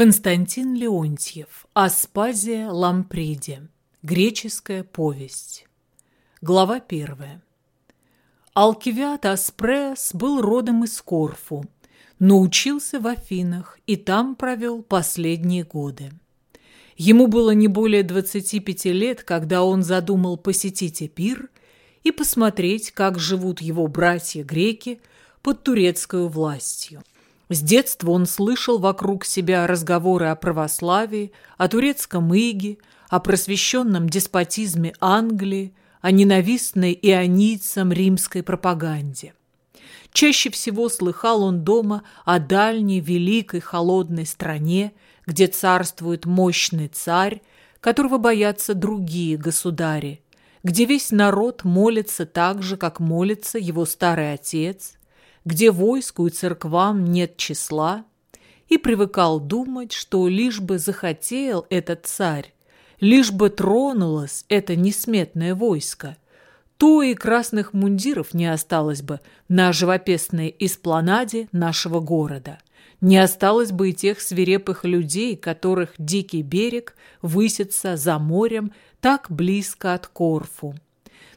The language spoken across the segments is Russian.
Константин Леонтьев. Аспазия Ламприди. Греческая повесть. Глава первая. Алкивиад Аспреас был родом из Корфу, но учился в Афинах и там провел последние годы. Ему было не более 25 лет, когда он задумал посетить Эпир и посмотреть, как живут его братья-греки под турецкой властью. С детства он слышал вокруг себя разговоры о православии, о турецком иге, о просвещенном деспотизме Англии, о ненавистной ионийцам римской пропаганде. Чаще всего слыхал он дома о дальней, великой, холодной стране, где царствует мощный царь, которого боятся другие государи, где весь народ молится так же, как молится его старый отец, где войску и церквам нет числа, и привыкал думать, что лишь бы захотел этот царь, лишь бы тронулось это несметное войско, то и красных мундиров не осталось бы на живописной эспланаде нашего города. Не осталось бы и тех свирепых людей, которых дикий берег высится за морем так близко от Корфу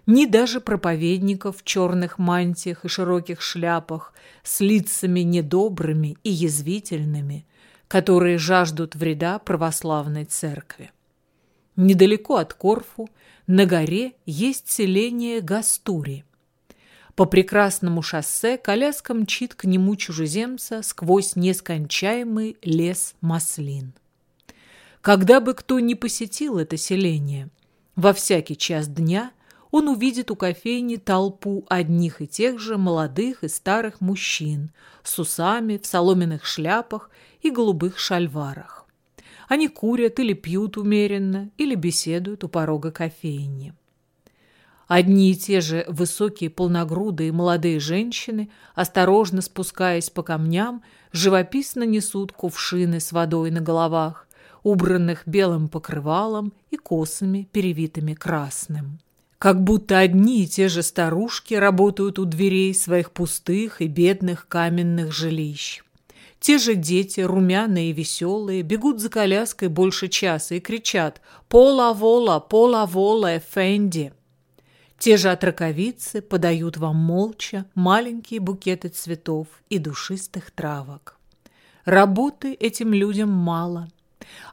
ни даже проповедников в черных мантиях и широких шляпах с лицами недобрыми и язвительными, которые жаждут вреда православной церкви. Недалеко от Корфу, на горе, есть селение Гастури. По прекрасному шоссе коляска мчит к нему чужеземца сквозь нескончаемый лес маслин. Когда бы кто ни посетил это селение, во всякий час дня – он увидит у кофейни толпу одних и тех же молодых и старых мужчин с усами в соломенных шляпах и голубых шальварах. Они курят или пьют умеренно, или беседуют у порога кофейни. Одни и те же высокие полногрудые молодые женщины, осторожно спускаясь по камням, живописно несут кувшины с водой на головах, убранных белым покрывалом и косами, перевитыми красным как будто одни и те же старушки работают у дверей своих пустых и бедных каменных жилищ. Те же дети, румяные и веселые, бегут за коляской больше часа и кричат «Пола-вола, пола-вола, Эфенди!». Те же отраковицы подают вам молча маленькие букеты цветов и душистых травок. Работы этим людям мало.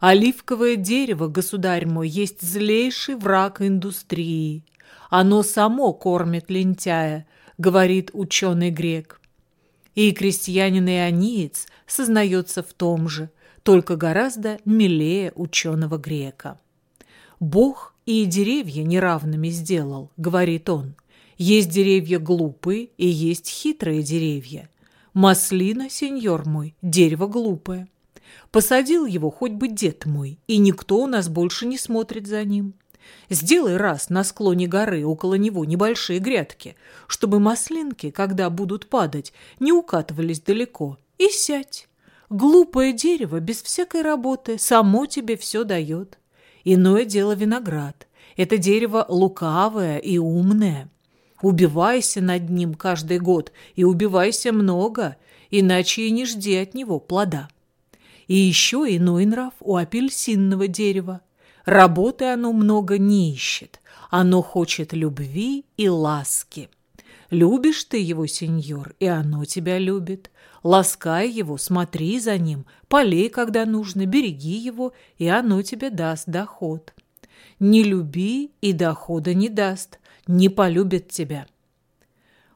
Оливковое дерево, государь мой, есть злейший враг индустрии. Оно само кормит лентяя, говорит ученый грек. И крестьянин-иониец сознается в том же, только гораздо милее ученого грека. Бог и деревья неравными сделал, говорит он. Есть деревья глупые и есть хитрые деревья. Маслина, сеньор мой, дерево глупое. Посадил его хоть бы дед мой, и никто у нас больше не смотрит за ним. Сделай раз на склоне горы около него небольшие грядки, чтобы маслинки, когда будут падать, не укатывались далеко. И сядь. Глупое дерево без всякой работы само тебе все дает. Иное дело виноград. Это дерево лукавое и умное. Убивайся над ним каждый год и убивайся много, иначе и не жди от него плода. И еще иной нрав у апельсинного дерева. Работы оно много не ищет. Оно хочет любви и ласки. Любишь ты его, сеньор, и оно тебя любит. Ласкай его, смотри за ним, полей, когда нужно, береги его, и оно тебе даст доход. Не люби и дохода не даст, не полюбит тебя.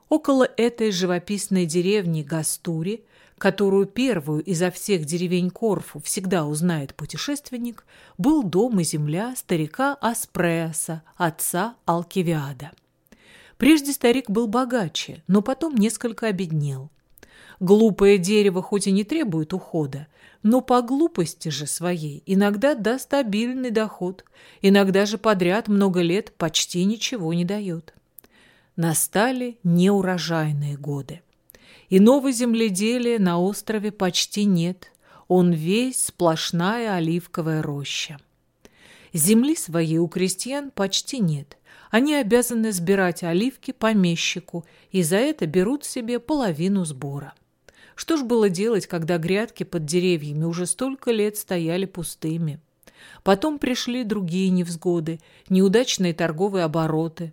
Около этой живописной деревни Гастури которую первую изо всех деревень Корфу всегда узнает путешественник, был дом и земля старика Аспреаса, отца Алкивиада. Прежде старик был богаче, но потом несколько обеднел. Глупое дерево хоть и не требует ухода, но по глупости же своей иногда даст стабильный доход, иногда же подряд много лет почти ничего не дает. Настали неурожайные годы. Иного земледелия на острове почти нет. Он весь сплошная оливковая роща. Земли своей у крестьян почти нет. Они обязаны сбирать оливки помещику и за это берут себе половину сбора. Что ж было делать, когда грядки под деревьями уже столько лет стояли пустыми? Потом пришли другие невзгоды, неудачные торговые обороты.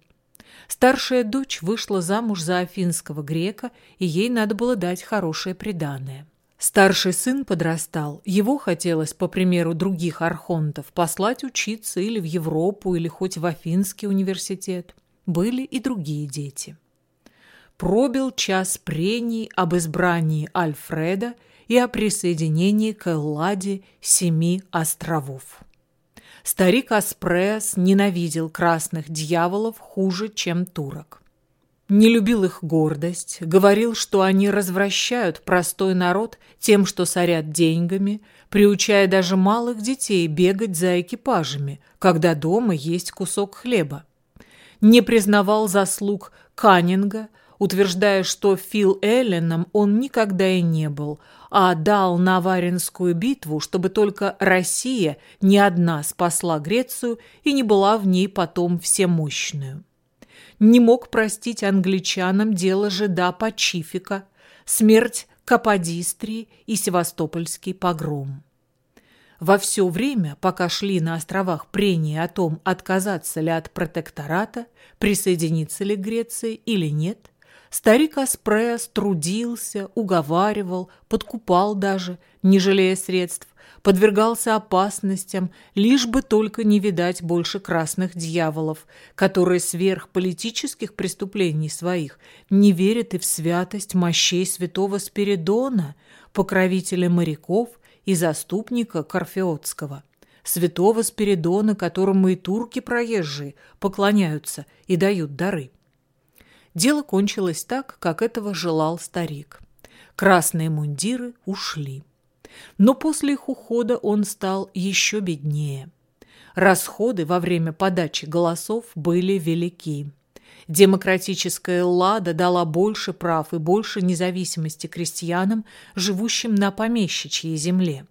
Старшая дочь вышла замуж за афинского грека, и ей надо было дать хорошее приданое. Старший сын подрастал, его хотелось, по примеру других архонтов, послать учиться или в Европу, или хоть в Афинский университет. Были и другие дети. Пробил час прений об избрании Альфреда и о присоединении к Элладе семи островов. Старик Аспрес ненавидел красных дьяволов хуже, чем турок. Не любил их гордость, говорил, что они развращают простой народ тем, что сорят деньгами, приучая даже малых детей бегать за экипажами, когда дома есть кусок хлеба. Не признавал заслуг Каннинга, утверждая, что Фил Элленом он никогда и не был, а дал на Варенскую битву, чтобы только Россия не одна спасла Грецию и не была в ней потом всемощную. Не мог простить англичанам дело жида Пачифика, смерть Каподистрии и Севастопольский погром. Во все время, пока шли на островах прения о том, отказаться ли от протектората, присоединиться ли к Греции или нет, Старик Аспрес трудился, уговаривал, подкупал даже, не жалея средств, подвергался опасностям, лишь бы только не видать больше красных дьяволов, которые сверх политических преступлений своих не верят и в святость мощей святого Спиридона, покровителя моряков и заступника Корфеотского. Святого Спиридона, которому и турки проезжие поклоняются и дают дары. Дело кончилось так, как этого желал старик. Красные мундиры ушли. Но после их ухода он стал еще беднее. Расходы во время подачи голосов были велики. Демократическая Лада дала больше прав и больше независимости крестьянам, живущим на помещичьей земле.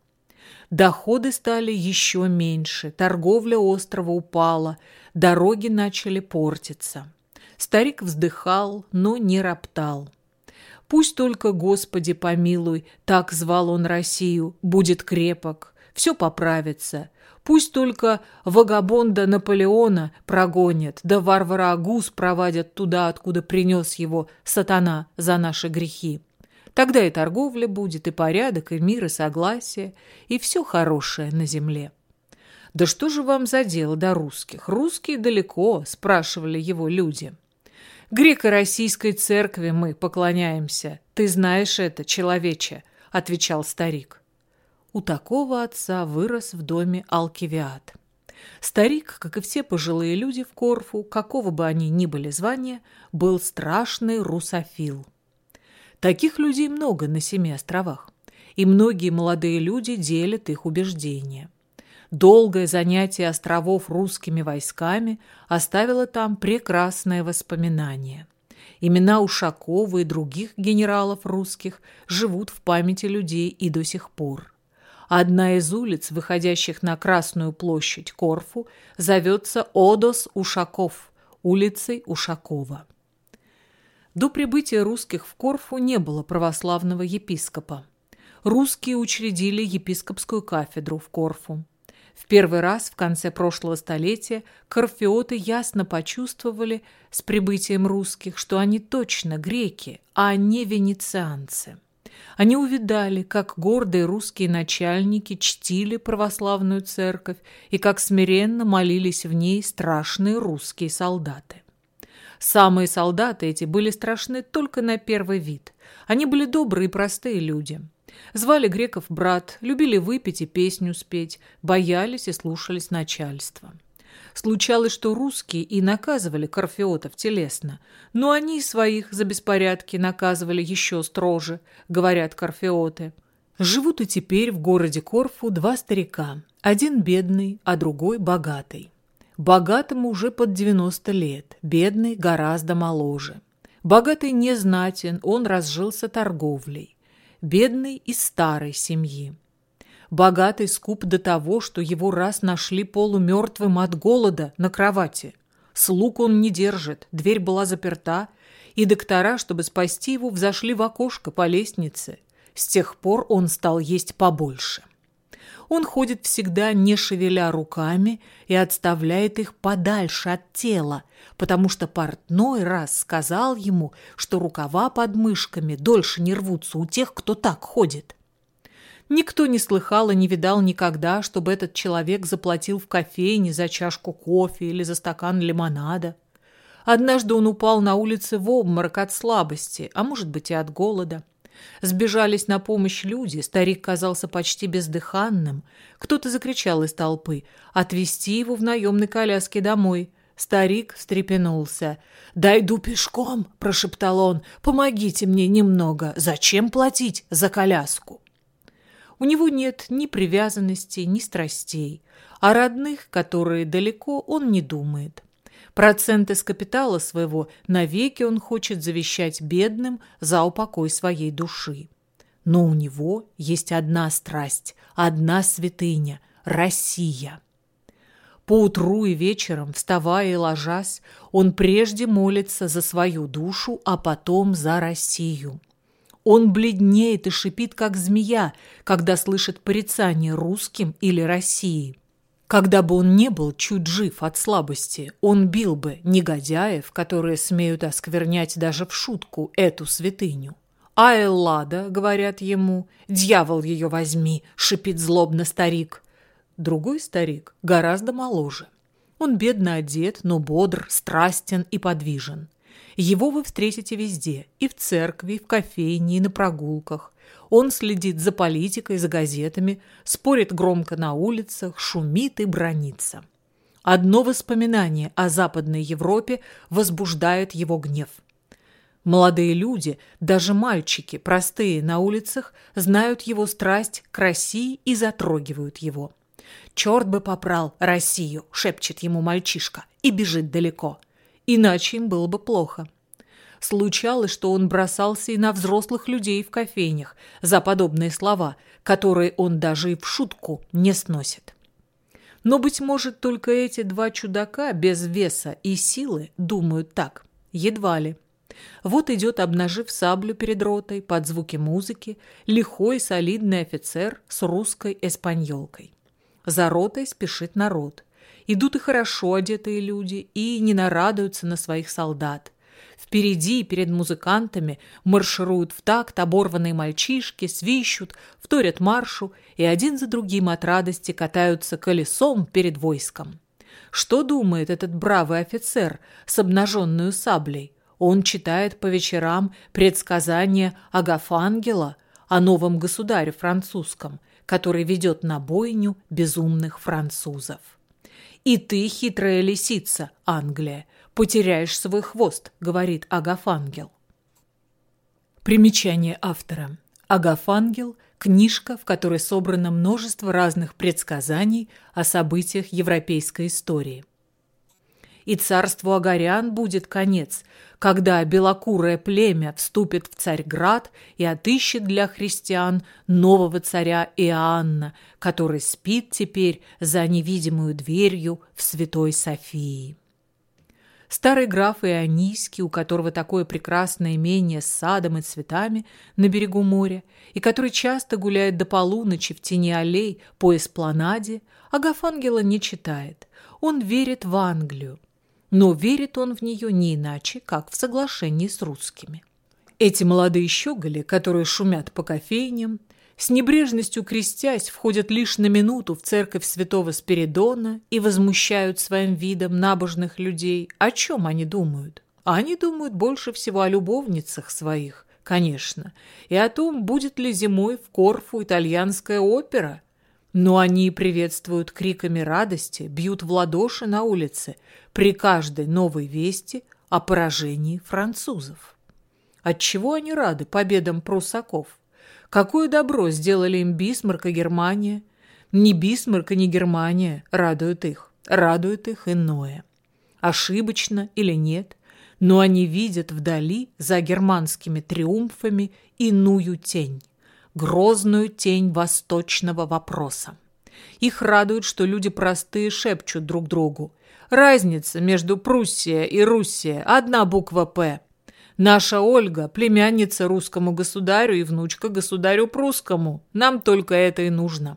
Доходы стали еще меньше, торговля острова упала, дороги начали портиться. Старик вздыхал, но не роптал. Пусть только, Господи, помилуй, так звал он Россию, будет крепок, все поправится. Пусть только вагабонда Наполеона прогонят, да варвара Агус проводят туда, откуда принес его сатана за наши грехи. Тогда и торговля будет, и порядок, и мир, и согласие, и все хорошее на земле. «Да что же вам за дело до русских? Русские далеко», – спрашивали его люди. Греко-российской церкви мы поклоняемся. Ты знаешь это, человече, отвечал старик. У такого отца вырос в доме Алкивиад. Старик, как и все пожилые люди в Корфу, какого бы они ни были звания, был страшный русофил. Таких людей много на семи островах, и многие молодые люди делят их убеждения. Долгое занятие островов русскими войсками оставило там прекрасное воспоминание. Имена Ушакова и других генералов русских живут в памяти людей и до сих пор. Одна из улиц, выходящих на Красную площадь Корфу, зовется Одос Ушаков, улицей Ушакова. До прибытия русских в Корфу не было православного епископа. Русские учредили епископскую кафедру в Корфу. В первый раз в конце прошлого столетия корфеоты ясно почувствовали с прибытием русских, что они точно греки, а не венецианцы. Они увидали, как гордые русские начальники чтили православную церковь и как смиренно молились в ней страшные русские солдаты. Самые солдаты эти были страшны только на первый вид. Они были добрые и простые люди. Звали греков брат, любили выпить и песню спеть, боялись и слушались начальства. Случалось, что русские и наказывали корфеотов телесно, но они своих за беспорядки наказывали еще строже, говорят корфеоты. Живут и теперь в городе Корфу два старика, один бедный, а другой богатый. Богатому уже под 90 лет, бедный гораздо моложе. Богатый не знатен, он разжился торговлей бедной и старой семьи. Богатый скуп до того, что его раз нашли полумертвым от голода на кровати. Слуг он не держит, дверь была заперта, и доктора, чтобы спасти его, взошли в окошко по лестнице. С тех пор он стал есть побольше. Он ходит всегда, не шевеля руками, и отставляет их подальше от тела, потому что портной раз сказал ему, что рукава под мышками дольше не рвутся у тех, кто так ходит. Никто не слыхал и не видал никогда, чтобы этот человек заплатил в кофейне за чашку кофе или за стакан лимонада. Однажды он упал на улице в обморок от слабости, а может быть и от голода. Сбежались на помощь люди, старик казался почти бездыханным. Кто-то закричал из толпы «Отвезти его в наемной коляске домой». Старик встрепенулся. «Дойду пешком», – прошептал он. «Помогите мне немного. Зачем платить за коляску?» У него нет ни привязанностей, ни страстей. О родных, которые далеко, он не думает. Процент из капитала своего навеки он хочет завещать бедным за упокой своей души. Но у него есть одна страсть, одна святыня – Россия. Поутру и вечером, вставая и ложась, он прежде молится за свою душу, а потом за Россию. Он бледнеет и шипит, как змея, когда слышит порицание русским или России. Когда бы он не был чуть жив от слабости, он бил бы негодяев, которые смеют осквернять даже в шутку эту святыню. А Эллада, говорят ему, дьявол ее возьми, шипит злобно старик. Другой старик гораздо моложе. Он бедно одет, но бодр, страстен и подвижен. Его вы встретите везде, и в церкви, и в кофейне, и на прогулках. Он следит за политикой, за газетами, спорит громко на улицах, шумит и бронится. Одно воспоминание о Западной Европе возбуждает его гнев. Молодые люди, даже мальчики, простые на улицах, знают его страсть к России и затрогивают его. «Черт бы попрал Россию!» – шепчет ему мальчишка и бежит далеко. Иначе им было бы плохо. Случалось, что он бросался и на взрослых людей в кофейнях за подобные слова, которые он даже и в шутку не сносит. Но, быть может, только эти два чудака без веса и силы думают так. Едва ли. Вот идет, обнажив саблю перед ротой, под звуки музыки, лихой солидный офицер с русской эспаньолкой. За ротой спешит народ. Идут и хорошо одетые люди, и не нарадуются на своих солдат. Впереди, перед музыкантами, маршируют в такт оборванные мальчишки, свищут, вторят маршу и один за другим от радости катаются колесом перед войском. Что думает этот бравый офицер с обнаженную саблей? Он читает по вечерам предсказания Агафангела о новом государе французском, который ведет на бойню безумных французов. И ты, хитрая лисица, Англия, потеряешь свой хвост, говорит Агафангел. Примечание автора. Агафангел – книжка, в которой собрано множество разных предсказаний о событиях европейской истории. И царству Агарян будет конец, когда белокурое племя вступит в Царьград и отыщет для христиан нового царя Иоанна, который спит теперь за невидимую дверью в Святой Софии. Старый граф Ионийский, у которого такое прекрасное имение с садом и цветами на берегу моря, и который часто гуляет до полуночи в тени аллей по эспланаде, Агафангела не читает. Он верит в Англию, но верит он в нее не иначе, как в соглашении с русскими. Эти молодые щеголи, которые шумят по кофейням, с небрежностью крестясь, входят лишь на минуту в церковь святого Спиридона и возмущают своим видом набожных людей. О чем они думают? Они думают больше всего о любовницах своих, конечно, и о том, будет ли зимой в Корфу итальянская опера. Но они приветствуют криками радости, бьют в ладоши на улице при каждой новой вести о поражении французов. Отчего они рады победам прусаков? Какое добро сделали им Бисмарк и Германия? Не Бисмарк, не Германия радуют их. Радует их иное. Ошибочно или нет, но они видят вдали, за германскими триумфами, иную тень. Грозную тень восточного вопроса. Их радует, что люди простые шепчут друг другу. Разница между Пруссия и Руссия – одна буква «П». Наша Ольга – племянница русскому государю и внучка государю прусскому. Нам только это и нужно.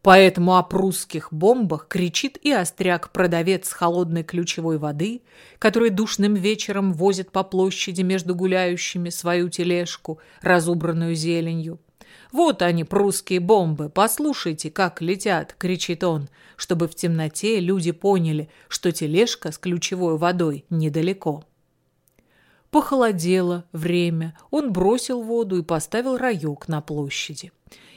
Поэтому о прусских бомбах кричит и остряк-продавец холодной ключевой воды, который душным вечером возит по площади между гуляющими свою тележку, разубранную зеленью. «Вот они, прусские бомбы, послушайте, как летят!» – кричит он, чтобы в темноте люди поняли, что тележка с ключевой водой недалеко. Похолодело время, он бросил воду и поставил раёк на площади.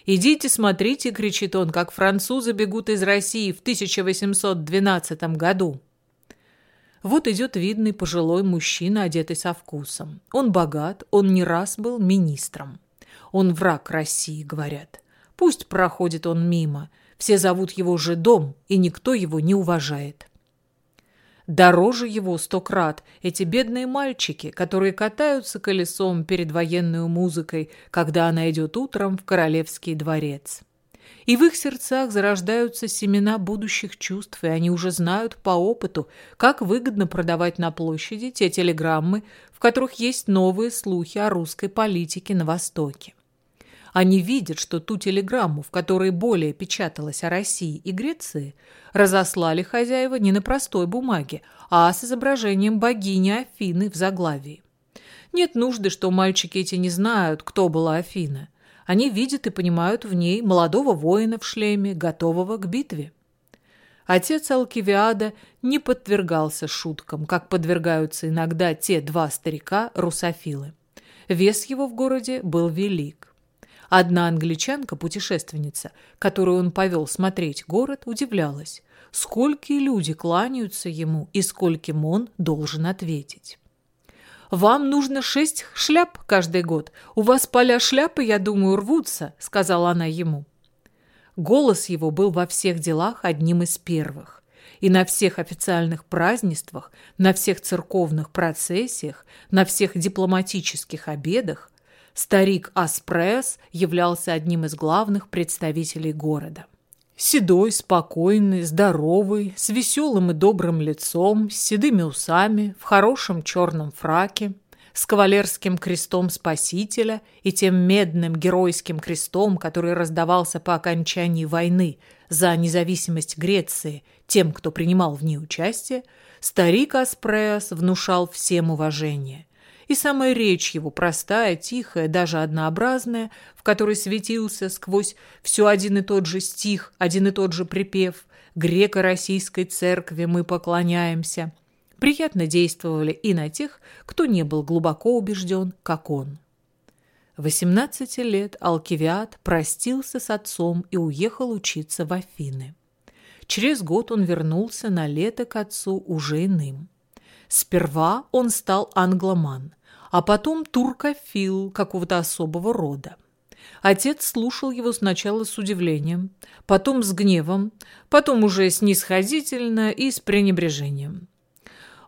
«Идите, смотрите!» – кричит он, как французы бегут из России в 1812 году. Вот идет видный пожилой мужчина, одетый со вкусом. Он богат, он не раз был министром. Он враг России, говорят. Пусть проходит он мимо. Все зовут его же дом, и никто его не уважает. Дороже его сто крат эти бедные мальчики, которые катаются колесом перед военной музыкой, когда она идет утром в королевский дворец. И в их сердцах зарождаются семена будущих чувств, и они уже знают по опыту, как выгодно продавать на площади те телеграммы, в которых есть новые слухи о русской политике на Востоке. Они видят, что ту телеграмму, в которой более печаталось о России и Греции, разослали хозяева не на простой бумаге, а с изображением богини Афины в заглавии. Нет нужды, что мальчики эти не знают, кто была Афина. Они видят и понимают в ней молодого воина в шлеме, готового к битве. Отец Алкивиада не подвергался шуткам, как подвергаются иногда те два старика-русофилы. Вес его в городе был велик. Одна англичанка-путешественница, которую он повел смотреть город, удивлялась, сколько люди кланяются ему и скольким он должен ответить. «Вам нужно шесть шляп каждый год. У вас поля шляпы, я думаю, рвутся», — сказала она ему. Голос его был во всех делах одним из первых. И на всех официальных празднествах, на всех церковных процессиях, на всех дипломатических обедах Старик Аспресс являлся одним из главных представителей города. Седой, спокойный, здоровый, с веселым и добрым лицом, с седыми усами, в хорошем черном фраке, с кавалерским крестом Спасителя и тем медным геройским крестом, который раздавался по окончании войны за независимость Греции тем, кто принимал в ней участие, старик Аспреас внушал всем уважение – и самая речь его простая, тихая, даже однообразная, в которой светился сквозь все один и тот же стих, один и тот же припев «Греко-российской церкви мы поклоняемся», приятно действовали и на тех, кто не был глубоко убежден, как он. 18 лет Алкивиад простился с отцом и уехал учиться в Афины. Через год он вернулся на лето к отцу уже иным. Сперва он стал англоман, а потом туркофил какого-то особого рода. Отец слушал его сначала с удивлением, потом с гневом, потом уже снисходительно и с пренебрежением.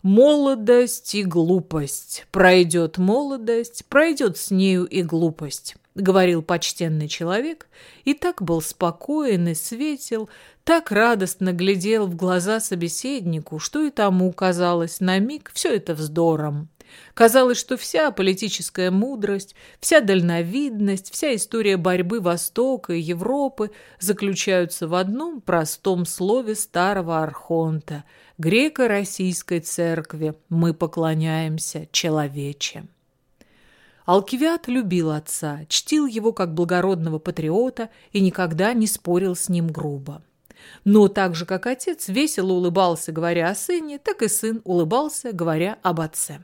«Молодость и глупость. Пройдет молодость, пройдет с нею и глупость», — говорил почтенный человек, и так был спокоен и светел, так радостно глядел в глаза собеседнику, что и тому казалось на миг все это вздором. Казалось, что вся политическая мудрость, вся дальновидность, вся история борьбы Востока и Европы заключаются в одном простом слове старого архонта – греко-российской церкви «Мы поклоняемся человече». Алкивиад любил отца, чтил его как благородного патриота и никогда не спорил с ним грубо. Но так же, как отец весело улыбался, говоря о сыне, так и сын улыбался, говоря об отце.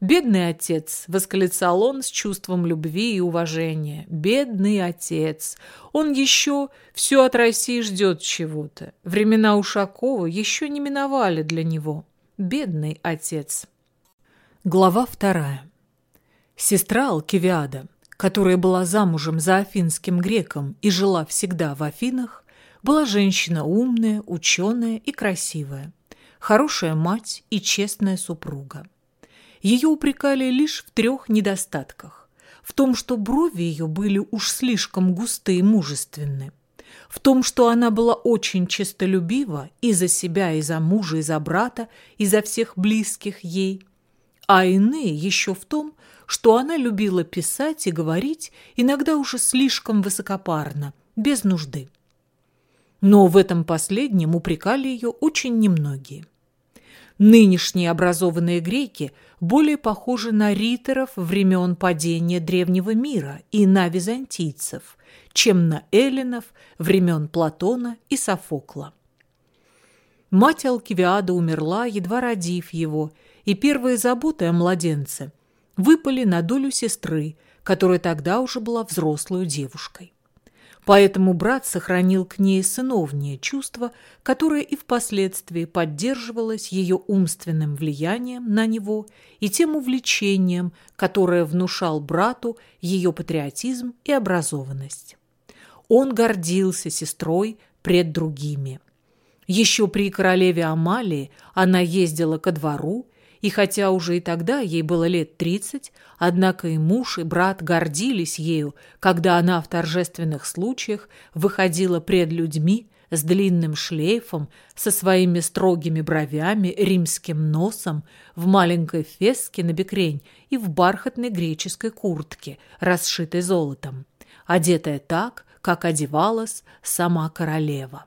«Бедный отец!» — восклицал он с чувством любви и уважения. «Бедный отец! Он еще все от России ждет чего-то. Времена Ушакова еще не миновали для него. Бедный отец!» Глава вторая. Сестра Алкивиада, которая была замужем за афинским греком и жила всегда в Афинах, была женщина умная, ученая и красивая, хорошая мать и честная супруга. Ее упрекали лишь в трех недостатках. В том, что брови ее были уж слишком густые и мужественны. В том, что она была очень честолюбива и за себя, и за мужа, и за брата, и за всех близких ей. а иные еще в том, что она любила писать и говорить, иногда уже слишком высокопарно, без нужды. Но в этом последнем упрекали ее очень немногие. Нынешние образованные греки более похожи на риторов времен падения древнего мира и на византийцев, чем на эллинов времен Платона и Софокла. Мать Алкивиада умерла, едва родив его, и первые заботы о младенце выпали на долю сестры, которая тогда уже была взрослой девушкой. Поэтому брат сохранил к ней сыновнее чувство, которое и впоследствии поддерживалось ее умственным влиянием на него и тем увлечением, которое внушал брату ее патриотизм и образованность. Он гордился сестрой пред другими. Еще при королеве Амалии она ездила ко двору и хотя уже и тогда ей было лет тридцать, однако и муж, и брат гордились ею, когда она в торжественных случаях выходила пред людьми с длинным шлейфом, со своими строгими бровями, римским носом, в маленькой феске на бекрень и в бархатной греческой куртке, расшитой золотом, одетая так, как одевалась сама королева.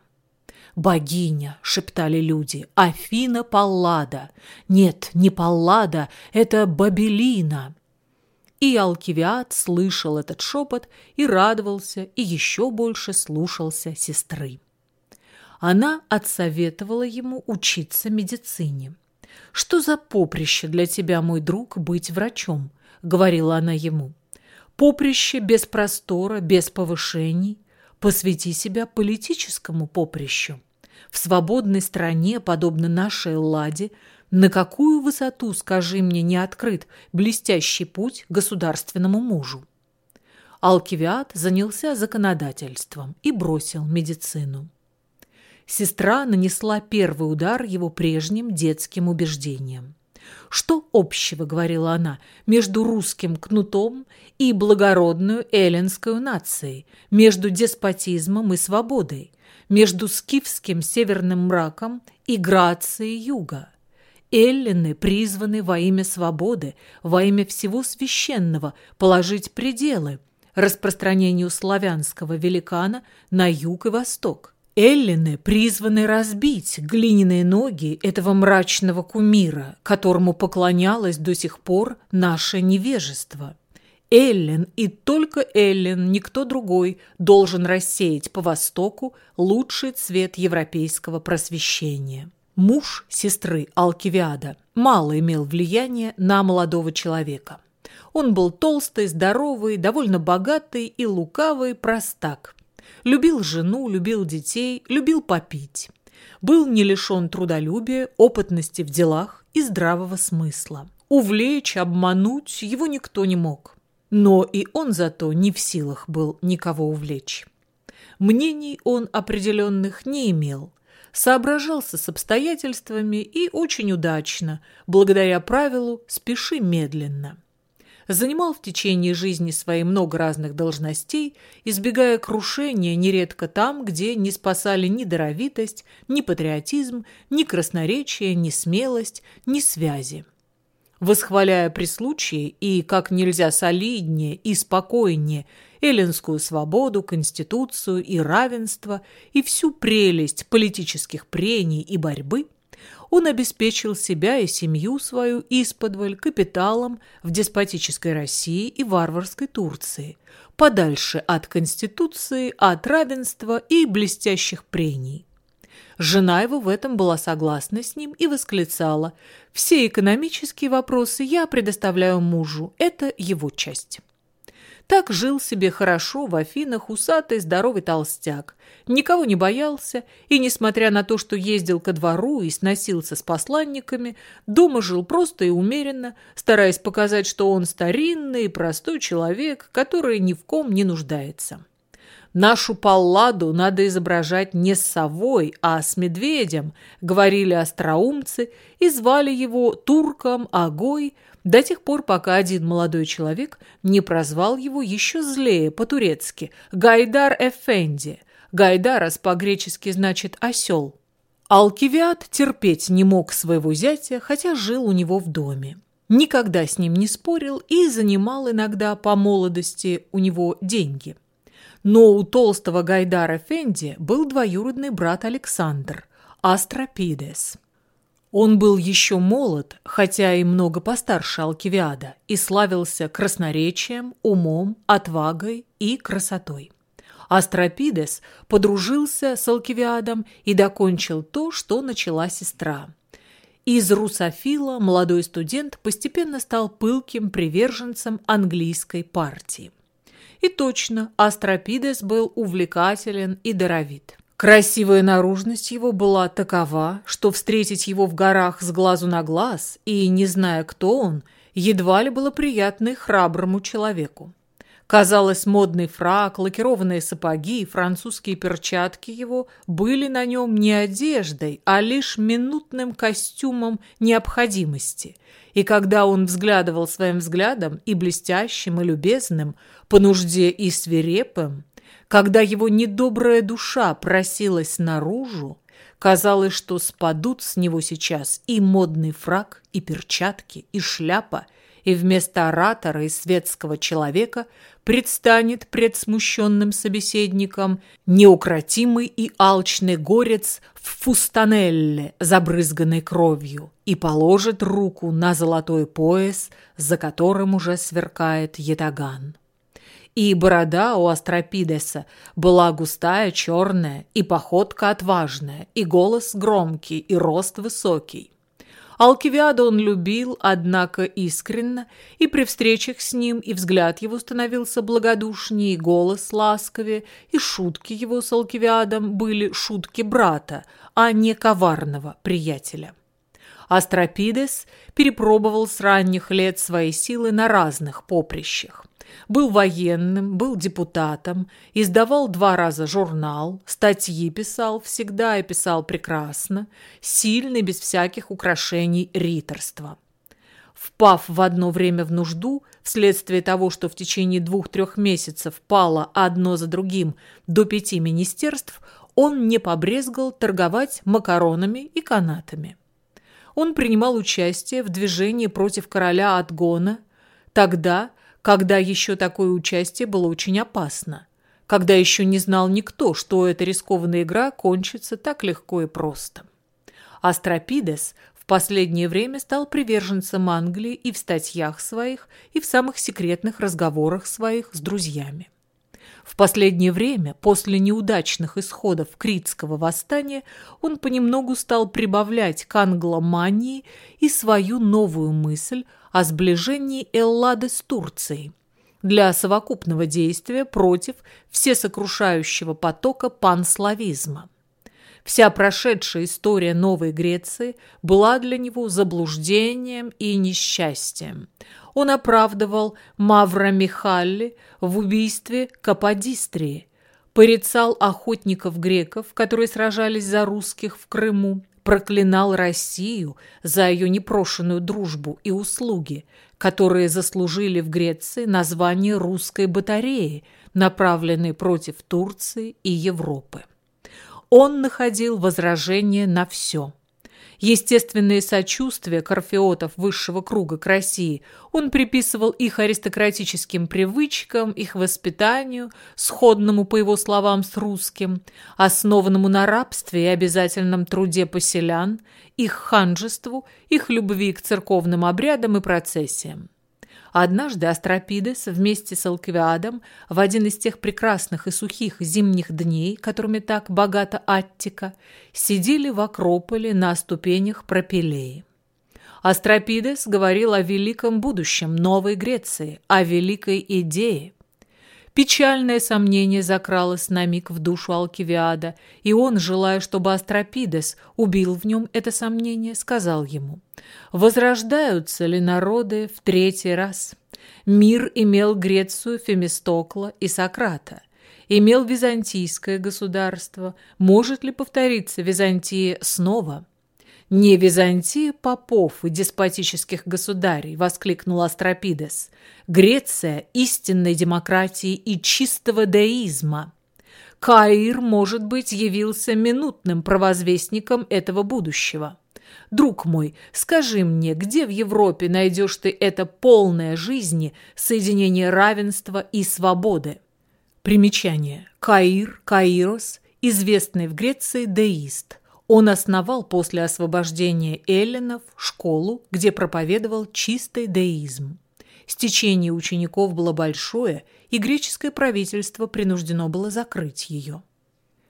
«Богиня!» — шептали люди. «Афина Паллада!» «Нет, не Паллада, это Бабелина!» И Алкивиад слышал этот шепот и радовался, и еще больше слушался сестры. Она отсоветовала ему учиться медицине. «Что за поприще для тебя, мой друг, быть врачом?» — говорила она ему. «Поприще без простора, без повышений. Посвяти себя политическому поприщу в свободной стране, подобно нашей Ладе, на какую высоту, скажи мне, не открыт блестящий путь государственному мужу? Алкивиад занялся законодательством и бросил медицину. Сестра нанесла первый удар его прежним детским убеждениям. Что общего, говорила она, между русским кнутом и благородную эллинскую нацией, между деспотизмом и свободой, между скифским северным мраком и грацией юга. Эллины призваны во имя свободы, во имя всего священного положить пределы распространению славянского великана на юг и восток. Эллины призваны разбить глиняные ноги этого мрачного кумира, которому поклонялось до сих пор наше невежество. Эллен и только Эллен, никто другой, должен рассеять по Востоку лучший цвет европейского просвещения. Муж сестры Алкивиада мало имел влияния на молодого человека. Он был толстый, здоровый, довольно богатый и лукавый простак. Любил жену, любил детей, любил попить. Был не лишен трудолюбия, опытности в делах и здравого смысла. Увлечь, обмануть его никто не мог. Но и он зато не в силах был никого увлечь. Мнений он определенных не имел, соображался с обстоятельствами и очень удачно, благодаря правилу «спеши медленно». Занимал в течение жизни своей много разных должностей, избегая крушения нередко там, где не спасали ни даровитость, ни патриотизм, ни красноречие, ни смелость, ни связи восхваляя при случае и как нельзя солиднее и спокойнее эллинскую свободу, конституцию и равенство и всю прелесть политических прений и борьбы, он обеспечил себя и семью свою исподволь капиталом в деспотической России и варварской Турции, подальше от конституции, от равенства и блестящих прений. Жена его в этом была согласна с ним и восклицала «Все экономические вопросы я предоставляю мужу, это его часть». Так жил себе хорошо в Афинах усатый здоровый толстяк. Никого не боялся, и, несмотря на то, что ездил ко двору и сносился с посланниками, дома жил просто и умеренно, стараясь показать, что он старинный и простой человек, который ни в ком не нуждается. Нашу Палладу надо изображать не с совой, а с медведем, говорили остроумцы и звали его турком Агой до тех пор, пока один молодой человек не прозвал его еще злее по-турецки Гайдар Эфенди. Гайдарас по-гречески значит «осел». Алкивиад терпеть не мог своего зятя, хотя жил у него в доме. никогда с ним не спорил и занимал иногда по молодости у него деньги. Но у толстого Гайдара Фенди был двоюродный брат Александр, Астропидес. Он был еще молод, хотя и много постарше Алкивиада, и славился красноречием, умом, отвагой и красотой. Астропидес подружился с Алкивиадом и докончил то, что начала сестра. Из русофила молодой студент постепенно стал пылким приверженцем английской партии. И точно, Астропидес был увлекателен и даровит. Красивая наружность его была такова, что встретить его в горах с глазу на глаз и, не зная, кто он, едва ли было приятно и храброму человеку. Казалось, модный фрак, лакированные сапоги и французские перчатки его были на нем не одеждой, а лишь минутным костюмом необходимости. И когда он взглядывал своим взглядом и блестящим, и любезным, по нужде и свирепым, когда его недобрая душа просилась наружу, казалось, что спадут с него сейчас и модный фрак, и перчатки, и шляпа, и вместо оратора и светского человека предстанет пред смущенным собеседником неукротимый и алчный горец в фустанелле, забрызганной кровью, и положит руку на золотой пояс, за которым уже сверкает ятаган. И борода у Астропидеса была густая, черная, и походка отважная, и голос громкий, и рост высокий. Алкивиада он любил, однако искренно, и при встречах с ним и взгляд его становился благодушнее, и голос ласковее, и шутки его с Алкивиадом были шутки брата, а не коварного приятеля. Астропидес перепробовал с ранних лет свои силы на разных поприщах. Был военным, был депутатом, издавал два раза журнал, статьи писал всегда и писал прекрасно, сильный, без всяких украшений риторства. Впав в одно время в нужду, вследствие того, что в течение двух-трех месяцев пало одно за другим до пяти министерств, он не побрезгал торговать макаронами и канатами. Он принимал участие в движении против короля Атгона, тогда, когда еще такое участие было очень опасно, когда еще не знал никто, что эта рискованная игра кончится так легко и просто. Астропидес в последнее время стал приверженцем Англии и в статьях своих, и в самых секретных разговорах своих с друзьями. В последнее время, после неудачных исходов Критского восстания, он понемногу стал прибавлять к англомании и свою новую мысль о сближении Эллады с Турцией для совокупного действия против всесокрушающего потока панславизма. Вся прошедшая история Новой Греции была для него заблуждением и несчастьем. Он оправдывал Мавра Михалли в убийстве Каподистрии, порицал охотников-греков, которые сражались за русских в Крыму, проклинал Россию за ее непрошенную дружбу и услуги, которые заслужили в Греции название русской батареи, направленной против Турции и Европы. Он находил возражения на все – естественное сочувствие корфеотов высшего круга к России он приписывал их аристократическим привычкам, их воспитанию, сходному, по его словам, с русским, основанному на рабстве и обязательном труде поселян, их ханжеству, их любви к церковным обрядам и процессиям. Однажды Астропидес вместе с Алквиадом в один из тех прекрасных и сухих зимних дней, которыми так богата Аттика, сидели в Акрополе на ступенях Пропилеи. Астропидес говорил о великом будущем Новой Греции, о великой идее – Печальное сомнение закралось на миг в душу Алкивиада, и он, желая, чтобы Астропидес убил в нем это сомнение, сказал ему, «Возрождаются ли народы в третий раз? Мир имел Грецию Фемистокла и Сократа, имел византийское государство. Может ли повториться Византия снова?» «Не Византия попов и деспотических государей», — воскликнул Астропидес. «Греция истинной демократии и чистого деизма». Каир, может быть, явился минутным провозвестником этого будущего. Друг мой, скажи мне, где в Европе найдешь ты это полное жизни, соединение равенства и свободы? Примечание. Каир, Каирос, известный в Греции деист. Он основал после освобождения эллинов школу, где проповедовал чистый деизм. Стечение учеников было большое, и греческое правительство принуждено было закрыть ее.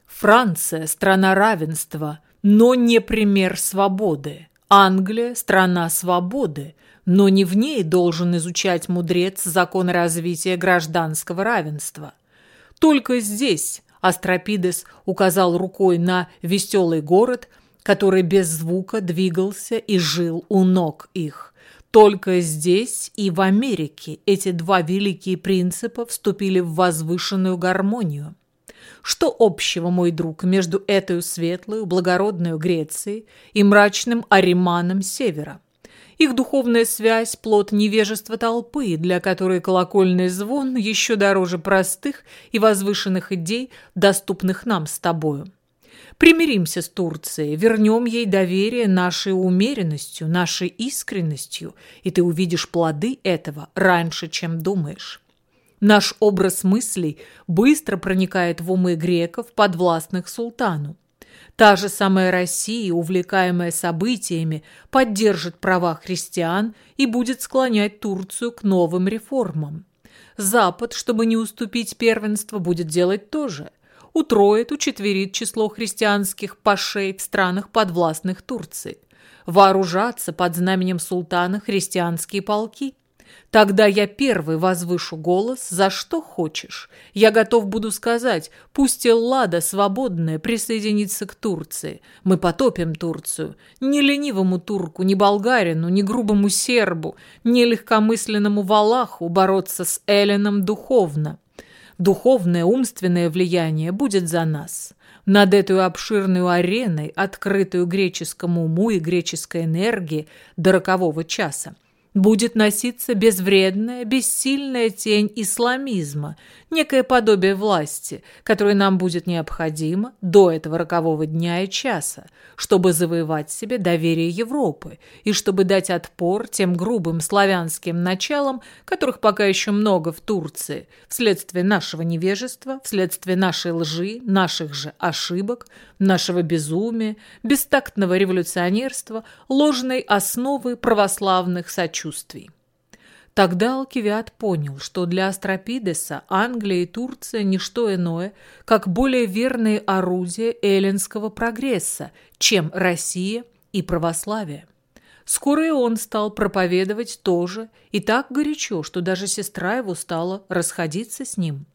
Франция – страна равенства, но не пример свободы. Англия – страна свободы, но не в ней должен изучать мудрец закон развития гражданского равенства. Только здесь Астропидес указал рукой на веселый город, который без звука двигался и жил у ног их. Только здесь и в Америке эти два великие принципа вступили в возвышенную гармонию. Что общего, мой друг, между этой светлой, благородной Грецией и мрачным Ариманом Севера? Их духовная связь – плод невежества толпы, для которой колокольный звон еще дороже простых и возвышенных идей, доступных нам с тобою. Примиримся с Турцией, вернем ей доверие нашей умеренностью, нашей искренностью, и ты увидишь плоды этого раньше, чем думаешь. Наш образ мыслей быстро проникает в умы греков, подвластных султану. Та же самая Россия, увлекаемая событиями, поддержит права христиан и будет склонять Турцию к новым реформам. Запад, чтобы не уступить первенство, будет делать то же утроит, учетверит число христианских пашей в странах подвластных Турции. Вооружаться под знаменем султана христианские полки. Тогда я первый возвышу голос за что хочешь. Я готов буду сказать, пусть Эллада свободная присоединится к Турции. Мы потопим Турцию. Ни ленивому турку, ни болгарину, ни грубому сербу, ни легкомысленному валаху бороться с Эллином духовно духовное, умственное влияние будет за нас. Над этой обширной ареной, открытую греческому уму и греческой энергии до рокового часа, будет носиться безвредная, бессильная тень исламизма, некое подобие власти, которое нам будет необходимо до этого рокового дня и часа, чтобы завоевать себе доверие Европы и чтобы дать отпор тем грубым славянским началам, которых пока еще много в Турции, вследствие нашего невежества, вследствие нашей лжи, наших же ошибок, нашего безумия, бестактного революционерства, ложной основы православных сочувствий. Тогда Алкивиад понял, что для Астропидеса Англия и Турция – не что иное, как более верные орудия эллинского прогресса, чем Россия и православие. Скоро и он стал проповедовать тоже, и так горячо, что даже сестра его стала расходиться с ним.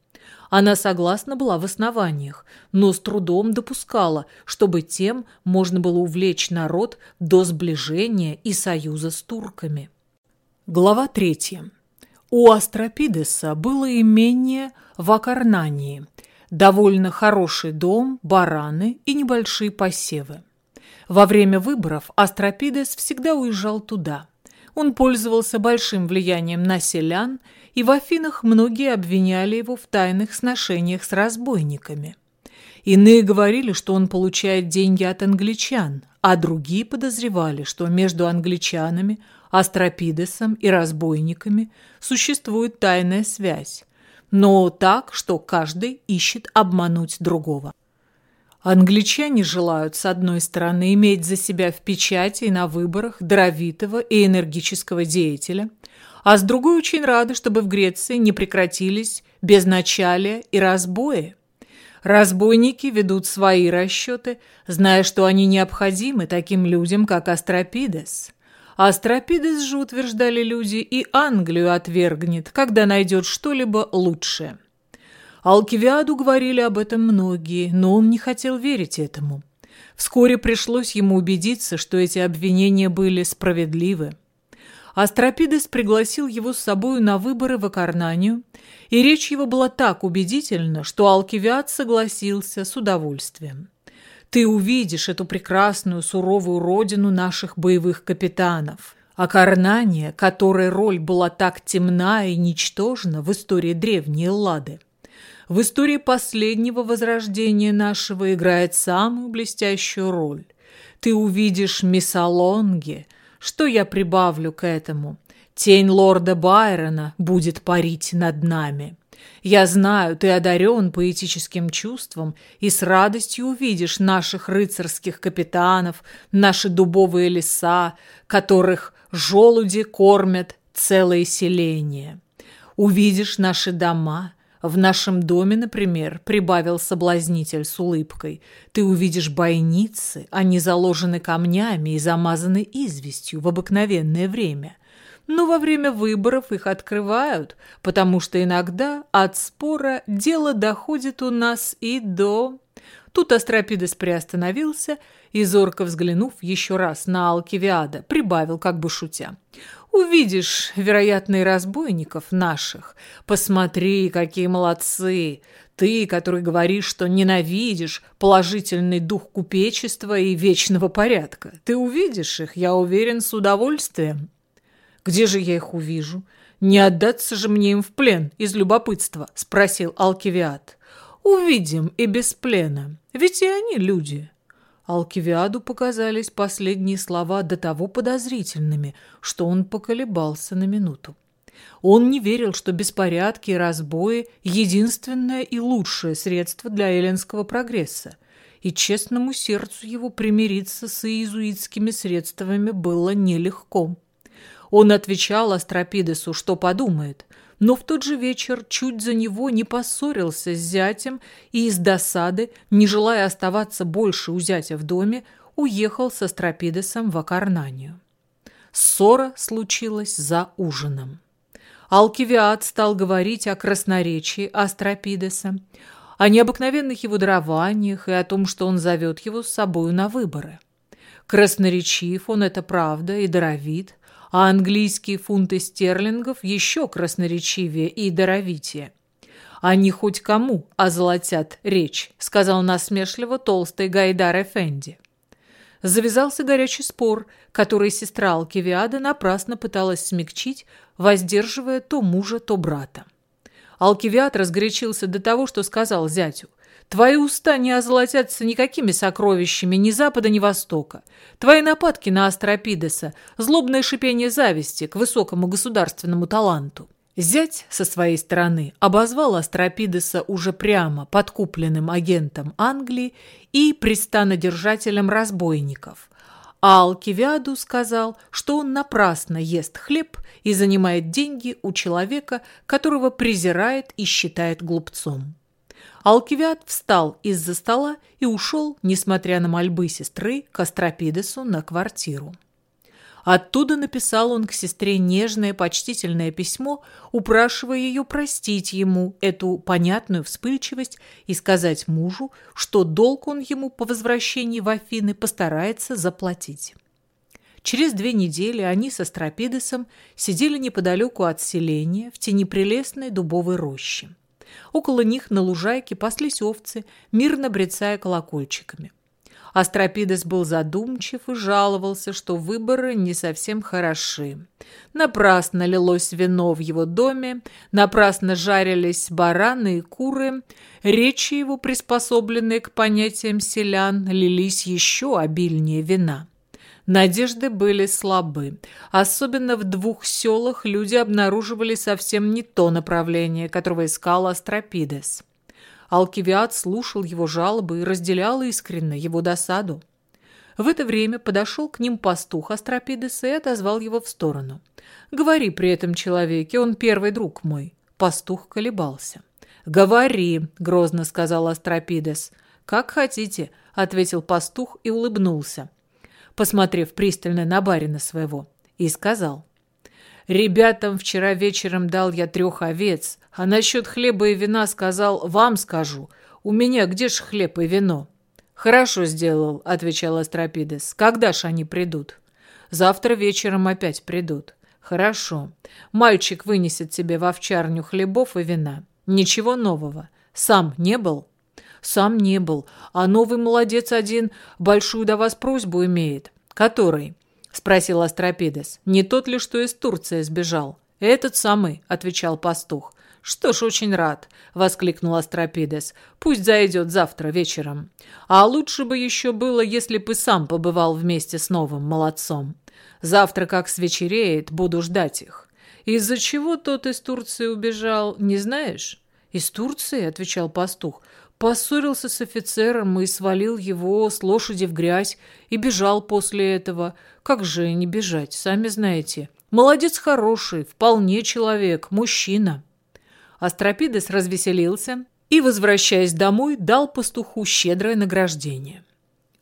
Она согласна была в основаниях, но с трудом допускала, чтобы тем можно было увлечь народ до сближения и союза с турками. Глава третья. У Астропидеса было имение в Акарнании, довольно хороший дом, бараны и небольшие посевы. Во время выборов Астропидес всегда уезжал туда. Он пользовался большим влиянием на селян и в Афинах многие обвиняли его в тайных сношениях с разбойниками. Иные говорили, что он получает деньги от англичан, а другие подозревали, что между англичанами, Астропидесом и разбойниками существует тайная связь, но так, что каждый ищет обмануть другого. Англичане желают, с одной стороны, иметь за себя в печати и на выборах даровитого и энергического деятеля – а с другой очень рады, чтобы в Греции не прекратились безначалия и разбои. Разбойники ведут свои расчеты, зная, что они необходимы таким людям, как Астропидес. Астропидес же, утверждали люди, и Англию отвергнет, когда найдет что-либо лучшее. Алкивиаду говорили об этом многие, но он не хотел верить этому. Вскоре пришлось ему убедиться, что эти обвинения были справедливы. Астропидес пригласил его с собою на выборы в Акарнанию, и речь его была так убедительна, что Алкивиад согласился с удовольствием. «Ты увидишь эту прекрасную суровую родину наших боевых капитанов». Акарнания, которой роль была так темна и ничтожна в истории древней Эллады, в истории последнего возрождения нашего играет самую блестящую роль. ты увидишь Миссалонги. Что я прибавлю к этому? Тень лорда Байрона будет парить над нами. Я знаю, ты одарен поэтическим чувством и с радостью увидишь наших рыцарских капитанов, наши дубовые леса, которых желуди кормят целое селение. Увидишь наши дома. В нашем доме, например, прибавил соблазнитель с улыбкой, ты увидишь бойницы, они заложены камнями и замазаны известью в обыкновенное время – но во время выборов их открывают, потому что иногда от спора дело доходит у нас и до... Тут Астропидес приостановился и, зорко взглянув еще раз на Алкивиада, прибавил, как бы шутя. «Увидишь, вероятно, и разбойников наших. Посмотри, какие молодцы! Ты, который говоришь, что ненавидишь положительный дух купечества и вечного порядка. Ты увидишь их, я уверен, с удовольствием. Где же я их увижу? Не отдаться же мне им в плен из любопытства, спросил Алкивиад. Увидим и без плена, ведь и они люди. Алкивиаду показались последние слова до того подозрительными, что он поколебался на минуту. Он не верил, что беспорядки и разбои – единственное и лучшее средство для эллинского прогресса, и честному сердцу его примириться с иезуитскими средствами было нелегко. Он отвечал Астропидесу, что подумает, но в тот же вечер чуть за него не поссорился с зятем и из досады, не желая оставаться больше у зятя в доме, уехал с Астропидесом в Акарнанию. Ссора случилась за ужином. Алкивиад стал говорить о красноречии Астропидеса, о необыкновенных его дарованиях и о том, что он зовет его с собою на выборы. Красноречив он, это правда, и даровит, а английские фунты стерлингов еще красноречивее и даровитее. «Они хоть кому озолотят речь», — сказал насмешливо толстый Гайдар Эфенди. Завязался горячий спор, который сестра Алкивиада напрасно пыталась смягчить, воздерживая то мужа, то брата. Алкивиад разгорячился до того, что сказал зятю — Твои уста не озолотятся никакими сокровищами ни Запада, ни Востока. Твои нападки на Астропидеса – злобное шипение зависти к высокому государственному таланту. Зять, со своей стороны, обозвал Астропидеса уже прямо подкупленным агентом Англии и пристанодержателем разбойников. А Алкивиаду сказал, что он напрасно ест хлеб и занимает деньги у человека, которого презирает и считает глупцом. Алкивиад встал из-за стола и ушел, несмотря на мольбы сестры, к Астропидесу на квартиру. Оттуда написал он к сестре нежное, почтительное письмо, упрашивая ее простить ему эту понятную вспыльчивость и сказать мужу, что долг он ему по возвращении в Афины постарается заплатить. Через две недели они со Стропидесом сидели неподалеку от селения в тени прелестной дубовой рощи. Около них на лужайке паслись овцы, мирно брецая колокольчиками. Астропидес был задумчив и жаловался, что выборы не совсем хороши. Напрасно лилось вино в его доме, напрасно жарились бараны и куры. Речи его, приспособленные к понятиям селян, лились еще обильнее вина. Надежды были слабы. Особенно в двух селах люди обнаруживали совсем не то направление, которого искал Астропидес. Алкивиад слушал его жалобы и разделял искренне его досаду. В это время подошел к ним пастух Астропидеса и отозвал его в сторону. «Говори при этом человеке, он первый друг мой». Пастух колебался. «Говори», — грозно сказал Астропидес. «Как хотите», — ответил пастух и улыбнулся посмотрев пристально на барина своего, и сказал. «Ребятам вчера вечером дал я трех овец, а насчет хлеба и вина сказал, вам скажу. У меня где ж хлеб и вино?» «Хорошо сделал», — отвечал Астропидес. «Когда ж они придут?» «Завтра вечером опять придут». «Хорошо. Мальчик вынесет тебе в овчарню хлебов и вина. Ничего нового. Сам не был?» Сам не был, а новый молодец один большую до вас просьбу имеет. Который? Спросил Астропидес. Не тот ли, что из Турции сбежал? Этот самый, отвечал пастух. «Что ж, очень рад», — воскликнул Астропидес. «Пусть зайдет завтра вечером. А лучше бы еще было, если бы сам побывал вместе с новым молодцом. Завтра, как свечереет, буду ждать их. Из-за чего тот из Турции убежал, не знаешь?» «Из Турции?» — отвечал пастух. «Поссорился с офицером и свалил его с лошади в грязь и бежал после этого. Как же не бежать, сами знаете. Молодец хороший, вполне человек, мужчина». Астропидес развеселился и, возвращаясь домой, дал пастуху щедрое награждение.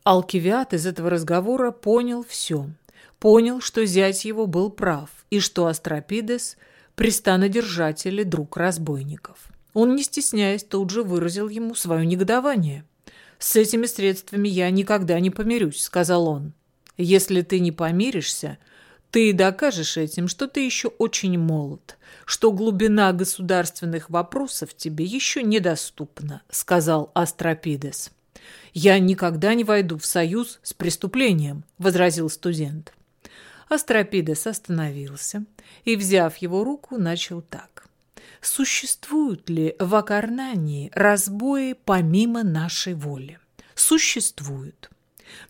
Алкивиат из этого разговора понял все. Понял, что зять его был прав, и что Астропидес – пристанодержатель и друг разбойников. Он, не стесняясь, тут же выразил ему свое негодование. «С этими средствами я никогда не помирюсь», — сказал он. «Если ты не помиришься, ты докажешь этим, что ты еще очень молод, что глубина государственных вопросов тебе еще недоступна», — сказал Астропидес. «Я никогда не войду в союз с преступлением», — возразил студент. Астропидес остановился и, взяв его руку, начал так. Существуют ли в Акарнании разбои помимо нашей воли? Существуют.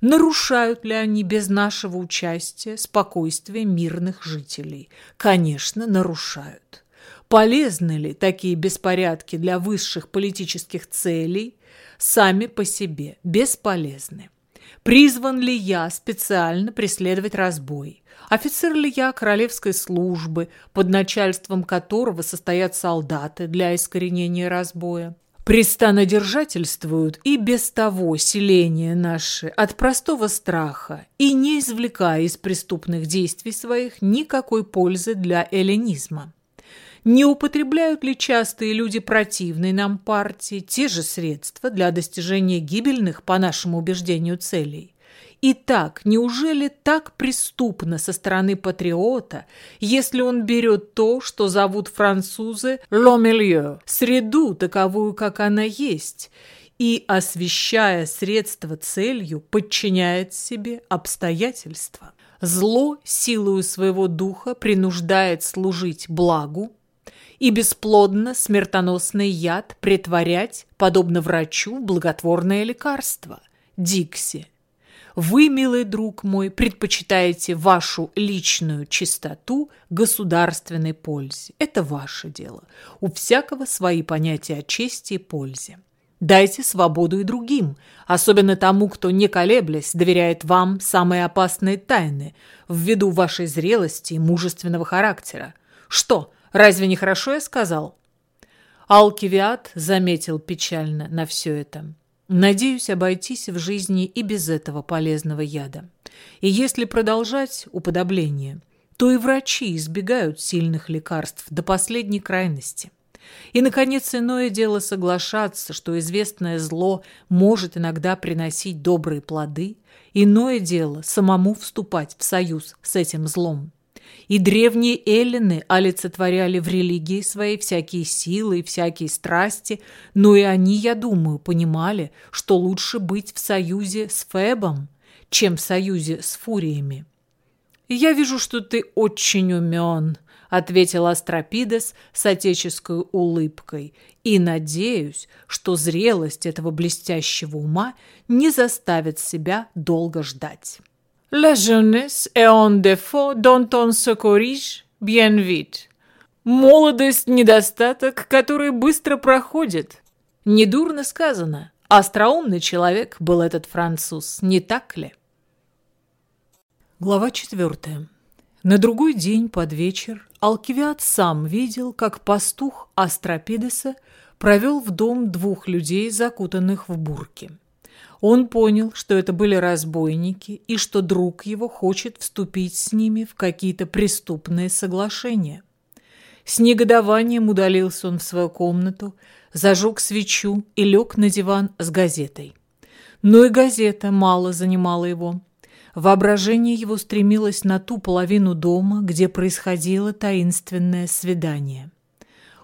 Нарушают ли они без нашего участия спокойствие мирных жителей? Конечно, нарушают. Полезны ли такие беспорядки для высших политических целей? Сами по себе бесполезны. Призван ли я специально преследовать разбой? Офицер ли я королевской службы, под начальством которого состоят солдаты для искоренения разбоя? Пристанодержательствуют и без того селения наши от простого страха и не извлекая из преступных действий своих никакой пользы для эллинизма. Не употребляют ли частые люди противной нам партии те же средства для достижения гибельных, по нашему убеждению, целей? Итак, неужели так преступно со стороны патриота, если он берет то, что зовут французы «ломелье» – среду, таковую, как она есть, и, освещая средства целью, подчиняет себе обстоятельства? Зло силою своего духа принуждает служить благу, и бесплодно смертоносный яд притворять, подобно врачу, благотворное лекарство. Дикси. Вы, милый друг мой, предпочитаете вашу личную чистоту государственной пользе. Это ваше дело. У всякого свои понятия о чести и пользе. Дайте свободу и другим, особенно тому, кто, не колеблясь, доверяет вам самые опасные тайны ввиду вашей зрелости и мужественного характера. Что, Разве не хорошо я сказал?» Алкивиат заметил печально на все это. «Надеюсь обойтись в жизни и без этого полезного яда. И если продолжать уподобление, то и врачи избегают сильных лекарств до последней крайности». И, наконец, иное дело соглашаться, что известное зло может иногда приносить добрые плоды, иное дело самому вступать в союз с этим злом. И древние эллины олицетворяли в религии своей всякие силы и всякие страсти, но и они, я думаю, понимали, что лучше быть в союзе с Фебом, чем в союзе с фуриями. «Я вижу, что ты очень умен», — ответил Астропидес с отеческой улыбкой, «и надеюсь, что зрелость этого блестящего ума не заставит себя долго ждать». La jeunesse est un défaut dont on se corrige bien vite. Молодость – недостаток, который быстро проходит. Недурно сказано. Остроумный человек был этот француз, не так ли? Глава четвертая. На другой день под вечер Алкивиад сам видел, как пастух Астропидеса провел в дом двух людей, закутанных в бурки. Он понял, что это были разбойники и что друг его хочет вступить с ними в какие-то преступные соглашения. С негодованием удалился он в свою комнату, зажег свечу и лег на диван с газетой. Но и газета мало занимала его. Воображение его стремилось на ту половину дома, где происходило таинственное свидание.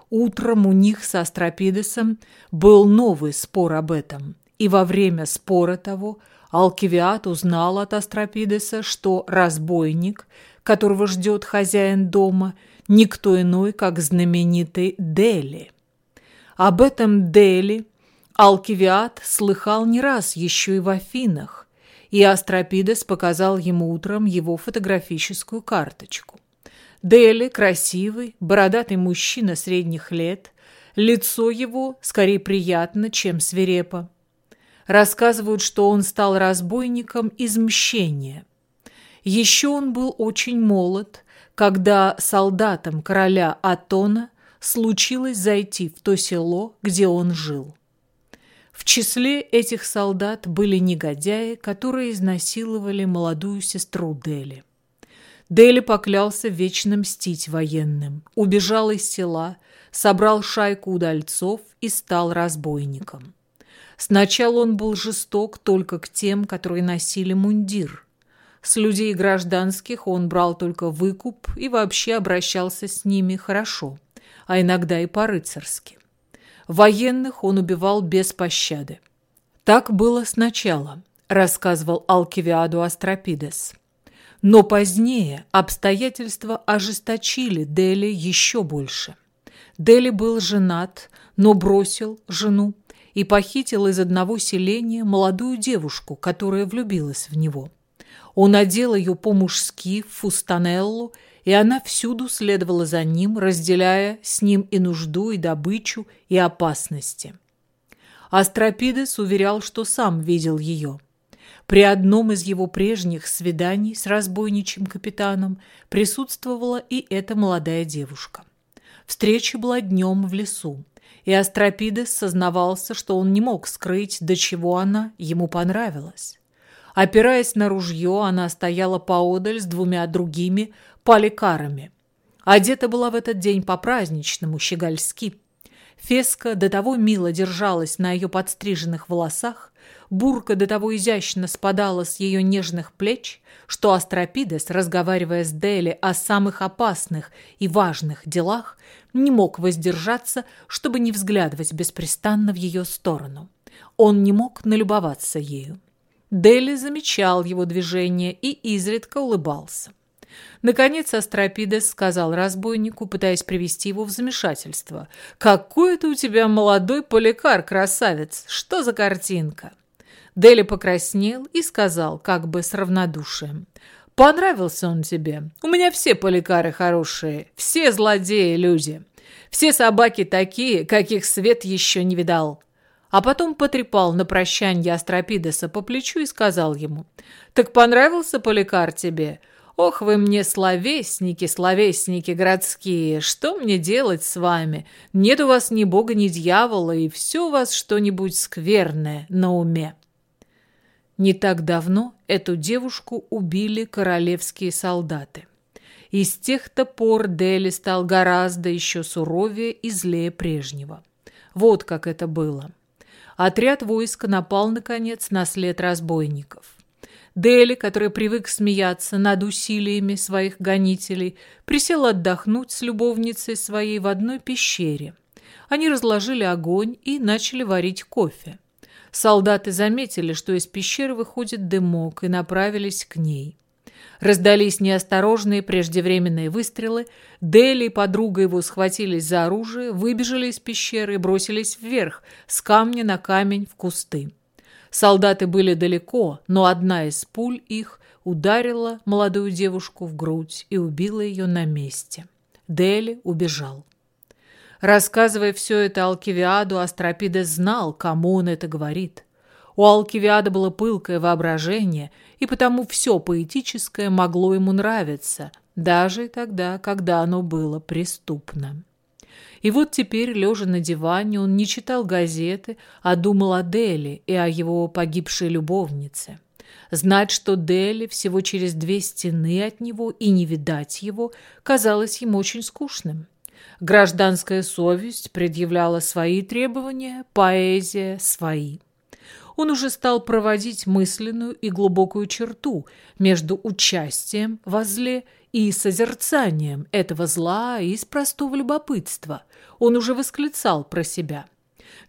Утром у них со Астропидесом был новый спор об этом – и во время спора того Алкивиад узнал от Астропидеса, что разбойник, которого ждет хозяин дома, никто иной, как знаменитый Дели. Об этом Дели Алкивиад слыхал не раз еще и в Афинах, и Астропидес показал ему утром его фотографическую карточку. Дели красивый, бородатый мужчина средних лет, лицо его скорее приятно, чем свирепо. Рассказывают, что он стал разбойником из мщения. Еще он был очень молод, когда солдатам короля Атона случилось зайти в то село, где он жил. В числе этих солдат были негодяи, которые изнасиловали молодую сестру Дели. Дели поклялся вечно мстить военным, убежал из села, собрал шайку удальцов и стал разбойником. Сначала он был жесток только к тем, которые носили мундир. С людей гражданских он брал только выкуп и вообще обращался с ними хорошо, а иногда и по-рыцарски. Военных он убивал без пощады. Так было сначала, рассказывал Алкивиаду Астропидес. Но позднее обстоятельства ожесточили Дели еще больше. Дели был женат, но бросил жену и похитил из одного селения молодую девушку, которая влюбилась в него. Он одел ее по-мужски в фустанеллу, и она всюду следовала за ним, разделяя с ним и нужду, и добычу, и опасности. Астропидес уверял, что сам видел ее. При одном из его прежних свиданий с разбойничьим капитаном присутствовала и эта молодая девушка. Встреча была днем в лесу и Астропидес сознавался, что он не мог скрыть, до чего она ему понравилась. Опираясь на ружье, она стояла поодаль с двумя другими поликарами. Одета была в этот день по-праздничному, щегольски. Феска до того мило держалась на ее подстриженных волосах, бурка до того изящно спадала с ее нежных плеч, что Астропидес, разговаривая с Дели о самых опасных и важных делах, не мог воздержаться, чтобы не взглядывать беспрестанно в ее сторону. Он не мог налюбоваться ею. Дели замечал его движение и изредка улыбался. Наконец Астропидес сказал разбойнику, пытаясь привести его в замешательство. «Какой это у тебя молодой поликар, красавец! Что за картинка?» Дели покраснел и сказал, как бы с равнодушием. «Понравился он тебе? У меня все поликары хорошие, все злодеи люди. Все собаки такие, каких свет еще не видал». А потом потрепал на прощанье Астропидеса по плечу и сказал ему, «Так понравился поликар тебе? Ох, вы мне словесники, словесники городские, что мне делать с вами? Нет у вас ни бога, ни дьявола, и все у вас что-нибудь скверное на уме». Не так давно эту девушку убили королевские солдаты. И с тех-то пор Дели стал гораздо еще суровее и злее прежнего. Вот как это было. Отряд войска напал, наконец, на след разбойников. Дели, который привык смеяться над усилиями своих гонителей, присел отдохнуть с любовницей своей в одной пещере. Они разложили огонь и начали варить кофе. Солдаты заметили, что из пещеры выходит дымок, и направились к ней. Раздались неосторожные преждевременные выстрелы. Дели и подруга его схватились за оружие, выбежали из пещеры и бросились вверх, с камня на камень в кусты. Солдаты были далеко, но одна из пуль их ударила молодую девушку в грудь и убила ее на месте. Дели убежал. Рассказывая все это Алкивиаду, Астропидес знал, кому он это говорит. У Алкивиада было пылкое воображение, и потому все поэтическое могло ему нравиться, даже тогда, когда оно было преступно. И вот теперь, лежа на диване, он не читал газеты, а думал о Дели и о его погибшей любовнице. Знать, что Дели всего через две стены от него и не видать его, казалось ему очень скучным. Гражданская совесть предъявляла свои требования, поэзия – свои. Он уже стал проводить мысленную и глубокую черту между участием во зле и созерцанием этого зла из простого любопытства. Он уже восклицал про себя.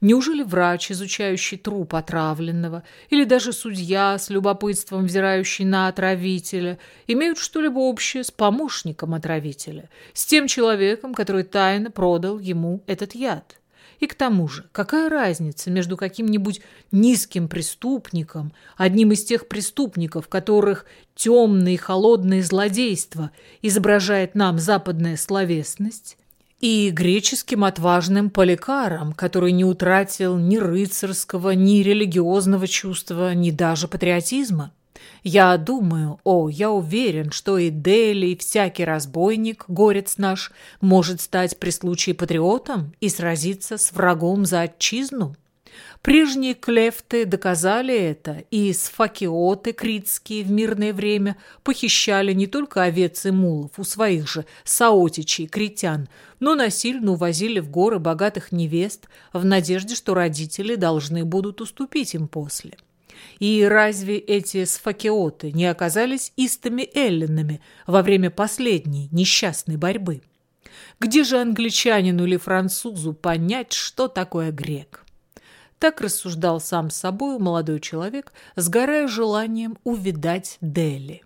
Неужели врач, изучающий труп отравленного, или даже судья, с любопытством взирающий на отравителя, имеют что-либо общее с помощником отравителя, с тем человеком, который тайно продал ему этот яд? И к тому же, какая разница между каким-нибудь низким преступником, одним из тех преступников, которых темное и холодное злодейство изображает нам западная словесность, и греческим отважным поликаром, который не утратил ни рыцарского, ни религиозного чувства, ни даже патриотизма. Я думаю, о, я уверен, что и Дели, и всякий разбойник, горец наш, может стать при случае патриотом и сразиться с врагом за отчизну. Прежние клефты доказали это, и сфакиоты критские в мирное время похищали не только овец и мулов у своих же саотичей, критян, но насильно увозили в горы богатых невест в надежде, что родители должны будут уступить им после. И разве эти сфакиоты не оказались истыми эллинами во время последней несчастной борьбы? Где же англичанину или французу понять, что такое грек? Так рассуждал сам собой молодой человек, сгорая желанием увидать Дели.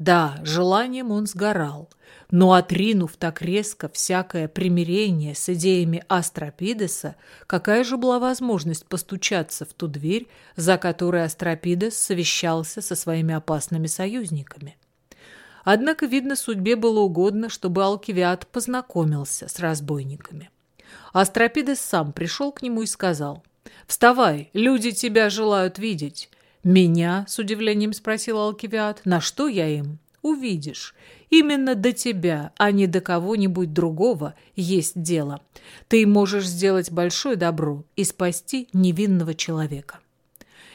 Да, желанием он сгорал, но отринув так резко всякое примирение с идеями Астропидеса, какая же была возможность постучаться в ту дверь, за которой Астропидес совещался со своими опасными союзниками? Однако, видно, судьбе было угодно, чтобы Алкивиад познакомился с разбойниками. Астропидес сам пришел к нему и сказал, «Вставай, люди тебя желают видеть». «Меня?» – с удивлением спросил Алкивиад. «На что я им?» «Увидишь. Именно до тебя, а не до кого-нибудь другого есть дело. Ты можешь сделать большое добро и спасти невинного человека».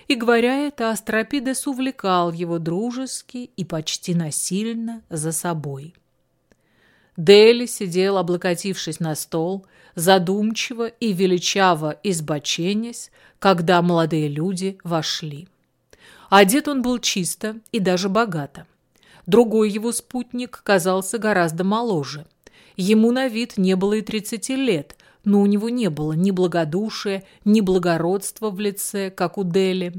И говоря это, Астропидес увлекал его дружески и почти насильно за собой. Дели сидел, облокотившись на стол, задумчиво и величаво избоченясь, когда молодые люди вошли. Одет он был чисто и даже богато. Другой его спутник казался гораздо моложе. Ему на вид не было и тридцати лет, но у него не было ни благодушия, ни благородства в лице, как у Дели.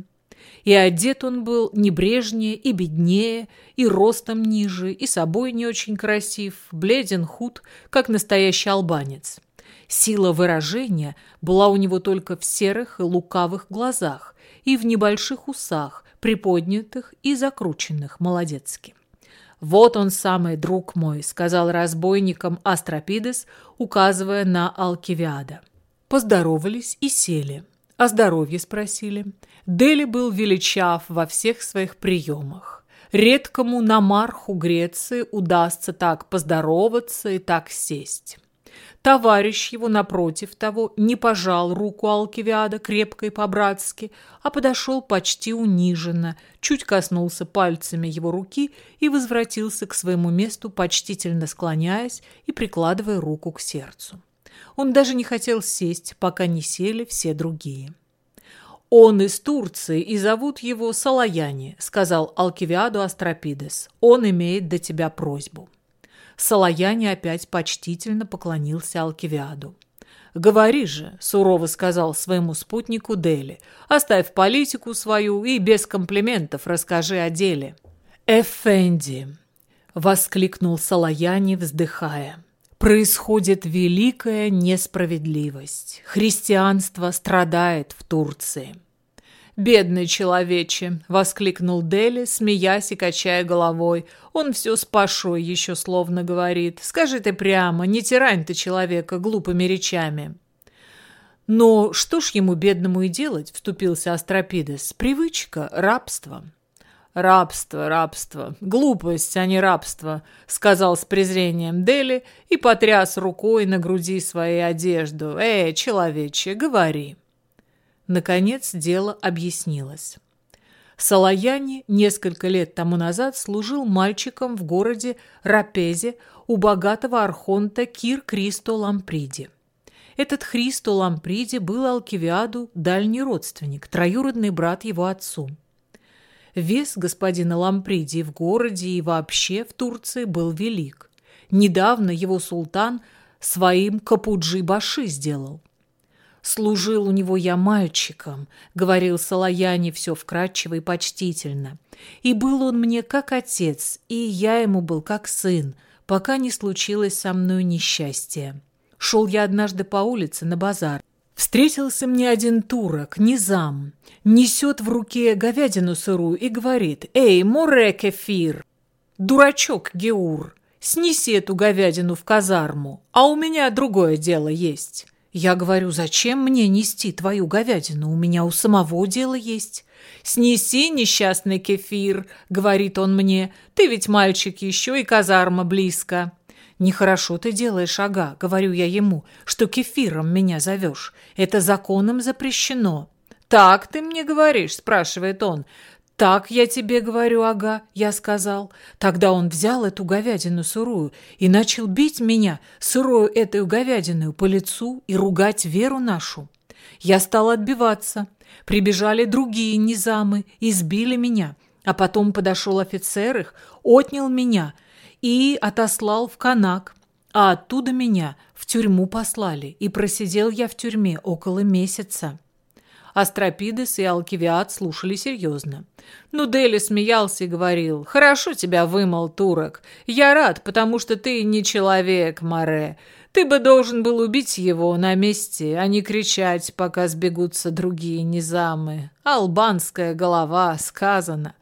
И одет он был небрежнее и беднее, и ростом ниже, и собой не очень красив, бледен, худ, как настоящий албанец. Сила выражения была у него только в серых и лукавых глазах и в небольших усах, приподнятых и закрученных молодецки. «Вот он самый друг мой», — сказал разбойникам Астропидес, указывая на Алкивиада. Поздоровались и сели. О здоровье спросили. Дели был величав во всех своих приемах. Редкому намарху Греции удастся так поздороваться и так сесть. Товарищ его, напротив того, не пожал руку Алкивиада крепко и по-братски, а подошел почти униженно, чуть коснулся пальцами его руки и возвратился к своему месту, почтительно склоняясь и прикладывая руку к сердцу. Он даже не хотел сесть, пока не сели все другие. «Он из Турции, и зовут его Салаяни», — сказал Алкивиаду Астропидес. «Он имеет до тебя просьбу». Салаяни опять почтительно поклонился Алкивиаду. «Говори же», — сурово сказал своему спутнику Дели, «оставь политику свою и без комплиментов расскажи о деле». «Эфенди», — воскликнул Салаяни, вздыхая, «происходит великая несправедливость. Христианство страдает в Турции». «Бедный человече!» — воскликнул Дели, смеясь и качая головой. «Он все с Пашой еще словно говорит. Скажи ты прямо, не тирань ты человека глупыми речами». «Но что ж ему, бедному, и делать?» — вступился Астропидес. «Привычка, рабство». «Рабство, рабство, глупость, а не рабство», — сказал с презрением Дели и потряс рукой на груди своей одежду. «Эй, человече, говори». Наконец дело объяснилось. Салаяни несколько лет тому назад служил мальчиком в городе Рапезе у богатого архонта Кир Кристо Ламприди. Этот Христо Ламприди был Алкивиаду дальний родственник, троюродный брат его отцу. Вес господина Ламприди в городе и вообще в Турции был велик. Недавно его султан своим Капуджи Баши сделал. «Служил у него я мальчиком», — говорил Салаяне все вкратчиво и почтительно. «И был он мне как отец, и я ему был как сын, пока не случилось со мной несчастье. Шел я однажды по улице на базар. Встретился мне один турок, низам, несет в руке говядину сырую и говорит «Эй, море кефир!» «Дурачок, Геур, снеси эту говядину в казарму, а у меня другое дело есть». Я говорю, зачем мне нести твою говядину? У меня у самого дело есть. Снеси, несчастный кефир, говорит он мне. Ты ведь мальчик еще и казарма близко. Нехорошо ты делаешь, ага, говорю я ему, что кефиром меня зовешь. Это законом запрещено. Так ты мне говоришь, спрашивает он. «Так я тебе говорю, ага», — я сказал. Тогда он взял эту говядину сырую и начал бить меня, сырую этой говядиной, по лицу и ругать веру нашу. Я стал отбиваться. Прибежали другие низамы, избили меня. А потом подошел офицер их, отнял меня и отослал в Канак. А оттуда меня в тюрьму послали, и просидел я в тюрьме около месяца. Астропидес и Алкивиад слушали серьезно. Ну, Дели смеялся и говорил, «Хорошо тебя вымыл, турок. Я рад, потому что ты не человек, Море. Ты бы должен был убить его на месте, а не кричать, пока сбегутся другие низамы. Албанская голова, сказано».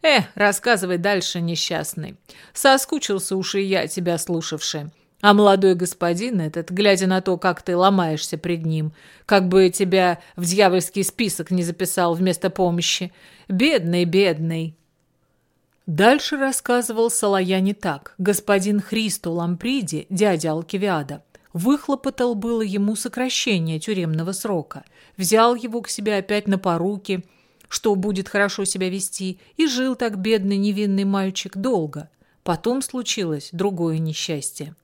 «Э, рассказывай дальше, несчастный. Соскучился уж и я, тебя слушавший. А молодой господин этот, глядя на то, как ты ломаешься пред ним, как бы тебя в дьявольский список не записал вместо помощи. Бедный, бедный. Дальше рассказывал Салая не так. Господин Христо Ламприди, дядя Алкивиада, выхлопотал было ему сокращение тюремного срока, взял его к себе опять на поруки, что будет хорошо себя вести, и жил так бедный невинный мальчик долго. Потом случилось другое несчастье.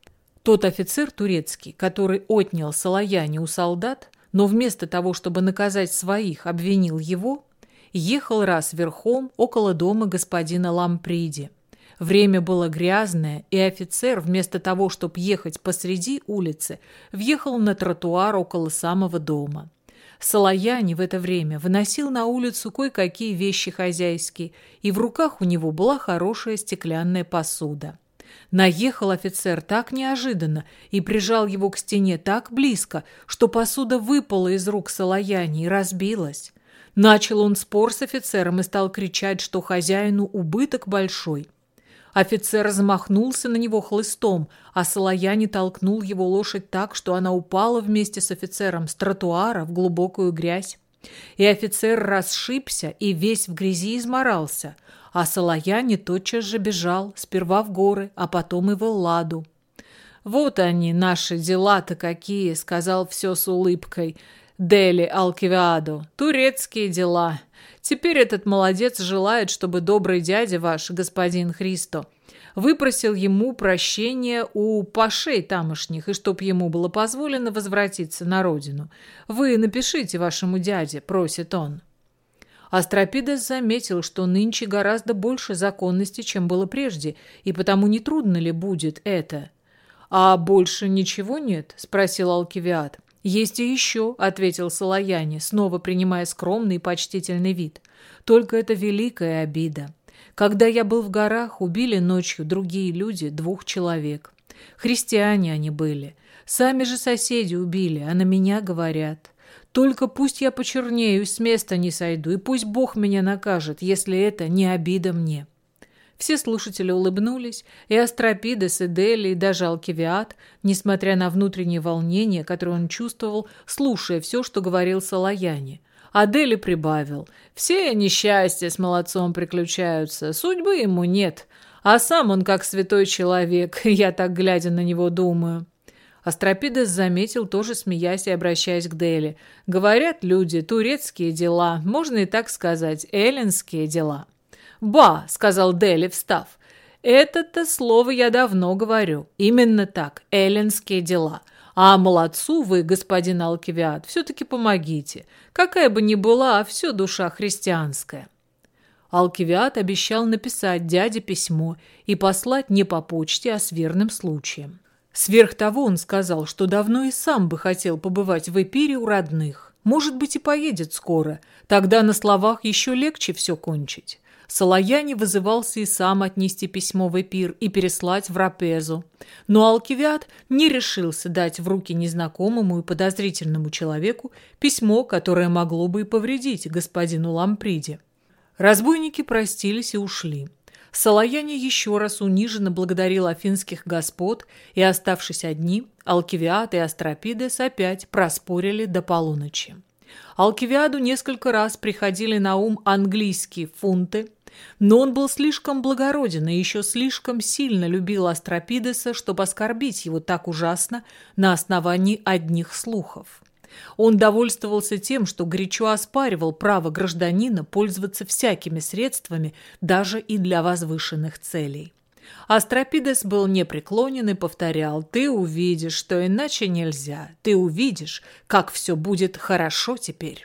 Тот офицер турецкий, который отнял Салаяне у солдат, но вместо того, чтобы наказать своих, обвинил его, ехал раз верхом около дома господина Ламприди. Время было грязное, и офицер, вместо того, чтобы ехать посреди улицы, въехал на тротуар около самого дома. Салаяне в это время выносил на улицу кое-какие вещи хозяйские, и в руках у него была хорошая стеклянная посуда. Наехал офицер так неожиданно и прижал его к стене так близко, что посуда выпала из рук Салаяни и разбилась. Начал он спор с офицером и стал кричать, что хозяину убыток большой. Офицер замахнулся на него хлыстом, а Салаяни толкнул его лошадь так, что она упала вместе с офицером с тротуара в глубокую грязь. И офицер расшибся и весь в грязи изморался – а Салаяне тотчас же бежал, сперва в горы, а потом и в Элладу. «Вот они, наши дела-то какие!» — сказал все с улыбкой. «Дели Алкивиадо, турецкие дела. Теперь этот молодец желает, чтобы добрый дядя ваш, господин Христо, выпросил ему прощения у пашей тамошних, и чтоб ему было позволено возвратиться на родину. Вы напишите вашему дяде, просит он». Астропидес заметил, что нынче гораздо больше законности, чем было прежде, и потому нетрудно ли будет это. «А больше ничего нет?» – спросил Алкивиад. «Есть и еще», – ответил Салаяне, снова принимая скромный и почтительный вид. «Только это великая обида. Когда я был в горах, убили ночью другие люди, двух человек. Христиане они были. Сами же соседи убили, а на меня говорят. Только пусть я почернею, с места не сойду, и пусть Бог меня накажет, если это не обида мне». Все слушатели улыбнулись, и Астропидес, и Дели, и даже Алкивиад, несмотря на внутреннее волнение, которое он чувствовал, слушая все, что говорил Салаяне. А Дели прибавил. «Все несчастья с молодцом приключаются, судьбы ему нет, а сам он как святой человек, я так глядя на него думаю». Астропидес заметил, тоже смеясь и обращаясь к Дели. «Говорят люди, турецкие дела, можно и так сказать, эллинские дела». «Ба!» — сказал Дели, встав. «Это-то слово я давно говорю. Именно так, эллинские дела. А молодцу вы, господин Алкивиад, все-таки помогите. Какая бы ни была, а все душа христианская». Алкивиад обещал написать дяде письмо и послать не по почте, а с верным случаем. Сверх того он сказал, что давно и сам бы хотел побывать в Эпире у родных. Может быть, и поедет скоро. Тогда на словах еще легче все кончить. Салаяне вызывался и сам отнести письмо в Эпир и переслать в Рапезу. Но Алкивиад не решился дать в руки незнакомому и подозрительному человеку письмо, которое могло бы и повредить господину Ламприде. Разбойники простились и ушли. Салаяне еще раз униженно благодарил афинских господ, и, оставшись одни, Алкивиад и Астропидес опять проспорили до полуночи. Алкивиаду несколько раз приходили на ум английские фунты, но он был слишком благороден и еще слишком сильно любил Астропидеса, чтобы оскорбить его так ужасно на основании одних слухов. Он довольствовался тем, что горячо оспаривал право гражданина пользоваться всякими средствами, даже и для возвышенных целей. Астропидес был непреклонен и повторял «Ты увидишь, что иначе нельзя. Ты увидишь, как все будет хорошо теперь».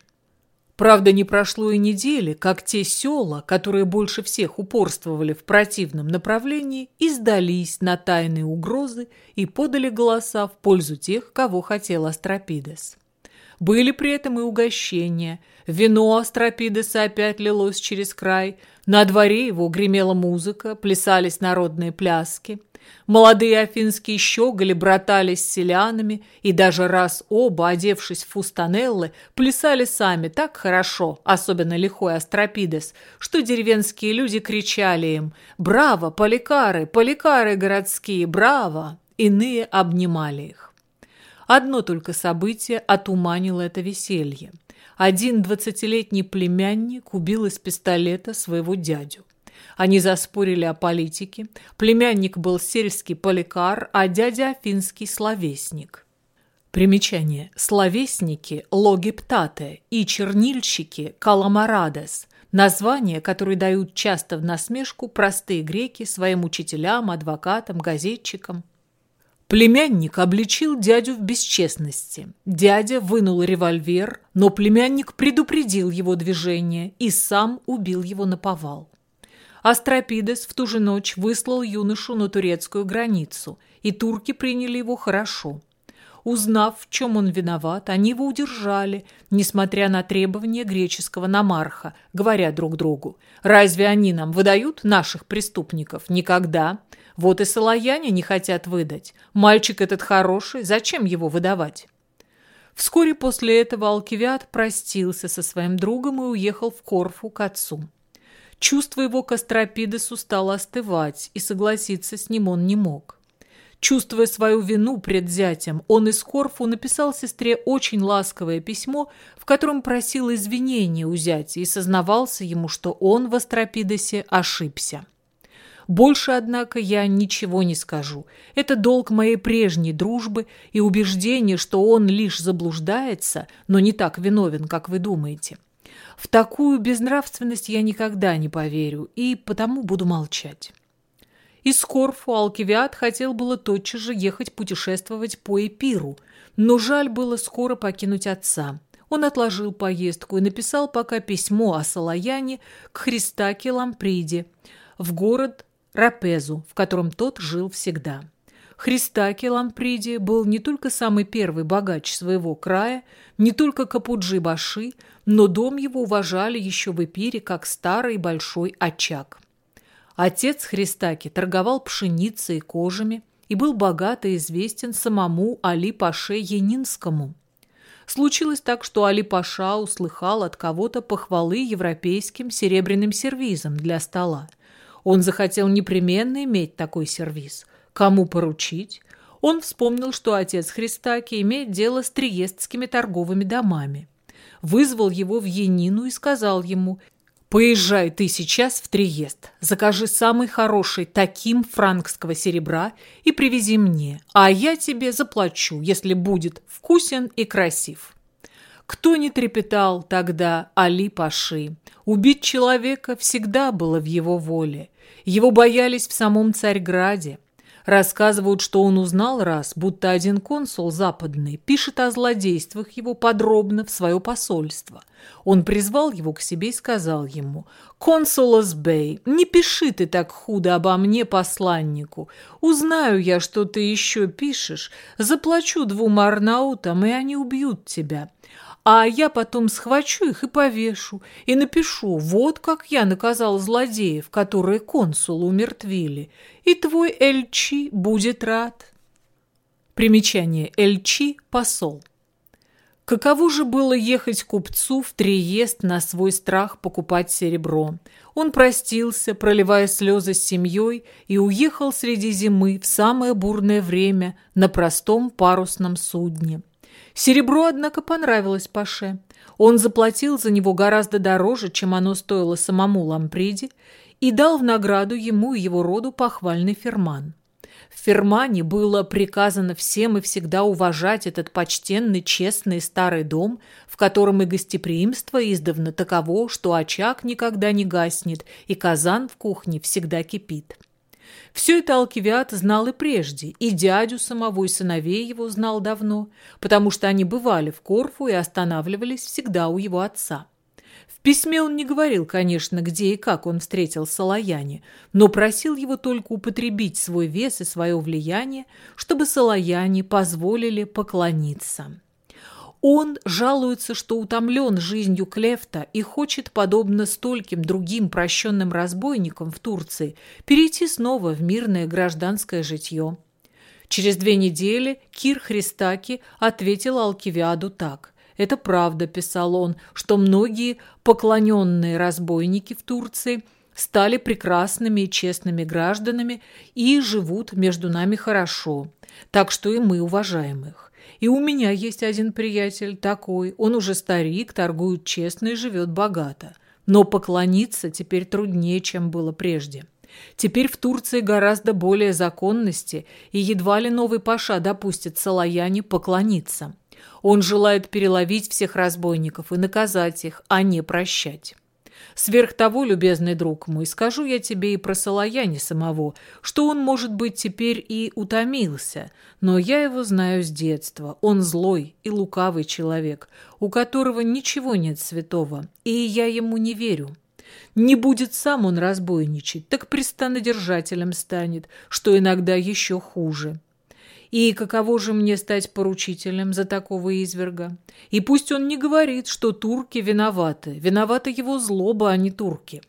Правда, не прошло и недели, как те села, которые больше всех упорствовали в противном направлении, издались на тайные угрозы и подали голоса в пользу тех, кого хотел Астропидес. Были при этом и угощения. Вино Астропидеса опять лилось через край. На дворе его гремела музыка, плясались народные пляски. Молодые афинские щеголи братались с селянами, и даже раз оба, одевшись в фустанеллы, плясали сами так хорошо, особенно лихой Астропидес, что деревенские люди кричали им «Браво, поликары, поликары городские, браво!» Иные обнимали их. Одно только событие отуманило это веселье. Один двадцатилетний племянник убил из пистолета своего дядю. Они заспорили о политике. Племянник был сельский поликар, а дядя – афинский словесник. Примечание. Словесники – логиптате и чернильщики – каламарадес – названия, которые дают часто в насмешку простые греки своим учителям, адвокатам, газетчикам. Племянник обличил дядю в бесчестности. Дядя вынул револьвер, но племянник предупредил его движение и сам убил его на повал. Астропидес в ту же ночь выслал юношу на турецкую границу, и турки приняли его хорошо. Узнав, в чем он виноват, они его удержали, несмотря на требования греческого намарха, говоря друг другу, «Разве они нам выдают наших преступников? Никогда. Вот и Салаяне не хотят выдать. Мальчик этот хороший, зачем его выдавать?» Вскоре после этого Алкивиад простился со своим другом и уехал в Корфу к отцу. Чувство его к Астропидесу стало остывать, и согласиться с ним он не мог. Чувствуя свою вину пред зятем, он из Корфу написал сестре очень ласковое письмо, в котором просил извинения у зятя и сознавался ему, что он в Астропидесе ошибся. Больше, однако, я ничего не скажу. Это долг моей прежней дружбы и убеждение, что он лишь заблуждается, но не так виновен, как вы думаете. В такую безнравственность я никогда не поверю и потому буду молчать. Из Корфу Алкивиад хотел было тотчас же ехать путешествовать по Эпиру, но жаль было скоро покинуть отца. Он отложил поездку и написал пока письмо о Салаяне к Христаке Ламприде в город Рапезу, в котором тот жил всегда. Христаки Ламприди был не только самый первый богач своего края, не только Капуджи-Баши, но дом его уважали еще в Эпире как старый большой очаг. Отец Христаки торговал пшеницей и кожами и был богат и известен самому Али-Паше Янинскому. Случилось так, что Али-Паша услыхал от кого-то похвалы европейским серебряным сервизом для стола. Он захотел непременно иметь такой сервиз. Кому поручить? Он вспомнил, что отец Христаки имеет дело с триестскими торговыми домами. Вызвал его в Янину и сказал ему Поезжай ты сейчас в Триест, закажи самый хороший таким франкского серебра и привези мне, а я тебе заплачу, если будет вкусен и красив. Кто не трепетал тогда Али Паши? Убить человека всегда было в его воле. Его боялись в самом Царьграде. Рассказывают, что он узнал раз, будто один консул западный пишет о злодействах его подробно в свое посольство. Он призвал его к себе и сказал ему, «Консулас Бэй, не пиши ты так худо обо мне посланнику. Узнаю я, что ты еще пишешь, заплачу двум арнаутам, и они убьют тебя а я потом схвачу их и повешу, и напишу, вот как я наказал злодеев, которые консулу умертвили, и твой Эльчи будет рад. Примечание Эльчи – посол. Каково же было ехать купцу в Триест на свой страх покупать серебро? Он простился, проливая слезы с семьей, и уехал среди зимы в самое бурное время на простом парусном судне. Серебро, однако, понравилось Паше. Он заплатил за него гораздо дороже, чем оно стоило самому Ламприде, и дал в награду ему и его роду похвальный ферман. В фермане было приказано всем и всегда уважать этот почтенный, честный старый дом, в котором и гостеприимство издавна таково, что очаг никогда не гаснет и казан в кухне всегда кипит. Все это Алкивиад знал и прежде, и дядю самого, и сыновей его знал давно, потому что они бывали в Корфу и останавливались всегда у его отца. В письме он не говорил, конечно, где и как он встретил Салаяне, но просил его только употребить свой вес и свое влияние, чтобы Салаяне позволили поклониться. Он жалуется, что утомлен жизнью Клефта и хочет, подобно стольким другим прощенным разбойникам в Турции, перейти снова в мирное гражданское житье. Через две недели Кир Христаки ответил Алкивиаду так. «Это правда», – писал он, – «что многие поклоненные разбойники в Турции стали прекрасными и честными гражданами и живут между нами хорошо, так что и мы уважаем их. И у меня есть один приятель такой. Он уже старик, торгует честно и живет богато. Но поклониться теперь труднее, чем было прежде. Теперь в Турции гораздо более законности, и едва ли новый паша допустит Салаяне поклониться. Он желает переловить всех разбойников и наказать их, а не прощать. Сверх того, любезный друг мой, скажу я тебе и про Салаяне самого, что он, может быть, теперь и утомился, но я его знаю с детства. Он злой и лукавый человек, у которого ничего нет святого, и я ему не верю. Не будет сам он разбойничать, так пристанодержателем станет, что иногда еще хуже. И каково же мне стать поручителем за такого изверга? И пусть он не говорит, что турки виноваты. Виновата его злоба, а не турки.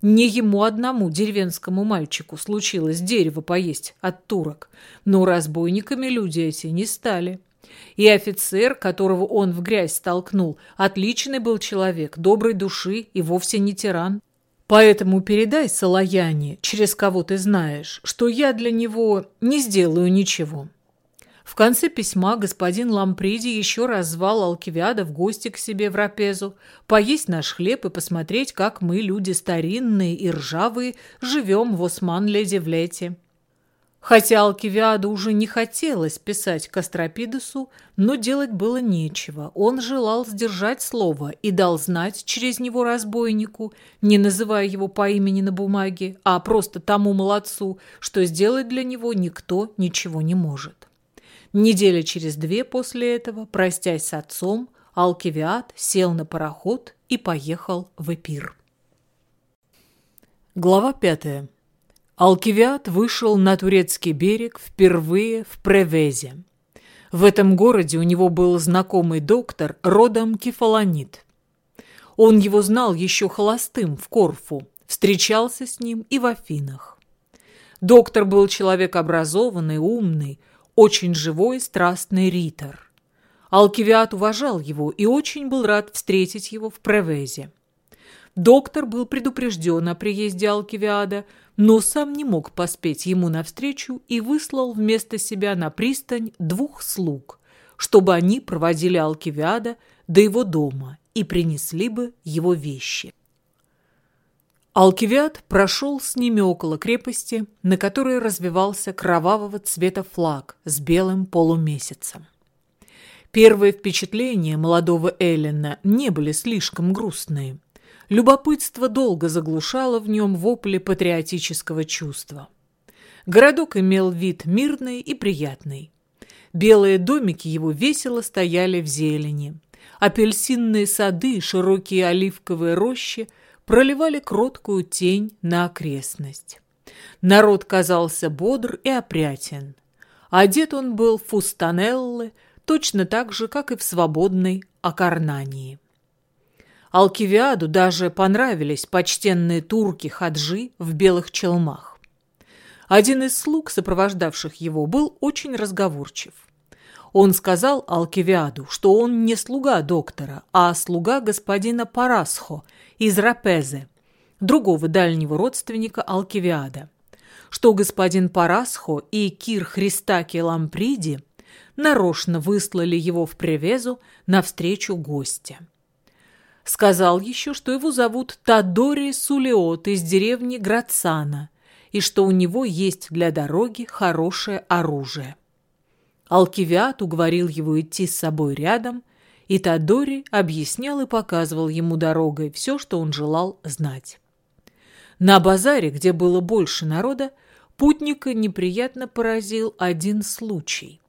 Не ему одному, деревенскому мальчику, случилось дерево поесть от турок. Но разбойниками люди эти не стали. И офицер, которого он в грязь столкнул, отличный был человек, доброй души и вовсе не тиран. Поэтому передай Салаяне, через кого ты знаешь, что я для него не сделаю ничего. В конце письма господин Ламприди еще раз звал Алкивиада в гости к себе в Рапезу, поесть наш хлеб и посмотреть, как мы, люди старинные и ржавые, живем в Осман-Леди-в-Лете. Хотя Алкивиаду уже не хотелось писать Кастропидусу, но делать было нечего. Он желал сдержать слово и дал знать через него разбойнику, не называя его по имени на бумаге, а просто тому молодцу, что сделать для него никто ничего не может. Недели через две после этого, простясь с отцом, Алкивиад сел на пароход и поехал в Эпир. Глава пятая. Алкивиад вышел на турецкий берег впервые в Превезе. В этом городе у него был знакомый доктор родом Кефалонит. Он его знал еще холостым в Корфу, встречался с ним и в Афинах. Доктор был человек образованный, умный, очень живой, страстный ритор. Алкивиат уважал его и очень был рад встретить его в Превезе. Доктор был предупрежден о приезде Алкивиада, но сам не мог поспеть ему навстречу и выслал вместо себя на пристань двух слуг, чтобы они проводили Алкивиада до его дома и принесли бы его вещи. Алкивиад прошел с ними около крепости, на которой развивался кровавого цвета флаг с белым полумесяцем. Первые впечатления молодого Эллина не были слишком грустные. Любопытство долго заглушало в нем вопли патриотического чувства. Городок имел вид мирный и приятный. Белые домики его весело стояли в зелени. Апельсинные сады, широкие оливковые рощи проливали кроткую тень на окрестность. Народ казался бодр и опрятен. Одет он был в фустанеллы, точно так же, как и в свободной Акарнании. Алкивиаду даже понравились почтенные турки-хаджи в белых челмах. Один из слуг, сопровождавших его, был очень разговорчив. Он сказал Алкивиаду, что он не слуга доктора, а слуга господина Парасхо из Рапезе, другого дальнего родственника Алкивиада, что господин Парасхо и Кир Христаки Ламприди нарочно выслали его в Превезу навстречу гостя. Сказал еще, что его зовут Тадори Сулиот из деревни Грацана и что у него есть для дороги хорошее оружие. Алкивиат уговорил его идти с собой рядом, и Тадори объяснял и показывал ему дорогой все, что он желал знать. На базаре, где было больше народа, путника неприятно поразил один случай.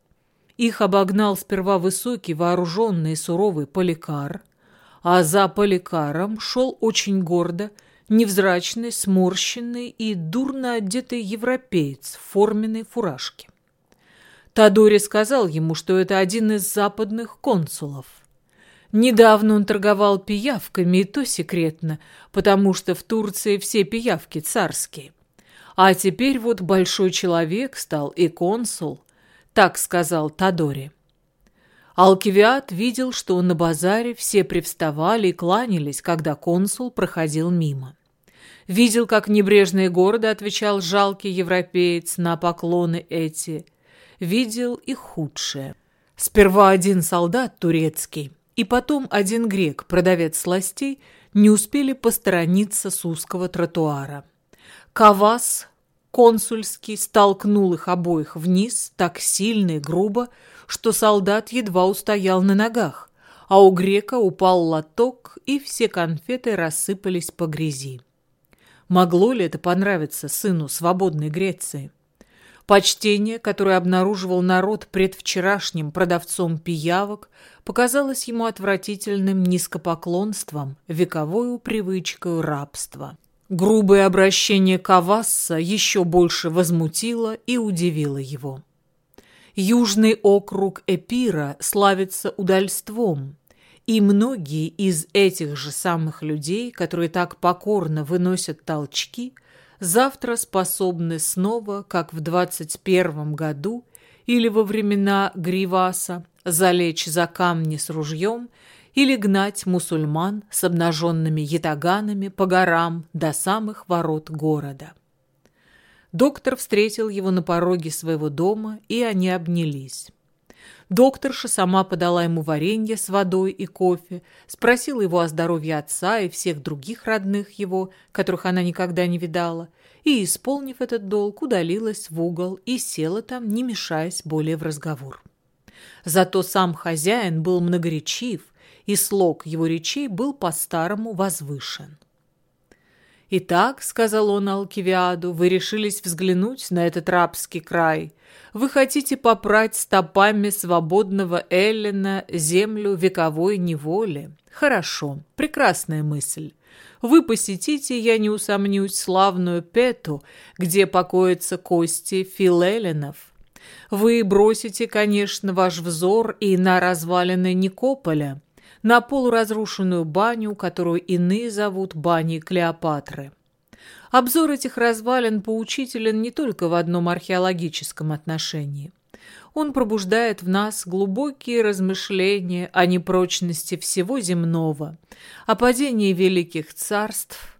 Их обогнал сперва высокий, вооруженный и суровый поликар, а за поликаром шел очень гордо невзрачный, сморщенный и дурно одетый европеец в форменной фуражке. Тадори сказал ему, что это один из западных консулов. Недавно он торговал пиявками, и то секретно, потому что в Турции все пиявки царские. А теперь вот большой человек стал и консул, так сказал Тадори. Алкивиад видел, что на базаре все привставали и кланялись, когда консул проходил мимо. Видел, как небрежно и гордо отвечал жалкий европеец на поклоны эти. Видел и худшее. Сперва один солдат турецкий, и потом один грек, продавец сластей, не успели посторониться с узкого тротуара. Кавас, консульский, столкнул их обоих вниз так сильно и грубо, что солдат едва устоял на ногах, а у грека упал лоток, и все конфеты рассыпались по грязи. Могло ли это понравиться сыну свободной Греции? Почтение, которое обнаруживал народ предвчерашним продавцом пиявок, показалось ему отвратительным низкопоклонством, вековою привычкой рабства. Грубое обращение Кавасса еще больше возмутило и удивило его. Южный округ Эпира славится удальством, и многие из этих же самых людей, которые так покорно выносят толчки – завтра способны снова, как в двадцать первом году или во времена Гриваса, залечь за камни с ружьем или гнать мусульман с обнаженными ятаганами по горам до самых ворот города. Доктор встретил его на пороге своего дома, и они обнялись. Докторша сама подала ему варенье с водой и кофе, спросила его о здоровье отца и всех других родных его, которых она никогда не видала, и, исполнив этот долг, удалилась в угол и села там, не мешаясь более в разговор. Зато сам хозяин был многоречив, и слог его речей был по-старому возвышен. «Итак», — сказал он Алкивиаду, — «вы решились взглянуть на этот рабский край. Вы хотите попрать стопами свободного Эллина землю вековой неволи. Хорошо, прекрасная мысль. Вы посетите, я не усомнюсь, славную Пету, где покоятся кости филелинов. Вы бросите, конечно, ваш взор и на развалины Никополя, на полуразрушенную баню, которую иные зовут баней Клеопатры. Обзор этих развалин поучителен не только в одном археологическом отношении. Он пробуждает в нас глубокие размышления о непрочности всего земного, о падении великих царств,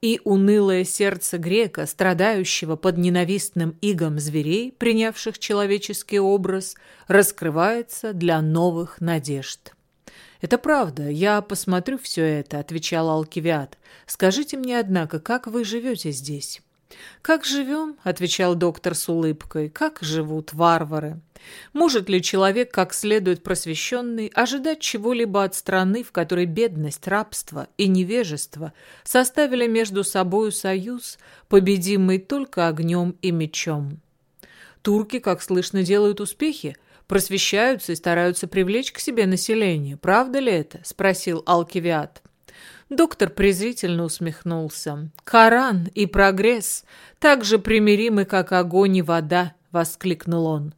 и унылое сердце грека, страдающего под ненавистным игом зверей, принявших человеческий образ, раскрывается для новых надежд. «Это правда, я посмотрю все это», — отвечал Алкивиад. «Скажите мне, однако, как вы живете здесь? «Как живем?» — отвечал доктор с улыбкой. «Как живут варвары? Может ли человек, как следует просвещенный, ожидать чего-либо от страны, в которой бедность, рабство и невежество составили между собою союз, победимый только огнем и мечом? Турки, как слышно, делают успехи, просвещаются и стараются привлечь к себе население. Правда ли это?» — спросил Алкивиад. Доктор презрительно усмехнулся. «Коран и прогресс так же примиримы, как огонь и вода», — воскликнул он.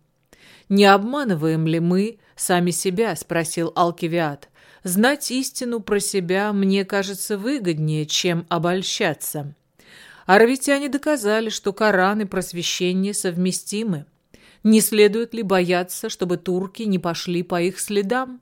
«Не обманываем ли мы сами себя?» — спросил Алкивиад. «Знать истину про себя мне кажется выгоднее, чем обольщаться». Аравитяне доказали, что Коран и просвещение совместимы. Не следует ли бояться, чтобы турки не пошли по их следам?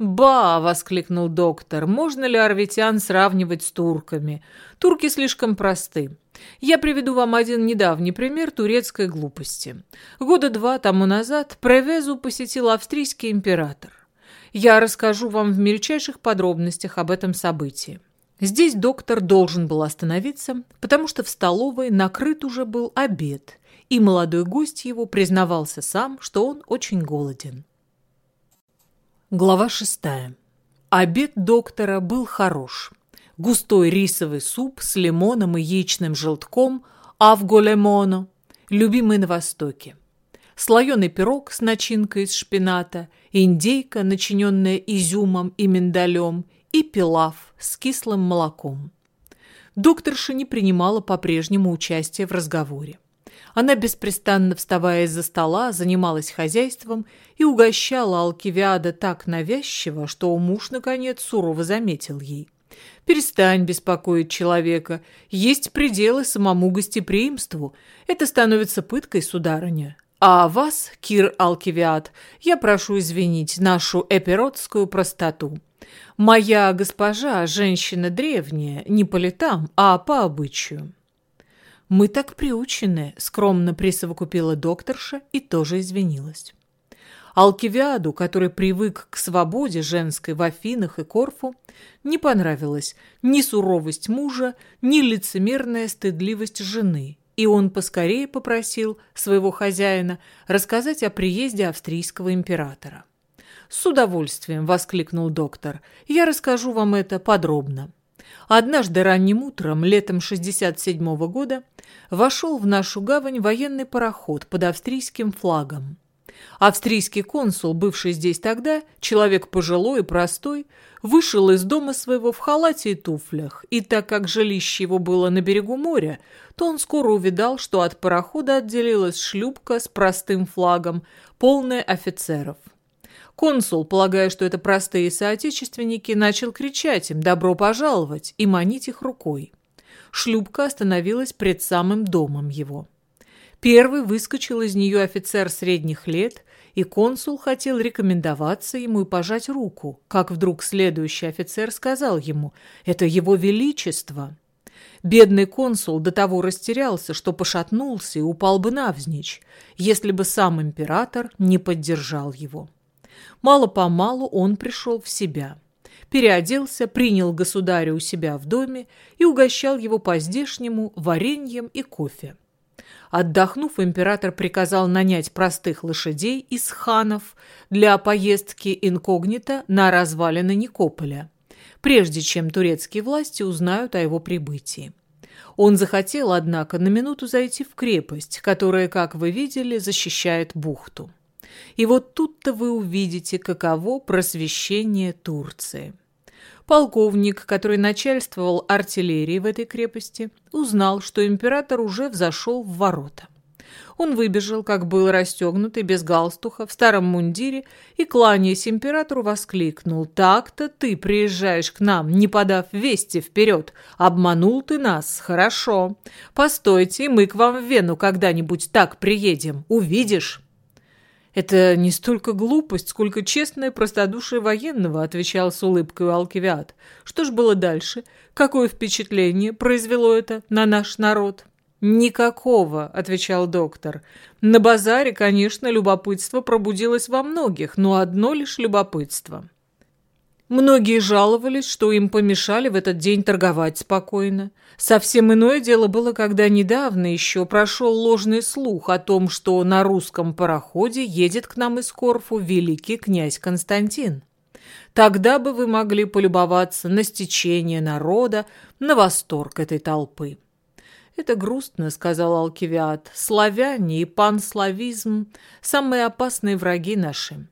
«Ба!» — воскликнул доктор. «Можно ли арвитян сравнивать с турками? Турки слишком просты. Я приведу вам один недавний пример турецкой глупости. Года два тому назад Превезу посетил австрийский император. Я расскажу вам в мельчайших подробностях об этом событии. Здесь доктор должен был остановиться, потому что в столовой накрыт уже был обед, и молодой гость его признавался сам, что он очень голоден. Глава шестая. Обед доктора был хорош. Густой рисовый суп с лимоном и яичным желтком авголемоно, любимый на Востоке. Слоеный пирог с начинкой из шпината, индейка, начиненная изюмом и миндалем, и пилав с кислым молоком. Докторша не принимала по-прежнему участия в разговоре. Она, беспрестанно вставая из-за стола, занималась хозяйством и угощала Алкивиада так навязчиво, что муж, наконец, сурово заметил ей. «Перестань беспокоить человека. Есть пределы самому гостеприимству. Это становится пыткой, сударыня. А вас, Кир Алкивиад, я прошу извинить нашу эпиротскую простоту. Моя госпожа – женщина древняя, не по летам, а по обычаю». «Мы так приучены», – скромно присовокупила докторша и тоже извинилась. Алкивиаду, который привык к свободе женской в Афинах и Корфу, не понравилась ни суровость мужа, ни лицемерная стыдливость жены, и он поскорее попросил своего хозяина рассказать о приезде австрийского императора. «С удовольствием!» – воскликнул доктор. «Я расскажу вам это подробно». Однажды ранним утром, летом 67 -го года, вошел в нашу гавань военный пароход под австрийским флагом. Австрийский консул, бывший здесь тогда, человек пожилой и простой, вышел из дома своего в халате и туфлях, и так как жилище его было на берегу моря, то он скоро увидал, что от парохода отделилась шлюпка с простым флагом, полная офицеров. Консул, полагая, что это простые соотечественники, начал кричать им «добро пожаловать» и манить их рукой. Шлюпка остановилась пред самым домом его. Первый выскочил из нее офицер средних лет, и консул хотел рекомендоваться ему и пожать руку, как вдруг следующий офицер сказал ему «Это его величество». Бедный консул до того растерялся, что пошатнулся и упал бы навзничь, если бы сам император не поддержал его. Мало-помалу он пришел в себя. Переоделся, принял государя у себя в доме и угощал его по-здешнему вареньем и кофе. Отдохнув, император приказал нанять простых лошадей из ханов для поездки инкогнито на развалины Никополя, прежде чем турецкие власти узнают о его прибытии. Он захотел, однако, на минуту зайти в крепость, которая, как вы видели, защищает бухту. И вот тут-то вы увидите, каково просвещение Турции. Полковник, который начальствовал артиллерией в этой крепости, узнал, что император уже взошел в ворота. Он выбежал, как был расстегнутый, без галстуха, в старом мундире и, кланяясь императору, воскликнул «Так-то ты приезжаешь к нам, не подав вести вперед. Обманул ты нас, хорошо. Постойте, мы к вам в Вену когда-нибудь так приедем. Увидишь». «Это не столько глупость, сколько честное простодушие военного», отвечал с улыбкой Алкивиад. «Что ж было дальше? Какое впечатление произвело это на наш народ?» «Никакого», — отвечал доктор. «На базаре, конечно, любопытство пробудилось во многих, но одно лишь любопытство». Многие жаловались, что им помешали в этот день торговать спокойно. Совсем иное дело было, когда недавно еще прошел ложный слух о том, что на русском пароходе едет к нам из Корфу великий князь Константин. Тогда бы вы могли полюбоваться на стечение народа, на восторг этой толпы. «Это грустно», — сказал Алкивиад. «Славяне и панславизм — самые опасные враги наши.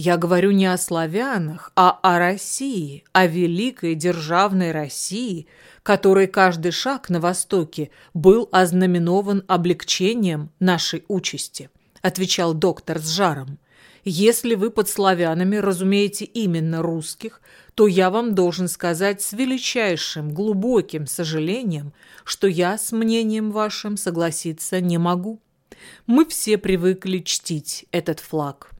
Я говорю не о славянах, а о России, о великой державной России, которой каждый шаг на Востоке был ознаменован облегчением нашей участи», — отвечал доктор с жаром. Если вы под славянами разумеете именно русских, то я вам должен сказать с величайшим, глубоким сожалением, что я с мнением вашим согласиться не могу. Мы все привыкли чтить этот флаг.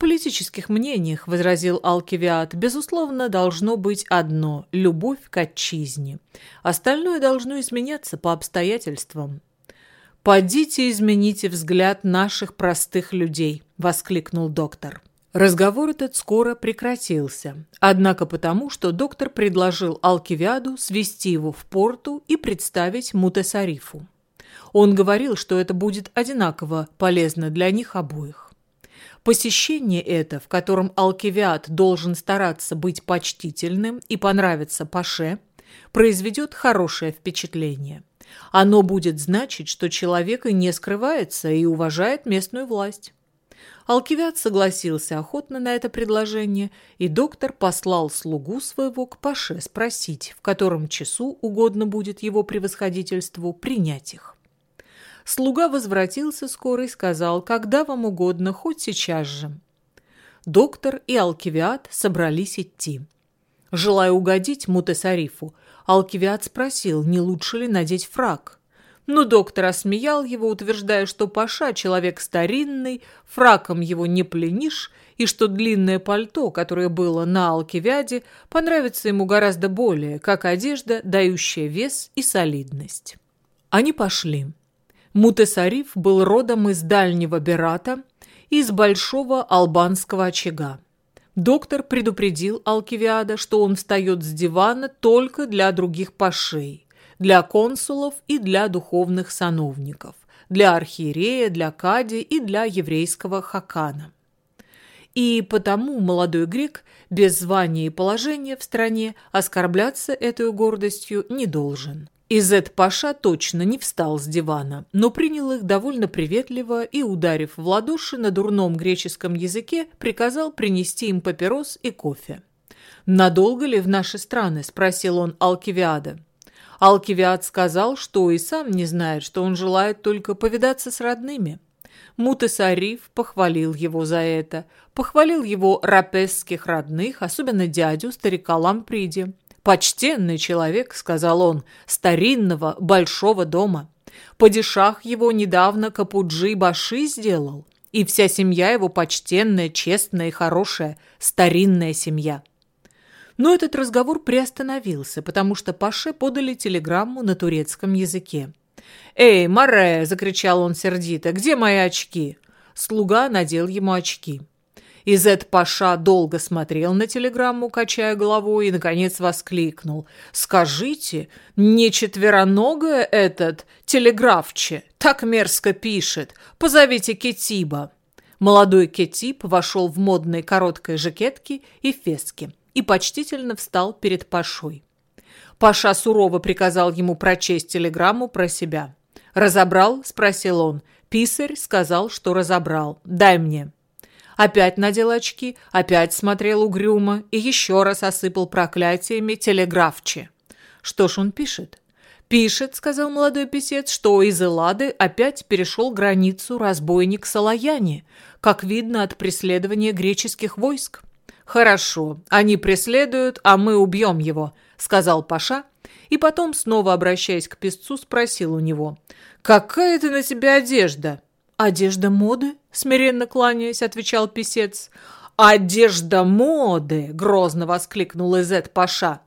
Политических мнениях, возразил Алкивиад, безусловно, должно быть одно – любовь к отчизне. Остальное должно изменяться по обстоятельствам. «Подите измените взгляд наших простых людей», — воскликнул доктор. Разговор этот скоро прекратился, однако потому, что доктор предложил Алкивиаду свести его в порту и представить Мутесарифу. Он говорил, что это будет одинаково полезно для них обоих. Посещение это, в котором Алкивиад должен стараться быть почтительным и понравиться Паше, произведет хорошее впечатление. Оно будет значить, что человек и не скрывается и уважает местную власть. Алкивиад согласился охотно на это предложение, и доктор послал слугу своего к Паше спросить, в котором часу угодно будет его превосходительству принять их. Слуга возвратился скоро и сказал, когда вам угодно, хоть сейчас же. Доктор и Алкивиад собрались идти. Желая угодить Мутесарифу, Алкивиад спросил, не лучше ли надеть фраг. Но доктор осмеял его, утверждая, что Паша – человек старинный, фраком его не пленишь, и что длинное пальто, которое было на Алкивиаде, понравится ему гораздо более, как одежда, дающая вес и солидность. Они пошли. Мутесариф был родом из дальнего Берата, из большого албанского очага. Доктор предупредил Алкивиада, что он встает с дивана только для других пашей, для консулов и для духовных сановников, для архиерея, для кади и для еврейского хакана. И потому молодой грек без звания и положения в стране оскорбляться этой гордостью не должен. Изет-паша точно не встал с дивана, но принял их довольно приветливо и, ударив в ладоши на дурном греческом языке, приказал принести им папирос и кофе. «Надолго ли в наши страны?» – спросил он Алкивиада. Алкивиад сказал, что и сам не знает, что он желает только повидаться с родными. Мутесариф похвалил его за это, похвалил его рапесских родных, особенно дядю, старика Ламприди, «Почтенный человек», — сказал он, — «старинного большого дома. Падишах его недавно Капуджи Баши сделал, и вся семья его почтенная, честная и хорошая, старинная семья». Но этот разговор приостановился, потому что Паше подали телеграмму на турецком языке. «Эй, Маре!» – закричал он сердито. «Где мои очки?» Слуга надел ему очки. Изет Паша долго смотрел на телеграмму, качая головой, и, наконец, воскликнул. «Скажите, не четвероногое этот телеграфче? Так мерзко пишет. Позовите Кетиба». Молодой Кетиб вошел в модной короткой жакетке и феске и почтительно встал перед Пашой. Паша сурово приказал ему прочесть телеграмму про себя. «Разобрал?» – спросил он. Писарь сказал, что разобрал. «Дай мне». Опять надел очки, опять смотрел угрюмо и еще раз осыпал проклятиями телеграфчи. Что ж он пишет? «Пишет», — сказал молодой писец, что из Эллады опять перешел границу разбойник Салаяни, как видно от преследования греческих войск. «Хорошо, они преследуют, а мы убьем его», — сказал Паша, и потом, снова обращаясь к песцу, спросил у него, «Какая ты на тебя одежда?» «Одежда моды?» — смиренно кланяясь, отвечал писец. «Одежда моды!» — грозно воскликнул Изет Паша.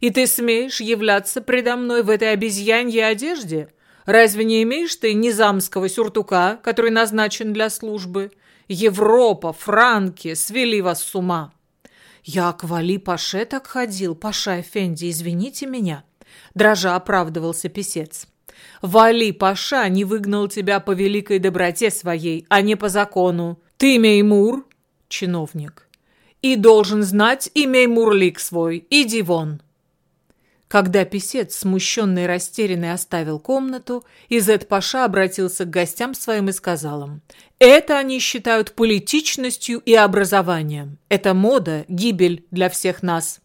«И ты смеешь являться предо мной в этой обезьяньей одежде? Разве не имеешь ты низамского сюртука, который назначен для службы? Европа, франки свели вас с ума!» «Я к Вали Паше так ходил, Паша Эфенди, извините меня», — дрожа оправдывался писец. «Вали Паша не выгнал тебя по великой доброте своей, а не по закону. Ты, Меймур, чиновник, и должен знать и Меймурлик свой, иди вон». Когда писец, смущенный и растерянный, оставил комнату, Изет Паша обратился к гостям своим и сказал им, «Это они считают политичностью и образованием. Это мода, гибель для всех нас».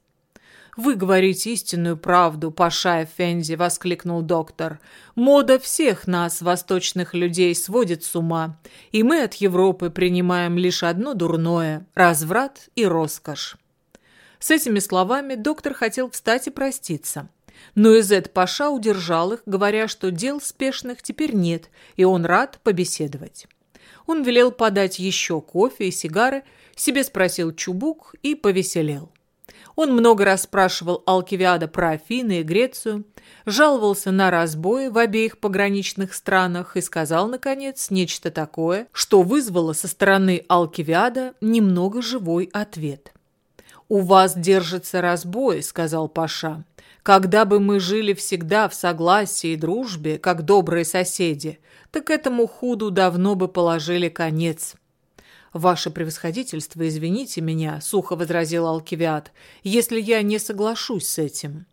«Вы говорите истинную правду, Паша Эфенди», — воскликнул доктор. «Мода всех нас, восточных людей, сводит с ума, и мы от Европы принимаем лишь одно дурное — разврат и роскошь». С этими словами доктор хотел встать и проститься. Но Изет Паша удержал их, говоря, что дел спешных теперь нет, и он рад побеседовать. Он велел подать еще кофе и сигары, себе спросил чубук и повеселел. Он много раз спрашивал Алкивиада про Афины и Грецию, жаловался на разбои в обеих пограничных странах и сказал, наконец, нечто такое, что вызвало со стороны Алкивиада немного живой ответ – «У вас держится разбой», — сказал Паша. «Когда бы мы жили всегда в согласии и дружбе, как добрые соседи, так этому худу давно бы положили конец». «Ваше превосходительство, извините меня», — сухо возразил Алкивиад, «если я не соглашусь с этим.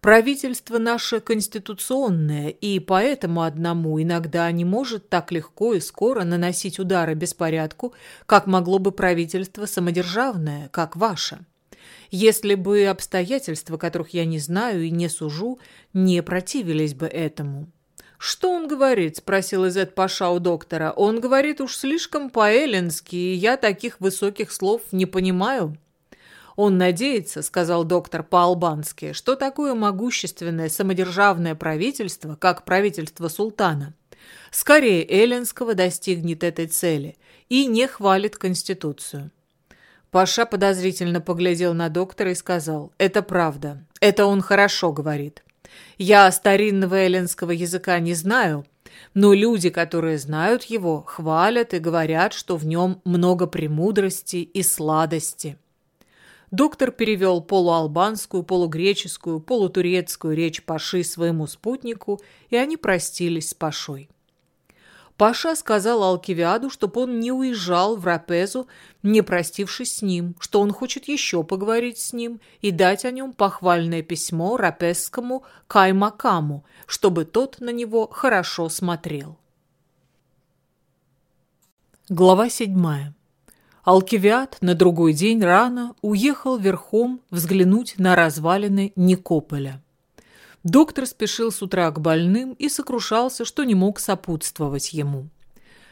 Правительство наше конституционное, и поэтому одному иногда не может так легко и скоро наносить удары беспорядку, как могло бы правительство самодержавное, как ваше» если бы обстоятельства, которых я не знаю и не сужу, не противились бы этому. «Что он говорит?» – спросил Изет Паша у доктора. «Он говорит уж слишком по-эллински, и я таких высоких слов не понимаю». «Он надеется», – сказал доктор по-албански, «что такое могущественное самодержавное правительство, как правительство султана, скорее эллинского достигнет этой цели и не хвалит Конституцию». Паша подозрительно поглядел на доктора и сказал, «Это правда. Это он хорошо говорит. Я старинного эллинского языка не знаю, но люди, которые знают его, хвалят и говорят, что в нем много премудрости и сладости». Доктор перевел полуалбанскую, полугреческую, полутурецкую речь Паши своему спутнику, и они простились с Пашой. Паша сказал Алкивиаду, чтобы он не уезжал в Рапезу, не простившись с ним, что он хочет еще поговорить с ним и дать о нем похвальное письмо рапезскому Каймакаму, чтобы тот на него хорошо смотрел. Глава седьмая. Алкивиад на другой день рано уехал верхом взглянуть на развалины Никополя. Доктор спешил с утра к больным и сокрушался, что не мог сопутствовать ему.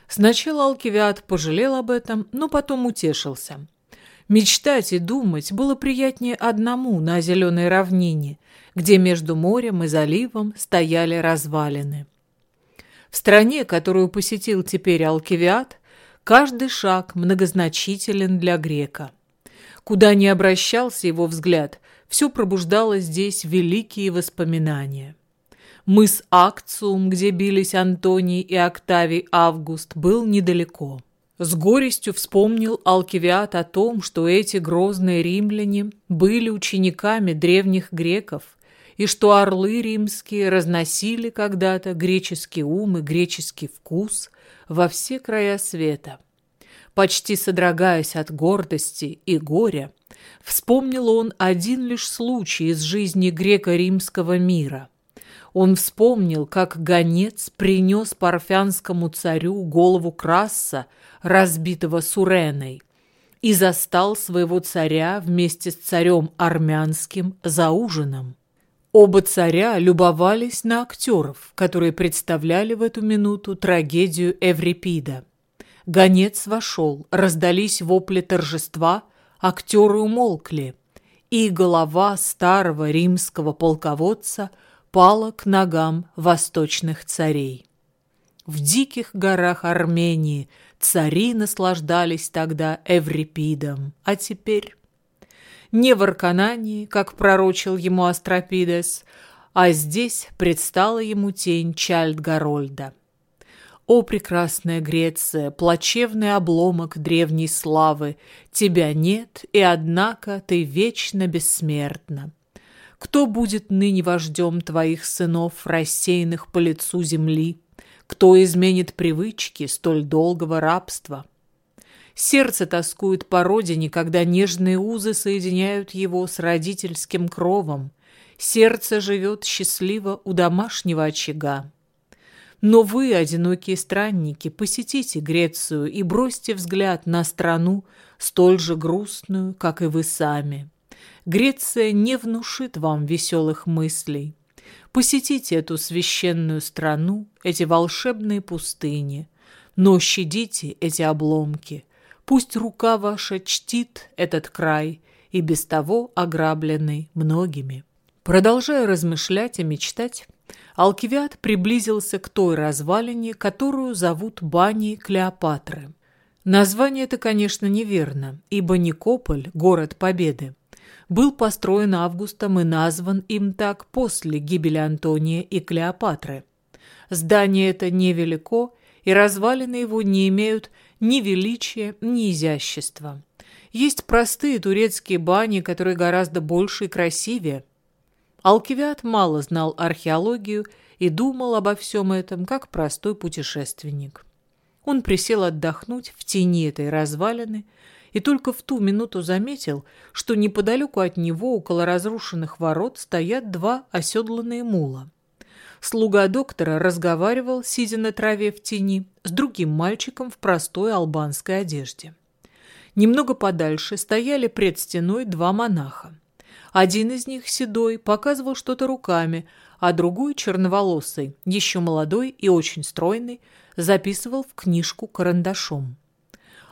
Сначала Алкивиад пожалел об этом, но потом утешился. Мечтать и думать было приятнее одному на зеленой равнине, где между морем и заливом стояли развалины. В стране, которую посетил теперь Алкивиад, каждый шаг многозначителен для грека. Куда ни обращался его взгляд, все пробуждало здесь великие воспоминания. Мыс Акциум, где бились Антоний и Октавий Август, был недалеко. С горестью вспомнил Алкивиад о том, что эти грозные римляне были учениками древних греков, и что орлы римские разносили когда-то греческий ум и греческий вкус во все края света. Почти содрогаясь от гордости и горя, Вспомнил он один лишь случай из жизни греко-римского мира. Он вспомнил, как гонец принес парфянскому царю голову Краса, разбитого Суреной, и застал своего царя вместе с царем армянским за ужином. Оба царя любовались на актеров, которые представляли в эту минуту трагедию Эврипида. Гонец вошел, раздались вопли торжества – актеры умолкли, и голова старого римского полководца пала к ногам восточных царей. В диких горах Армении цари наслаждались тогда Эврипидом, а теперь... Не в Арканании, как пророчил ему Астропидес, а здесь предстала ему тень Чальдгарольда. О, прекрасная Греция, плачевный обломок древней славы, тебя нет, и однако ты вечно бессмертна. Кто будет ныне вождем твоих сынов, рассеянных по лицу земли? Кто изменит привычки столь долгого рабства? Сердце тоскует по родине, когда нежные узы соединяют его с родительским кровом. Сердце живет счастливо у домашнего очага. Но вы, одинокие странники, посетите Грецию и бросьте взгляд на страну, столь же грустную, как и вы сами. Греция не внушит вам веселых мыслей. Посетите эту священную страну, эти волшебные пустыни, но щадите эти обломки. Пусть рука ваша чтит этот край и без того ограбленный многими. Продолжая размышлять и мечтать, Алкивиад приблизился к той развалине, которую зовут баней Клеопатры. Название это, конечно, неверно, ибо Никополь, город Победы, был построен Августом и назван им так после гибели Антония и Клеопатры. Здание это невелико, и развалины его не имеют ни величия, ни изящества. Есть простые турецкие бани, которые гораздо больше и красивее – Алкивиад мало знал археологию и думал обо всем этом, как простой путешественник. Он присел отдохнуть в тени этой развалины и только в ту минуту заметил, что неподалеку от него, около разрушенных ворот, стоят два оседланные мула. Слуга доктора разговаривал, сидя на траве в тени, с другим мальчиком в простой албанской одежде. Немного подальше стояли пред стеной два монаха. Один из них, седой, показывал что-то руками, а другой, черноволосый, еще молодой и очень стройный, записывал в книжку карандашом.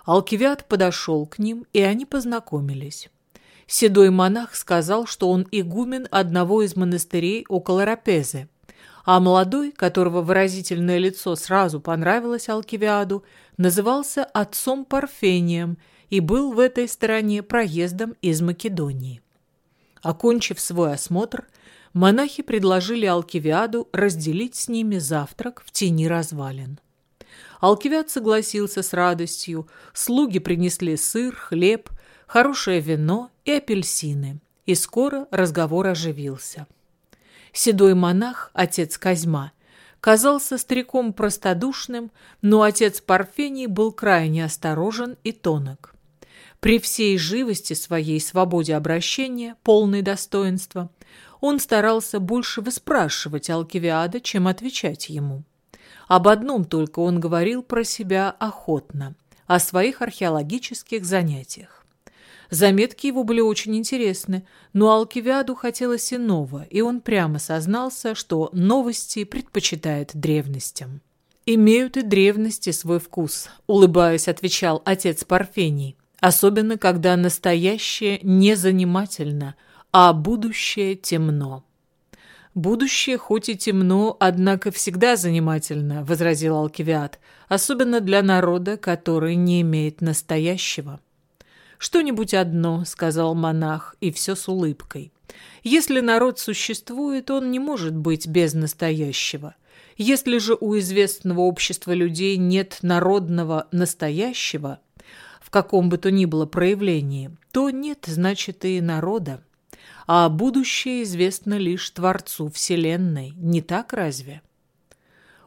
Алкивиад подошел к ним, и они познакомились. Седой монах сказал, что он игумен одного из монастырей около Рапезы, а молодой, которого выразительное лицо сразу понравилось Алкивиаду, назывался отцом Парфением и был в этой стороне проездом из Македонии. Окончив свой осмотр, монахи предложили Алкивиаду разделить с ними завтрак в тени развалин. Алкивиад согласился с радостью, слуги принесли сыр, хлеб, хорошее вино и апельсины, и скоро разговор оживился. Седой монах, отец Козьма, казался стариком простодушным, но отец Парфений был крайне осторожен и тонок. При всей живости своей свободе обращения, полной достоинства, он старался больше выспрашивать Алкивиада, чем отвечать ему. Об одном только он говорил про себя охотно, о своих археологических занятиях. Заметки его были очень интересны, но Алкивиаду хотелось иного, и он прямо сознался, что новости предпочитает древностям. «Имеют и древности свой вкус», — улыбаясь, отвечал отец Парфений особенно когда настоящее не занимательно, а будущее темно. «Будущее хоть и темно, однако всегда занимательно», — возразил Алкивиад, «особенно для народа, который не имеет настоящего». «Что-нибудь одно», — сказал монах, и все с улыбкой. «Если народ существует, он не может быть без настоящего. Если же у известного общества людей нет народного настоящего, каком бы то ни было проявлении, то нет, значит, и народа. А будущее известно лишь Творцу Вселенной, не так разве?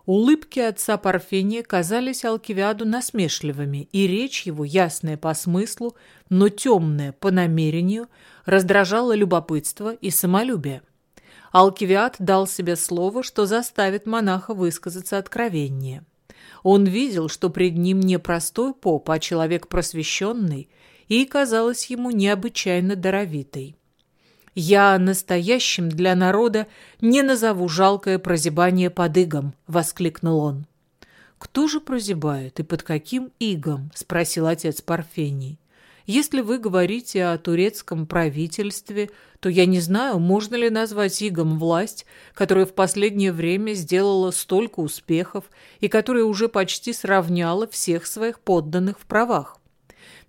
Улыбки отца Парфения казались Алкивиаду насмешливыми, и речь его, ясная по смыслу, но темная по намерению, раздражала любопытство и самолюбие. Алкивиад дал себе слово, что заставит монаха высказаться откровеннее. Он видел, что пред ним не простой поп, а человек просвещенный, и казалось ему необычайно даровитой. «Я настоящим для народа не назову жалкое прозябание под игом», — воскликнул он. «Кто же прозябает и под каким игом?» — спросил отец Парфений. Если вы говорите о турецком правительстве, то я не знаю, можно ли назвать игом власть, которая в последнее время сделала столько успехов и которая уже почти сравняла всех своих подданных в правах.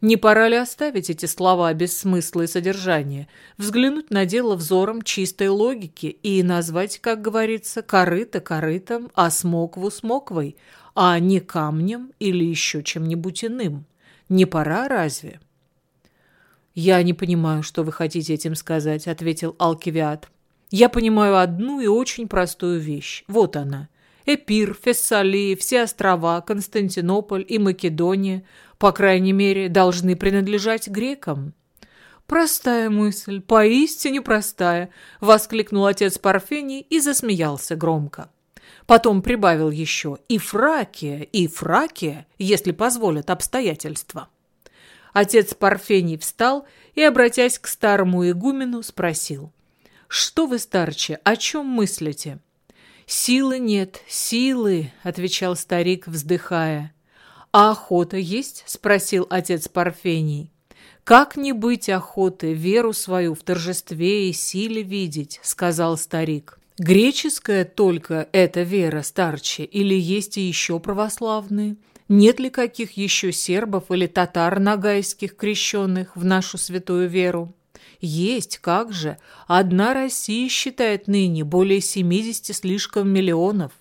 Не пора ли оставить эти слова без смысла и содержания, взглянуть на дело взором чистой логики и назвать, как говорится, корыто корытом, а смокву смоквой, а не камнем или еще чем-нибудь иным? Не пора разве? «Я не понимаю, что вы хотите этим сказать», — ответил Алкивиад. «Я понимаю одну и очень простую вещь. Вот она. Эпир, Фессалия, все острова, Константинополь и Македония, по крайней мере, должны принадлежать грекам». «Простая мысль, поистине простая!» — воскликнул отец Парфений и засмеялся громко. Потом прибавил еще «и Фракия, и Фракия, если позволят обстоятельства». Отец Парфений встал и, обратясь к старому игумену, спросил. «Что вы, старче, о чем мыслите?» «Силы нет, силы», — отвечал старик, вздыхая. «А охота есть?» — спросил отец Парфений. «Как не быть охоты, веру свою в торжестве и силе видеть?» — сказал старик. «Греческая только эта вера, старче, или есть и еще православные?» Нет ли каких еще сербов или татар нагайских крещенных в нашу святую веру? Есть, как же. Одна Россия считает ныне более 70 слишком миллионов.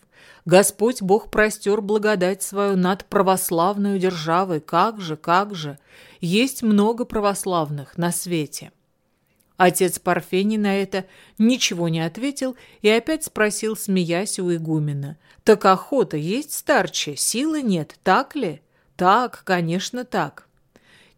Господь Бог простер благодать свою над православной державой. Как же, как же. Есть много православных на свете. Отец Парфений на это ничего не ответил и опять спросил, смеясь у игумена. «Так охота есть, старче? Силы нет, так ли?» «Так, конечно, так».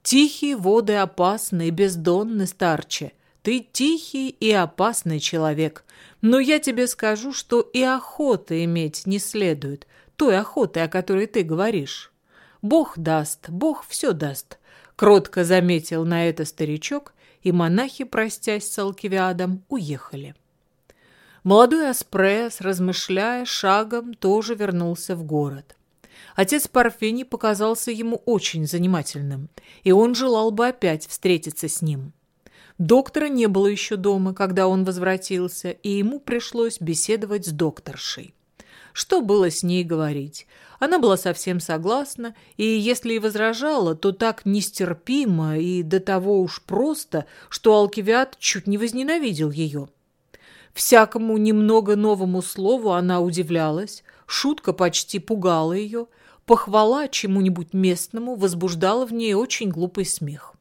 «Тихие воды опасны и бездонны, старче. Ты тихий и опасный человек. Но я тебе скажу, что и охоты иметь не следует, той охоты, о которой ты говоришь. Бог даст, Бог все даст», — кротко заметил на это старичок и монахи, простясь с Алкивиадом, уехали. Молодой Аспрес, размышляя шагом, тоже вернулся в город. Отец Парфений показался ему очень занимательным, и он желал бы опять встретиться с ним. Доктора не было еще дома, когда он возвратился, и ему пришлось беседовать с докторшей. Что было с ней говорить? Она была совсем согласна, и если и возражала, то так нестерпимо и до того уж просто, что Алкивиад чуть не возненавидел ее. Всякому немного новому слову она удивлялась, шутка почти пугала ее, похвала чему-нибудь местному возбуждала в ней очень глупый смех.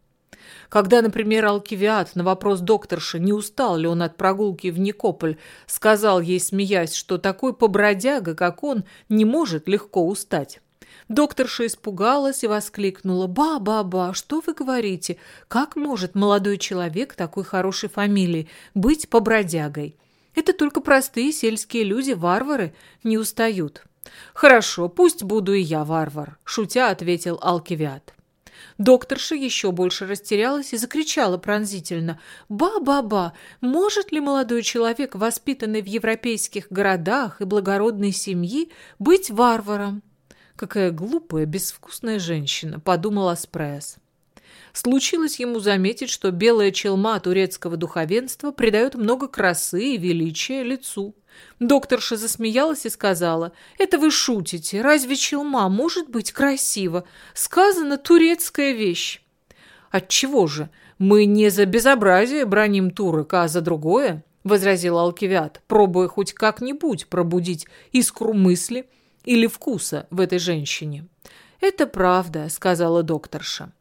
Когда, например, Алкивиад на вопрос докторши, не устал ли он от прогулки в Никополь, сказал ей, смеясь, что такой побродяга, как он, не может легко устать. Докторша испугалась и воскликнула. «Ба-ба-ба, что вы говорите? Как может молодой человек такой хорошей фамилии быть побродягой? Это только простые сельские люди, варвары, не устают». «Хорошо, пусть буду и я варвар», — шутя ответил Алкивиад. Докторша еще больше растерялась и закричала пронзительно. «Ба-ба-ба! Может ли молодой человек, воспитанный в европейских городах и благородной семьи, быть варваром?» «Какая глупая, безвкусная женщина!» – подумал Аспресс. Случилось ему заметить, что белая челма турецкого духовенства придает много красы и величия лицу. Докторша засмеялась и сказала, «Это вы шутите. Разве челма может быть красиво? Сказана турецкая вещь». «Отчего же? Мы не за безобразие броним турок, а за другое», — возразил Алкивиад, пробуя хоть как-нибудь пробудить искру мысли или вкуса в этой женщине. «Это правда», — сказала докторша.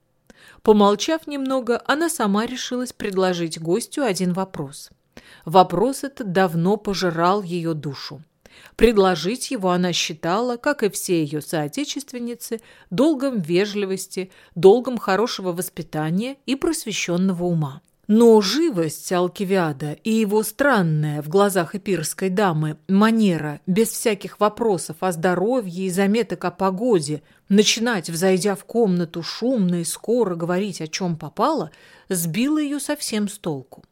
Помолчав немного, она сама решилась предложить гостю один вопрос. Вопрос этот давно пожирал ее душу. Предложить его она считала, как и все ее соотечественницы, долгом вежливости, долгом хорошего воспитания и просвещенного ума. Но живость Алкивиада и его странная в глазах эпирской дамы манера без всяких вопросов о здоровье и заметок о погоде начинать, взойдя в комнату, шумно и скоро говорить, о чем попало, сбила ее совсем с толку.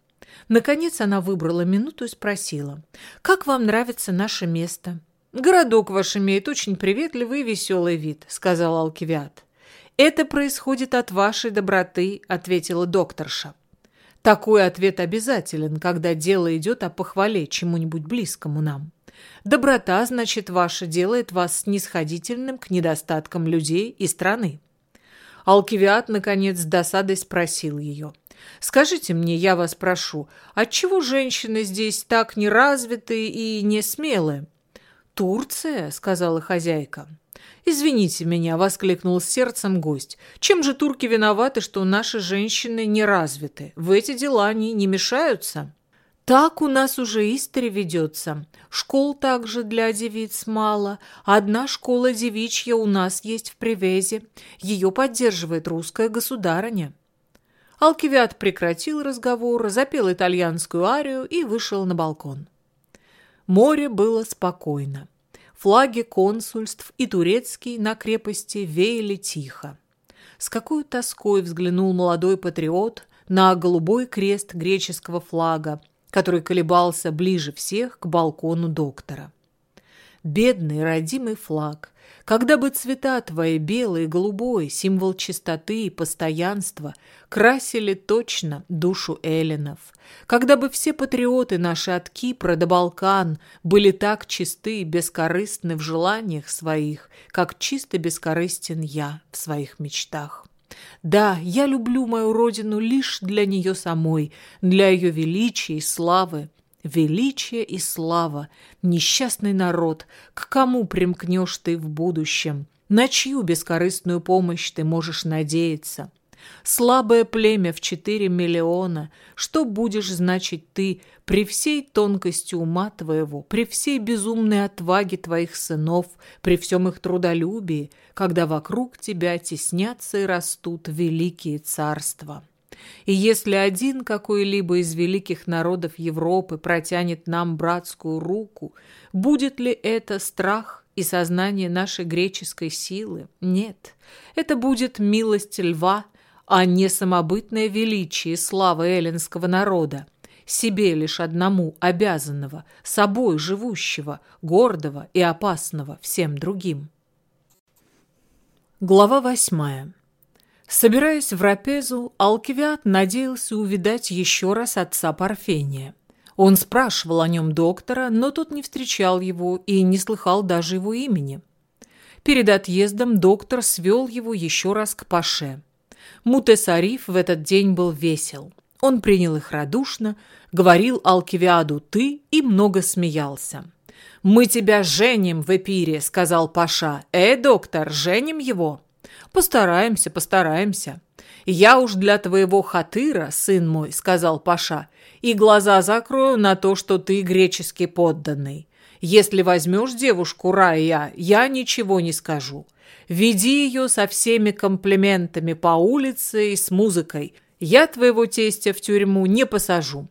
Наконец она выбрала минуту и спросила, «Как вам нравится наше место?» «Городок ваш имеет очень приветливый и веселый вид», — сказал Алкивиад. «Это происходит от вашей доброты», — ответила докторша. Такой ответ обязателен, когда дело идет о похвале чему-нибудь близкому нам. Доброта, значит, ваша делает вас снисходительным к недостаткам людей и страны. Алкивиад, наконец, с досадой спросил ее. «Скажите мне, я вас прошу, отчего женщины здесь так неразвиты и не смелы?» «Турция», — сказала хозяйка. «Извините меня», — воскликнул с сердцем гость. «Чем же турки виноваты, что наши женщины не развиты? В эти дела они не мешаются?» «Так у нас уже истори ведется. Школ также для девиц мало. Одна школа девичья у нас есть в Привезе. Ее поддерживает русская государыня». Алкивиад прекратил разговор, запел итальянскую арию и вышел на балкон. Море было спокойно. Флаги консульств и турецкий на крепости веяли тихо. С какой тоской взглянул молодой патриот на голубой крест греческого флага, который колебался ближе всех к балкону доктора. Бедный родимый флаг, когда бы цвета твои белый и голубой, символ чистоты и постоянства, красили точно душу эллинов, когда бы все патриоты наши от Кипра до Балкан были так чисты и бескорыстны в желаниях своих, как чисто бескорыстен я в своих мечтах. Да, я люблю мою родину лишь для нее самой, для ее величия и славы, Величие и слава, несчастный народ, к кому примкнешь ты в будущем? На чью бескорыстную помощь ты можешь надеяться? Слабое племя в четыре миллиона, что будешь значить ты при всей тонкости ума твоего, при всей безумной отваге твоих сынов, при всем их трудолюбии, когда вокруг тебя теснятся и растут великие царства?» И если один какой-либо из великих народов Европы протянет нам братскую руку, будет ли это страх и сознание нашей греческой силы? Нет, это будет милость льва, а не самобытное величие и слава эллинского народа, себе лишь одному обязанного, собой живущего, гордого и опасного всем другим. Глава восьмая. Собираясь в Рапезу, Алкивиад надеялся увидать еще раз отца Парфения. Он спрашивал о нем доктора, но тот не встречал его и не слыхал даже его имени. Перед отъездом доктор свел его еще раз к Паше. Мутесариф в этот день был весел. Он принял их радушно, говорил Алкивиаду «ты» и много смеялся. «Мы тебя женим в Эпире», — сказал Паша. «Э, доктор, женим его?» «Постараемся, постараемся». «Я уж для твоего хатыра, сын мой», — сказал Паша, «и глаза закрою на то, что ты греческий подданный. Если возьмешь девушку Рая, я ничего не скажу. Веди ее со всеми комплиментами по улице и с музыкой. Я твоего тестя в тюрьму не посажу.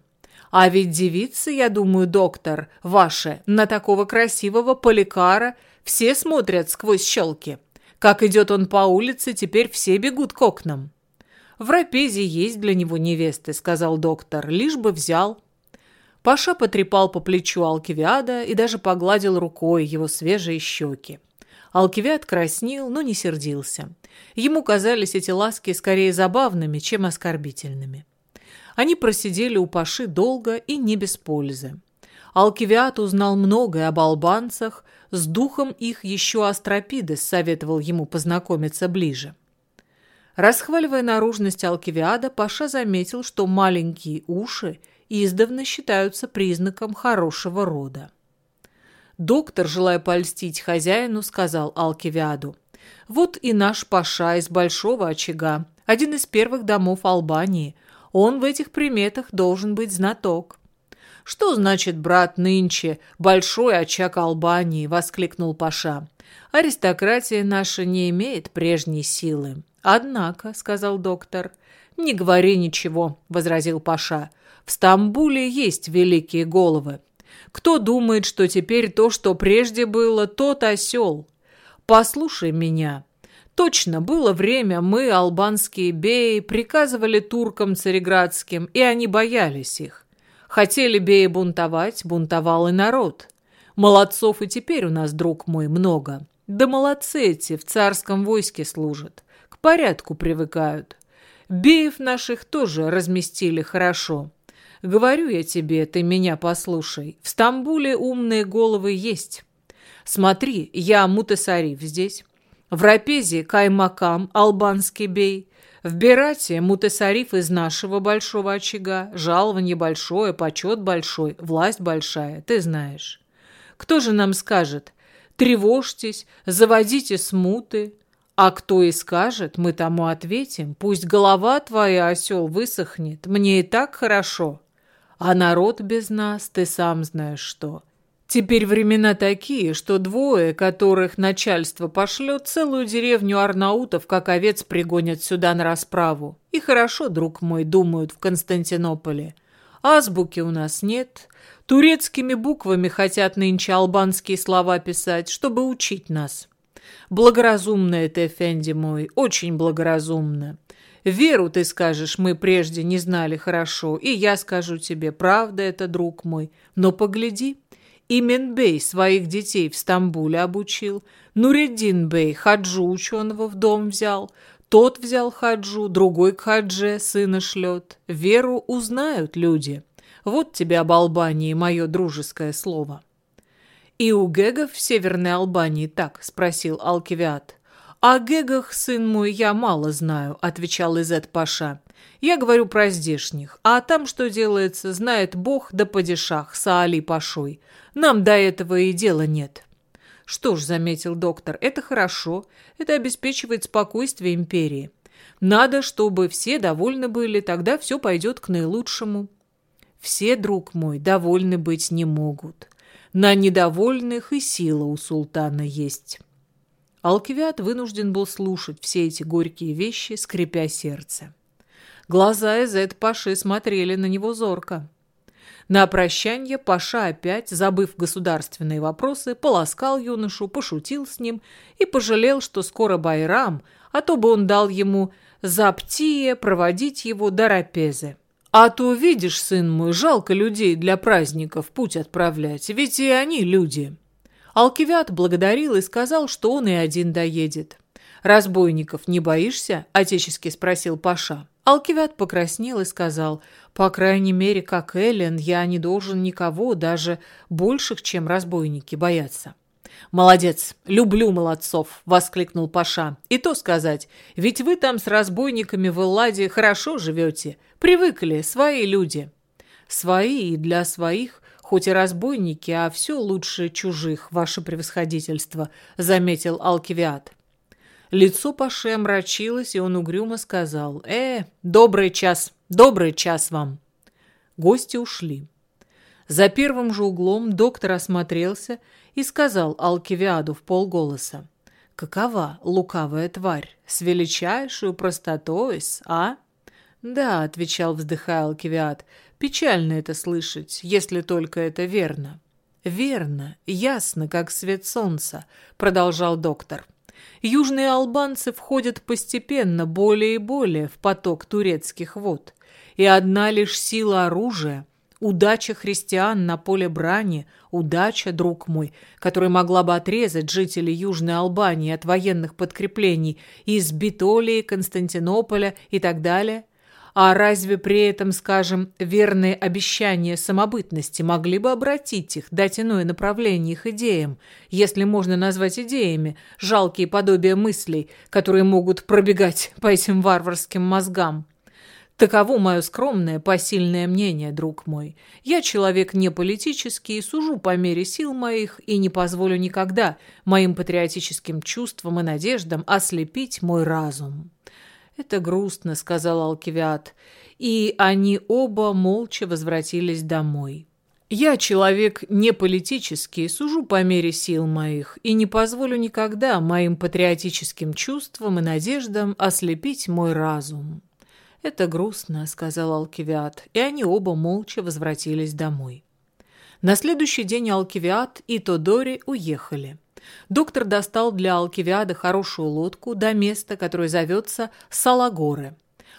А ведь девицы, я думаю, доктор, ваши, на такого красивого поликара все смотрят сквозь щелки. Как идет он по улице, теперь все бегут к окнам. В Рапезе есть для него невесты, сказал доктор, лишь бы взял. Паша потрепал по плечу Алкивиада и даже погладил рукой его свежие щеки. Алкивиад краснел, но не сердился. Ему казались эти ласки скорее забавными, чем оскорбительными. Они просидели у Паши долго и не без пользы. Алкивиад узнал многое об албанцах, с духом их еще Астропидес советовал ему познакомиться ближе. Расхваливая наружность Алкивиада, Паша заметил, что маленькие уши издавна считаются признаком хорошего рода. Доктор, желая польстить хозяину, сказал Алкивиаду, «Вот и наш Паша из Большого очага, один из первых домов Албании. Он в этих приметах должен быть знаток». «Что значит, брат, нынче большой очаг Албании?» — воскликнул Паша. «Аристократия наша не имеет прежней силы». «Однако», — сказал доктор. «Не говори ничего», — возразил Паша. «В Стамбуле есть великие головы. Кто думает, что теперь то, что прежде было, тот осел? Послушай меня». Точно, было время, мы, албанские беи, приказывали туркам цареградским, и они боялись их. Хотели беи бунтовать, бунтовал и народ. Молодцов и теперь у нас, друг мой, много. Да молодцы эти, в царском войске служат. К порядку привыкают. Беев наших тоже разместили хорошо. Говорю я тебе, ты меня послушай. В Стамбуле умные головы есть. Смотри, я Мутасариф здесь. В Рапезе Каймакам, албанский бей. В Берате Мутесариф из нашего большого очага. Жалование большое, почет большой, власть большая, ты знаешь. Кто же нам скажет? Тревожьтесь, заводите смуты. А кто и скажет, мы тому ответим. Пусть голова твоя, осел, высохнет. Мне и так хорошо. А народ без нас, ты сам знаешь что. Теперь времена такие, что двое, которых начальство пошлет, целую деревню арнаутов, как овец, пригонят сюда на расправу. И хорошо, друг мой, думают в Константинополе. Азбуки у нас нет. Турецкими буквами хотят нынче албанские слова писать, чтобы учить нас. Благоразумно это, Эфенди мой, очень благоразумно. Веру, ты скажешь, мы прежде не знали хорошо, и я скажу тебе, правда это, друг мой. Но погляди, Именбей своих детей в Стамбуле обучил, Нуреддин Бей хаджу ученого в дом взял, тот взял хаджу, другой к хадже сына шлет. Веру узнают люди. Вот тебе об Албании мое дружеское слово. «И у гегов в Северной Албании так?» – спросил Алкивиад. «О гегах, сын мой, я мало знаю», – отвечал Изет Паша. «Я говорю про здешних, а там, что делается, знает Бог да падишах, Саали Пашой. Нам до этого и дела нет». «Что ж», — заметил доктор, — «это хорошо. Это обеспечивает спокойствие империи. Надо, чтобы все довольны были, тогда все пойдет к наилучшему». «Все, друг мой, довольны быть не могут. На недовольных и сила у султана есть». Алкивиад вынужден был слушать все эти горькие вещи, скрипя сердце. Глаза Эзет Паши смотрели на него зорко. На прощанье Паша опять, забыв государственные вопросы, полоскал юношу, пошутил с ним и пожалел, что скоро Байрам, а то бы он дал ему заптие проводить его до Рапезе. А то, видишь, сын мой, жалко людей для праздников путь отправлять, ведь и они люди. Алкивиад благодарил и сказал, что он и один доедет. «Разбойников не боишься?» – отечески спросил Паша. Алкивиад покраснел и сказал, «По крайней мере, как Эллен, я не должен никого, даже больших, чем разбойники, бояться». «Молодец! Люблю молодцов!» — воскликнул Паша. «И то сказать, ведь вы там с разбойниками в Элладе хорошо живете. Привыкли, свои люди». «Свои и для своих, хоть и разбойники, а все лучше чужих, ваше превосходительство», — заметил Алкивиад. Лицо Паше омрачилось, и он угрюмо сказал, «Э, добрый час, добрый час вам». Гости ушли. За первым же углом доктор осмотрелся и сказал Алкивиаду в полголоса, «Какова лукавая тварь, с величайшую простотой, а?» «Да», — отвечал, вздыхая Алкивиад, — «печально это слышать, если только это верно». «Верно, ясно, как свет солнца», — продолжал доктор. Южные албанцы входят постепенно, более и более, в поток турецких вод. И одна лишь сила оружия, удача христиан на поле брани, удача, друг мой, которая могла бы отрезать жителей Южной Албании от военных подкреплений из Битолии, Константинополя и так далее – а разве при этом, скажем, верные обещания самобытности могли бы обратить их, дать иное направление их идеям, если можно назвать идеями, жалкие подобия мыслей, которые могут пробегать по этим варварским мозгам? Таково мое скромное, посильное мнение, друг мой. Я человек не политический, сужу по мере сил моих и не позволю никогда моим патриотическим чувствам и надеждам ослепить мой разум. «Это грустно», — сказал Алкивиад, и они оба молча возвратились домой. «Я человек не политический, сужу по мере сил моих и не позволю никогда моим патриотическим чувствам и надеждам ослепить мой разум». «Это грустно», — сказал Алкивиад, и они оба молча возвратились домой. На следующий день Алкивиад и Тодори уехали. Доктор достал для Алкивиада хорошую лодку до места, которое зовется Салагоры.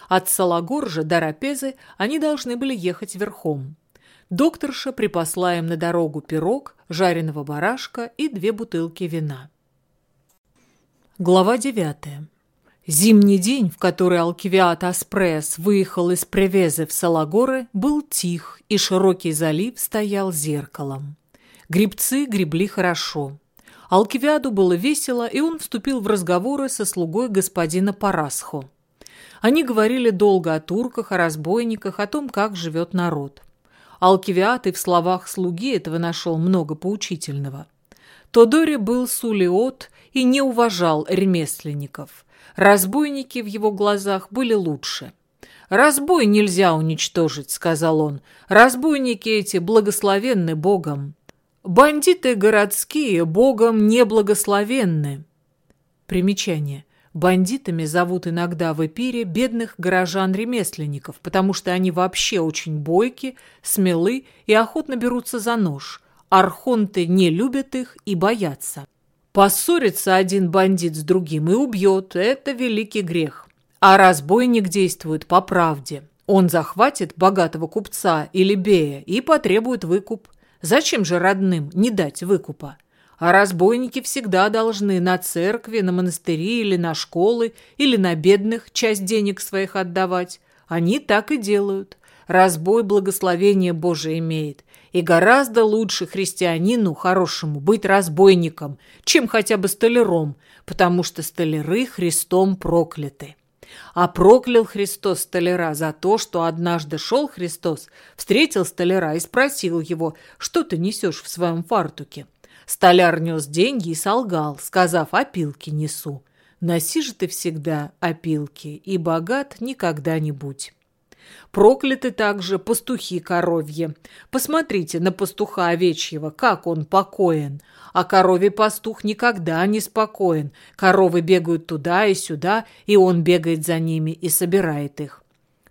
От Салагор же до Рапезы они должны были ехать верхом. Докторша припасла им на дорогу пирог, жареного барашка и две бутылки вина. Глава девятая. Зимний день, в который Алкивиат Аспресс выехал из Превезы в Салагоры, был тих, и широкий залив стоял зеркалом. Грибцы гребли хорошо. Алкивиаду было весело, и он вступил в разговоры со слугой господина Парасхо. Они говорили долго о турках, о разбойниках, о том, как живет народ. Алкивиад и в словах слуги этого нашел много поучительного. Тодори был сулиот и не уважал ремесленников. Разбойники в его глазах были лучше. «Разбой нельзя уничтожить», — сказал он. «Разбойники эти благословенны Богом». Бандиты городские богом неблагословенны. Примечание. Бандитами зовут иногда в эпире бедных горожан-ремесленников, потому что они вообще очень бойки, смелы и охотно берутся за нож. Архонты не любят их и боятся. Поссорится один бандит с другим и убьет – это великий грех. А разбойник действует по правде. Он захватит богатого купца или бея и потребует выкуп. Зачем же родным не дать выкупа? А разбойники всегда должны на церкви, на монастыри или на школы, или на бедных часть денег своих отдавать. Они так и делают. Разбой благословение Божие имеет. И гораздо лучше христианину хорошему быть разбойником, чем хотя бы столяром, потому что столяры Христом прокляты. А проклял Христос столяра за то, что однажды шел Христос, встретил столяра и спросил его, что ты несешь в своем фартуке. Столяр нес деньги и солгал, сказав, опилки несу. Носи же ты всегда опилки, и богат никогда не будь. Прокляты также пастухи коровье. Посмотрите на пастуха овечьего, как он покоен. А коровий пастух никогда не спокоен. Коровы бегают туда и сюда, и он бегает за ними и собирает их.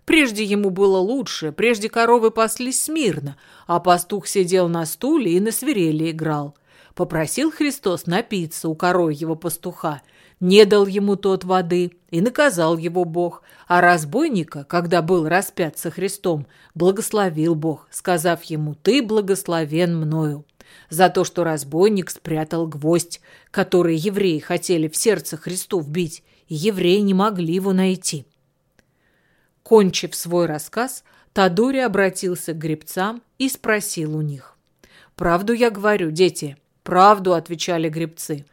Прежде ему было лучше, прежде коровы паслись смирно, а пастух сидел на стуле и на свирели играл. Попросил Христос напиться у коровьего пастуха – не дал ему тот воды, и наказал его Бог, а разбойника, когда был распят со Христом, благословил Бог, сказав ему «Ты благословен мною» за то, что разбойник спрятал гвоздь, который евреи хотели в сердце Христу вбить, и евреи не могли его найти. Кончив свой рассказ, Тадури обратился к гребцам и спросил у них. «Правду я говорю, дети?» «Правду», — отвечали гребцы.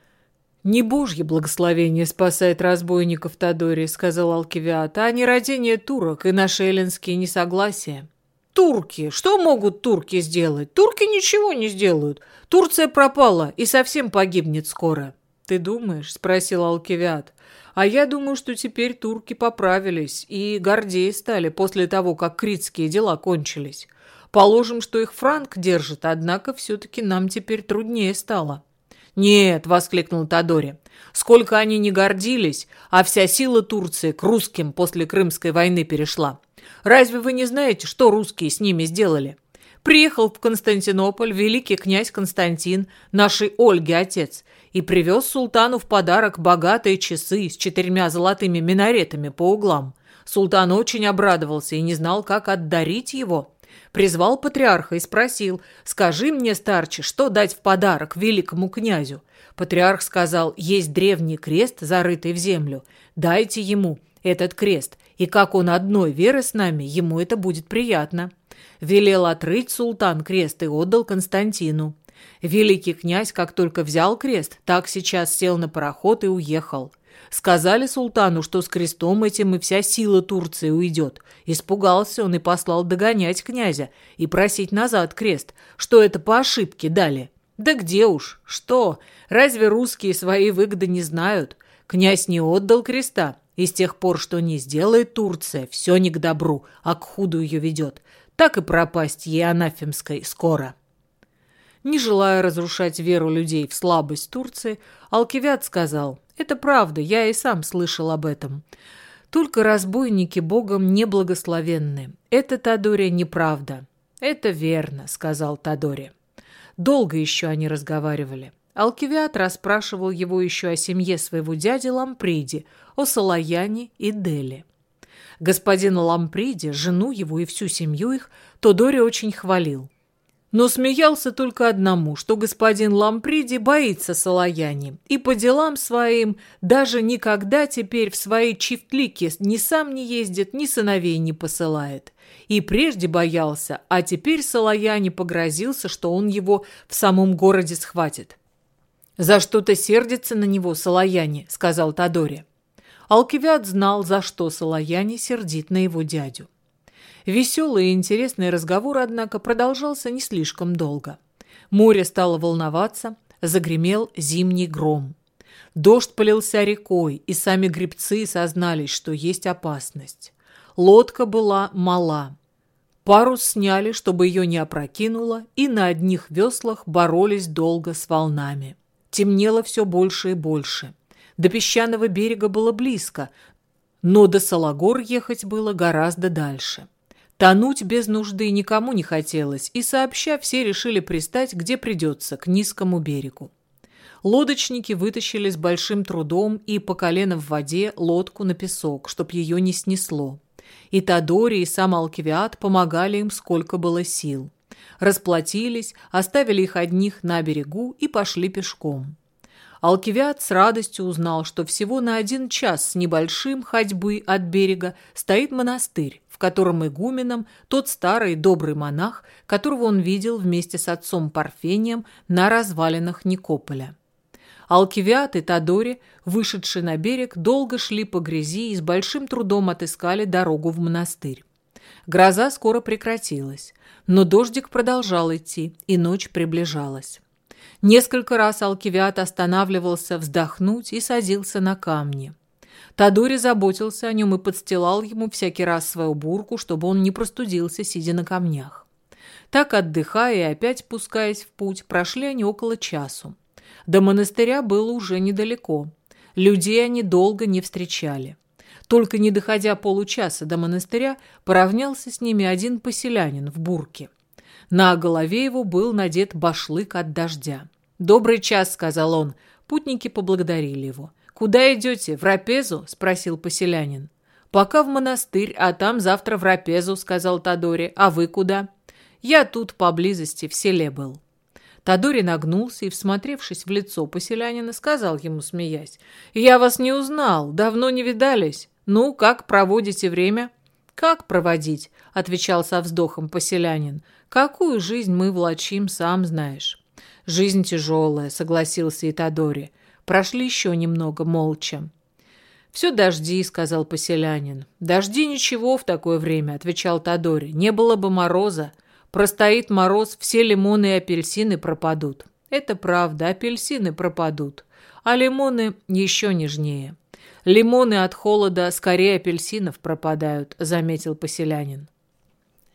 «Не божье благословение спасает разбойников Тодори», — сказал Алкивиат, «а не родение турок и наши эллинские несогласия». «Турки! Что могут турки сделать? Турки ничего не сделают. Турция пропала и совсем погибнет скоро». «Ты думаешь?» — спросил Алкивиат. «А я думаю, что теперь турки поправились и гордее стали после того, как критские дела кончились. Положим, что их франк держит, однако все-таки нам теперь труднее стало». «Нет», — воскликнул Тодори, — «сколько они не гордились, а вся сила Турции к русским после Крымской войны перешла. Разве вы не знаете, что русские с ними сделали? Приехал в Константинополь великий князь Константин, нашей Ольге отец, и привез султану в подарок богатые часы с четырьмя золотыми минаретами по углам. Султан очень обрадовался и не знал, как отдарить его призвал патриарха и спросил, «Скажи мне, старче, что дать в подарок великому князю?» Патриарх сказал, «Есть древний крест, зарытый в землю. Дайте ему этот крест, и как он одной веры с нами, ему это будет приятно». Велел отрыть султан крест и отдал Константину. Великий князь, как только взял крест, так сейчас сел на пароход и уехал. Сказали султану, что с крестом этим и вся сила Турции уйдет. Испугался он и послал догонять князя и просить назад крест, что это по ошибке дали. Да где уж, что? Разве русские свои выгоды не знают? Князь не отдал креста, и с тех пор, что не сделает Турция, все не к добру, а к худу ее ведет. Так и пропасть ей анафемской скоро. Не желая разрушать веру людей в слабость Турции, Алкивиад сказал, «Это правда, я и сам слышал об этом. Только разбойники Богом не благословенны. Это, Тадори, неправда». «Это верно», — сказал Тадори. Долго еще они разговаривали. Алкивиад расспрашивал его еще о семье своего дяди Ламприди, о Салаяне и Деле. Господин Ламприди, жену его и всю семью их, Тодори очень хвалил но смеялся только одному, что господин Ламприди боится Салаяни и по делам своим даже никогда теперь в свои чифтлики ни сам не ездит, ни сыновей не посылает. И прежде боялся, а теперь Салаяни погрозился, что он его в самом городе схватит. «За что-то сердится на него Салаяне», — сказал Тадори. Алкивиад знал, за что Салаяне сердит на его дядю. Веселый и интересный разговор, однако, продолжался не слишком долго. Море стало волноваться, загремел зимний гром. Дождь полился рекой, и сами гребцы сознались, что есть опасность. Лодка была мала. Парус сняли, чтобы ее не опрокинуло, и на одних веслах боролись долго с волнами. Темнело все больше и больше. До песчаного берега было близко, но до Салагор ехать было гораздо дальше. Тонуть без нужды никому не хотелось, и сообща все решили пристать, где придется, к низкому берегу. Лодочники вытащили с большим трудом и по колено в воде лодку на песок, чтоб ее не снесло. И Тадори, и сам Алкивиад помогали им сколько было сил. Расплатились, оставили их одних на берегу и пошли пешком. Алкивиад с радостью узнал, что всего на один час с небольшим ходьбы от берега стоит монастырь, котором игуменом тот старый добрый монах, которого он видел вместе с отцом Парфением на развалинах Никополя. Алкивиад и Тадори, вышедшие на берег, долго шли по грязи и с большим трудом отыскали дорогу в монастырь. Гроза скоро прекратилась, но дождик продолжал идти, и ночь приближалась. Несколько раз Алкивиад останавливался вздохнуть и садился на камни. Тадори заботился о нем и подстилал ему всякий раз свою бурку, чтобы он не простудился, сидя на камнях. Так, отдыхая и опять пускаясь в путь, прошли они около часу. До монастыря было уже недалеко. Людей они долго не встречали. Только не доходя получаса до монастыря, поравнялся с ними один поселянин в бурке. На голове его был надет башлык от дождя. «Добрый час», — сказал он. Путники поблагодарили его. «Куда идете? В Рапезу?» — спросил поселянин. «Пока в монастырь, а там завтра в Рапезу», — сказал Тадори. «А вы куда?» «Я тут поблизости, в селе был». Тадори нагнулся и, всмотревшись в лицо поселянина, сказал ему, смеясь. «Я вас не узнал, давно не видались. Ну, как проводите время?» «Как проводить?» — отвечал со вздохом поселянин. «Какую жизнь мы влачим, сам знаешь». «Жизнь тяжелая», — согласился Итадори. Прошли еще немного, молча. «Все дожди», — сказал поселянин. «Дожди ничего в такое время», — отвечал Тадори. «Не было бы мороза. Простоит мороз, все лимоны и апельсины пропадут». «Это правда, апельсины пропадут, а лимоны еще нежнее». «Лимоны от холода скорее апельсинов пропадают», — заметил поселянин.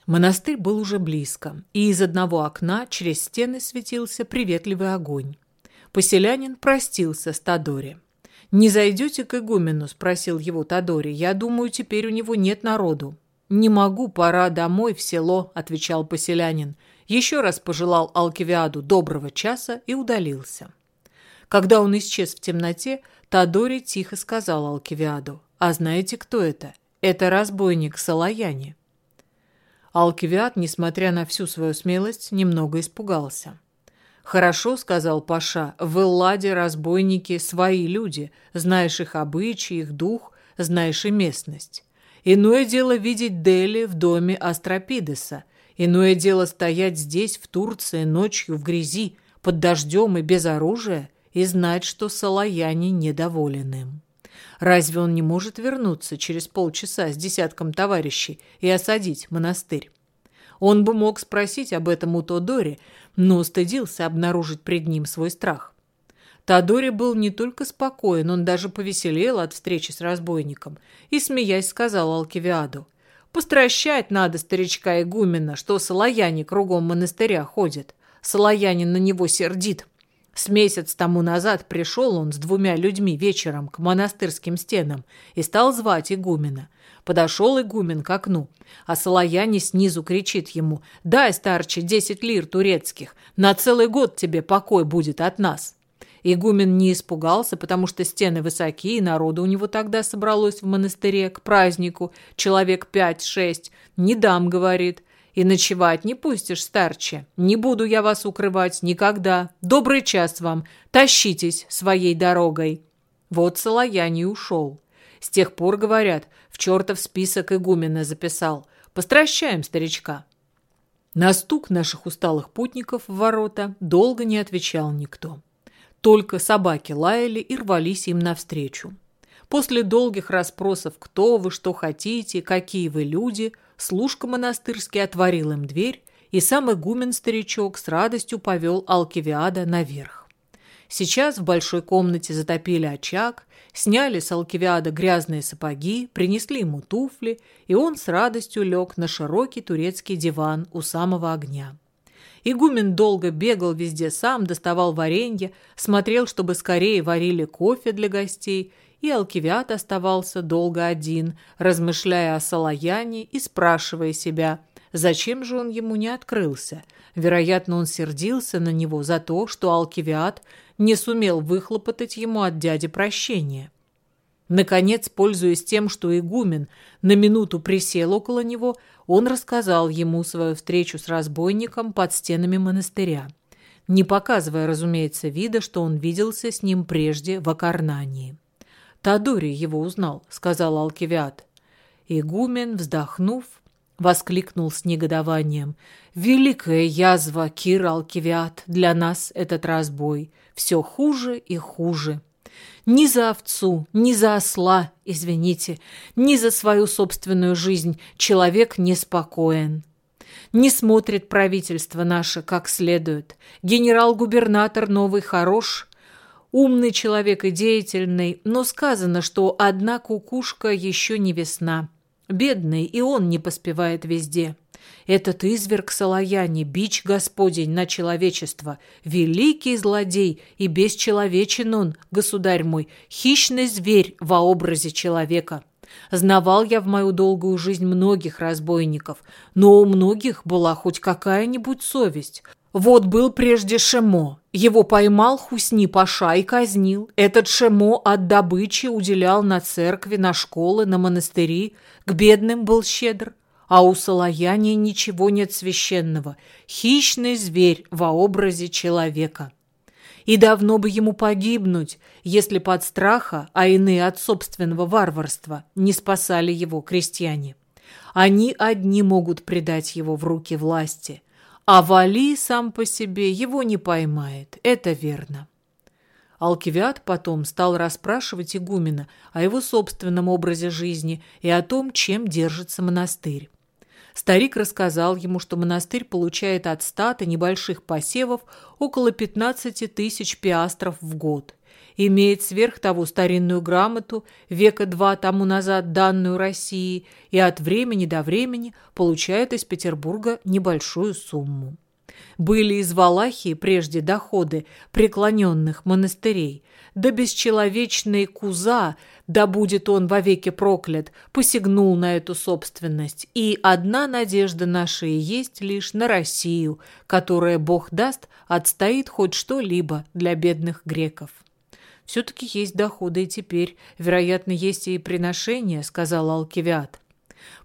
Монастырь был уже близко, и из одного окна через стены светился приветливый огонь. Поселянин простился с Тадори. «Не зайдете к игумену?» – спросил его Тадори. «Я думаю, теперь у него нет народу». «Не могу, пора домой, в село», – отвечал поселянин. Еще раз пожелал Алкивиаду доброго часа и удалился. Когда он исчез в темноте, Тадори тихо сказал Алкивиаду. «А знаете, кто это? Это разбойник Салаяни». Алкивиад, несмотря на всю свою смелость, немного испугался. «Хорошо», — сказал Паша, — «в Элладе разбойники свои люди, знаешь их обычаи, их дух, знаешь и местность. Иное дело видеть Дели в доме Астропидеса, иное дело стоять здесь, в Турции, ночью в грязи, под дождем и без оружия, и знать, что Салаяне недоволен им». Разве он не может вернуться через полчаса с десятком товарищей и осадить монастырь? Он бы мог спросить об этом у Тодори, но стыдился обнаружить пред ним свой страх. Тодори был не только спокоен, он даже повеселел от встречи с разбойником и, смеясь, сказал Алкивиаду, «Постращать надо старичка игумена, что Салаяне кругом монастыря ходит. Салаянин на него сердит, с месяц тому назад пришел он с двумя людьми вечером к монастырским стенам и стал звать игумена. Подошел игумен к окну, а Салаяне снизу кричит ему «Дай, старче, десять лир турецких, на целый год тебе покой будет от нас». Игумен не испугался, потому что стены высокие, и народу у него тогда собралось в монастыре к празднику, человек пять-шесть. «Не дам», — говорит, и ночевать не пустишь, старче. Не буду я вас укрывать никогда. Добрый час вам. Тащитесь своей дорогой». Вот Солояний ушел. С тех пор, говорят, в чертов список игумена записал. Постращаем старичка. На стук наших усталых путников в ворота долго не отвечал никто. Только собаки лаяли и рвались им навстречу. После долгих расспросов «кто вы, что хотите, какие вы люди», служка монастырский отворил им дверь, и сам игумен-старичок с радостью повел Алкивиада наверх. Сейчас в большой комнате затопили очаг, сняли с Алкивиада грязные сапоги, принесли ему туфли, и он с радостью лег на широкий турецкий диван у самого огня. Игумен долго бегал везде сам, доставал варенье, смотрел, чтобы скорее варили кофе для гостей, и Алкивиад оставался долго один, размышляя о Салаяне и спрашивая себя, зачем же он ему не открылся. Вероятно, он сердился на него за то, что Алкивиад не сумел выхлопотать ему от дяди прощения. Наконец, пользуясь тем, что игумен на минуту присел около него, он рассказал ему свою встречу с разбойником под стенами монастыря, не показывая, разумеется, вида, что он виделся с ним прежде в Акарнании. «Тадори его узнал», — сказал Алкивиад. Игумен, вздохнув, воскликнул с негодованием. «Великая язва, Кир Алкивиад, для нас этот разбой. Все хуже и хуже. Ни за овцу, ни за осла, извините, ни за свою собственную жизнь человек неспокоен. Не смотрит правительство наше как следует. Генерал-губернатор новый хорош, умный человек и деятельный, но сказано, что одна кукушка еще не весна. Бедный, и он не поспевает везде. Этот изверг Салаяни, бич Господень на человечество, великий злодей и бесчеловечен он, государь мой, хищный зверь во образе человека. Знавал я в мою долгую жизнь многих разбойников, но у многих была хоть какая-нибудь совесть. Вот был прежде Шемо. Его поймал Хусни Паша и казнил. Этот Шемо от добычи уделял на церкви, на школы, на монастыри. К бедным был щедр а у Салаяния ничего нет священного. Хищный зверь во образе человека. И давно бы ему погибнуть, если под страха, а иные от собственного варварства, не спасали его крестьяне. Они одни могут предать его в руки власти, а Вали сам по себе его не поймает, это верно. Алкивиад потом стал расспрашивать игумена о его собственном образе жизни и о том, чем держится монастырь. Старик рассказал ему, что монастырь получает от стата небольших посевов около 15 тысяч пиастров в год. Имеет сверх того старинную грамоту, века два тому назад данную России, и от времени до времени получает из Петербурга небольшую сумму. Были из Валахии прежде доходы преклоненных монастырей, да бесчеловечный Куза да будет он вовеки проклят, посягнул на эту собственность. И одна надежда наша и есть лишь на Россию, которая, Бог даст, отстоит хоть что-либо для бедных греков. «Все-таки есть доходы и теперь, вероятно, есть и приношения», — сказал Алкивиад.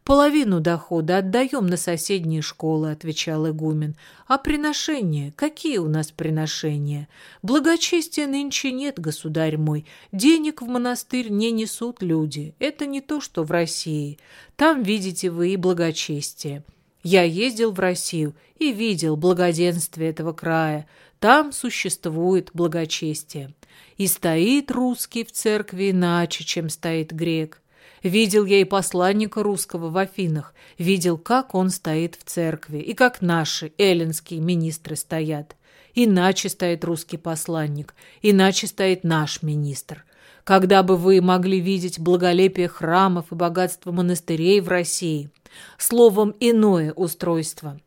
«Половину дохода отдаем на соседние школы», — отвечал игумен. «А приношения? Какие у нас приношения? Благочестия нынче нет, государь мой. Денег в монастырь не несут люди. Это не то, что в России. Там видите вы и благочестие. Я ездил в Россию и видел благоденствие этого края. Там существует благочестие. И стоит русский в церкви иначе, чем стоит грек. Видел я и посланника русского в Афинах, видел, как он стоит в церкви, и как наши эллинские министры стоят. Иначе стоит русский посланник, иначе стоит наш министр. Когда бы вы могли видеть благолепие храмов и богатство монастырей в России? Словом, иное устройство.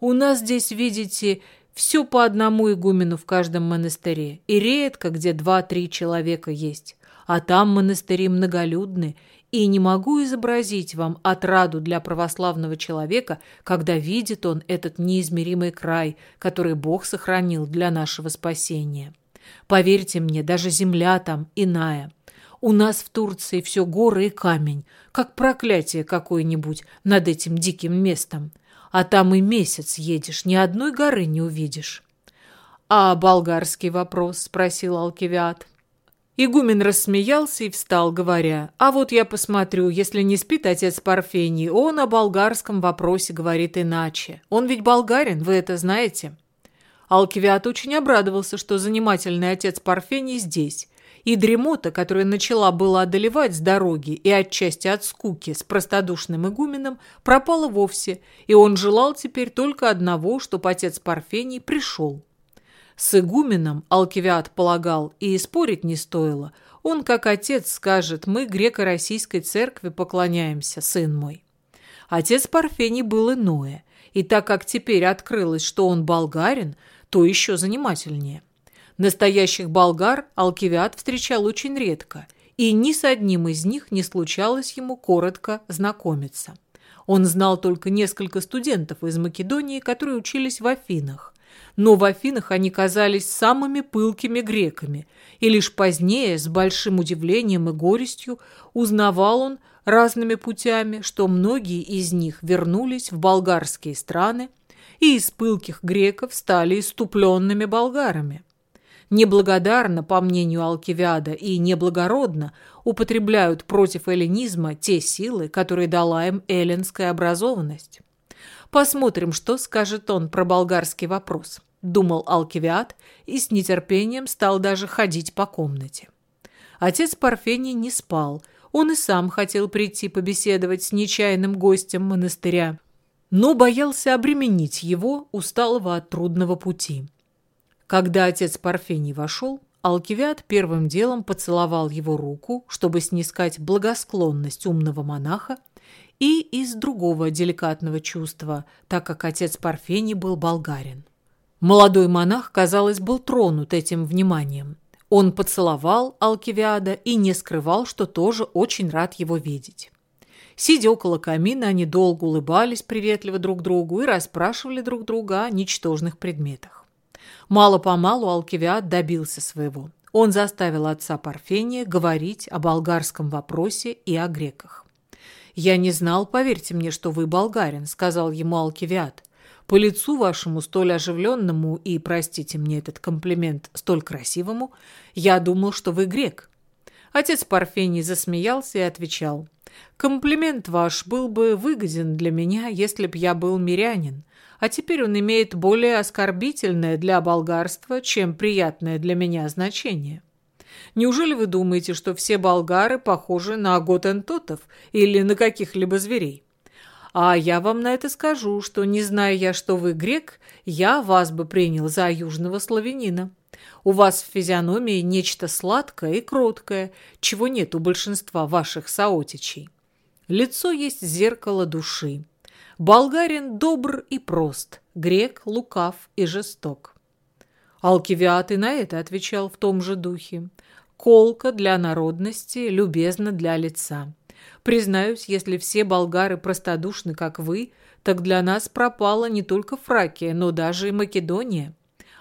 У нас здесь, видите, все по одному игумену в каждом монастыре, и редко где два-три человека есть. А там монастыри многолюдны, и не могу изобразить вам отраду для православного человека, когда видит он этот неизмеримый край, который Бог сохранил для нашего спасения. Поверьте мне, даже земля там иная. У нас в Турции все горы и камень, как проклятие какое-нибудь над этим диким местом. А там и месяц едешь, ни одной горы не увидишь. «А болгарский вопрос?» – спросил Алкивиад. Игумен рассмеялся и встал, говоря, «А вот я посмотрю, если не спит отец Парфений, он о болгарском вопросе говорит иначе. Он ведь болгарин, вы это знаете?» Алкивиат очень обрадовался, что занимательный отец Парфений здесь, и дремота, которая начала было одолевать с дороги и отчасти от скуки с простодушным игуменом, пропала вовсе, и он желал теперь только одного, чтоб отец Парфений пришел. С игуменом, Алкивиад полагал, и спорить не стоило. Он, как отец, скажет, мы греко-российской церкви поклоняемся, сын мой. Отец Парфений был иное, и так как теперь открылось, что он болгарин, то еще занимательнее. Настоящих болгар Алкивиад встречал очень редко, и ни с одним из них не случалось ему коротко знакомиться. Он знал только несколько студентов из Македонии, которые учились в Афинах. Но в Афинах они казались самыми пылкими греками, и лишь позднее, с большим удивлением и горестью, узнавал он разными путями, что многие из них вернулись в болгарские страны и из пылких греков стали иступленными болгарами неблагодарно, по мнению Алкивиада, и неблагородно употребляют против эллинизма те силы, которые дала им эллинская образованность. Посмотрим, что скажет он про болгарский вопрос, думал Алкивиад и с нетерпением стал даже ходить по комнате. Отец Парфений не спал, он и сам хотел прийти побеседовать с нечаянным гостем монастыря, но боялся обременить его, усталого от трудного пути. Когда отец Парфений вошел, Алкивиад первым делом поцеловал его руку, чтобы снискать благосклонность умного монаха, и из другого деликатного чувства, так как отец Парфений был болгарин. Молодой монах, казалось, был тронут этим вниманием. Он поцеловал Алкивиада и не скрывал, что тоже очень рад его видеть. Сидя около камина, они долго улыбались приветливо друг другу и расспрашивали друг друга о ничтожных предметах. Мало-помалу Алкивиад добился своего. Он заставил отца Парфения говорить о болгарском вопросе и о греках. «Я не знал, поверьте мне, что вы болгарин», — сказал ему Алкивиад. «По лицу вашему, столь оживленному и, простите мне этот комплимент, столь красивому, я думал, что вы грек». Отец Парфений засмеялся и отвечал. «Комплимент ваш был бы выгоден для меня, если б я был мирянин, а теперь он имеет более оскорбительное для болгарства, чем приятное для меня значение. Неужели вы думаете, что все болгары похожи на готентотов или на каких-либо зверей? А я вам на это скажу, что, не зная я, что вы грек, я вас бы принял за южного славянина. У вас в физиономии нечто сладкое и кроткое, чего нет у большинства ваших соотечей. Лицо есть зеркало души. Болгарин добр и прост, грек лукав и жесток. Алкивиат и на это отвечал в том же духе. Колка для народности, любезна для лица. Признаюсь, если все болгары простодушны, как вы, так для нас пропала не только Фракия, но даже и Македония.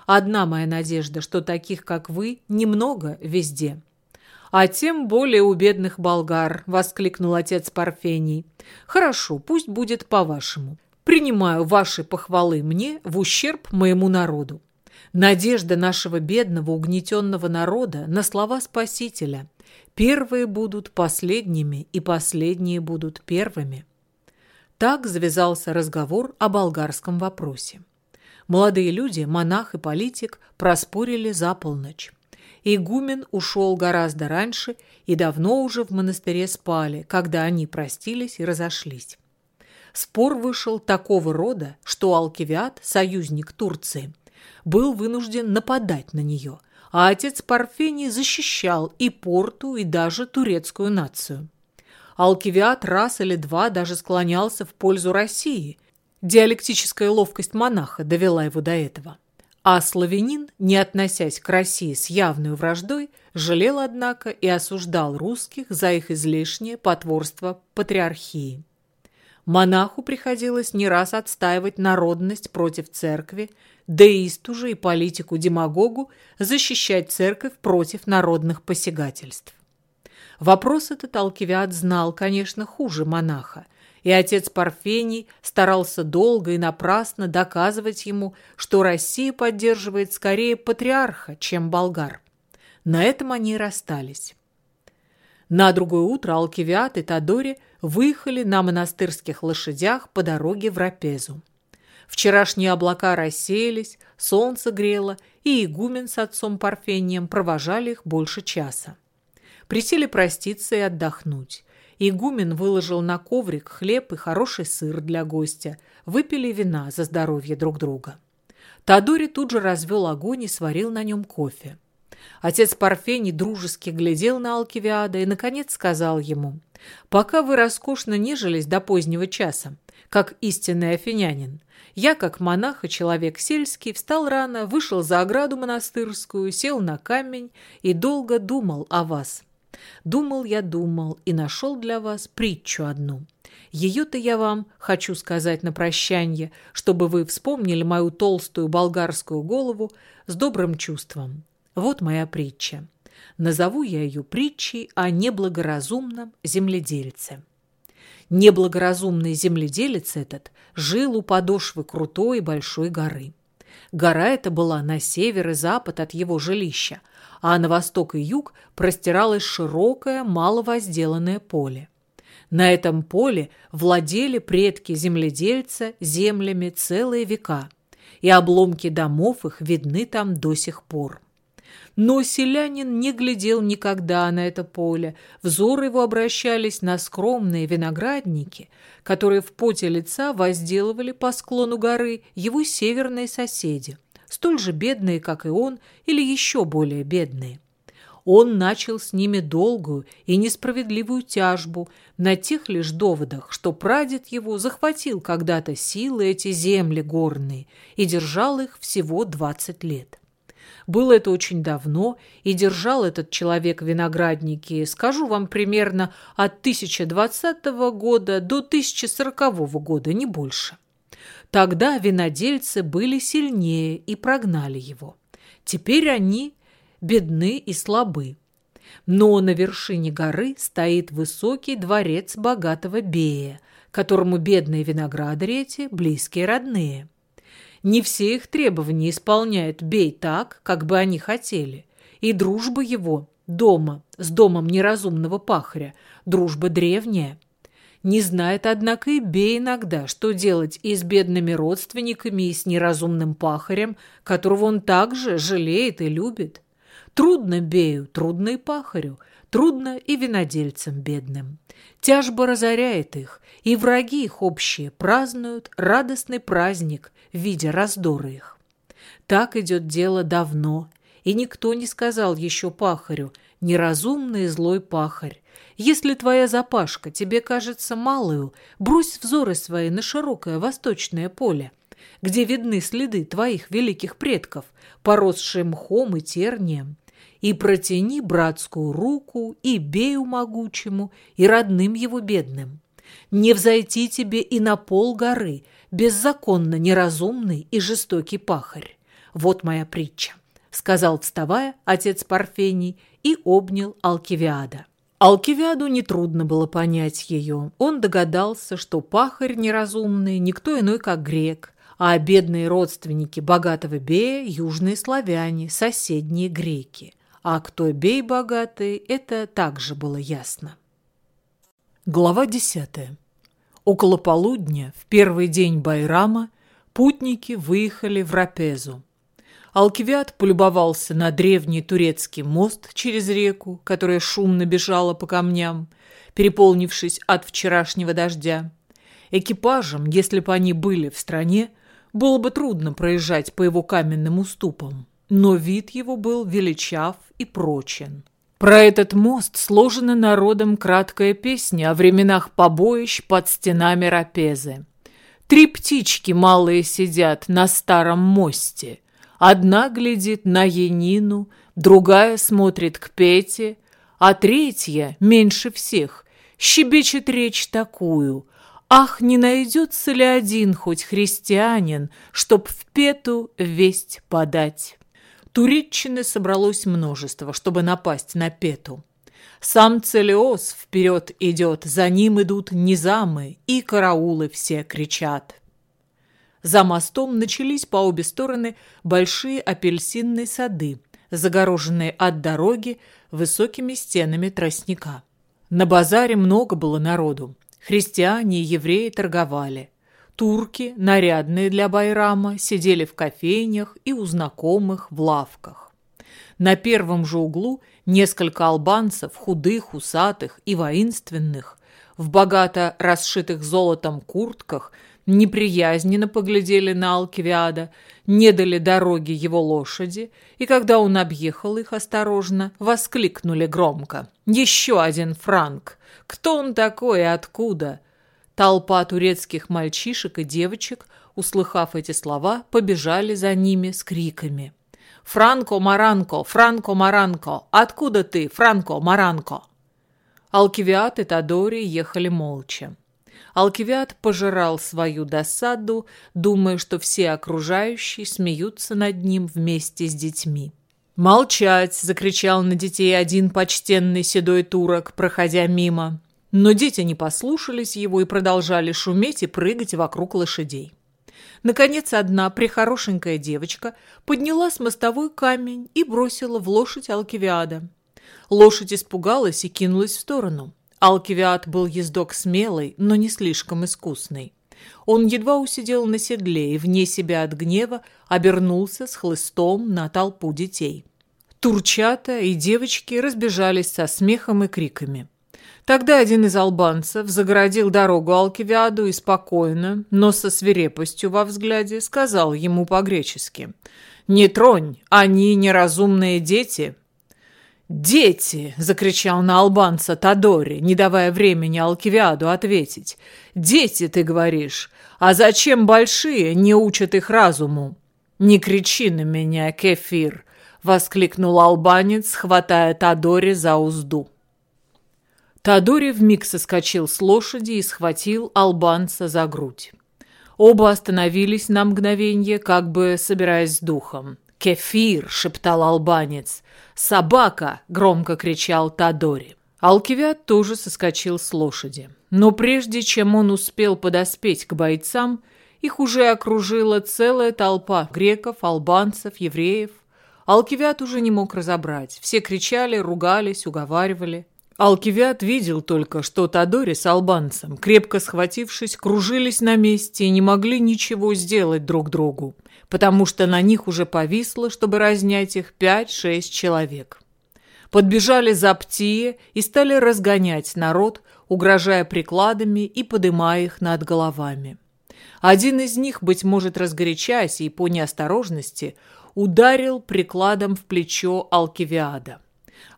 Одна моя надежда, что таких, как вы, немного везде а тем более у бедных болгар», — воскликнул отец Парфений. «Хорошо, пусть будет по-вашему. Принимаю ваши похвалы мне в ущерб моему народу. Надежда нашего бедного угнетенного народа на слова Спасителя. Первые будут последними, и последние будут первыми». Так завязался разговор о болгарском вопросе. Молодые люди, монах и политик, проспорили за полночь. Игумен ушел гораздо раньше и давно уже в монастыре спали, когда они простились и разошлись. Спор вышел такого рода, что Алкивиад, союзник Турции, был вынужден нападать на нее, а отец Парфений защищал и порту, и даже турецкую нацию. Алкивиад раз или два даже склонялся в пользу России. Диалектическая ловкость монаха довела его до этого. А славянин, не относясь к России с явной враждой, жалел, однако, и осуждал русских за их излишнее потворство патриархии. Монаху приходилось не раз отстаивать народность против церкви, деисту же и политику-демагогу защищать церковь против народных посягательств. Вопрос этот Алкивиад знал, конечно, хуже монаха – и отец Парфений старался долго и напрасно доказывать ему, что Россия поддерживает скорее патриарха, чем болгар. На этом они расстались. На другое утро Алкивиат и Тадори выехали на монастырских лошадях по дороге в Рапезу. Вчерашние облака рассеялись, солнце грело, и игумен с отцом Парфением провожали их больше часа. Присели проститься и отдохнуть. Игумен выложил на коврик хлеб и хороший сыр для гостя. Выпили вина за здоровье друг друга. Тадори тут же развел огонь и сварил на нем кофе. Отец Парфений дружески глядел на Алкивиада и, наконец, сказал ему, «Пока вы роскошно нежились до позднего часа, как истинный афинянин, я, как монах и человек сельский, встал рано, вышел за ограду монастырскую, сел на камень и долго думал о вас. Думал я, думал и нашел для вас притчу одну. Ее-то я вам хочу сказать на прощанье, чтобы вы вспомнили мою толстую болгарскую голову с добрым чувством. Вот моя притча. Назову я ее притчей о неблагоразумном земледельце. Неблагоразумный земледелец этот жил у подошвы крутой большой горы. Гора эта была на север и запад от его жилища, а на восток и юг простиралось широкое, маловозделанное поле. На этом поле владели предки земледельца землями целые века, и обломки домов их видны там до сих пор. Но селянин не глядел никогда на это поле. Взоры его обращались на скромные виноградники, которые в поте лица возделывали по склону горы его северные соседи, столь же бедные, как и он, или еще более бедные. Он начал с ними долгую и несправедливую тяжбу на тех лишь доводах, что прадед его захватил когда-то силы эти земли горные и держал их всего двадцать лет. Было это очень давно, и держал этот человек виноградники, скажу вам, примерно от 1020 года до 1040 года, не больше. Тогда винодельцы были сильнее и прогнали его. Теперь они бедны и слабы. Но на вершине горы стоит высокий дворец богатого Бея, которому бедные виноградари эти близкие родные. Не все их требования исполняет Бей так, как бы они хотели. И дружба его дома с домом неразумного пахаря, дружба древняя. Не знает, однако, и Бей иногда, что делать и с бедными родственниками, и с неразумным пахарем, которого он также жалеет и любит. Трудно Бею, трудно и пахарю, трудно и винодельцам бедным. Тяжба разоряет их, и враги их общие празднуют радостный праздник, видя раздоры их. Так идет дело давно, и никто не сказал еще пахарю, неразумный и злой пахарь, если твоя запашка тебе кажется малою, брось взоры свои на широкое восточное поле, где видны следы твоих великих предков, поросшие мхом и тернием, и протяни братскую руку и бею могучему, и родным его бедным. Не взойти тебе и на пол горы, беззаконно неразумный и жестокий пахарь. Вот моя притча, — сказал, вставая, отец Парфений и обнял Алкивиада. Алкивиаду нетрудно было понять ее. Он догадался, что пахарь неразумный никто иной, как грек, а бедные родственники богатого Бея – южные славяне, соседние греки. А кто Бей богатый, это также было ясно. Глава десятая. Около полудня, в первый день Байрама, путники выехали в Рапезу. Алкивиад полюбовался на древний турецкий мост через реку, которая шумно бежала по камням, переполнившись от вчерашнего дождя. Экипажам, если бы они были в стране, было бы трудно проезжать по его каменным уступам, но вид его был величав и прочен. Про этот мост сложена народом краткая песня о временах побоищ под стенами Рапезы. Три птички малые сидят на старом мосте. Одна глядит на Янину, другая смотрит к Пете, а третья, меньше всех, щебечет речь такую. Ах, не найдется ли один хоть христианин, чтоб в Пету весть подать? Туритчины собралось множество, чтобы напасть на Пету. Сам Целиос вперед идет, за ним идут низамы, и караулы все кричат. За мостом начались по обе стороны большие апельсинные сады, загороженные от дороги высокими стенами тростника. На базаре много было народу. Христиане и евреи торговали. Турки, нарядные для Байрама, сидели в кофейнях и у знакомых в лавках. На первом же углу несколько албанцев, худых, усатых и воинственных, в богато расшитых золотом куртках, неприязненно поглядели на Алкивиада, не дали дороги его лошади, и когда он объехал их осторожно, воскликнули громко. «Еще один франк! Кто он такой и откуда?» Толпа турецких мальчишек и девочек, услыхав эти слова, побежали за ними с криками. «Франко Маранко! Франко Маранко! Откуда ты, Франко Маранко?» Алкивиат и Тадори ехали молча. Алкивиат пожирал свою досаду, думая, что все окружающие смеются над ним вместе с детьми. «Молчать!» – закричал на детей один почтенный седой турок, проходя мимо. Но дети не послушались его и продолжали шуметь и прыгать вокруг лошадей. Наконец, одна прихорошенькая девочка подняла с мостовой камень и бросила в лошадь Алкивиада. Лошадь испугалась и кинулась в сторону. Алкивиад был ездок смелый, но не слишком искусный. Он едва усидел на седле и, вне себя от гнева, обернулся с хлыстом на толпу детей. Турчата и девочки разбежались со смехом и криками. Тогда один из албанцев загородил дорогу Алкивиаду и спокойно, но со свирепостью во взгляде, сказал ему по-гречески «Не тронь, они неразумные дети». «Дети!» – закричал на албанца Тадори, не давая времени Алкивиаду ответить. «Дети, ты говоришь, а зачем большие не учат их разуму?» «Не кричи на меня, кефир!» – воскликнул албанец, хватая Тадори за узду. Тадори вмиг соскочил с лошади и схватил албанца за грудь. Оба остановились на мгновенье, как бы собираясь с духом. «Кефир!» — шептал албанец. «Собака!» — громко кричал Тадори. Алкивиат тоже соскочил с лошади. Но прежде чем он успел подоспеть к бойцам, их уже окружила целая толпа греков, албанцев, евреев. Алкивиат уже не мог разобрать. Все кричали, ругались, уговаривали. Алкивиат видел только, что Тадори с албанцем, крепко схватившись, кружились на месте и не могли ничего сделать друг другу, потому что на них уже повисло, чтобы разнять их пять-шесть человек. Подбежали заптие и стали разгонять народ, угрожая прикладами и подымая их над головами. Один из них, быть может, разгорячаясь и по неосторожности, ударил прикладом в плечо Алкивиада.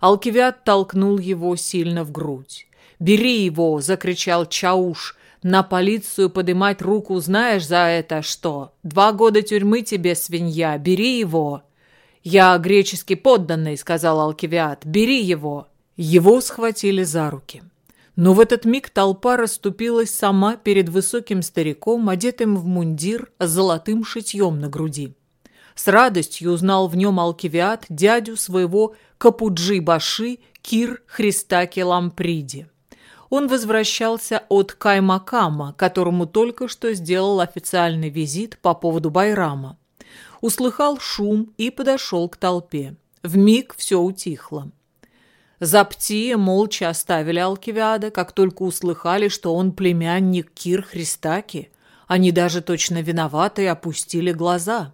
Алкивиад толкнул его сильно в грудь. «Бери его!» — закричал Чауш. «На полицию подымать руку знаешь за это что? Два года тюрьмы тебе, свинья! Бери его!» «Я греческий подданный», — сказал Алкивиад. «Бери его!» Его схватили за руки. Но в этот миг толпа расступилась сама перед высоким стариком, одетым в мундир с золотым шитьем на груди. С радостью узнал в нем Алкивиад дядю своего Капуджи-Баши Кир Христаки Ламприди. Он возвращался от Каймакама, которому только что сделал официальный визит по поводу Байрама. Услыхал шум и подошел к толпе. В миг все утихло. Заптия молча оставили Алкивиада, как только услыхали, что он племянник Кир Христаки. Они даже точно виноваты и опустили глаза.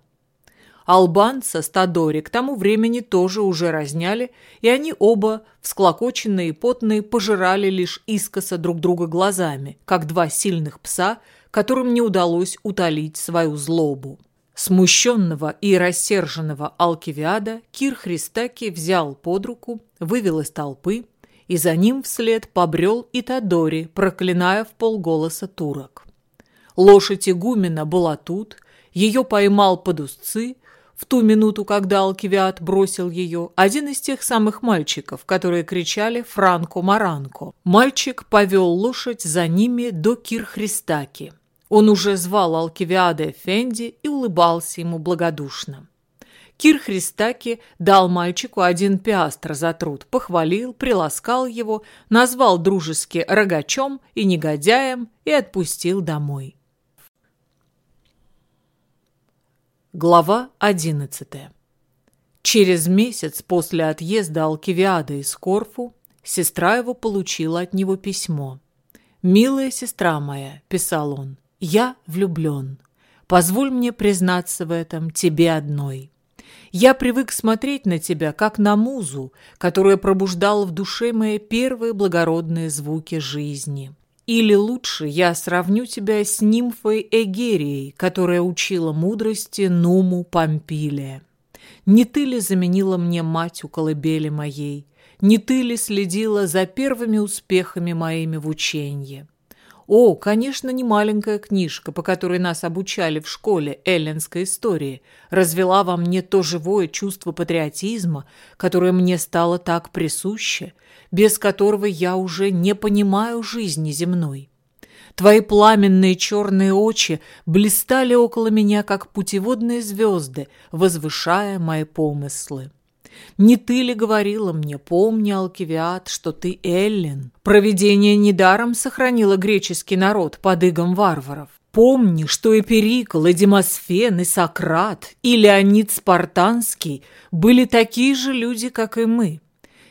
Албанца с Тадори к тому времени тоже уже разняли, и они оба, всклокоченные и потные, пожирали лишь искоса друг друга глазами, как два сильных пса, которым не удалось утолить свою злобу. Смущенного и рассерженного Алкивиада Кир Христаки взял под руку, вывел из толпы, и за ним вслед побрел и Тадори, проклиная в полголоса турок. Лошадь игумена была тут, ее поймал под узцы, в ту минуту, когда Алкивиад бросил ее, один из тех самых мальчиков, которые кричали «Франко-Маранко». Мальчик повел лошадь за ними до Кирхристаки. Он уже звал Алкивиада Эфенди и улыбался ему благодушно. Кир Христаки дал мальчику один пиастр за труд, похвалил, приласкал его, назвал дружески рогачом и негодяем и отпустил домой. Глава 11. Через месяц после отъезда Алкивиада из Корфу сестра его получила от него письмо. «Милая сестра моя», — писал он, Я влюблен. Позволь мне признаться в этом тебе одной. Я привык смотреть на тебя, как на музу, которая пробуждала в душе мои первые благородные звуки жизни. Или лучше я сравню тебя с нимфой Эгерией, которая учила мудрости Нуму Помпилия. Не ты ли заменила мне мать у колыбели моей? Не ты ли следила за первыми успехами моими в ученье? О, конечно, не маленькая книжка, по которой нас обучали в школе эллинской истории, развела во мне то живое чувство патриотизма, которое мне стало так присуще, без которого я уже не понимаю жизни земной. Твои пламенные черные очи блистали около меня, как путеводные звезды, возвышая мои помыслы. Не ты ли говорила мне, помни, Алкивиад, что ты Эллин? Провидение недаром сохранило греческий народ под игом варваров. Помни, что и Перикл, и Демосфен, и Сократ, и Леонид Спартанский были такие же люди, как и мы.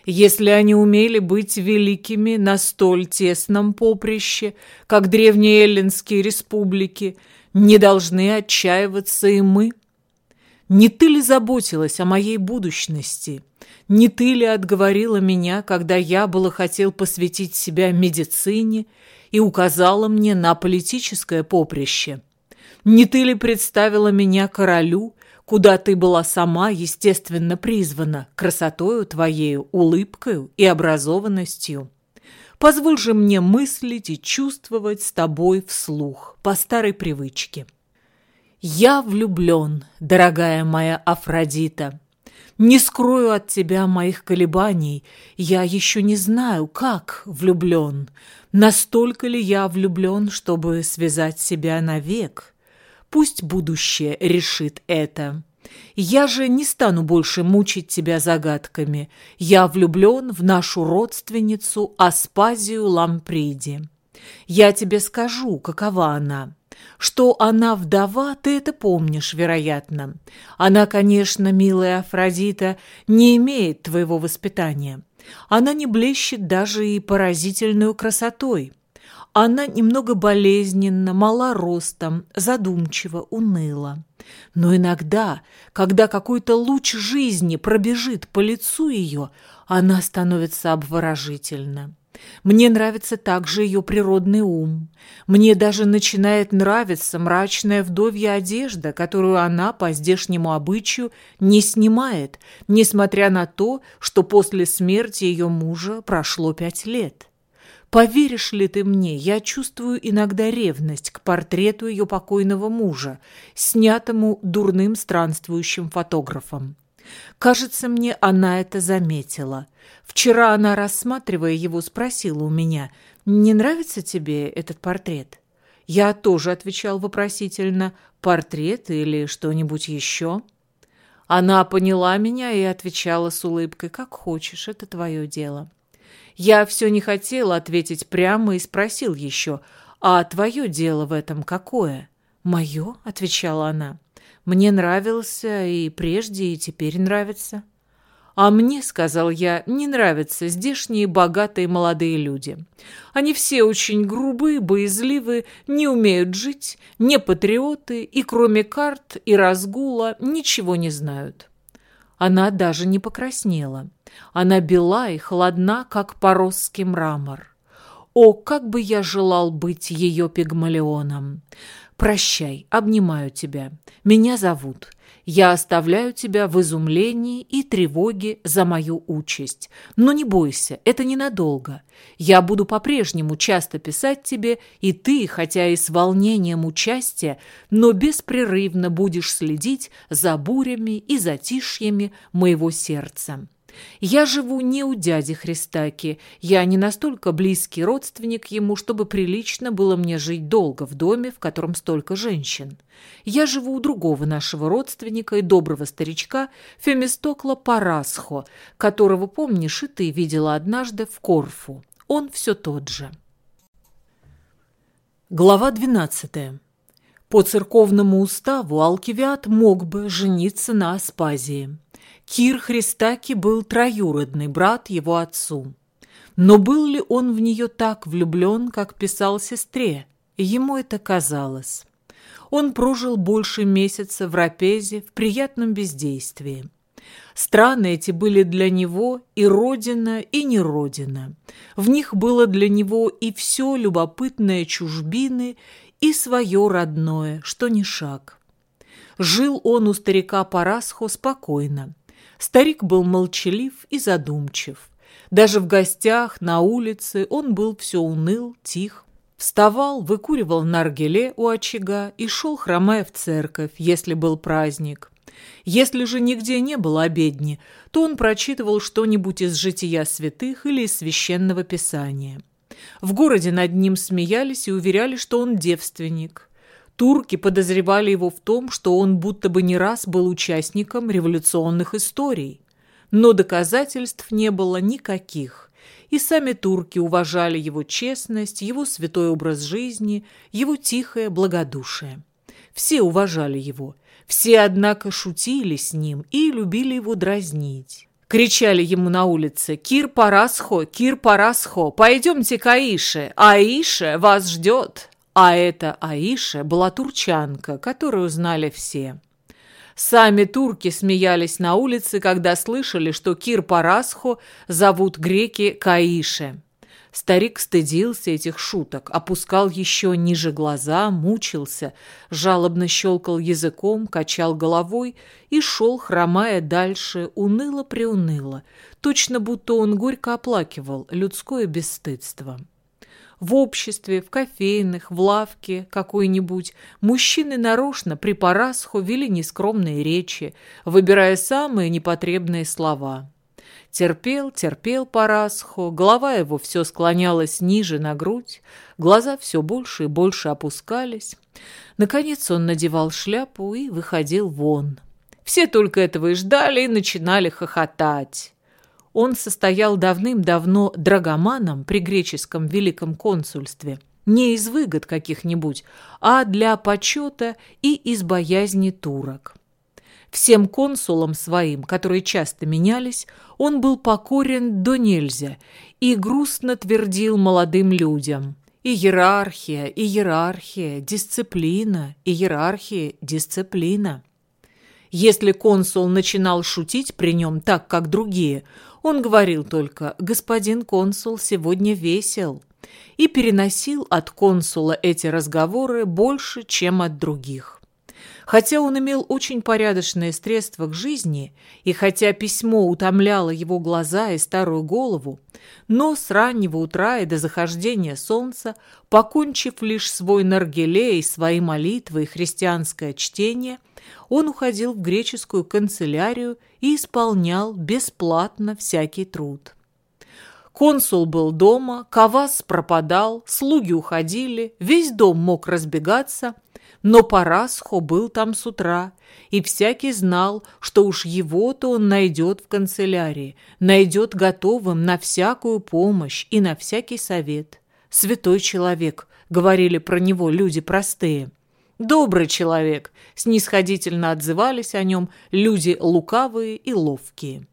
Если они умели быть великими на столь тесном поприще, как древние эллинские республики, не должны отчаиваться и мы. Не ты ли заботилась о моей будущности? Не ты ли отговорила меня, когда я было хотел посвятить себя медицине и указала мне на политическое поприще? Не ты ли представила меня королю, куда ты была сама, естественно, призвана красотою твоею, улыбкою и образованностью. Позволь же мне мыслить и чувствовать с тобой вслух, по старой привычке. Я влюблен, дорогая моя Афродита. Не скрою от тебя моих колебаний. Я еще не знаю, как влюблен. Настолько ли я влюблен, чтобы связать себя навек? Пусть будущее решит это. Я же не стану больше мучить тебя загадками. Я влюблен в нашу родственницу Аспазию Ламприди. Я тебе скажу, какова она. Что она вдова, ты это помнишь, вероятно. Она, конечно, милая Афродита, не имеет твоего воспитания. Она не блещет даже и поразительную красотой. Она немного болезненна, мала ростом, задумчива, уныла. Но иногда, когда какой-то луч жизни пробежит по лицу ее, она становится обворожительна. Мне нравится также ее природный ум. Мне даже начинает нравиться мрачная вдовья одежда, которую она по здешнему обычаю не снимает, несмотря на то, что после смерти ее мужа прошло пять лет. Поверишь ли ты мне, я чувствую иногда ревность к портрету ее покойного мужа, снятому дурным странствующим фотографом. Кажется мне, она это заметила. Вчера она, рассматривая его, спросила у меня, «Не нравится тебе этот портрет?» Я тоже отвечал вопросительно, «Портрет или что-нибудь еще?» Она поняла меня и отвечала с улыбкой, «Как хочешь, это твое дело». Я все не хотел ответить прямо и спросил еще, «А твое дело в этом какое?» «Мое?» — отвечала она. «Мне нравился и прежде, и теперь нравится». «А мне, — сказал я, — не нравятся здешние богатые молодые люди. Они все очень грубые, боязливые, не умеют жить, не патриоты и кроме карт и разгула ничего не знают». Она даже не покраснела. Она бела и холодна, как поросский мрамор. О, как бы я желал быть ее пигмалионом! Прощай, обнимаю тебя. Меня зовут. Я оставляю тебя в изумлении и тревоге за мою участь. Но не бойся, это ненадолго. Я буду по-прежнему часто писать тебе, и ты, хотя и с волнением участия, но беспрерывно будешь следить за бурями и затишьями моего сердца. Я живу не у дяди Христаки, я не настолько близкий родственник ему, чтобы прилично было мне жить долго в доме, в котором столько женщин. Я живу у другого нашего родственника и доброго старичка Фемистокла Парасхо, которого, помнишь, и ты видела однажды в Корфу. Он все тот же. Глава двенадцатая. По церковному уставу Алкивиад мог бы жениться на Аспазии. Кир Христаки был троюродный брат его отцу. Но был ли он в нее так влюблен, как писал сестре? ему это казалось. Он прожил больше месяца в Рапезе в приятном бездействии. Страны эти были для него и родина, и не родина. В них было для него и все любопытное чужбины, и свое родное, что ни шаг. Жил он у старика Парасхо спокойно. Старик был молчалив и задумчив. Даже в гостях, на улице он был все уныл, тих. Вставал, выкуривал наргеле у очага и шел, хромая в церковь, если был праздник. Если же нигде не было обедни, то он прочитывал что-нибудь из жития святых или из священного писания. В городе над ним смеялись и уверяли, что он девственник. Турки подозревали его в том, что он будто бы не раз был участником революционных историй. Но доказательств не было никаких. И сами турки уважали его честность, его святой образ жизни, его тихое благодушие. Все уважали его. Все, однако, шутили с ним и любили его дразнить. Кричали ему на улице «Кир Парасхо! Кир Парасхо! Пойдемте к Аише! Аиша вас ждет!» А эта Аиша была турчанка, которую знали все. Сами турки смеялись на улице, когда слышали, что Кир Парасхо зовут греки Каише. Старик стыдился этих шуток, опускал еще ниже глаза, мучился, жалобно щелкал языком, качал головой и шел, хромая дальше, уныло-приуныло, точно будто он горько оплакивал людское бесстыдство. В обществе, в кофейных, в лавке какой-нибудь мужчины нарочно при Парасху вели нескромные речи, выбирая самые непотребные слова. Терпел, терпел Парасхо, голова его все склонялась ниже на грудь, глаза все больше и больше опускались. Наконец он надевал шляпу и выходил вон. Все только этого и ждали и начинали хохотать. Он состоял давным-давно драгоманом при греческом великом консульстве. Не из выгод каких-нибудь, а для почета и из боязни турок. Всем консулам своим, которые часто менялись, он был покорен до нельзя и грустно твердил молодым людям. Иерархия, иерархия, дисциплина, иерархия, дисциплина. Если консул начинал шутить при нем так, как другие, он говорил только «Господин консул сегодня весел» и переносил от консула эти разговоры больше, чем от других. Хотя он имел очень порядочные средства к жизни, и хотя письмо утомляло его глаза и старую голову, но с раннего утра и до захождения солнца, покончив лишь свой наргеле и свои молитвы и христианское чтение, он уходил в греческую канцелярию и исполнял бесплатно всякий труд. Консул был дома, Кавас пропадал, слуги уходили, весь дом мог разбегаться, но Парасхо был там с утра, и всякий знал, что уж его-то он найдет в канцелярии, найдет готовым на всякую помощь и на всякий совет. «Святой человек», — говорили про него люди простые. Добрый человек, снисходительно отзывались о нем люди лукавые и ловкие.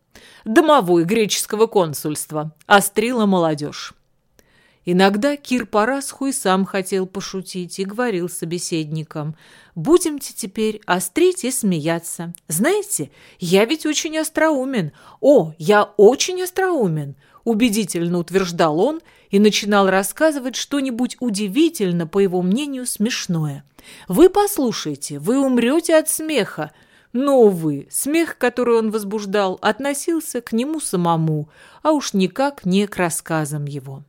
Домовой греческого консульства, острила молодежь. Иногда Кир Парасху и сам хотел пошутить и говорил собеседникам, «Будемте теперь острить и смеяться. Знаете, я ведь очень остроумен. О, я очень остроумен!» Убедительно утверждал он и начинал рассказывать что-нибудь удивительно, по его мнению, смешное. Вы послушайте, вы умрете от смеха. Но, увы, смех, который он возбуждал, относился к нему самому, а уж никак не к рассказам его.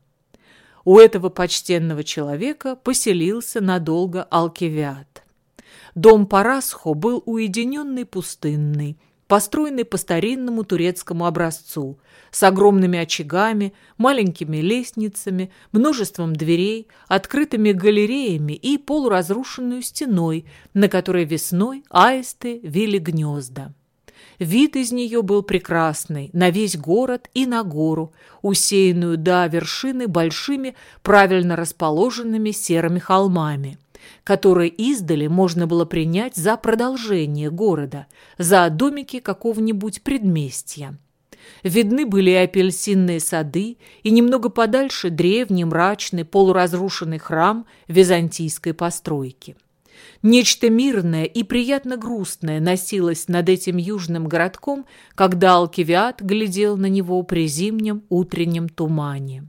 У этого почтенного человека поселился надолго Алкивиад. Дом Парасхо был уединенный пустынный, построенный по старинному турецкому образцу, с огромными очагами, маленькими лестницами, множеством дверей, открытыми галереями и полуразрушенную стеной, на которой весной аисты вили гнезда. Вид из нее был прекрасный на весь город и на гору, усеянную до вершины большими правильно расположенными серыми холмами которые издали можно было принять за продолжение города, за домики какого-нибудь предместья. Видны были и апельсинные сады, и немного подальше древний, мрачный, полуразрушенный храм византийской постройки. Нечто мирное и приятно грустное носилось над этим южным городком, когда Алкивиад глядел на него при зимнем утреннем тумане.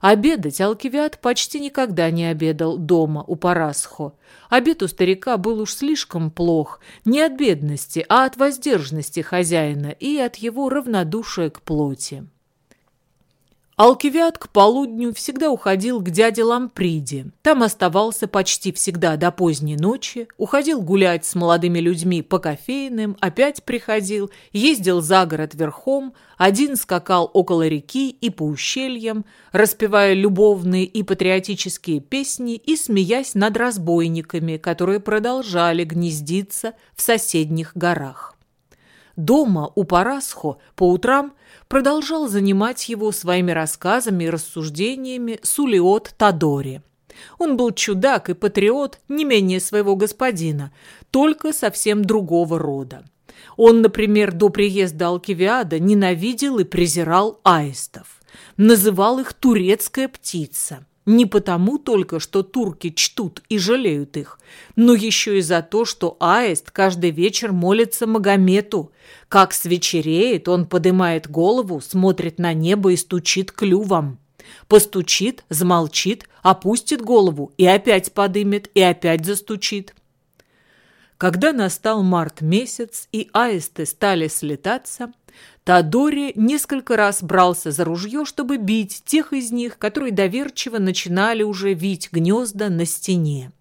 Обедать Алкивиад почти никогда не обедал дома у Парасхо. Обед у старика был уж слишком плох, не от бедности, а от воздержанности хозяина и от его равнодушия к плоти. Алкивиад к полудню всегда уходил к дяде Ламприде. Там оставался почти всегда до поздней ночи, уходил гулять с молодыми людьми по кофейным, опять приходил, ездил за город верхом, один скакал около реки и по ущельям, распевая любовные и патриотические песни и смеясь над разбойниками, которые продолжали гнездиться в соседних горах. Дома у Парасхо по утрам – продолжал занимать его своими рассказами и рассуждениями Сулиот Тадори. Он был чудак и патриот не менее своего господина, только совсем другого рода. Он, например, до приезда Алкивиада ненавидел и презирал аистов, называл их «турецкая птица». Не потому только, что турки чтут и жалеют их, но еще и за то, что аист каждый вечер молится Магомету. Как свечереет, он поднимает голову, смотрит на небо и стучит клювом. Постучит, замолчит, опустит голову и опять подымет, и опять застучит. Когда настал март месяц и аисты стали слетаться, Тадори несколько раз брался за ружье, чтобы бить тех из них, которые доверчиво начинали уже вить гнезда на стене.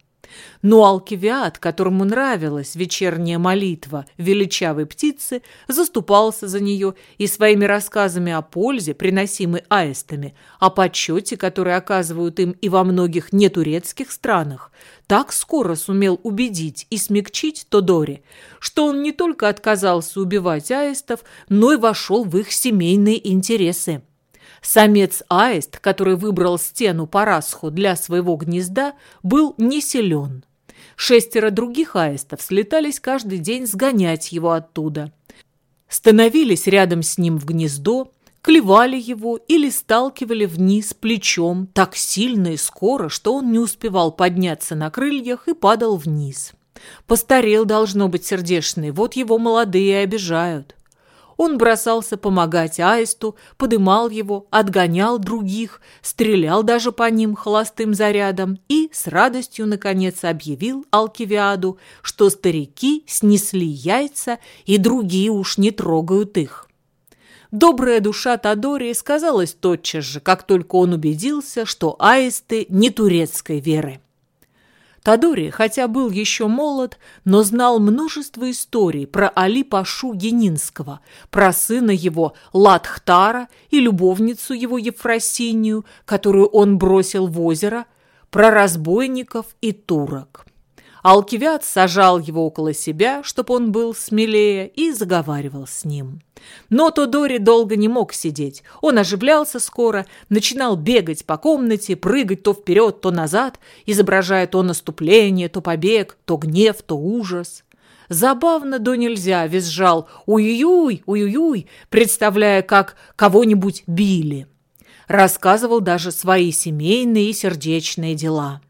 Но Алкивиад, которому нравилась вечерняя молитва величавой птицы, заступался за нее и своими рассказами о пользе, приносимой аистами, о почете, который оказывают им и во многих нетурецких странах, так скоро сумел убедить и смягчить Тодори, что он не только отказался убивать аистов, но и вошел в их семейные интересы. Самец-аист, который выбрал стену Парасху для своего гнезда, был не силен. Шестеро других аистов слетались каждый день сгонять его оттуда. Становились рядом с ним в гнездо, клевали его или сталкивали вниз плечом так сильно и скоро, что он не успевал подняться на крыльях и падал вниз. Постарел, должно быть, сердешный, вот его молодые обижают. Он бросался помогать аисту, подымал его, отгонял других, стрелял даже по ним холостым зарядом и с радостью, наконец, объявил Алкивиаду, что старики снесли яйца и другие уж не трогают их. Добрая душа Тадори сказалась тотчас же, как только он убедился, что аисты не турецкой веры. Тадори, хотя был еще молод, но знал множество историй про Али-Пашу Генинского, про сына его Латхтара и любовницу его Ефросинию, которую он бросил в озеро, про разбойников и турок. Алкивиад сажал его около себя, чтобы он был смелее, и заговаривал с ним. Но Тодори долго не мог сидеть. Он оживлялся скоро, начинал бегать по комнате, прыгать то вперед, то назад, изображая то наступление, то побег, то гнев, то ужас. Забавно до нельзя визжал «Уй-юй, уй-юй», представляя, как кого-нибудь били. Рассказывал даже свои семейные и сердечные дела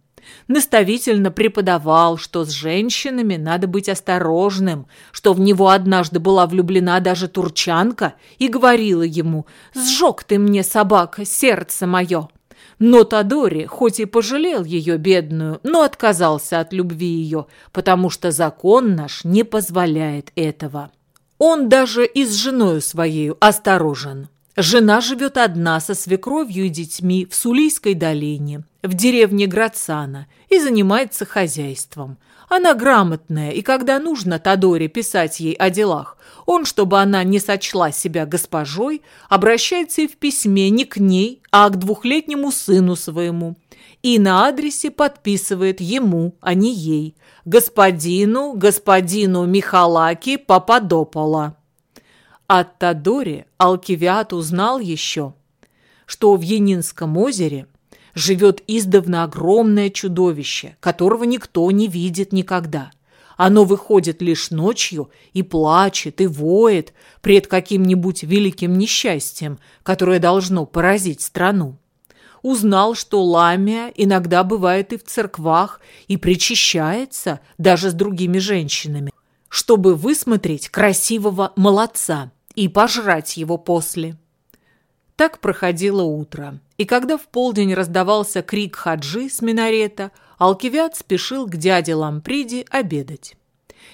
наставительно преподавал, что с женщинами надо быть осторожным, что в него однажды была влюблена даже турчанка и говорила ему «Сжег ты мне, собака, сердце мое». Но Тадори, хоть и пожалел ее бедную, но отказался от любви ее, потому что закон наш не позволяет этого. Он даже и с женою своей осторожен. Жена живет одна со свекровью и детьми в Сулийской долине, в деревне Грацана, и занимается хозяйством. Она грамотная, и когда нужно Тадоре писать ей о делах, он, чтобы она не сочла себя госпожой, обращается и в письме не к ней, а к двухлетнему сыну своему, и на адресе подписывает ему, а не ей, господину, господину Михалаки Пападопола. От Тадори Алкивиат узнал еще, что в Янинском озере живет издавна огромное чудовище, которого никто не видит никогда. Оно выходит лишь ночью и плачет, и воет пред каким-нибудь великим несчастьем, которое должно поразить страну. Узнал, что ламия иногда бывает и в церквах, и причащается даже с другими женщинами, чтобы высмотреть красивого молодца и пожрать его после. Так проходило утро, и когда в полдень раздавался крик хаджи с минарета, Алкивиад спешил к дяде Ламприди обедать.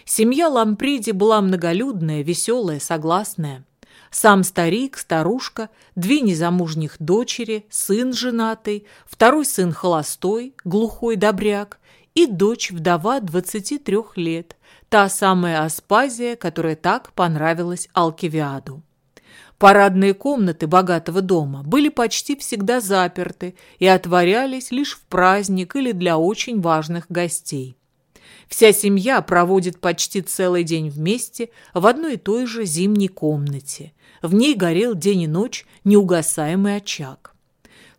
Семья Ламприди была многолюдная, веселая, согласная. Сам старик, старушка, две незамужних дочери, сын женатый, второй сын холостой, глухой добряк и дочь-вдова 23 лет, та самая Аспазия, которая так понравилась Алкивиаду. Парадные комнаты богатого дома были почти всегда заперты и отворялись лишь в праздник или для очень важных гостей. Вся семья проводит почти целый день вместе в одной и той же зимней комнате. В ней горел день и ночь неугасаемый очаг.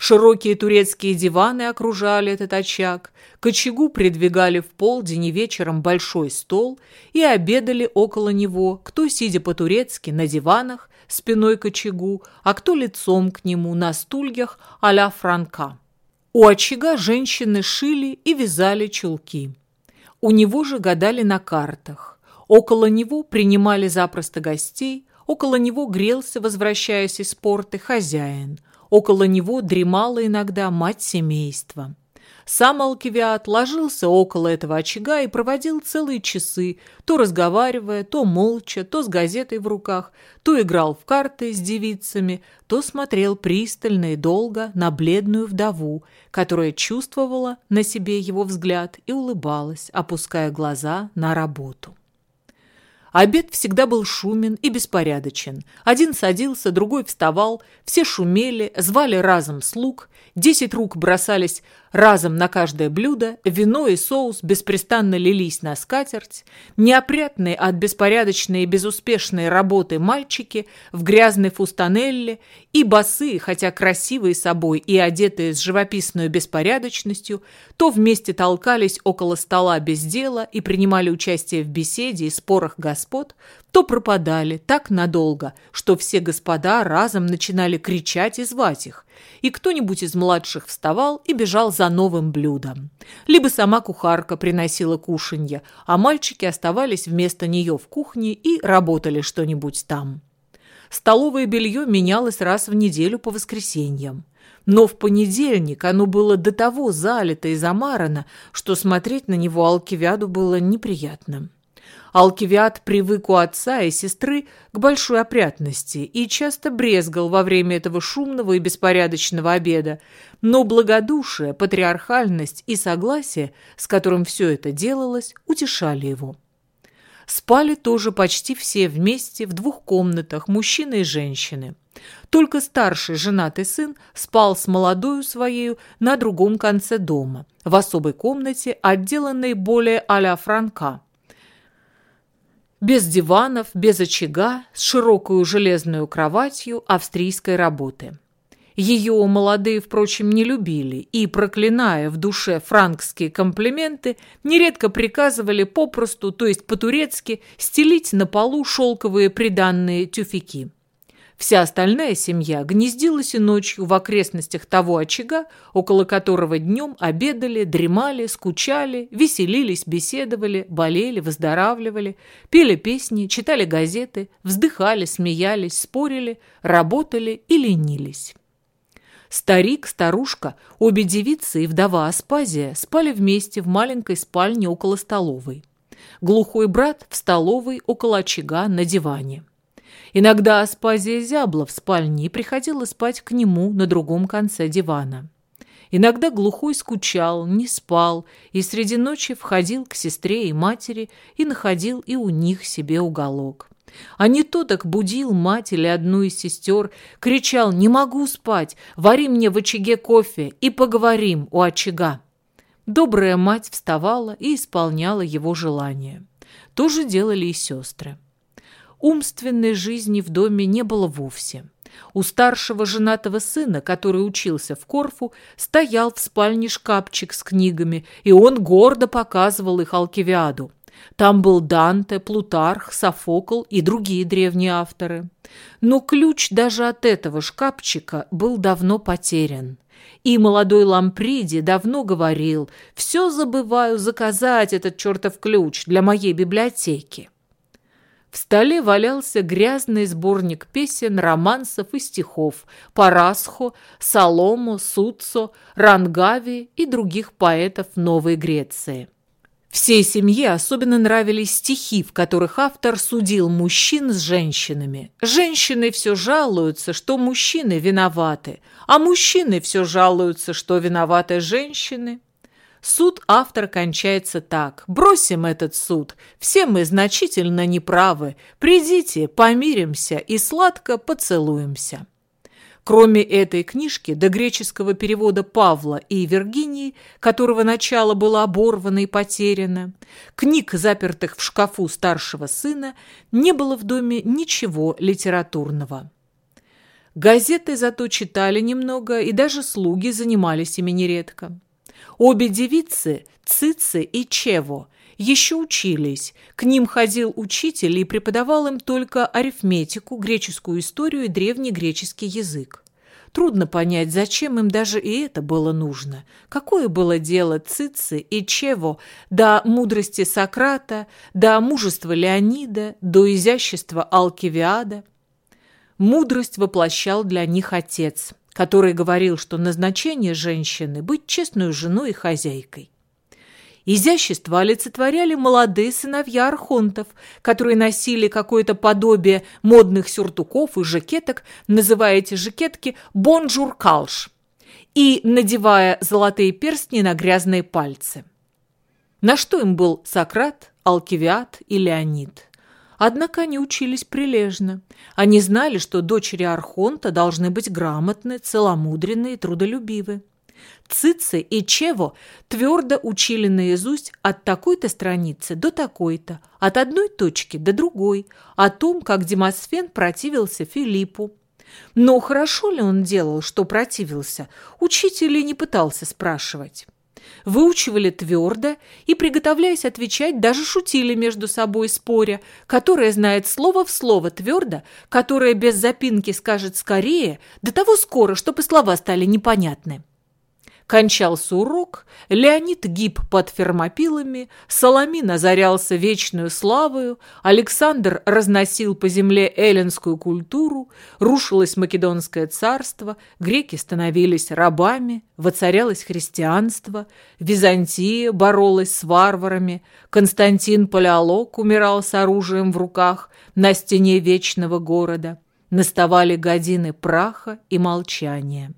Широкие турецкие диваны окружали этот очаг, к очагу придвигали в полдень и вечером большой стол и обедали около него, кто, сидя по-турецки на диванах, спиной к очагу, а кто лицом к нему на стульях а-ля франка. У очага женщины шили и вязали чулки. У него же гадали на картах. Около него принимали запросто гостей, около него грелся, возвращаясь из порты, хозяин. Около него дремала иногда мать семейства. Сам Алкивиад ложился около этого очага и проводил целые часы, то разговаривая, то молча, то с газетой в руках, то играл в карты с девицами, то смотрел пристально и долго на бледную вдову, которая чувствовала на себе его взгляд и улыбалась, опуская глаза на работу. Обед всегда был шумен и беспорядочен. Один садился, другой вставал, все шумели, звали разом слуг, десять рук бросались разом на каждое блюдо, вино и соус беспрестанно лились на скатерть, неопрятные от беспорядочной и безуспешной работы мальчики в грязной фустанелле и босые, хотя красивые собой и одетые с живописной беспорядочностью, то вместе толкались около стола без дела и принимали участие в беседе и спорах господ, то пропадали так надолго, что все господа разом начинали кричать и звать их, и кто-нибудь из младших вставал и бежал за новым блюдом. Либо сама кухарка приносила кушанье, а мальчики оставались вместо нее в кухне и работали что-нибудь там. Столовое белье менялось раз в неделю по воскресеньям. Но в понедельник оно было до того залито и замарано, что смотреть на него Алкивиаду было неприятно. Алкивиад привык у отца и сестры к большой опрятности и часто брезгал во время этого шумного и беспорядочного обеда, но благодушие, патриархальность и согласие, с которым все это делалось, утешали его. Спали тоже почти все вместе в двух комнатах, мужчины и женщины. Только старший женатый сын спал с молодою своею на другом конце дома, в особой комнате, отделанной более а-ля франка без диванов, без очага, с широкую железную кроватью австрийской работы. Ее молодые, впрочем, не любили и, проклиная в душе франкские комплименты, нередко приказывали попросту, то есть по-турецки, стелить на полу шелковые приданные тюфяки. Вся остальная семья гнездилась и ночью в окрестностях того очага, около которого днем обедали, дремали, скучали, веселились, беседовали, болели, выздоравливали, пели песни, читали газеты, вздыхали, смеялись, спорили, работали и ленились. Старик, старушка, обе девицы и вдова Аспазия спали вместе в маленькой спальне около столовой. Глухой брат в столовой около очага на диване. Иногда Аспазия зябла в спальне и приходила спать к нему на другом конце дивана. Иногда глухой скучал, не спал и среди ночи входил к сестре и матери и находил и у них себе уголок. А не то так будил мать или одну из сестер, кричал «Не могу спать! Вари мне в очаге кофе и поговорим у очага!» Добрая мать вставала и исполняла его желание. То же делали и сестры. Умственной жизни в доме не было вовсе. У старшего женатого сына, который учился в Корфу, стоял в спальне шкафчик с книгами, и он гордо показывал их Алкивиаду. Там был Данте, Плутарх, Софокл и другие древние авторы. Но ключ даже от этого шкафчика был давно потерян. И молодой Ламприди давно говорил, «Все забываю заказать этот чертов ключ для моей библиотеки». В столе валялся грязный сборник песен, романсов и стихов Парасхо, Солому, Суцо, Рангави и других поэтов Новой Греции. Всей семье особенно нравились стихи, в которых автор судил мужчин с женщинами. Женщины все жалуются, что мужчины виноваты, а мужчины все жалуются, что виноваты женщины. Суд автора кончается так. Бросим этот суд. Все мы значительно неправы. Придите, помиримся и сладко поцелуемся. Кроме этой книжки, до греческого перевода Павла и Виргинии, которого начало было оборвано и потеряно, книг, запертых в шкафу старшего сына, не было в доме ничего литературного. Газеты зато читали немного, и даже слуги занимались ими нередко. Обе девицы, Цицы и Чево, еще учились. К ним ходил учитель и преподавал им только арифметику, греческую историю и древний греческий язык. Трудно понять, зачем им даже и это было нужно. Какое было дело Цицы и Чево до мудрости Сократа, до мужества Леонида, до изящества Алкивиада? Мудрость воплощал для них отец, который говорил, что назначение женщины – быть честной женой и хозяйкой. Изящество олицетворяли молодые сыновья архонтов, которые носили какое-то подобие модных сюртуков и жакеток, называя эти жакетки «бонжур-калш», и надевая золотые перстни на грязные пальцы. На что им был Сократ, Алкивиад и Леонид? Однако они учились прилежно. Они знали, что дочери Архонта должны быть грамотны, целомудренны и трудолюбивы. Цици и Чево твердо учили наизусть от такой-то страницы до такой-то, от одной точки до другой, о том, как Демосфен противился Филиппу. Но хорошо ли он делал, что противился, учитель и не пытался спрашивать. Выучивали твердо и, приготовляясь отвечать, даже шутили между собой, споря, которая знает слово в слово твердо, которая без запинки скажет скорее, до того скоро, чтобы слова стали непонятны. Кончался урок, Леонид гиб под фермопилами, Соломин озарялся вечную славою, Александр разносил по земле эллинскую культуру, рушилось Македонское царство, греки становились рабами, воцарялось христианство, Византия боролась с варварами, Константин Палеолог умирал с оружием в руках на стене вечного города, наставали годины праха и молчания.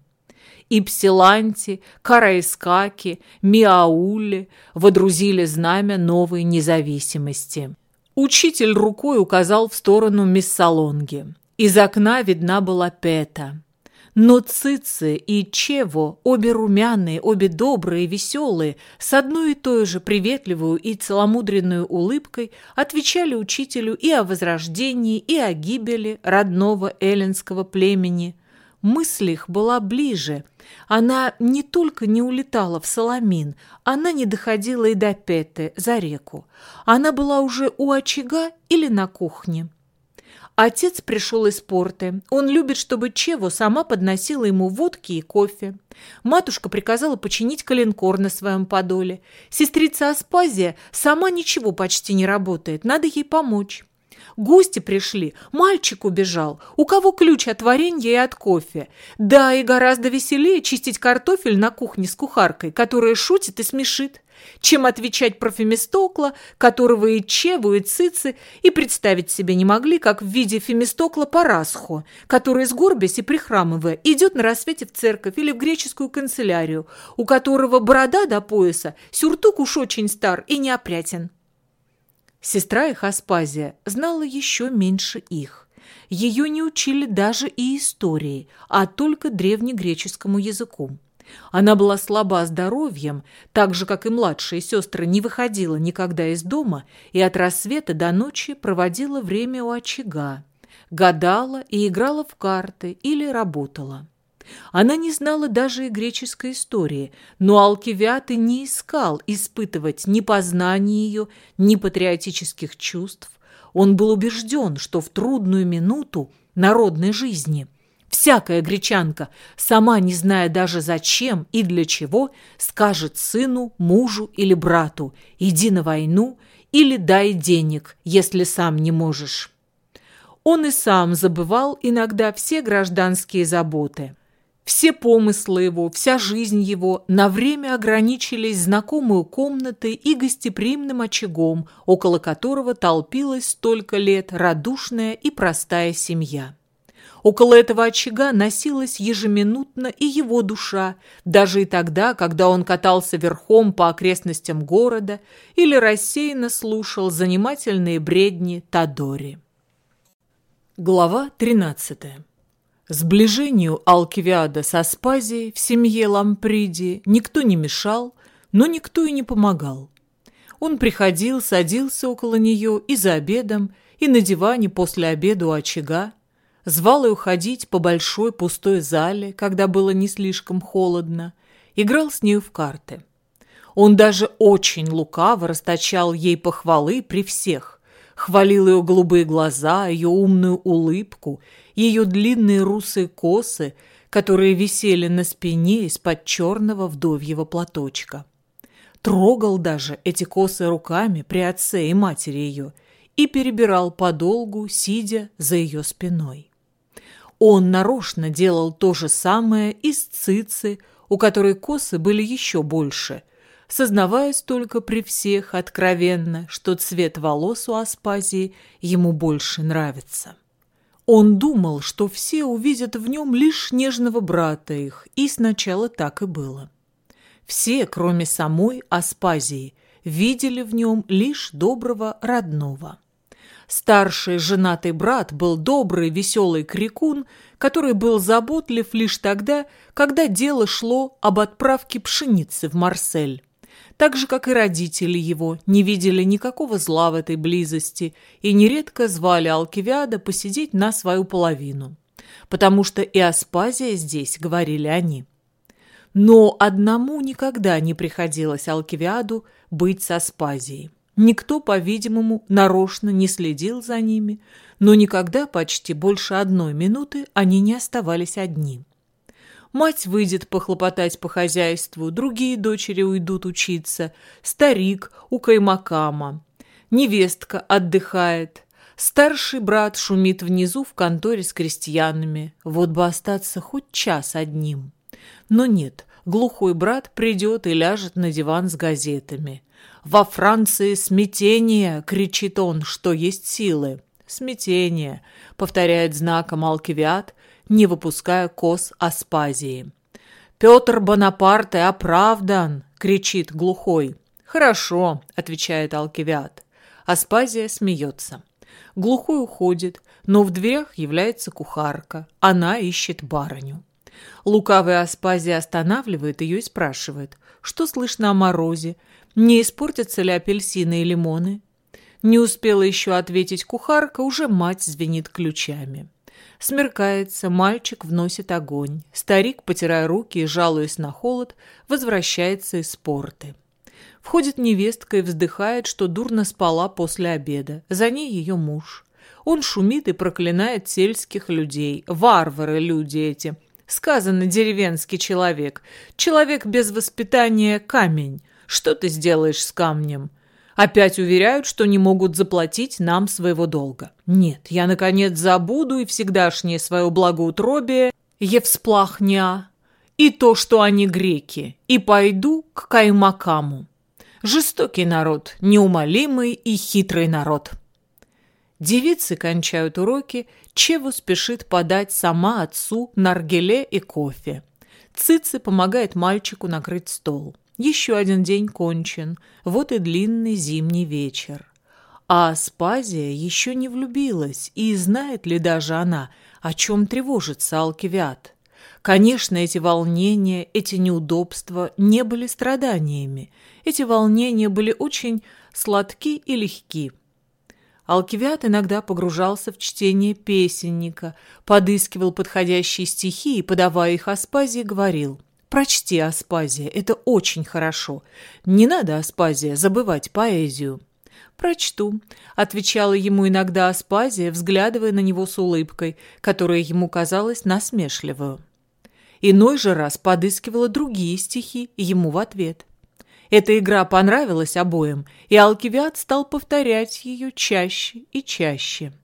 Ипсиланти, Караискаки, Миауле водрузили знамя новой независимости. Учитель рукой указал в сторону Миссалонги. Из окна видна была Пета. Но Цици и Чево, обе румяные, обе добрые, веселые, с одной и той же приветливую и целомудренную улыбкой отвечали учителю и о возрождении, и о гибели родного эллинского племени. Мысль их была ближе, она не только не улетала в Соломин, она не доходила и до Петы, за реку. Она была уже у очага или на кухне. Отец пришел из порты. Он любит, чтобы Чево сама подносила ему водки и кофе. Матушка приказала починить коленкор на своем подоле. Сестрица Аспазия сама ничего почти не работает, надо ей помочь. Гости пришли, мальчик убежал. У кого ключ от варенья и от кофе? Да, и гораздо веселее чистить картофель на кухне с кухаркой, которая шутит и смешит, чем отвечать про Фемистокла, которого и Чеву, и Цицы и представить себе не могли, как в виде Фемистокла Парасхо, который, сгорбясь и прихрамывая, идет на рассвете в церковь или в греческую канцелярию, у которого борода до пояса, сюртук уж очень стар и неопрятен. Сестра их Аспазия знала еще меньше их. Ее не учили даже и истории, а только древнегреческому языку. Она была слаба здоровьем, так же, как и младшие сестры, не выходила никогда из дома и от рассвета до ночи проводила время у очага, гадала и играла в карты или работала. Она не знала даже и греческой истории, но Алкивиаты не искал испытывать ни познания ее, ни патриотических чувств. Он был убежден, что в трудную минуту народной жизни всякая гречанка, сама не зная даже зачем и для чего, скажет сыну, мужу или брату «иди на войну» или «дай денег, если сам не можешь». Он и сам забывал иногда все гражданские заботы – все помыслы его, вся жизнь его на время ограничились знакомой комнатой и гостеприимным очагом, около которого толпилась столько лет радушная и простая семья. Около этого очага носилась ежеминутно и его душа, даже и тогда, когда он катался верхом по окрестностям города или рассеянно слушал занимательные бредни Тадори. Глава тринадцатая. Сближению Алкивиада с Аспазией в семье Ламприди никто не мешал, но никто и не помогал. Он приходил, садился около нее и за обедом, и на диване после обеда у очага, звал ее ходить по большой пустой зале, когда было не слишком холодно, играл с нею в карты. Он даже очень лукаво расточал ей похвалы при всех, хвалил ее голубые глаза, ее умную улыбку ее длинные русые косы, которые висели на спине из-под черного вдовьего платочка. Трогал даже эти косы руками при отце и матери ее и перебирал подолгу, сидя за ее спиной. Он нарочно делал то же самое и с цицы, у которой косы были еще больше, сознаваясь только при всех откровенно, что цвет волос у Аспазии ему больше нравится. Он думал, что все увидят в нем лишь нежного брата их, и сначала так и было. Все, кроме самой Аспазии, видели в нем лишь доброго родного. Старший женатый брат был добрый, веселый крикун, который был заботлив лишь тогда, когда дело шло об отправке пшеницы в Марсель так же, как и родители его, не видели никакого зла в этой близости и нередко звали Алкивиада посидеть на свою половину. Потому что и Аспазия здесь, говорили они. Но одному никогда не приходилось Алкивиаду быть с Аспазией. Никто, по-видимому, нарочно не следил за ними, но никогда почти больше одной минуты они не оставались одни. Мать выйдет похлопотать по хозяйству, другие дочери уйдут учиться, старик у Каймакама. Невестка отдыхает. Старший брат шумит внизу в конторе с крестьянами. Вот бы остаться хоть час одним. Но нет, глухой брат придет и ляжет на диван с газетами. «Во Франции смятение!» — кричит он, что есть силы. «Смятение!» — повторяет знаком Алкивиад, не выпуская кос Аспазии. «Петр Бонапарте оправдан!» — кричит глухой. «Хорошо», — отвечает Алкивиад. Аспазия смеется. Глухой уходит, но в дверях является кухарка. Она ищет барыню. Лукавая Аспазия останавливает ее и спрашивает, что слышно о морозе, не испортятся ли апельсины и лимоны. Не успела еще ответить кухарка, уже мать звенит ключами. Смеркается, мальчик вносит огонь. Старик, потирая руки и жалуясь на холод, возвращается из порты. Входит невестка и вздыхает, что дурно спала после обеда. За ней ее муж. Он шумит и проклинает сельских людей. Варвары люди эти. Сказано деревенский человек. Человек без воспитания – камень. Что ты сделаешь с камнем? Опять уверяют, что не могут заплатить нам своего долга. Нет, я, наконец, забуду и всегдашнее свое благоутробие, Евсплахня, и то, что они греки, и пойду к Каймакаму. Жестокий народ, неумолимый и хитрый народ. Девицы кончают уроки, Чеву спешит подать сама отцу наргеле и кофе. Цицы помогает мальчику накрыть стол. Еще один день кончен, вот и длинный зимний вечер. А Аспазия еще не влюбилась, и знает ли даже она, о чем тревожится Алкивиад. Конечно, эти волнения, эти неудобства не были страданиями. Эти волнения были очень сладки и легки. Алкивиат иногда погружался в чтение песенника, подыскивал подходящие стихи и, подавая их Аспазии, говорил «Прочти, Аспазия, это очень хорошо. Не надо, Аспазия, забывать поэзию». «Прочту», — отвечала ему иногда Аспазия, взглядывая на него с улыбкой, которая ему казалась насмешливой. Иной же раз подыскивала другие стихи ему в ответ. Эта игра понравилась обоим, и Алкивиад стал повторять ее чаще и чаще.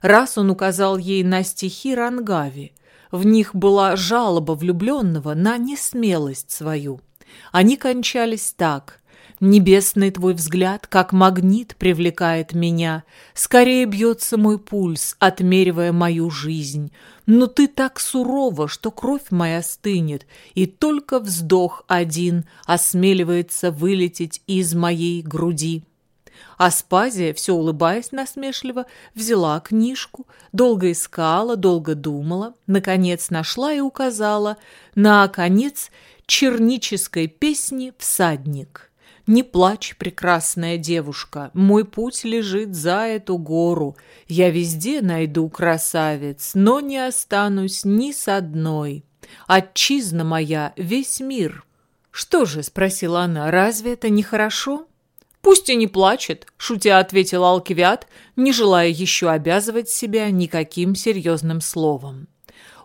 Раз он указал ей на стихи Рангави. В них была жалоба влюбленного на несмелость свою. Они кончались так. Небесный твой взгляд, как магнит, привлекает меня. Скорее бьется мой пульс, отмеривая мою жизнь. Но ты так сурова, что кровь моя стынет, и только вздох один осмеливается вылететь из моей груди. Аспазия, все улыбаясь насмешливо, взяла книжку, долго искала, долго думала, наконец нашла и указала на конец чернической песни «Всадник». Не плачь, прекрасная девушка, мой путь лежит за эту гору. Я везде найду красавец, но не останусь ни с одной. Отчизна моя, весь мир. Что же, спросила она, разве это не хорошо? Пусть и не плачет, шутя ответил Алкивиад, не желая еще обязывать себя никаким серьезным словом.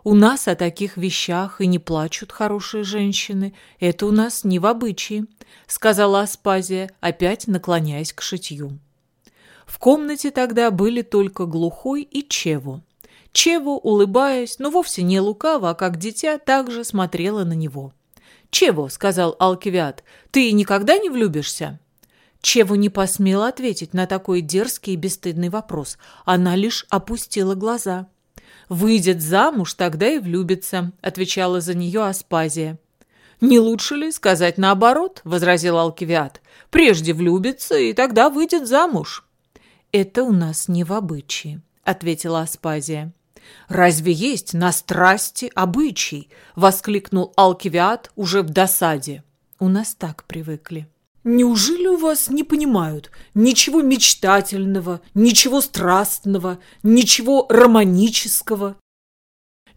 У нас о таких вещах и не плачут хорошие женщины. Это у нас не в обычае», — сказала Аспазия, опять наклоняясь к шитью. В комнате тогда были только Глухой и Чево. Чево, улыбаясь, но вовсе не лукаво, а как дитя, также смотрела на него. «Чево», — сказал Алкивиад, — «ты никогда не влюбишься?» Чево не посмела ответить на такой дерзкий и бесстыдный вопрос. Она лишь опустила глаза. «Выйдет замуж, тогда и влюбится», — отвечала за нее Аспазия. «Не лучше ли сказать наоборот?» — возразил Алкивиад. «Прежде влюбится, и тогда выйдет замуж». «Это у нас не в обычае», — ответила Аспазия. «Разве есть на страсти обычай?» — воскликнул Алкивиад уже в досаде. «У нас так привыкли». Неужели у вас не понимают ничего мечтательного, ничего страстного, ничего романического?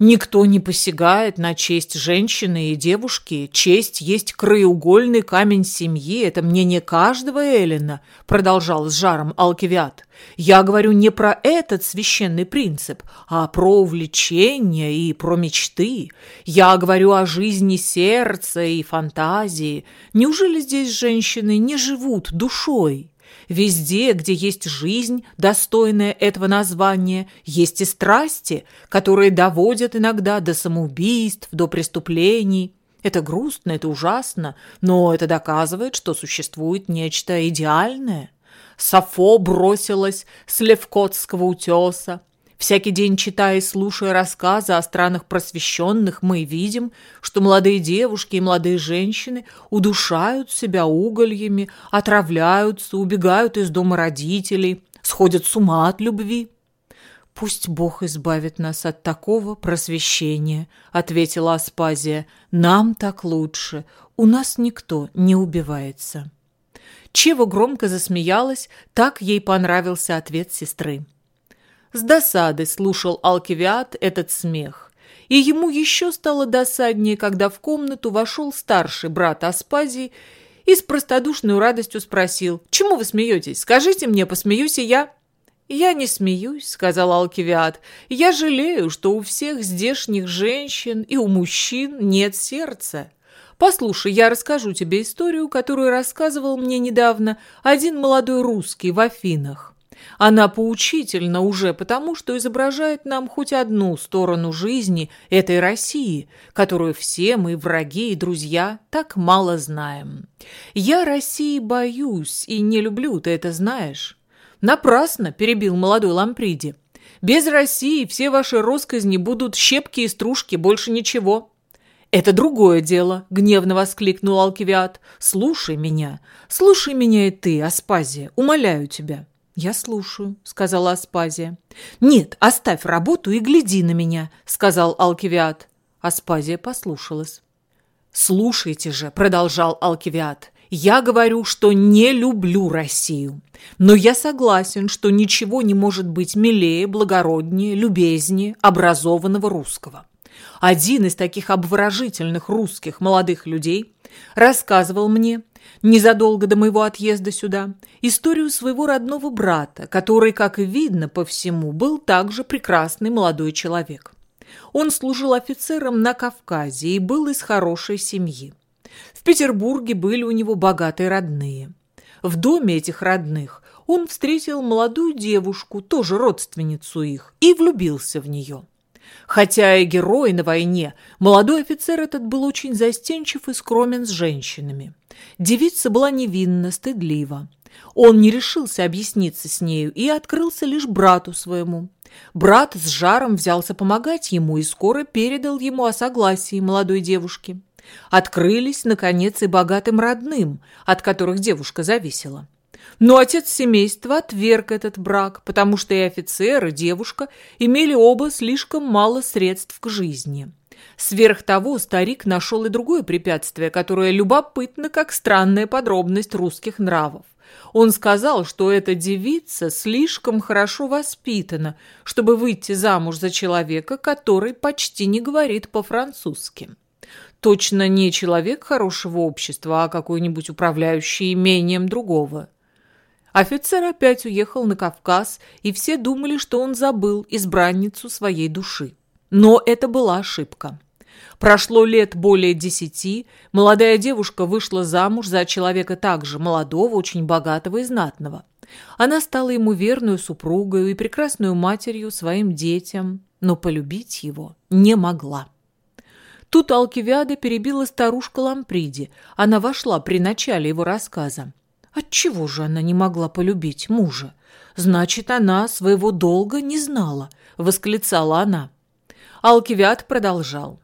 Никто не посягает на честь женщины и девушки. Честь есть краеугольный камень семьи. Это мнение каждого Эллина, продолжал с жаром Алкивиад. Я говорю не про этот священный принцип, а про увлечения и про мечты. Я говорю о жизни сердца и фантазии. Неужели здесь женщины не живут душой? Везде, где есть жизнь, достойная этого названия, есть и страсти, которые доводят иногда до самоубийств, до преступлений. Это грустно, это ужасно, но это доказывает, что существует нечто идеальное. Сафо бросилась с Левкотского утеса, Всякий день читая и слушая рассказы о странах просвещенных, мы видим, что молодые девушки и молодые женщины удушают себя угольями, отравляются, убегают из дома родителей, сходят с ума от любви. «Пусть Бог избавит нас от такого просвещения», — ответила Аспазия. «Нам так лучше. У нас никто не убивается». Чева громко засмеялась, так ей понравился ответ сестры. С досадой слушал Алкивиад этот смех. И ему еще стало досаднее, когда в комнату вошел старший брат Аспазии и с простодушной радостью спросил, «Чему вы смеетесь? Скажите мне, посмеюсь и я». «Я не смеюсь», — сказал Алкивиад. «Я жалею, что у всех здешних женщин и у мужчин нет сердца». Послушай, я расскажу тебе историю, которую рассказывал мне недавно один молодой русский в Афинах. Она поучительна уже потому, что изображает нам хоть одну сторону жизни этой России, которую все мы, враги и друзья, так мало знаем. Я России боюсь и не люблю, ты это знаешь. Напрасно, перебил молодой Ламприди. Без России все ваши росказни будут щепки и стружки, больше ничего. «Это другое дело», — гневно воскликнул Алкивиад. «Слушай меня, слушай меня и ты, Аспазия, умоляю тебя. «Я слушаю», — сказала Аспазия. «Нет, оставь работу и гляди на меня», — сказал Алкивиад. Аспазия послушалась. «Слушайте же», — продолжал Алкивиад, Я говорю, что не люблю Россию. Но я согласен, что ничего не может быть милее, благороднее, любезнее образованного русского. Один из таких обворожительных русских молодых людей рассказывал мне, незадолго до моего отъезда сюда, историю своего родного брата, который, как видно по всему, был также прекрасный молодой человек. Он служил офицером на Кавказе и был из хорошей семьи. В Петербурге были у него богатые родные. В доме этих родных он встретил молодую девушку, тоже родственницу их, и влюбился в нее. Хотя и герой на войне, молодой офицер этот был очень застенчив и скромен с женщинами. Девица была невинна, стыдлива. Он не решился объясниться с нею и открылся лишь брату своему. Брат с жаром взялся помогать ему и скоро передал ему о согласии молодой девушки. Открылись, наконец, и богатым родным, от которых девушка зависела. Но отец семейства отверг этот брак, потому что и офицер, и девушка имели оба слишком мало средств к жизни. Сверх того, старик нашел и другое препятствие, которое любопытно, как странная подробность русских нравов. Он сказал, что эта девица слишком хорошо воспитана, чтобы выйти замуж за человека, который почти не говорит по-французски. Точно не человек хорошего общества, а какой-нибудь управляющий имением другого. Офицер опять уехал на Кавказ, и все думали, что он забыл избранницу своей души. Но это была ошибка. Прошло лет более десяти, молодая девушка вышла замуж за человека также молодого, очень богатого и знатного. Она стала ему верную супругой и прекрасную матерью своим детям, но полюбить его не могла. Тут Алкивиада перебила старушка Ламприди. Она вошла при начале его рассказа. Отчего же она не могла полюбить мужа? Значит, она своего долга не знала, восклицала она. Алкивиад продолжал.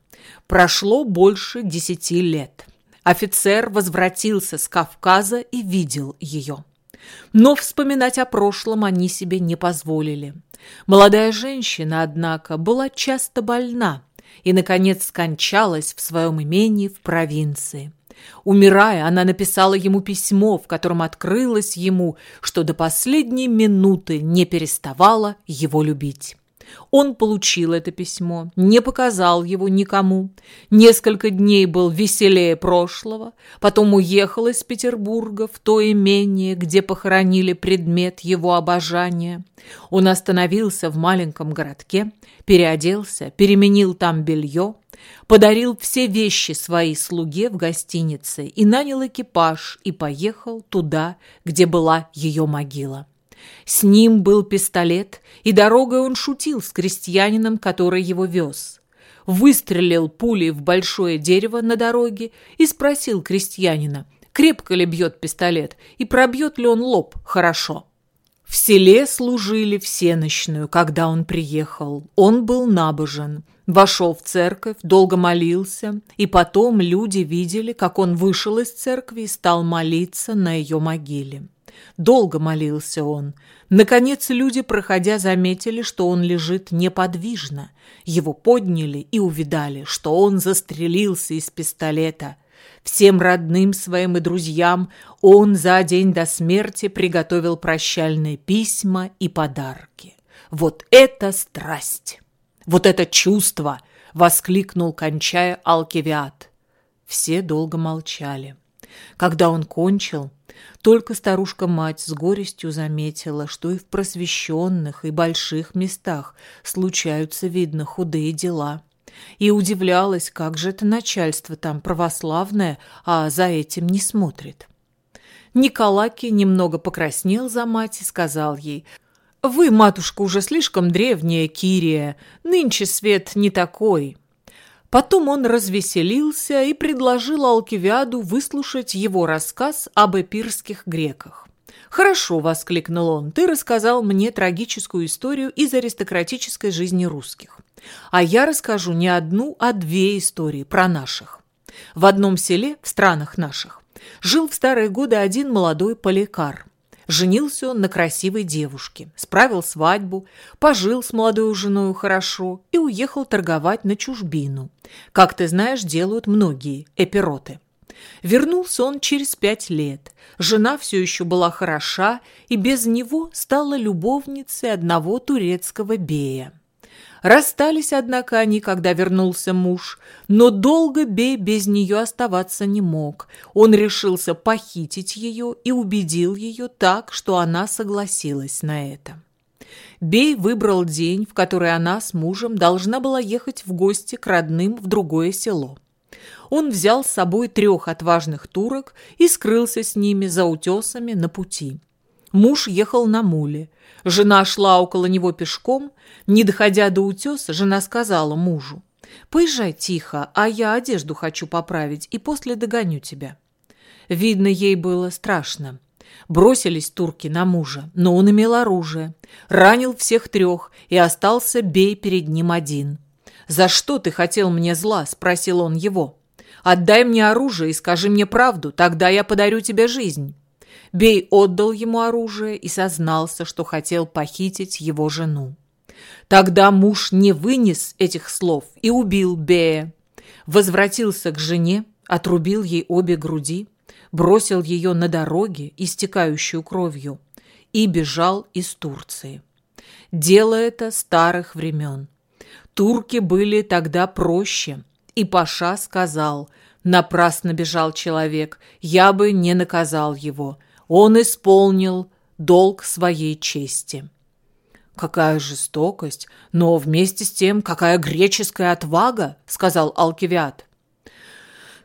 Прошло больше десяти лет. Офицер возвратился с Кавказа и видел ее. Но вспоминать о прошлом они себе не позволили. Молодая женщина, однако, была часто больна и, наконец, скончалась в своем имении в провинции. Умирая, она написала ему письмо, в котором открылось ему, что до последней минуты не переставала его любить. Он получил это письмо, не показал его никому. Несколько дней был веселее прошлого, потом уехал из Петербурга в то имение, где похоронили предмет его обожания. Он остановился в маленьком городке, переоделся, переменил там белье, подарил все вещи своей слуге в гостинице и нанял экипаж и поехал туда, где была ее могила. С ним был пистолет, и дорогой он шутил с крестьянином, который его вез. Выстрелил пулей в большое дерево на дороге и спросил крестьянина, крепко ли бьет пистолет и пробьет ли он лоб хорошо. В селе служили всенощную, когда он приехал. Он был набожен, вошел в церковь, долго молился, и потом люди видели, как он вышел из церкви и стал молиться на ее могиле. Долго молился он. Наконец люди, проходя, заметили, что он лежит неподвижно. Его подняли и увидали, что он застрелился из пистолета. Всем родным своим и друзьям он за день до смерти приготовил прощальные письма и подарки. Вот это страсть! Вот это чувство! Воскликнул, кончая Алкивиад. Все долго молчали. Когда он кончил, только старушка-мать с горестью заметила, что и в просвещенных и больших местах случаются, видно, худые дела. И удивлялась, как же это начальство там православное, а за этим не смотрит. Николаки немного покраснел за мать и сказал ей, «Вы, матушка, уже слишком древняя, Кирия, нынче свет не такой». Потом он развеселился и предложил Алкивиаду выслушать его рассказ об эпирских греках. «Хорошо», — воскликнул он, — «ты рассказал мне трагическую историю из аристократической жизни русских. А я расскажу не одну, а две истории про наших. В одном селе, в странах наших, жил в старые годы один молодой поликар. Женился он на красивой девушке, справил свадьбу, пожил с молодой женой хорошо и уехал торговать на чужбину. Как ты знаешь, делают многие эпироты. Вернулся он через пять лет. Жена все еще была хороша и без него стала любовницей одного турецкого бея. Расстались, однако, они, когда вернулся муж, но долго Бей без нее оставаться не мог. Он решился похитить ее и убедил ее так, что она согласилась на это. Бей выбрал день, в который она с мужем должна была ехать в гости к родным в другое село он взял с собой трех отважных турок и скрылся с ними за утесами на пути. Муж ехал на муле. Жена шла около него пешком. Не доходя до утеса, жена сказала мужу, «Поезжай тихо, а я одежду хочу поправить и после догоню тебя». Видно, ей было страшно. Бросились турки на мужа, но он имел оружие. Ранил всех трех и остался бей перед ним один. «За что ты хотел мне зла?» – спросил он его. Отдай мне оружие и скажи мне правду, тогда я подарю тебе жизнь». Бей отдал ему оружие и сознался, что хотел похитить его жену. Тогда муж не вынес этих слов и убил Бея. Возвратился к жене, отрубил ей обе груди, бросил ее на дороге, истекающую кровью, и бежал из Турции. Дело это старых времен. Турки были тогда проще – и Паша сказал, напрасно бежал человек, я бы не наказал его. Он исполнил долг своей чести. «Какая жестокость, но вместе с тем какая греческая отвага!» — сказал Алкивиад.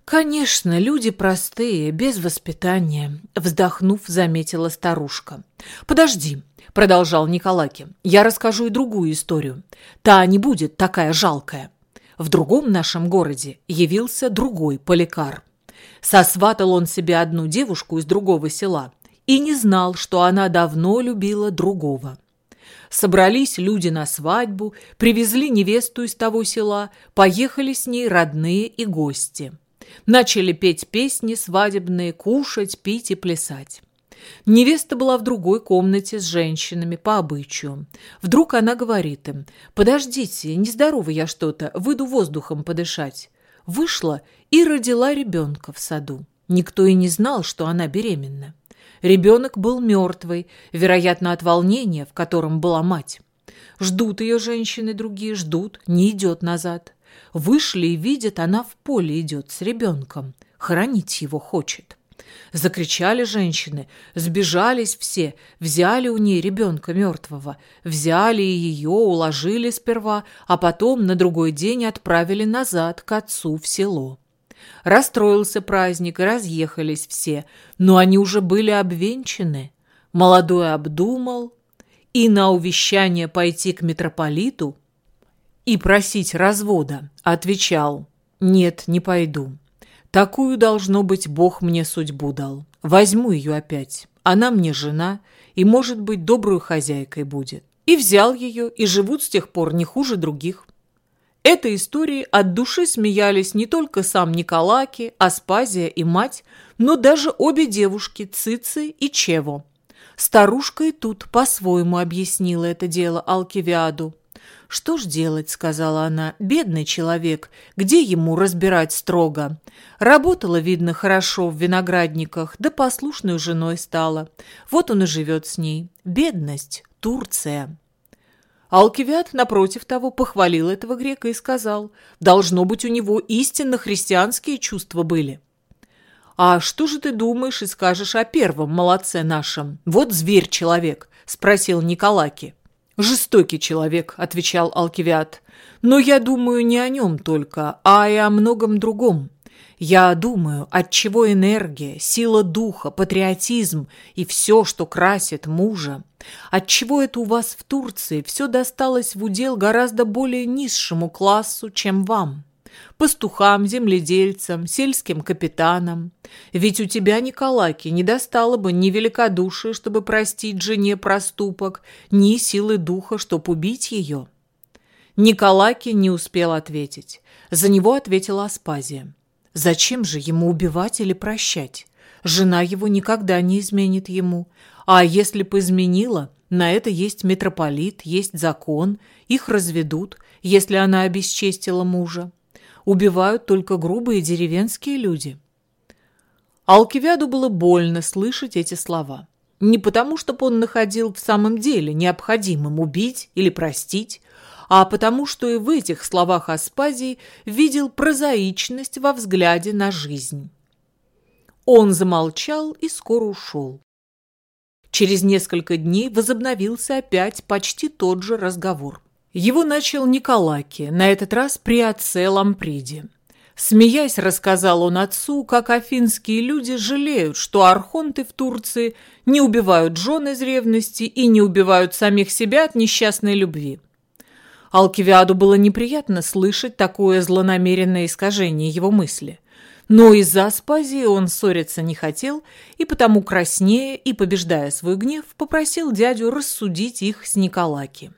«Конечно, люди простые, без воспитания», — вздохнув, заметила старушка. «Подожди», — продолжал Николаки, — «я расскажу и другую историю. Та не будет такая жалкая. В другом нашем городе явился другой поликар. Сосватал он себе одну девушку из другого села и не знал, что она давно любила другого. Собрались люди на свадьбу, привезли невесту из того села, поехали с ней родные и гости. Начали петь песни свадебные, кушать, пить и плясать. Невеста была в другой комнате с женщинами по обычаю. Вдруг она говорит им, «Подождите, нездорова я что-то, выйду воздухом подышать». Вышла и родила ребенка в саду. Никто и не знал, что она беременна. Ребенок был мертвый, вероятно, от волнения, в котором была мать. Ждут ее женщины другие, ждут, не идет назад. Вышли и видят, она в поле идет с ребенком. Хоронить его хочет. Закричали женщины, сбежались все, взяли у ней ребенка мертвого, взяли ее, уложили сперва, а потом на другой день отправили назад к отцу в село. Расстроился праздник, и разъехались все, но они уже были обвенчаны. Молодой обдумал и на увещание пойти к митрополиту и просить развода отвечал «Нет, не пойду». Такую, должно быть, Бог мне судьбу дал. Возьму ее опять. Она мне жена и, может быть, добрую хозяйкой будет. И взял ее, и живут с тех пор не хуже других. Этой истории от души смеялись не только сам Николаки, Аспазия и мать, но даже обе девушки Цици и Чево. Старушка и тут по-своему объяснила это дело Алкивиаду. «Что ж делать?» — сказала она. «Бедный человек. Где ему разбирать строго? Работала, видно, хорошо в виноградниках, да послушной женой стала. Вот он и живет с ней. Бедность. Турция». Алкивиад, напротив того, похвалил этого грека и сказал, «Должно быть, у него истинно христианские чувства были». «А что же ты думаешь и скажешь о первом молодце нашем? Вот зверь-человек», — спросил Николаки. «Жестокий человек», — отвечал Алкивиад. «Но я думаю не о нем только, а и о многом другом. Я думаю, отчего энергия, сила духа, патриотизм и все, что красит мужа, отчего это у вас в Турции все досталось в удел гораздо более низшему классу, чем вам» пастухам, земледельцам, сельским капитанам. Ведь у тебя, Николаки, не достало бы ни великодушия, чтобы простить жене проступок, ни силы духа, чтобы убить ее. Николаки не успел ответить. За него ответила Аспазия. Зачем же ему убивать или прощать? Жена его никогда не изменит ему. А если бы изменила, на это есть митрополит, есть закон, их разведут, если она обесчестила мужа убивают только грубые деревенские люди. Алкивиаду было больно слышать эти слова. Не потому, чтобы он находил в самом деле необходимым убить или простить, а потому, что и в этих словах Аспазии видел прозаичность во взгляде на жизнь. Он замолчал и скоро ушел. Через несколько дней возобновился опять почти тот же разговор. Его начал Николаки, на этот раз при отце Ламприде. Смеясь, рассказал он отцу, как афинские люди жалеют, что архонты в Турции не убивают жен из ревности и не убивают самих себя от несчастной любви. Алкивиаду было неприятно слышать такое злонамеренное искажение его мысли. Но из-за Аспазии он ссориться не хотел, и потому краснея и побеждая свой гнев, попросил дядю рассудить их с Николаки.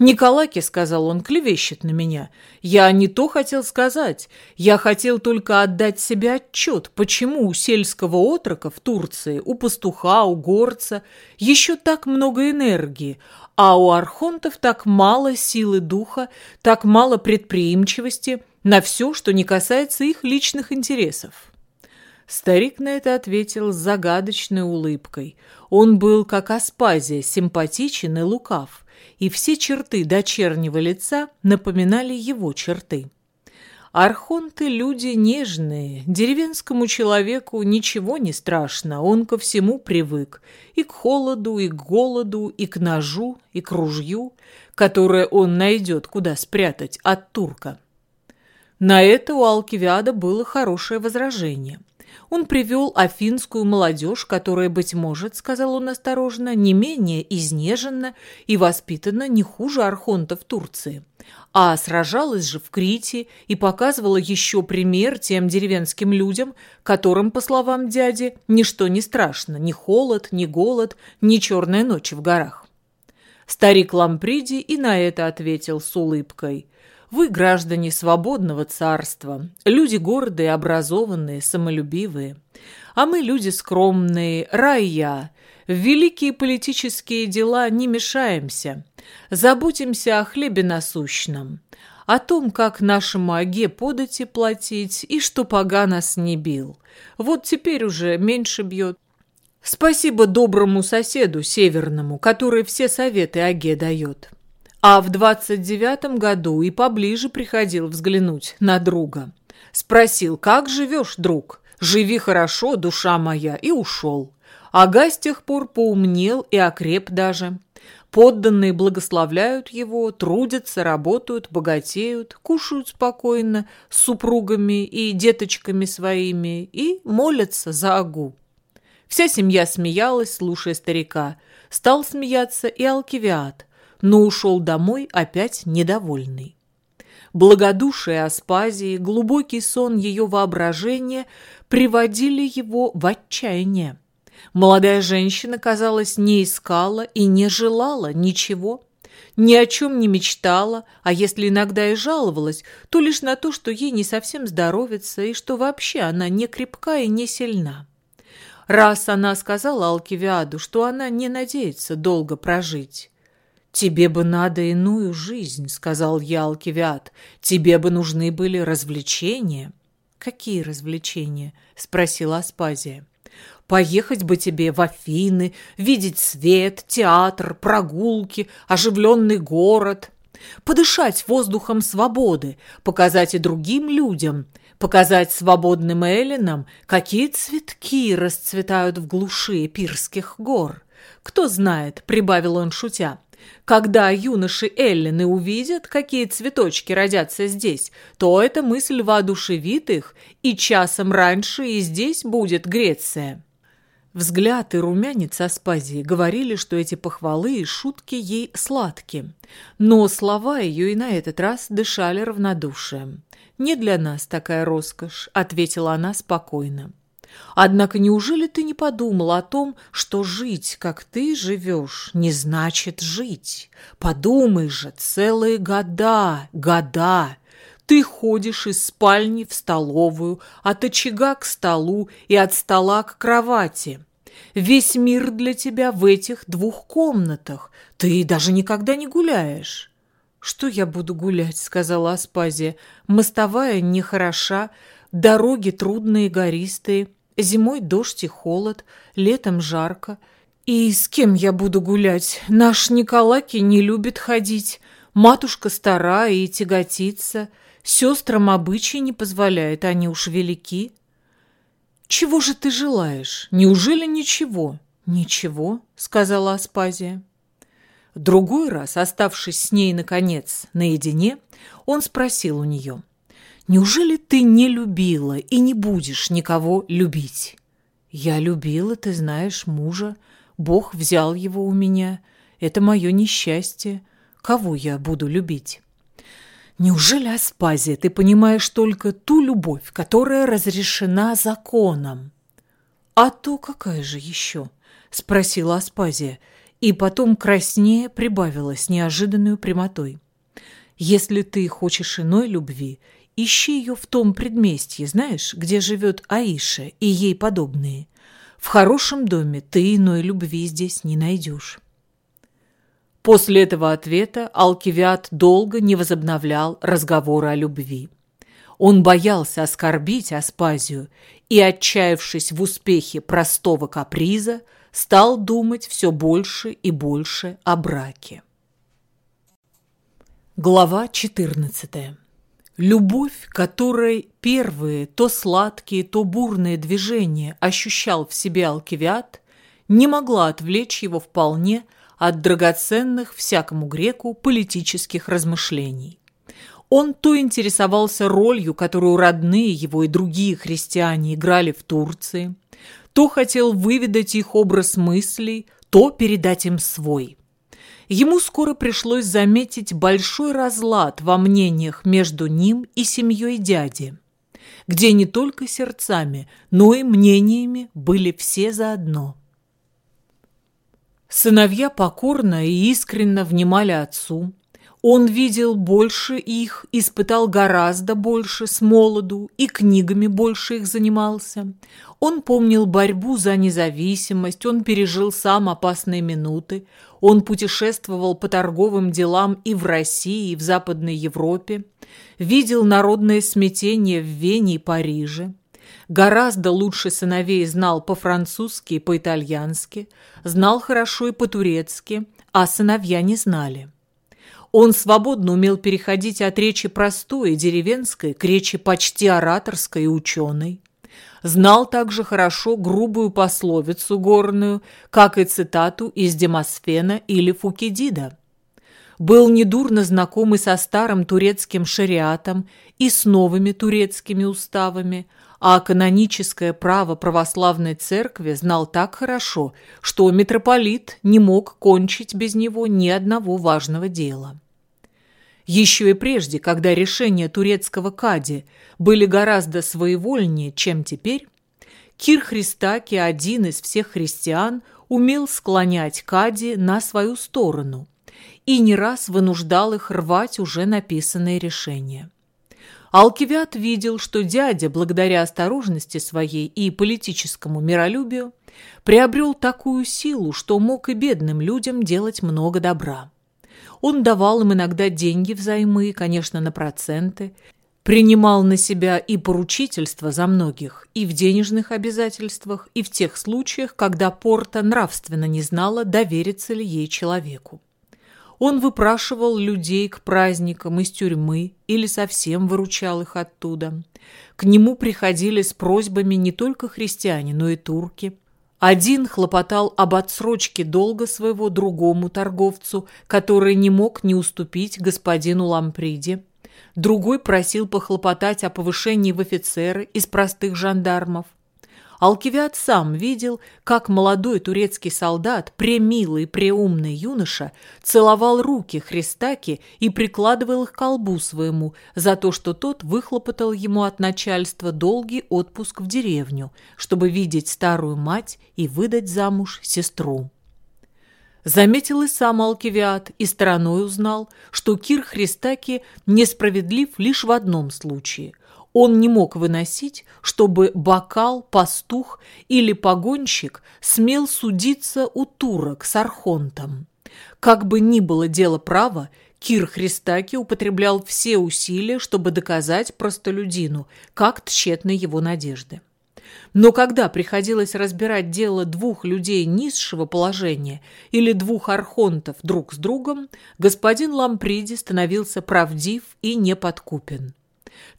«Николаки, — сказал он, — клевещет на меня. Я не то хотел сказать. Я хотел только отдать себе отчет, почему у сельского отрока в Турции, у пастуха, у горца еще так много энергии, а у архонтов так мало силы духа, так мало предприимчивости на все, что не касается их личных интересов». Старик на это ответил с загадочной улыбкой. Он был, как Аспазия, симпатичен и лукав и все черты дочернего лица напоминали его черты. Архонты – люди нежные, деревенскому человеку ничего не страшно, он ко всему привык, и к холоду, и к голоду, и к ножу, и к ружью, которое он найдет, куда спрятать от турка. На это у Алкивиада было хорошее возражение – он привел афинскую молодежь, которая, быть может, сказал он осторожно, не менее изнежена и воспитана не хуже архонтов Турции, а сражалась же в Крите и показывала еще пример тем деревенским людям, которым, по словам дяди, ничто не страшно, ни холод, ни голод, ни черная ночь в горах. Старик Ламприди и на это ответил с улыбкой – вы граждане свободного царства, люди гордые, образованные, самолюбивые. А мы люди скромные, рая. В великие политические дела не мешаемся. Заботимся о хлебе насущном, о том, как нашему Аге подати платить и что пога нас не бил. Вот теперь уже меньше бьет. Спасибо доброму соседу северному, который все советы Аге дает а в двадцать девятом году и поближе приходил взглянуть на друга. Спросил, как живешь, друг? Живи хорошо, душа моя, и ушел. Ага с тех пор поумнел и окреп даже. Подданные благословляют его, трудятся, работают, богатеют, кушают спокойно с супругами и деточками своими и молятся за Агу. Вся семья смеялась, слушая старика. Стал смеяться и Алкивиад – но ушел домой опять недовольный. Благодушие Аспазии, глубокий сон ее воображения приводили его в отчаяние. Молодая женщина, казалось, не искала и не желала ничего, ни о чем не мечтала, а если иногда и жаловалась, то лишь на то, что ей не совсем здоровится и что вообще она не крепка и не сильна. Раз она сказала Алкивиаду, что она не надеется долго прожить, «Тебе бы надо иную жизнь», — сказал я Алкивиад. «Тебе бы нужны были развлечения». «Какие развлечения?» — спросила Аспазия. «Поехать бы тебе в Афины, видеть свет, театр, прогулки, оживленный город, подышать воздухом свободы, показать и другим людям, показать свободным эллинам, какие цветки расцветают в глуши пирских гор. Кто знает, — прибавил он шутя, когда юноши Эллины увидят, какие цветочки родятся здесь, то эта мысль воодушевит их, и часом раньше и здесь будет Греция. Взгляд и румянец Аспазии говорили, что эти похвалы и шутки ей сладки. Но слова ее и на этот раз дышали равнодушием. «Не для нас такая роскошь», — ответила она спокойно. Однако неужели ты не подумал о том, что жить, как ты живешь, не значит жить? Подумай же, целые года, года. Ты ходишь из спальни в столовую, от очага к столу и от стола к кровати. Весь мир для тебя в этих двух комнатах. Ты даже никогда не гуляешь. «Что я буду гулять?» — сказала Аспазия. «Мостовая нехороша, дороги трудные, гористые. Зимой дождь и холод, летом жарко. И с кем я буду гулять? Наш Николаки не любит ходить. Матушка старая и тяготится. Сестрам обычай не позволяет, они уж велики. Чего же ты желаешь? Неужели ничего? Ничего, сказала Аспазия. Другой раз, оставшись с ней, наконец, наедине, он спросил у нее, «Неужели ты не любила и не будешь никого любить?» «Я любила, ты знаешь, мужа. Бог взял его у меня. Это мое несчастье. Кого я буду любить?» «Неужели, Аспазия, ты понимаешь только ту любовь, которая разрешена законом?» «А то какая же еще?» — спросила Аспазия, и потом краснее прибавила с неожиданной прямотой. «Если ты хочешь иной любви, ищи ее в том предместье, знаешь, где живет Аиша и ей подобные. В хорошем доме ты иной любви здесь не найдешь». После этого ответа Алкивиад долго не возобновлял разговора о любви. Он боялся оскорбить Аспазию и, отчаявшись в успехе простого каприза, стал думать все больше и больше о браке. Глава 14. Любовь, которой первые то сладкие, то бурные движения ощущал в себе Алкивиад, не могла отвлечь его вполне от драгоценных всякому греку политических размышлений. Он то интересовался ролью, которую родные его и другие христиане играли в Турции, то хотел выведать их образ мыслей, то передать им свой. Ему скоро пришлось заметить большой разлад во мнениях между ним и семьей дяди, где не только сердцами, но и мнениями были все заодно. Сыновья покорно и искренно внимали отцу, он видел больше их, испытал гораздо больше с молоду и книгами больше их занимался. Он помнил борьбу за независимость, он пережил сам опасные минуты, он путешествовал по торговым делам и в России, и в Западной Европе, видел народное смятение в Вене и Париже. Гораздо лучше сыновей знал по-французски и по-итальянски, знал хорошо и по-турецки, а сыновья не знали. Он свободно умел переходить от речи простой и деревенской к речи почти ораторской и ученой. Знал также хорошо грубую пословицу горную, как и цитату из Демосфена или Фукидида. Был недурно знаком и со старым турецким шариатом, и с новыми турецкими уставами, а каноническое право православной церкви знал так хорошо, что митрополит не мог кончить без него ни одного важного дела. Еще и прежде, когда решения турецкого кади были гораздо своевольнее, чем теперь, Кир Христаки, один из всех христиан, умел склонять кади на свою сторону и не раз вынуждал их рвать уже написанные решения. Алкивиад видел, что дядя, благодаря осторожности своей и политическому миролюбию, приобрел такую силу, что мог и бедным людям делать много добра. Он давал им иногда деньги взаймы, конечно, на проценты, принимал на себя и поручительство за многих, и в денежных обязательствах, и в тех случаях, когда Порта нравственно не знала, довериться ли ей человеку. Он выпрашивал людей к праздникам из тюрьмы или совсем выручал их оттуда. К нему приходили с просьбами не только христиане, но и турки – один хлопотал об отсрочке долга своего другому торговцу, который не мог не уступить господину Ламприде. Другой просил похлопотать о повышении в офицеры из простых жандармов. Алкивиад сам видел, как молодой турецкий солдат, премилый, преумный юноша, целовал руки Христаки и прикладывал их к колбу своему за то, что тот выхлопотал ему от начальства долгий отпуск в деревню, чтобы видеть старую мать и выдать замуж сестру. Заметил и сам Алкивиад и стороной узнал, что Кир Христаки несправедлив лишь в одном случае – он не мог выносить, чтобы бокал, пастух или погонщик смел судиться у турок с архонтом. Как бы ни было дело права, Кир Христаки употреблял все усилия, чтобы доказать простолюдину, как тщетны его надежды. Но когда приходилось разбирать дело двух людей низшего положения или двух архонтов друг с другом, господин Ламприди становился правдив и неподкупен.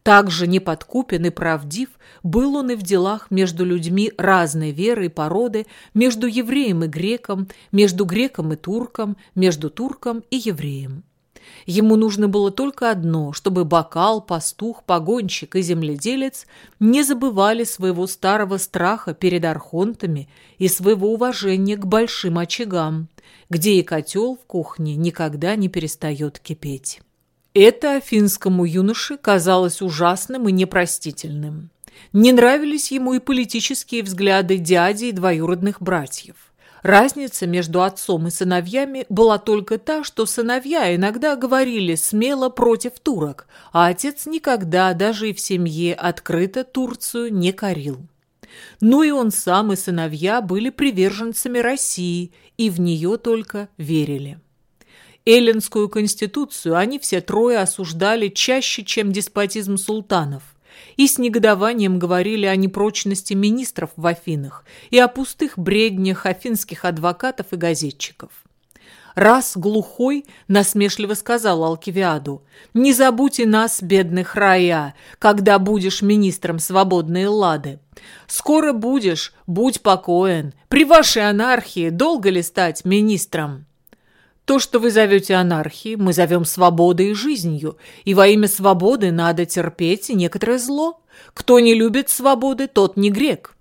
Также неподкупен и правдив был он и в делах между людьми разной веры и породы, между евреем и греком, между греком и турком, между турком и евреем. Ему нужно было только одно, чтобы бокал, пастух, погонщик и земледелец не забывали своего старого страха перед архонтами и своего уважения к большим очагам, где и котел в кухне никогда не перестает кипеть. Это финскому юноше казалось ужасным и непростительным. Не нравились ему и политические взгляды дяди и двоюродных братьев. Разница между отцом и сыновьями была только та, что сыновья иногда говорили смело против турок, а отец никогда, даже и в семье, открыто Турцию не корил. Ну и он сам и сыновья были приверженцами России и в нее только верили. Эллинскую конституцию они все трое осуждали чаще, чем деспотизм султанов и с негодованием говорили о непрочности министров в Афинах и о пустых бреднях афинских адвокатов и газетчиков. Раз глухой насмешливо сказал Алкивиаду, «Не забудь и нас, бедных рая, когда будешь министром свободной Эллады. Скоро будешь, будь покоен. При вашей анархии долго ли стать министром?» То, что вы зовете анархией, мы зовем свободой и жизнью, и во имя свободы надо терпеть некоторое зло. Кто не любит свободы, тот не грек.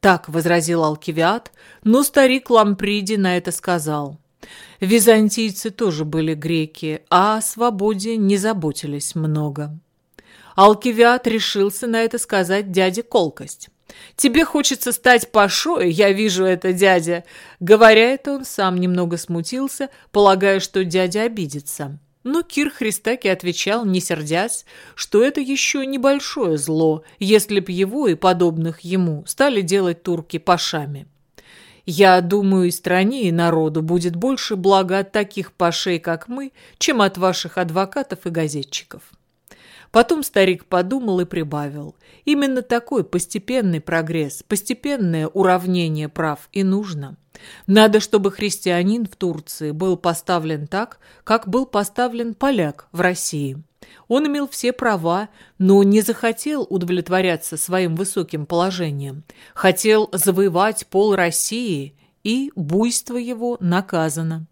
Так возразил Алкивиад, но старик Ламприди на это сказал. Византийцы тоже были греки, а о свободе не заботились много. Алкивиад решился на это сказать дяде колкость. Тебе хочется стать пашой, я вижу это, дядя». Говоря это, он сам немного смутился, полагая, что дядя обидится. Но Кир Христаки отвечал, не сердясь, что это еще небольшое зло, если б его и подобных ему стали делать турки пашами. Я думаю, и стране, и народу будет больше блага от таких пашей, как мы, чем от ваших адвокатов и газетчиков. Потом старик подумал и прибавил. Именно такой постепенный прогресс, постепенное уравнение прав и нужно. Надо, чтобы христианин в Турции был поставлен так, как был поставлен поляк в России. Он имел все права, но не захотел удовлетворяться своим высоким положением. Хотел завоевать пол России, и буйство его наказано.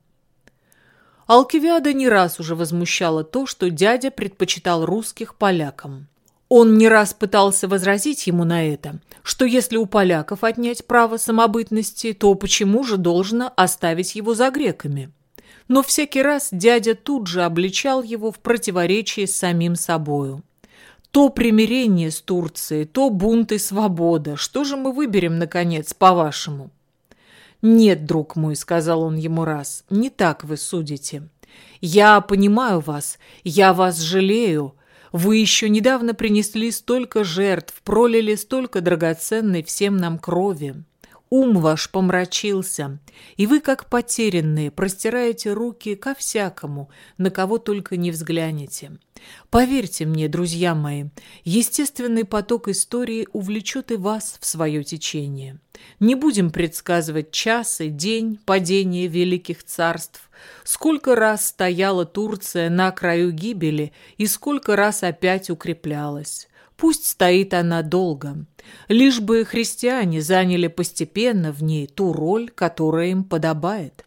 Алкивиада не раз уже возмущало то, что дядя предпочитал русских полякам. Он не раз пытался возразить ему на это, что если у поляков отнять право самобытности, то почему же должно оставить его за греками? Но всякий раз дядя тут же обличал его в противоречии с самим собою. То примирение с Турцией, то бунт и свобода. Что же мы выберем, наконец, по-вашему? «Нет, друг мой», — сказал он ему раз, — «не так вы судите. Я понимаю вас, я вас жалею. Вы еще недавно принесли столько жертв, пролили столько драгоценной всем нам крови. Ум ваш помрачился, и вы, как потерянные, простираете руки ко всякому, на кого только не взглянете. Поверьте мне, друзья мои, естественный поток истории увлечет и вас в свое течение. Не будем предсказывать час и день падения великих царств, сколько раз стояла Турция на краю гибели и сколько раз опять укреплялась. Пусть стоит она долго, лишь бы христиане заняли постепенно в ней ту роль, которая им подобает.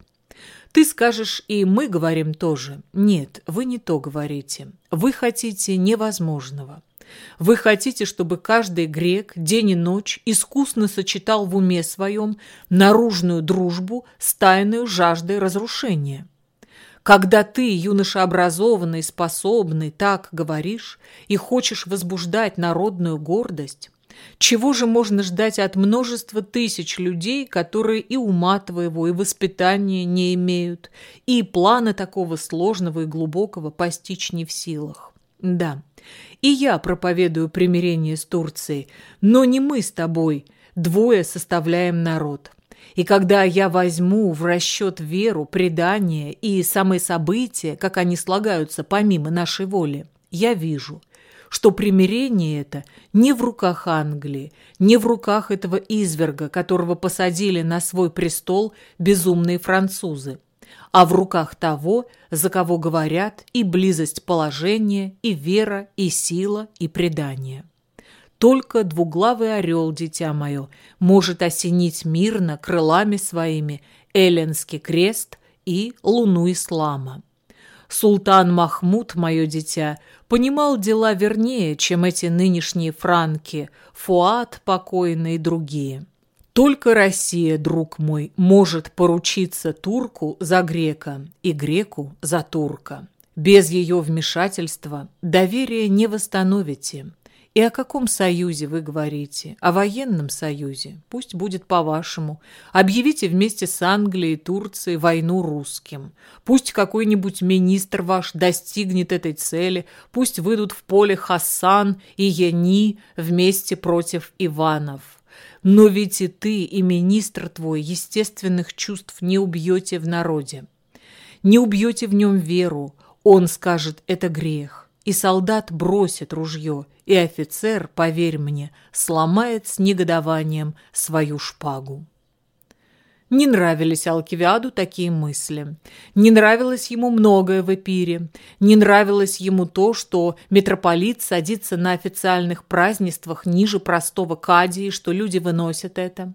Ты скажешь, и мы говорим тоже. Нет, вы не то говорите. Вы хотите невозможного. Вы хотите, чтобы каждый грек день и ночь искусно сочетал в уме своем наружную дружбу с тайной жаждой разрушения. Когда ты, юноша образованный, способный, так говоришь и хочешь возбуждать народную гордость, чего же можно ждать от множества тысяч людей, которые и ума твоего, и воспитания не имеют, и плана такого сложного и глубокого постичь не в силах? Да, и я проповедую примирение с Турцией, но не мы с тобой, двое составляем народ. И когда я возьму в расчет веру, предание и самые события, как они слагаются помимо нашей воли, я вижу, что примирение это не в руках Англии, не в руках этого изверга, которого посадили на свой престол безумные французы, а в руках того, за кого говорят и близость положения, и вера, и сила, и предание. Только двуглавый орел, дитя мое, может осенить мирно крылами своими Эленский крест и луну ислама. Султан Махмуд, мое дитя, понимал дела вернее, чем эти нынешние франки, Фуат покойный и другие. Только Россия, друг мой, может поручиться турку за грека и греку за турка. Без ее вмешательства доверие не восстановите. И о каком союзе вы говорите? О военном союзе? Пусть будет по-вашему. Объявите вместе с Англией и Турцией войну русским. Пусть какой-нибудь министр ваш достигнет этой цели. Пусть выйдут в поле Хасан и Яни вместе против Иванов. Но ведь и ты, и министр твой естественных чувств не убьете в народе. Не убьете в нем веру. Он скажет, это грех и солдат бросит ружье, и офицер, поверь мне, сломает с негодованием свою шпагу. Не нравились Алкивиаду такие мысли. Не нравилось ему многое в эпире. Не нравилось ему то, что митрополит садится на официальных празднествах ниже простого кадии, что люди выносят это.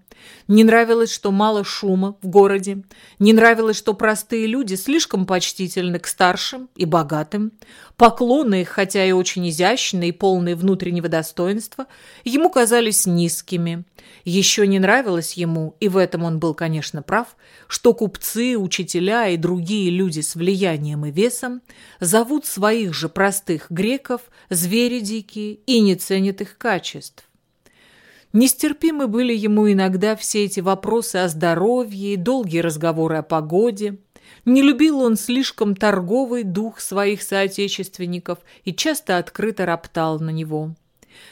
Не нравилось, что мало шума в городе. Не нравилось, что простые люди слишком почтительны к старшим и богатым. Поклоны хотя и очень изящные и полные внутреннего достоинства, ему казались низкими. Еще не нравилось ему, и в этом он был, конечно, прав, что купцы, учителя и другие люди с влиянием и весом зовут своих же простых греков звери дикие и не ценят их качеств. Нестерпимы были ему иногда все эти вопросы о здоровье и долгие разговоры о погоде. Не любил он слишком торговый дух своих соотечественников и часто открыто роптал на него.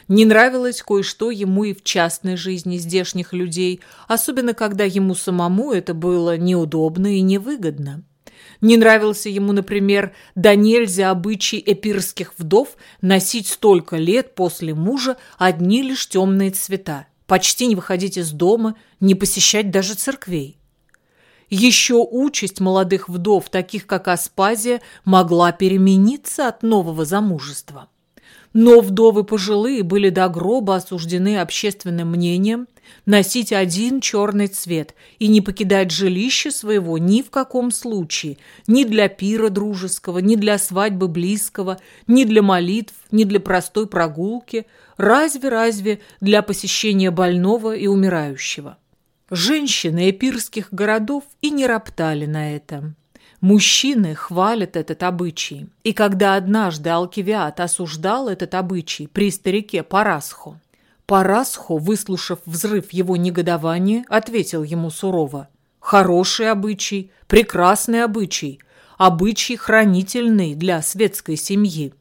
Не нравилось кое-что ему и в частной жизни здешних людей, особенно когда ему самому это было неудобно и невыгодно. Не нравился ему, например, да нельзя обычай эпирских вдов носить столько лет после мужа одни лишь темные цвета, почти не выходить из дома, не посещать даже церквей. Еще участь молодых вдов, таких как Аспазия, могла перемениться от нового замужества. Но вдовы пожилые были до гроба осуждены общественным мнением носить один черный цвет и не покидать жилище своего ни в каком случае, ни для пира дружеского, ни для свадьбы близкого, ни для молитв, ни для простой прогулки, разве-разве для посещения больного и умирающего. Женщины эпирских городов и не роптали на это. Мужчины хвалят этот обычай. И когда однажды Алкивиад осуждал этот обычай при старике Парасхо, Парасхо, выслушав взрыв его негодования, ответил ему сурово. «Хороший обычай, прекрасный обычай, обычай хранительный для светской семьи.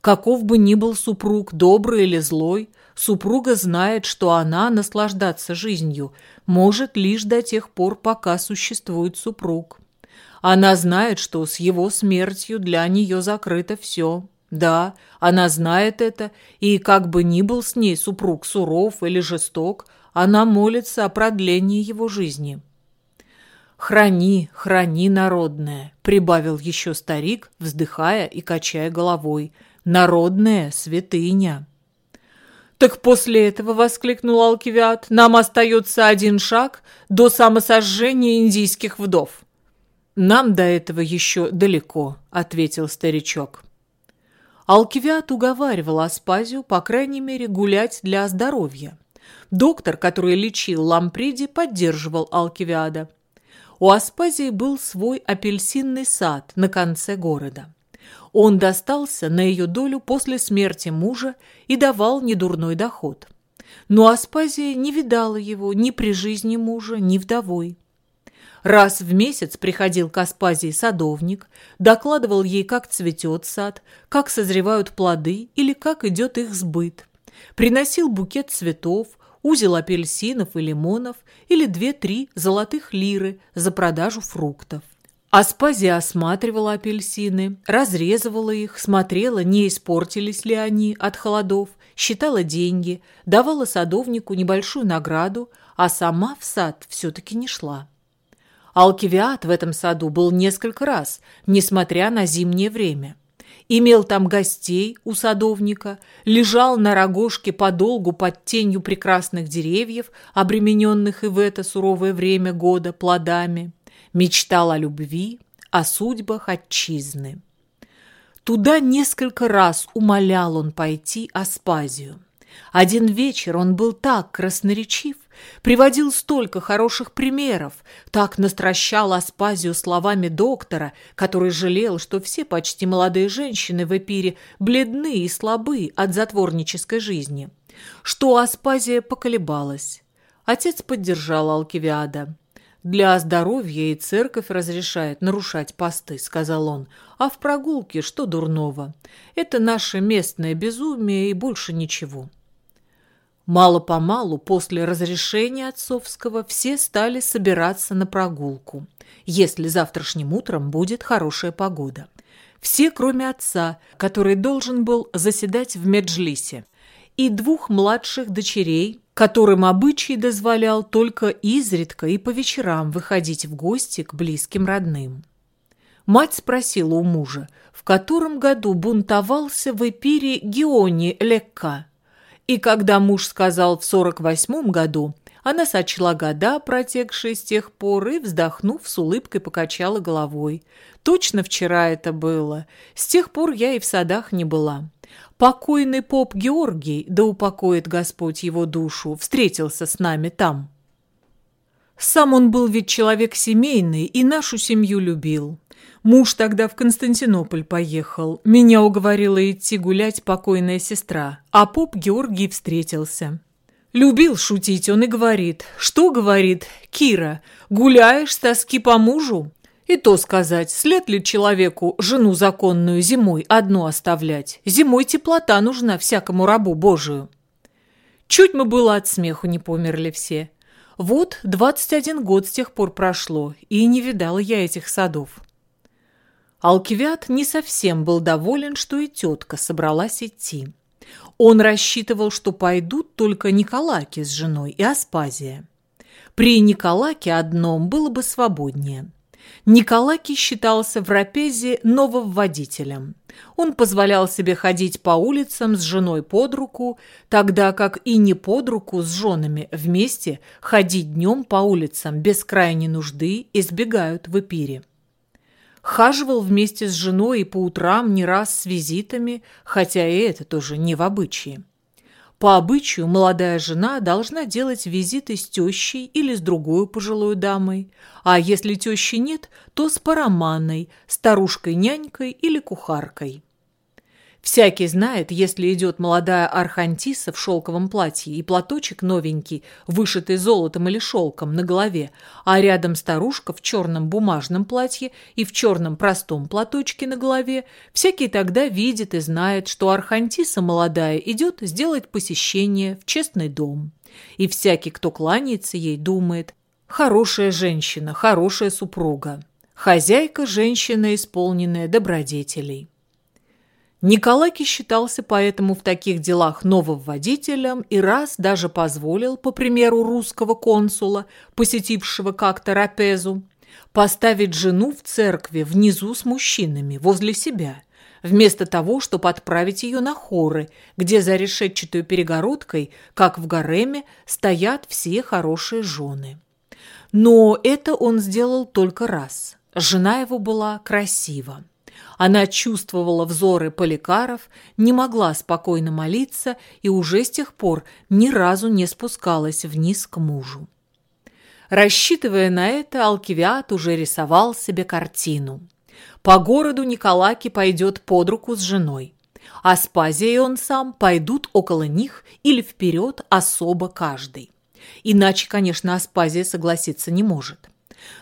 Каков бы ни был супруг, добрый или злой, супруга знает, что она наслаждаться жизнью может лишь до тех пор, пока существует супруг. Она знает, что с его смертью для нее закрыто все. Да, она знает это, и как бы ни был с ней супруг суров или жесток, она молится о продлении его жизни. «Храни, храни, народное», — прибавил еще старик, вздыхая и качая головой. «Народная святыня». «Так после этого, — воскликнул Алкивиад, — нам остается один шаг до самосожжения индийских вдов». «Нам до этого еще далеко», — ответил старичок. Алкивиат уговаривал Аспазию, по крайней мере, гулять для здоровья. Доктор, который лечил Ламприди, поддерживал Алкивиада. У Аспазии был свой апельсинный сад на конце города. Он достался на ее долю после смерти мужа и давал недурной доход. Но Аспазия не видала его ни при жизни мужа, ни вдовой. Раз в месяц приходил к Аспазии садовник, докладывал ей, как цветет сад, как созревают плоды или как идет их сбыт. Приносил букет цветов, узел апельсинов и лимонов или две-три золотых лиры за продажу фруктов. Аспазия осматривала апельсины, разрезывала их, смотрела, не испортились ли они от холодов, считала деньги, давала садовнику небольшую награду, а сама в сад все-таки не шла. Алкивиат в этом саду был несколько раз, несмотря на зимнее время. Имел там гостей у садовника, лежал на рогожке подолгу под тенью прекрасных деревьев, обремененных и в это суровое время года плодами – мечтал о любви, о судьбах отчизны. Туда несколько раз умолял он пойти Аспазию. Один вечер он был так красноречив, приводил столько хороших примеров, так настращал Аспазию словами доктора, который жалел, что все почти молодые женщины в Эпире бледны и слабы от затворнической жизни, что Аспазия поколебалась. Отец поддержал Алкивиада. «Для здоровья и церковь разрешает нарушать посты», — сказал он. «А в прогулке что дурного? Это наше местное безумие и больше ничего». Мало-помалу после разрешения отцовского все стали собираться на прогулку, если завтрашним утром будет хорошая погода. Все, кроме отца, который должен был заседать в Меджлисе, и двух младших дочерей, которым обычай дозволял только изредка и по вечерам выходить в гости к близким родным. Мать спросила у мужа, в котором году бунтовался в Эпире Геони Лекка. И когда муж сказал в сорок восьмом году, она сочла года, протекшие с тех пор, и, вздохнув, с улыбкой покачала головой. Точно вчера это было. С тех пор я и в садах не была. Покойный поп Георгий, да упокоит Господь его душу, встретился с нами там. Сам он был ведь человек семейный и нашу семью любил. Муж тогда в Константинополь поехал. Меня уговорила идти гулять покойная сестра, а поп Георгий встретился. Любил шутить, он и говорит. Что говорит? Кира, гуляешь с тоски по мужу? И то сказать, след ли человеку жену законную зимой одну оставлять? Зимой теплота нужна всякому рабу Божию. Чуть мы было от смеху не померли все. Вот двадцать один год с тех пор прошло, и не видала я этих садов. Алкивиад не совсем был доволен, что и тетка собралась идти. Он рассчитывал, что пойдут только Николаки с женой и Аспазия. При Николаке одном было бы свободнее – Николаки считался в Рапезе нововводителем. Он позволял себе ходить по улицам с женой под руку, тогда как и не под руку с женами вместе ходить днем по улицам без крайней нужды избегают в Эпире. Хаживал вместе с женой и по утрам не раз с визитами, хотя и это тоже не в обычае. По обычаю молодая жена должна делать визиты с тещей или с другой пожилой дамой, а если тещи нет, то с параманной, старушкой-нянькой или кухаркой. Всякий знает, если идет молодая архантиса в шелковом платье и платочек новенький, вышитый золотом или шелком на голове, а рядом старушка в черном бумажном платье и в черном простом платочке на голове, всякий тогда видит и знает, что архантиса молодая идет сделать посещение в честный дом. И всякий, кто кланяется ей, думает, хорошая женщина, хорошая супруга, хозяйка – женщина, исполненная добродетелей. Николаки считался поэтому в таких делах нововводителем и раз даже позволил, по примеру русского консула, посетившего как-то Рапезу, поставить жену в церкви внизу с мужчинами, возле себя, вместо того, чтобы отправить ее на хоры, где за решетчатой перегородкой, как в гареме, стоят все хорошие жены. Но это он сделал только раз. Жена его была красива. Она чувствовала взоры поликаров, не могла спокойно молиться и уже с тех пор ни разу не спускалась вниз к мужу. Рассчитывая на это, Алкивиат уже рисовал себе картину. По городу Николаки пойдет под руку с женой. Аспазия и он сам пойдут около них или вперед особо каждый. Иначе, конечно, Аспазия согласиться не может.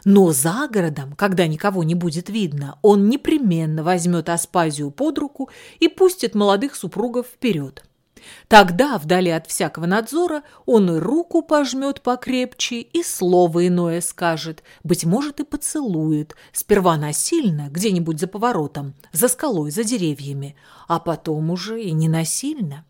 Но за городом, когда никого не будет видно, он непременно возьмет Аспазию под руку и пустит молодых супругов вперед. Тогда, вдали от всякого надзора, он и руку пожмет покрепче, и слово иное скажет, быть может, и поцелует, сперва насильно, где-нибудь за поворотом, за скалой, за деревьями, а потом уже и не насильно.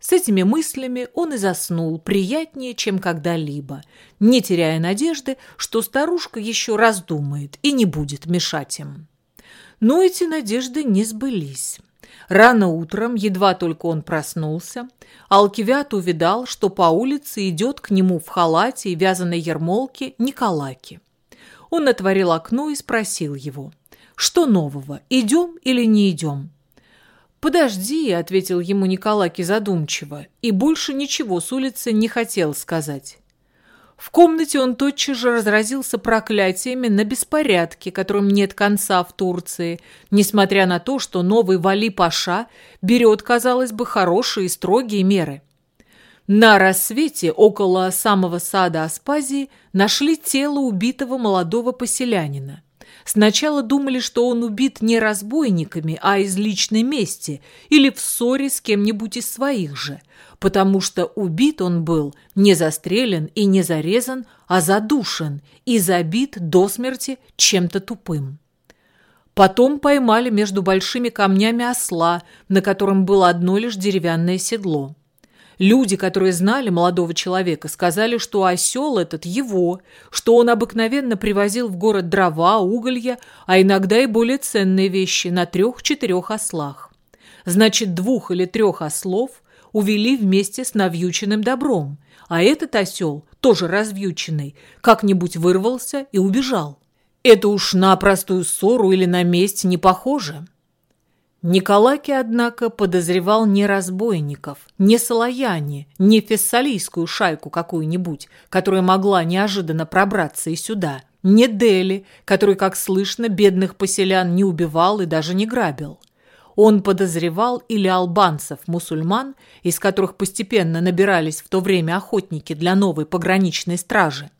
С этими мыслями он и заснул приятнее, чем когда-либо, не теряя надежды, что старушка еще раздумает и не будет мешать им. Но эти надежды не сбылись. Рано утром, едва только он проснулся, Алкивиат увидал, что по улице идет к нему в халате и вязаной ермолке Николаки. Он отворил окно и спросил его, «Что нового, идем или не идем?» «Подожди», — ответил ему Николаки задумчиво, и больше ничего с улицы не хотел сказать. В комнате он тотчас же разразился проклятиями на беспорядки, которым нет конца в Турции, несмотря на то, что новый Вали-Паша берет, казалось бы, хорошие и строгие меры. На рассвете около самого сада Аспазии нашли тело убитого молодого поселянина. Сначала думали, что он убит не разбойниками, а из личной мести или в ссоре с кем-нибудь из своих же, потому что убит он был не застрелен и не зарезан, а задушен и забит до смерти чем-то тупым. Потом поймали между большими камнями осла, на котором было одно лишь деревянное седло. Люди, которые знали молодого человека, сказали, что осел этот его, что он обыкновенно привозил в город дрова, уголья, а иногда и более ценные вещи на трех-четырех ослах. Значит, двух или трех ослов увели вместе с навьюченным добром, а этот осел, тоже развьюченный, как-нибудь вырвался и убежал. Это уж на простую ссору или на месть не похоже. Николаки, однако, подозревал не разбойников, не Салаяне, не фессалийскую шайку какую-нибудь, которая могла неожиданно пробраться и сюда, не Дели, который, как слышно, бедных поселян не убивал и даже не грабил. Он подозревал или албанцев-мусульман, из которых постепенно набирались в то время охотники для новой пограничной стражи,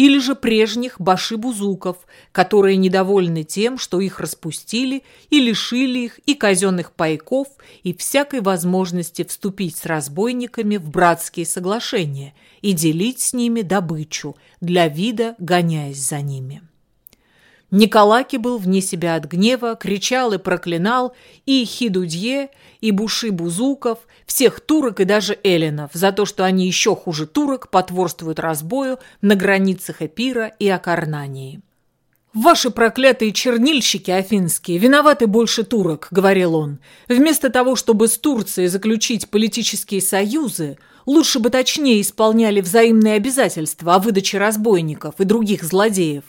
или же прежних башибузуков, которые недовольны тем, что их распустили и лишили их и казенных пайков, и всякой возможности вступить с разбойниками в братские соглашения и делить с ними добычу, для вида гоняясь за ними. Николаки был вне себя от гнева, кричал и проклинал и Хидудье, и Буши-Бузуков, всех турок и даже эллинов за то, что они еще хуже турок потворствуют разбою на границах Эпира и Акарнании. «Ваши проклятые чернильщики афинские виноваты больше турок», — говорил он. «Вместо того, чтобы с Турцией заключить политические союзы, лучше бы точнее исполняли взаимные обязательства о выдаче разбойников и других злодеев.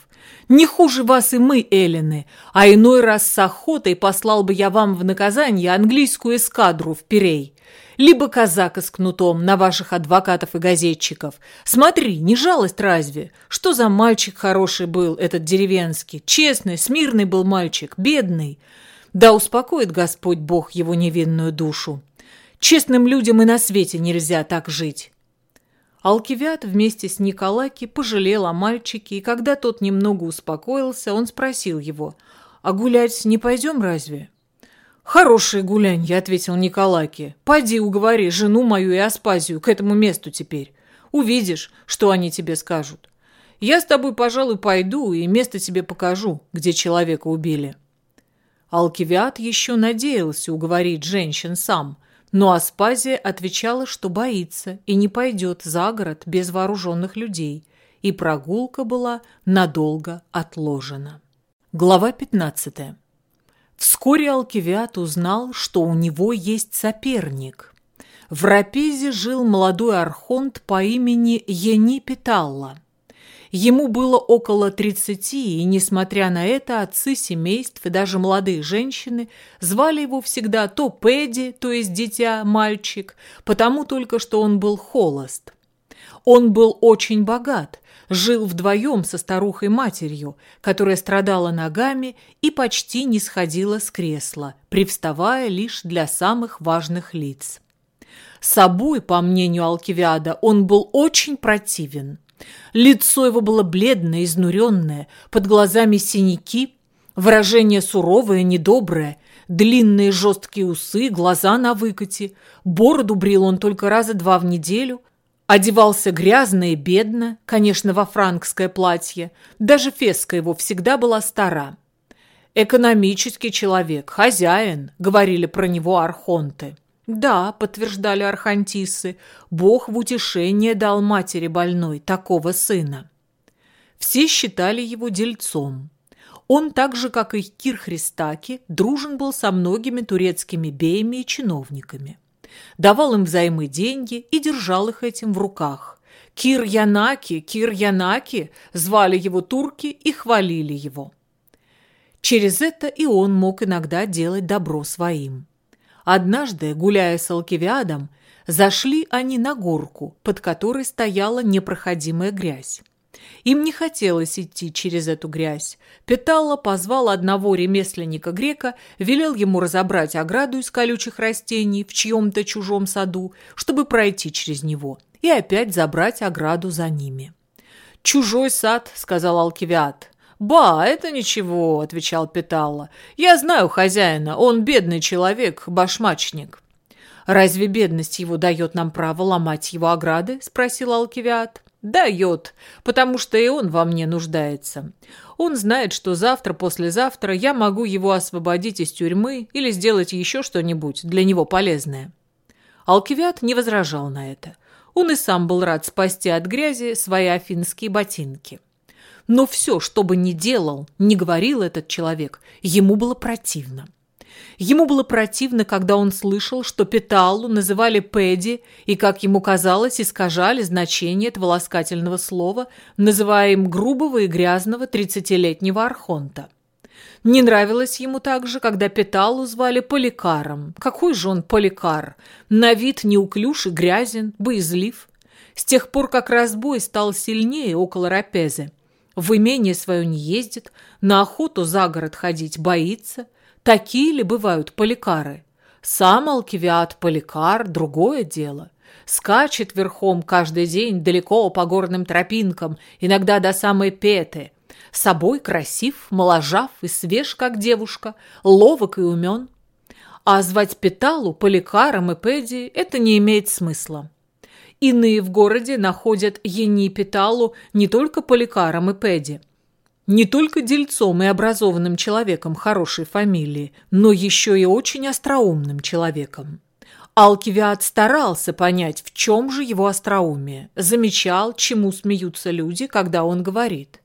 Не хуже вас и мы, Эллины, а иной раз с охотой послал бы я вам в наказание английскую эскадру в Пирей. Либо казака с кнутом на ваших адвокатов и газетчиков. Смотри, не жалость разве? Что за мальчик хороший был этот деревенский? Честный, смирный был мальчик, бедный. Да успокоит Господь Бог его невинную душу. Честным людям и на свете нельзя так жить. Алкивиад вместе с Николаки пожалел о мальчике, и когда тот немного успокоился, он спросил его, «А гулять не пойдем разве?» «Хорошее гулянье», — ответил Николаки. «Пойди уговори жену мою и Аспазию к этому месту теперь. Увидишь, что они тебе скажут. Я с тобой, пожалуй, пойду и место тебе покажу, где человека убили». Алкивиад еще надеялся уговорить женщин сам — но Аспазия отвечала, что боится и не пойдет за город без вооруженных людей, и прогулка была надолго отложена. Глава 15. Вскоре Алкивиат узнал, что у него есть соперник. В Рапезе жил молодой архонт по имени Ени Питалла. Ему было около 30, и, несмотря на это, отцы семейств и даже молодые женщины звали его всегда то Пэдди, то есть дитя, мальчик, потому только что он был холост. Он был очень богат, жил вдвоем со старухой-матерью, которая страдала ногами и почти не сходила с кресла, привставая лишь для самых важных лиц. Собой, по мнению Алкивиада, он был очень противен. Лицо его было бледное, изнуренное, под глазами синяки, выражение суровое, недоброе, Длинные жесткие усы, глаза на выкате. Бороду брил он только раза два в неделю. Одевался грязно и бедно, конечно, во франкское платье. Даже феска его всегда была стара. «Экономический человек, хозяин», — говорили про него архонты. «Да», — подтверждали архантисы, — «Бог в утешение дал матери больной такого сына». Все считали его дельцом. Он так же, как и Кир Христаки, дружен был со многими турецкими беями и чиновниками. Давал им взаймы деньги и держал их этим в руках. Кир Янаки, Кир Янаки звали его турки и хвалили его. Через это и он мог иногда делать добро своим. Однажды, гуляя с Алкивиадом, зашли они на горку, под которой стояла непроходимая грязь. Им не хотелось идти через эту грязь. Петалла позвал одного ремесленника-грека, велел ему разобрать ограду из колючих растений в чьем-то чужом саду, чтобы пройти через него, и опять забрать ограду за ними. «Чужой сад», — сказал Алкивиад. «Ба, это ничего», — отвечал Петалла. «Я знаю хозяина, он бедный человек, башмачник». «Разве бедность его дает нам право ломать его ограды?» — спросил Алкивиад. «Дает, потому что и он во мне нуждается. Он знает, что завтра-послезавтра я могу его освободить из тюрьмы или сделать еще что-нибудь для него полезное». Алкивиад не возражал на это. Он и сам был рад спасти от грязи свои афинские ботинки. Но все, что бы ни делал, ни говорил этот человек, ему было противно. Ему было противно, когда он слышал, что Петалу называли Пэдди и, как ему казалось, искажали значение этого ласкательного слова, называя им грубого и грязного тридцатилетнего архонта. Не нравилось ему также, когда Петалу звали Поликаром. Какой же он Поликар? На вид неуклюж и грязен, боязлив. С тех пор, как разбой стал сильнее около Рапезы, в имение свое не ездит, на охоту за город ходить боится. Такие ли бывают поликары? Сам Алкивиад поликар – другое дело. Скачет верхом каждый день далеко по горным тропинкам, иногда до самой Петы. Собой красив, моложав и свеж, как девушка, ловок и умен. А звать Петалу, поликаром и Педи – это не имеет смысла. Иные в городе находят Енипеталу не только поликаром и педи, не только дельцом и образованным человеком хорошей фамилии, но еще и очень остроумным человеком. Алкивиад старался понять, в чем же его остроумие, замечал, чему смеются люди, когда он говорит.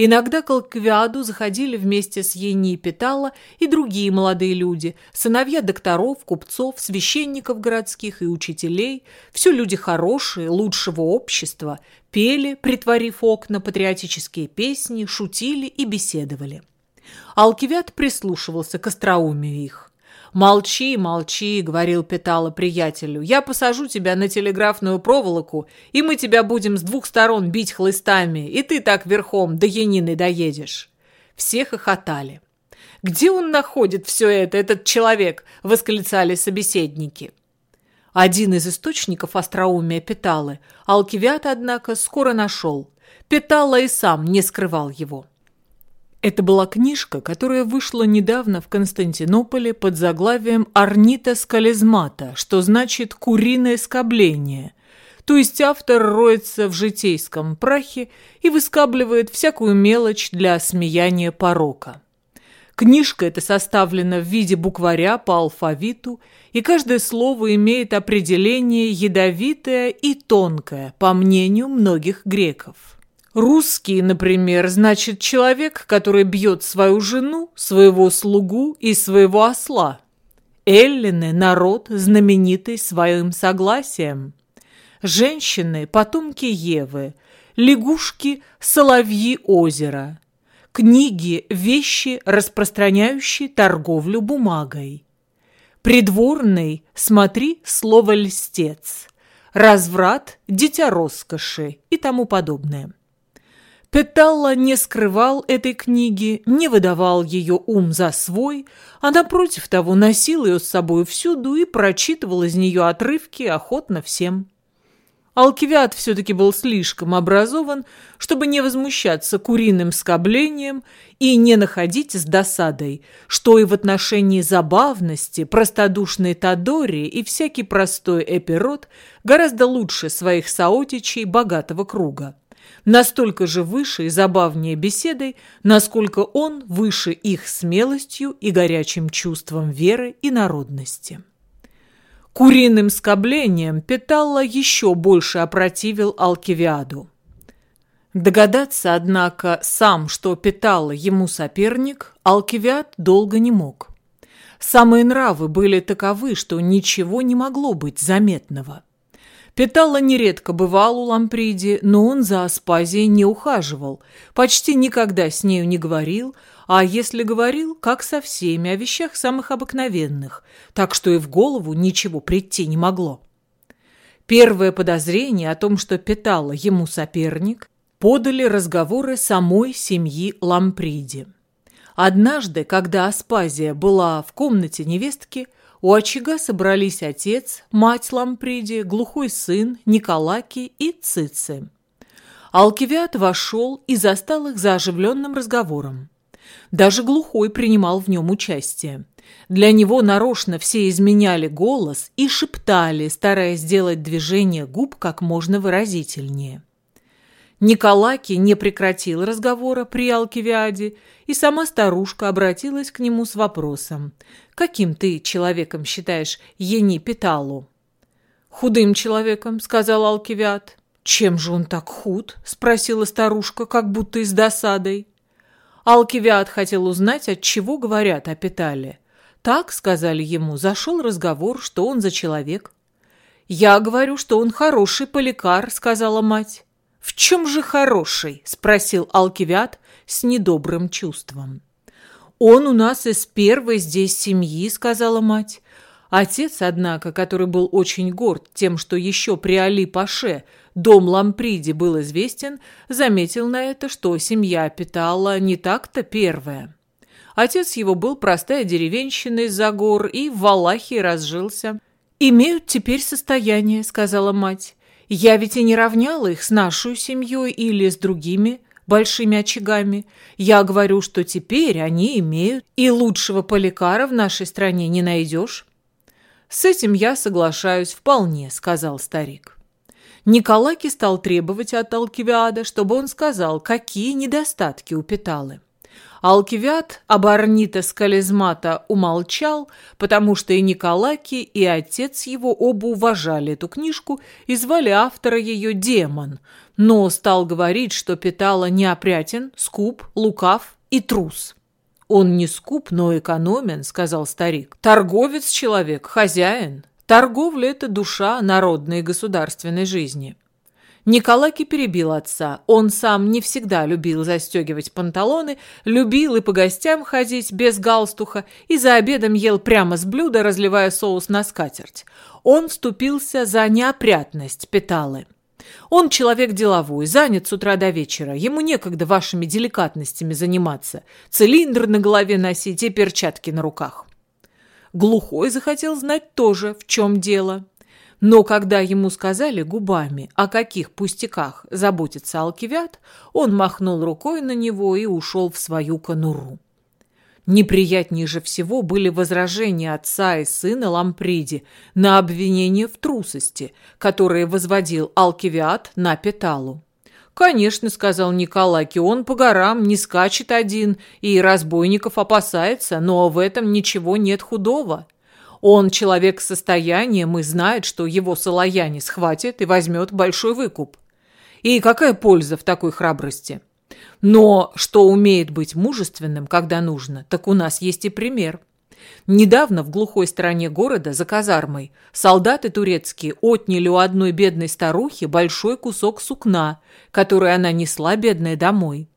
Иногда к Алквиаду заходили вместе с Ени Питала и другие молодые люди, сыновья докторов, купцов, священников городских и учителей, все люди хорошие, лучшего общества, пели, притворив окна, патриотические песни, шутили и беседовали. Алкивиад прислушивался к остроумию их. «Молчи, молчи», — говорил Петала приятелю. «Я посажу тебя на телеграфную проволоку, и мы тебя будем с двух сторон бить хлыстами, и ты так верхом до Янины доедешь». Все хохотали. «Где он находит все это, этот человек?» — восклицали собеседники. Один из источников остроумия Петалы Алкивиат, однако, скоро нашел. Петала и сам не скрывал его. Это была книжка, которая вышла недавно в Константинополе под заглавием «Орнита скализмата», что значит «куриное скобление». То есть автор роется в житейском прахе и выскабливает всякую мелочь для смеяния порока. Книжка эта составлена в виде букваря по алфавиту, и каждое слово имеет определение ядовитое и тонкое, по мнению многих греков. Русский, например, значит человек, который бьет свою жену, своего слугу и своего осла. Эллины – народ, знаменитый своим согласием. Женщины – потомки Евы, лягушки – соловьи озера. Книги – вещи, распространяющие торговлю бумагой. Придворный – смотри слово «льстец». Разврат – дитя роскоши и тому подобное. Петалла не скрывал этой книги, не выдавал ее ум за свой, а напротив того носил ее с собой всюду и прочитывал из нее отрывки охотно всем. Алкивиад все-таки был слишком образован, чтобы не возмущаться куриным скоблением и не находить с досадой, что и в отношении забавности, простодушной Тадори и всякий простой эпирот гораздо лучше своих соотечей богатого круга. Настолько же выше и забавнее беседой, насколько он выше их смелостью и горячим чувством веры и народности. Куриным скоблением Петалла еще больше опротивил Алкивиаду. Догадаться, однако, сам, что Петалла ему соперник, Алкивиад долго не мог. Самые нравы были таковы, что ничего не могло быть заметного. Петалла нередко бывал у Ламприди, но он за Аспазией не ухаживал, почти никогда с нею не говорил, а если говорил, как со всеми, о вещах самых обыкновенных, так что и в голову ничего прийти не могло. Первое подозрение о том, что питала ему соперник, подали разговоры самой семьи Ламприди. Однажды, когда Аспазия была в комнате невестки, у очага собрались отец, мать Ламприди, глухой сын, Николаки и Цици. Алкивиат вошел и застал их за оживленным разговором. Даже глухой принимал в нем участие. Для него нарочно все изменяли голос и шептали, стараясь сделать движение губ как можно выразительнее. Николаки не прекратил разговора при Алкивиаде, и сама старушка обратилась к нему с вопросом. «Каким ты человеком считаешь Ени Питалу?» «Худым человеком», — сказал Алкивиад. «Чем же он так худ?» — спросила старушка, как будто с досадой. Алкивиад хотел узнать, от чего говорят о Питале. Так, сказали ему, зашел разговор, что он за человек. «Я говорю, что он хороший поликар», — сказала мать. «В чем же хороший?» — спросил Алкивиад с недобрым чувством. «Он у нас из первой здесь семьи», — сказала мать. Отец, однако, который был очень горд тем, что еще при Али-Паше дом Ламприди был известен, заметил на это, что семья питала не так-то первая. Отец его был простая деревенщина из-за гор и в Валахии разжился. «Имеют теперь состояние», — сказала мать. «Я ведь и не равняла их с нашей семьей или с другими большими очагами. Я говорю, что теперь они имеют, и лучшего поликара в нашей стране не найдешь». «С этим я соглашаюсь вполне», — сказал старик. Николаки стал требовать от Алкивиада, чтобы он сказал, какие недостатки у Питалы. Алкивиад Абарнита Скализмата умолчал, потому что и Николаки, и отец его оба уважали эту книжку и звали автора ее Демон, но стал говорить, что Питала неопрятен, скуп, лукав и трус. «Он не скуп, но экономен», — сказал старик. «Торговец человек, хозяин. Торговля – это душа народной и государственной жизни. Николаки перебил отца. Он сам не всегда любил застегивать панталоны, любил и по гостям ходить без галстуха, и за обедом ел прямо с блюда, разливая соус на скатерть. Он вступился за неопрятность Петалы. Он человек деловой, занят с утра до вечера. Ему некогда вашими деликатностями заниматься. Цилиндр на голове носить и перчатки на руках. Глухой захотел знать тоже, в чем дело. Но когда ему сказали губами, о каких пустяках заботится Алкивят, он махнул рукой на него и ушел в свою конуру. Неприятнее же всего были возражения отца и сына Ламприди на обвинение в трусости, которые возводил Алкивиат на Петалу. «Конечно», — сказал Николаки, — «он по горам не скачет один и разбойников опасается, но в этом ничего нет худого. Он человек с состоянием и знает, что его Салаяне схватит и возьмет большой выкуп. И какая польза в такой храбрости? Но что умеет быть мужественным, когда нужно, так у нас есть и пример». Недавно в глухой стороне города, за казармой, солдаты турецкие отняли у одной бедной старухи большой кусок сукна, который она несла бедная домой.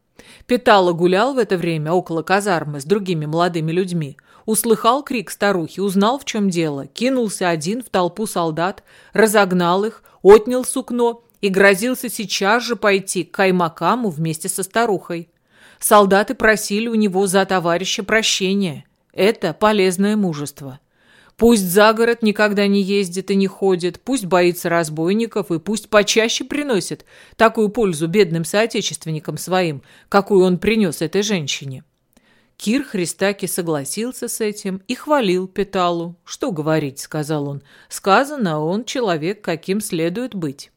Питала гулял в это время около казармы с другими молодыми людьми. Услыхал крик старухи, узнал, в чем дело, кинулся один в толпу солдат, разогнал их, отнял сукно и грозился сейчас же пойти к Каймакаму вместе со старухой. Солдаты просили у него за товарища прощения – это полезное мужество. Пусть за город никогда не ездит и не ходит, пусть боится разбойников и пусть почаще приносит такую пользу бедным соотечественникам своим, какую он принес этой женщине. Кир Христаки согласился с этим и хвалил Петалу. «Что говорить», — сказал он, — «сказано, он человек, каким следует быть».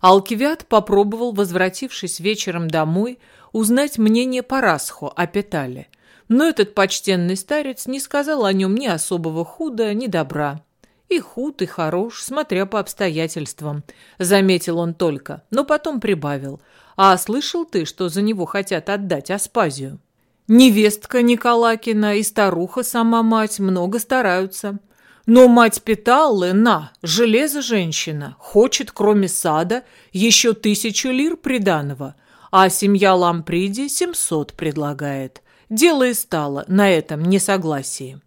Алкивиад попробовал, возвратившись вечером домой, узнать мнение Парасхо о Петале, но этот почтенный старец не сказал о нем ни особого худа, ни добра. И худ, и хорош, смотря по обстоятельствам, заметил он только, но потом прибавил. А слышал ты, что за него хотят отдать Аспазию? Невестка Николакина и старуха сама мать много стараются. Но мать Петаллы, на, железо женщина, хочет, кроме сада, еще тысячу лир приданого, а семья Ламприди семьсот предлагает. Дело и стало на этом несогласии.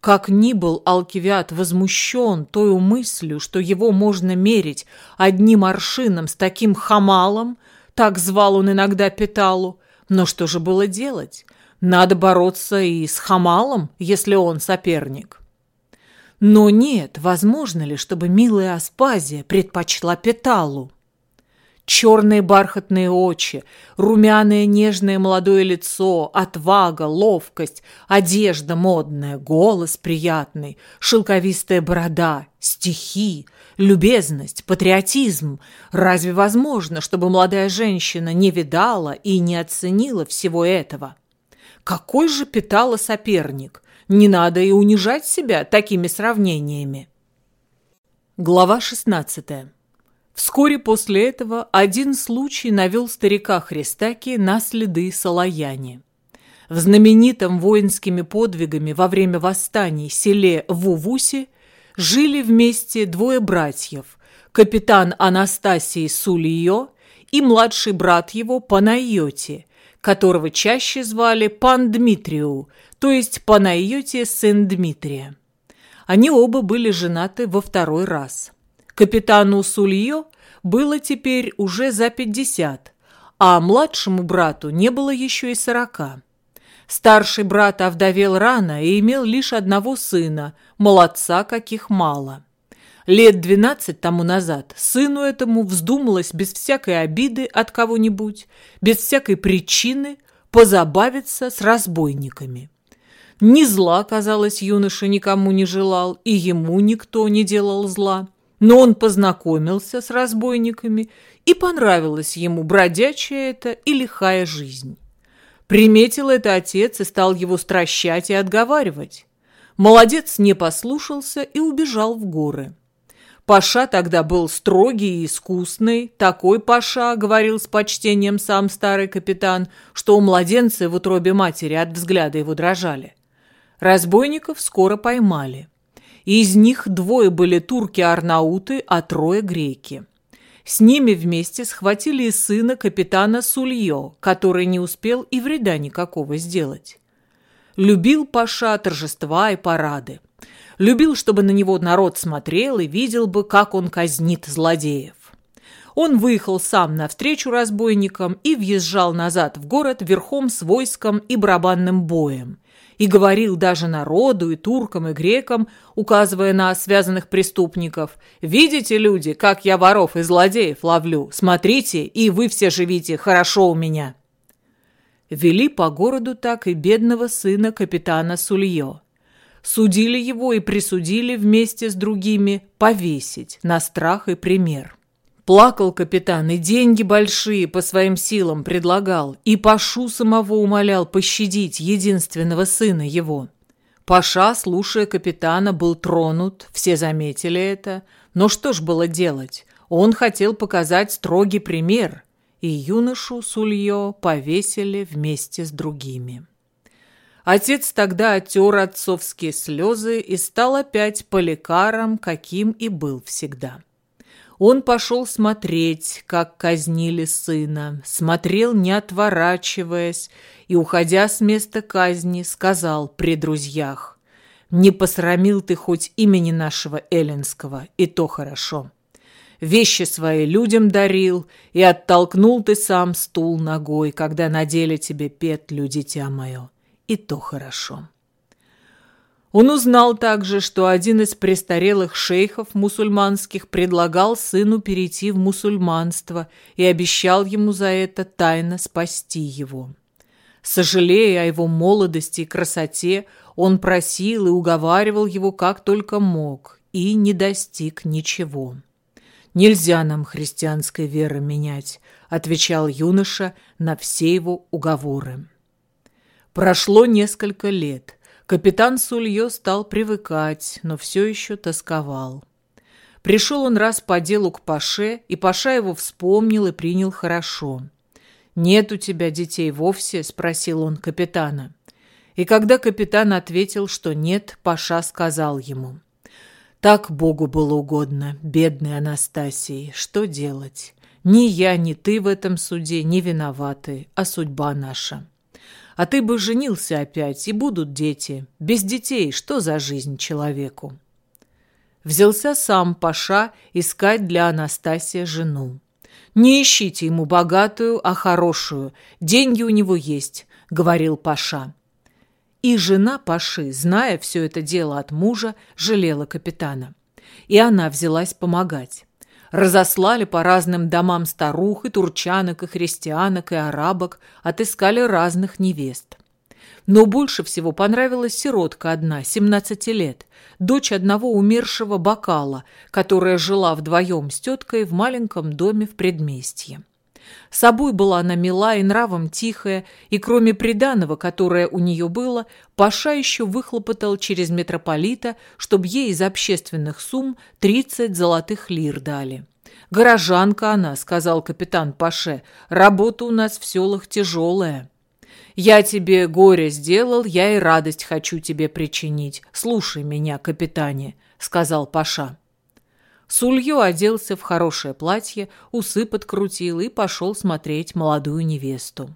Как ни был Алкивиад возмущен той мыслью, что его можно мерить одним аршином с таким хамалом, так звал он иногда Петалу, но что же было делать? Надо бороться и с хамалом, если он соперник. Но нет, возможно ли, чтобы милая Аспазия предпочла Петалу? Черные бархатные очи, румяное нежное молодое лицо, отвага, ловкость, одежда модная, голос приятный, шелковистая борода, стихи, любезность, патриотизм. Разве возможно, чтобы молодая женщина не видала и не оценила всего этого? Какой же питала соперник? Не надо и унижать себя такими сравнениями. Глава шестнадцатая. Вскоре после этого один случай навел старика Христаки на следы Салаяни. В знаменитом воинскими подвигами во время восстаний селе Вувуси жили вместе двое братьев – капитан Анастасий Сулио и младший брат его Панайоти, которого чаще звали Пан Дмитрию, то есть Панайоти сын Дмитрия. Они оба были женаты во второй раз – Капитану Сульё было теперь уже за пятьдесят, а младшему брату не было еще и сорока. Старший брат овдовел рано и имел лишь одного сына, молодца каких мало. Лет двенадцать тому назад сыну этому вздумалось без всякой обиды от кого-нибудь, без всякой причины позабавиться с разбойниками. Ни зла, казалось, юноша никому не желал, и ему никто не делал зла. Но он познакомился с разбойниками, и понравилась ему бродячая эта и лихая жизнь. Приметил это отец и стал его стращать и отговаривать. Молодец не послушался и убежал в горы. Паша тогда был строгий и искусный. Такой Паша, говорил с почтением сам старый капитан, что у младенца в утробе матери от взгляда его дрожали. Разбойников скоро поймали из них двое были турки-арнауты, а трое греки. С ними вместе схватили и сына капитана Сульё, который не успел и вреда никакого сделать. Любил Паша торжества и парады. Любил, чтобы на него народ смотрел и видел бы, как он казнит злодеев. Он выехал сам навстречу разбойникам и въезжал назад в город верхом с войском и барабанным боем – и говорил даже народу, и туркам, и грекам, указывая на связанных преступников. «Видите, люди, как я воров и злодеев ловлю? Смотрите, и вы все живите хорошо у меня!» Вели по городу так и бедного сына капитана Сульё. Судили его и присудили вместе с другими повесить на страх и пример. Плакал капитан и деньги большие по своим силам предлагал, и Пашу самого умолял пощадить единственного сына его. Паша, слушая капитана, был тронут, все заметили это. Но что ж было делать? Он хотел показать строгий пример, и юношу Сульё повесили вместе с другими. Отец тогда оттер отцовские слезы и стал опять поликаром, каким и был всегда. Он пошел смотреть, как казнили сына, смотрел, не отворачиваясь, и, уходя с места казни, сказал при друзьях, «Не посрамил ты хоть имени нашего Эллинского, и то хорошо. Вещи свои людям дарил, и оттолкнул ты сам стул ногой, когда надели тебе петлю, дитя мое, и то хорошо». Он узнал также, что один из престарелых шейхов мусульманских предлагал сыну перейти в мусульманство и обещал ему за это тайно спасти его. Сожалея о его молодости и красоте, он просил и уговаривал его как только мог и не достиг ничего. «Нельзя нам христианской веры менять», — отвечал юноша на все его уговоры. Прошло несколько лет — Капитан Сульё стал привыкать, но все еще тосковал. Пришел он раз по делу к Паше, и Паша его вспомнил и принял хорошо. «Нет у тебя детей вовсе?» – спросил он капитана. И когда капитан ответил, что нет, Паша сказал ему. «Так Богу было угодно, бедной Анастасии, что делать? Ни я, ни ты в этом суде не виноваты, а судьба наша». А ты бы женился опять, и будут дети. Без детей что за жизнь человеку? Взялся сам Паша искать для Анастасия жену. «Не ищите ему богатую, а хорошую. Деньги у него есть», — говорил Паша. И жена Паши, зная все это дело от мужа, жалела капитана. И она взялась помогать разослали по разным домам старух и турчанок, и христианок, и арабок, отыскали разных невест. Но больше всего понравилась сиротка одна, 17 лет, дочь одного умершего бокала, которая жила вдвоем с теткой в маленьком доме в предместье. Собой была она мила и нравом тихая, и кроме приданого, которое у нее было, Паша еще выхлопотал через митрополита, чтобы ей из общественных сумм 30 золотых лир дали. «Горожанка она», — сказал капитан Паше, — «работа у нас в селах тяжелая». «Я тебе горе сделал, я и радость хочу тебе причинить. Слушай меня, капитане», — сказал Паша. Сулью оделся в хорошее платье, усы подкрутил и пошел смотреть молодую невесту.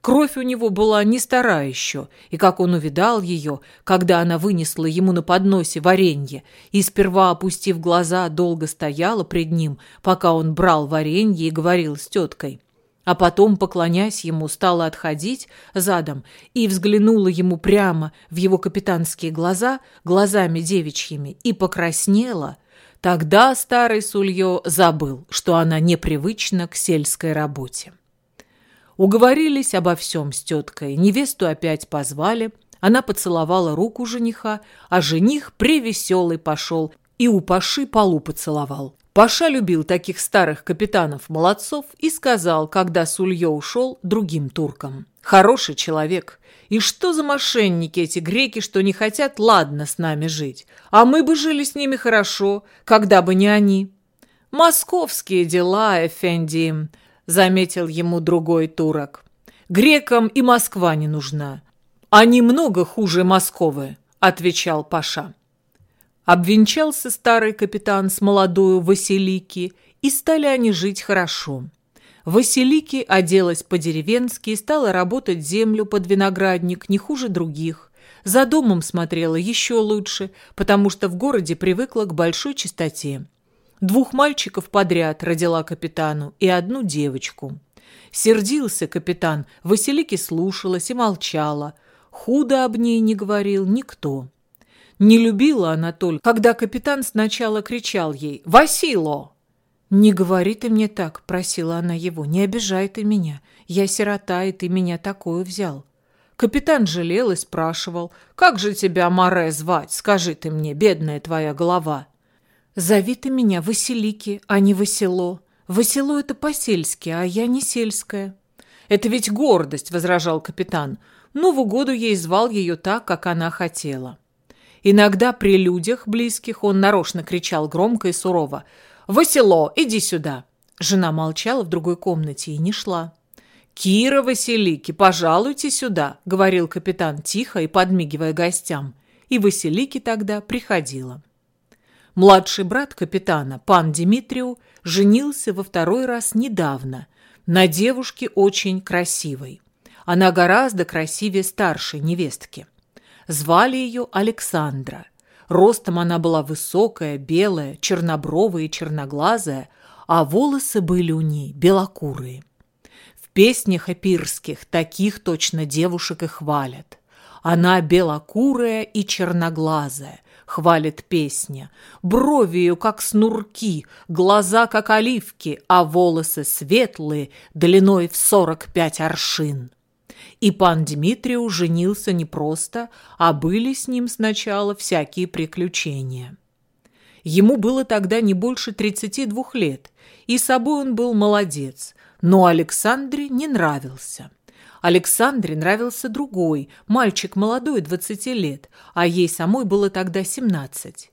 Кровь у него была не старая еще, и как он увидал ее, когда она вынесла ему на подносе варенье, и сперва, опустив глаза, долго стояла пред ним, пока он брал варенье и говорил с теткой. А потом, поклонясь ему, стала отходить задом и взглянула ему прямо в его капитанские глаза, глазами девичьими, и покраснела – Тогда старый Сульё забыл, что она непривычна к сельской работе. Уговорились обо всем с теткой, невесту опять позвали, она поцеловала руку жениха, а жених превеселый пошел и у Паши полу поцеловал. Паша любил таких старых капитанов-молодцов и сказал, когда Сульё ушел, другим туркам. «Хороший человек, и что за мошенники эти греки, что не хотят ладно с нами жить? А мы бы жили с ними хорошо, когда бы не они. Московские дела, Эфенди, заметил ему другой турок. Грекам и Москва не нужна. Они много хуже Московы, отвечал Паша. Обвенчался старый капитан с молодою Василики, и стали они жить хорошо. Василики оделась по-деревенски и стала работать землю под виноградник не хуже других. За домом смотрела еще лучше, потому что в городе привыкла к большой чистоте. Двух мальчиков подряд родила капитану и одну девочку. Сердился капитан, Василики слушалась и молчала. Худо об ней не говорил никто. Не любила она только, когда капитан сначала кричал ей «Васило!» «Не говори ты мне так», — просила она его, — «не обижай ты меня. Я сирота, и ты меня такую взял». Капитан жалел и спрашивал, «Как же тебя, Море, звать? Скажи ты мне, бедная твоя голова». «Зови ты меня Василики, а не Васило. Васило — это по-сельски, а я не сельская». «Это ведь гордость», — возражал капитан. Ну, в угоду ей звал ее так, как она хотела. Иногда при людях близких он нарочно кричал громко и сурово — «Васило, иди сюда!» Жена молчала в другой комнате и не шла. «Кира Василики, пожалуйте сюда», — говорил капитан тихо и подмигивая гостям. И Василики тогда приходила. Младший брат капитана, пан Димитрию, женился во второй раз недавно на девушке очень красивой. Она гораздо красивее старшей невестки. Звали ее Александра — Ростом она была высокая, белая, чернобровая и черноглазая, а волосы были у ней белокурые. В песнях эпирских таких точно девушек и хвалят. Она белокурая и черноглазая, хвалит песня. Брови ее, как снурки, глаза, как оливки, а волосы светлые, длиной в сорок пять аршин. И пан Дмитрию женился не просто, а были с ним сначала всякие приключения. Ему было тогда не больше 32 лет, и собой он был молодец, но Александре не нравился. Александре нравился другой, мальчик молодой, 20 лет, а ей самой было тогда 17.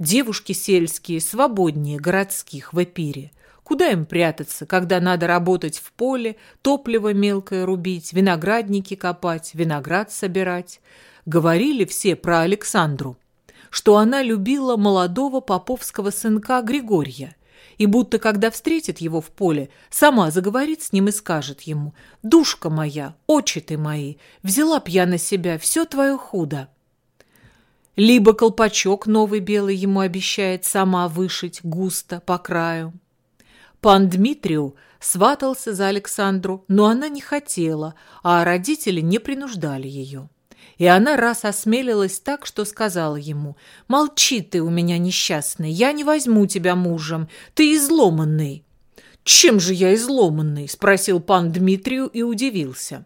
Девушки сельские свободнее городских в Эпире. Куда им прятаться, когда надо работать в поле, топливо мелкое рубить, виноградники копать, виноград собирать? Говорили все про Александру, что она любила молодого поповского сынка Григория – и будто когда встретит его в поле, сама заговорит с ним и скажет ему «Душка моя, очи ты мои, взяла б я на себя все твое худо». Либо колпачок новый белый ему обещает сама вышить густо по краю. Пан Дмитрию сватался за Александру, но она не хотела, а родители не принуждали ее. И она раз осмелилась так, что сказала ему, «Молчи ты у меня несчастный, я не возьму тебя мужем, ты изломанный». «Чем же я изломанный?» – спросил пан Дмитрию и удивился.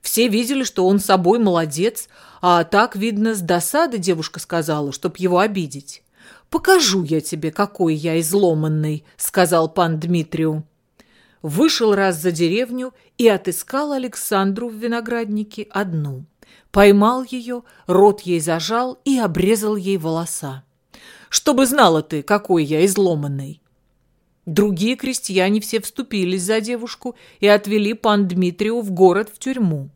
Все видели, что он собой молодец, а так, видно, с досады девушка сказала, чтоб его обидеть. «Покажу я тебе, какой я изломанный», – сказал пан Дмитрию. Вышел раз за деревню и отыскал Александру в винограднике одну поймал ее, рот ей зажал и обрезал ей волоса. «Чтобы знала ты, какой я изломанный!» Другие крестьяне все вступились за девушку и отвели пан Дмитрию в город в тюрьму.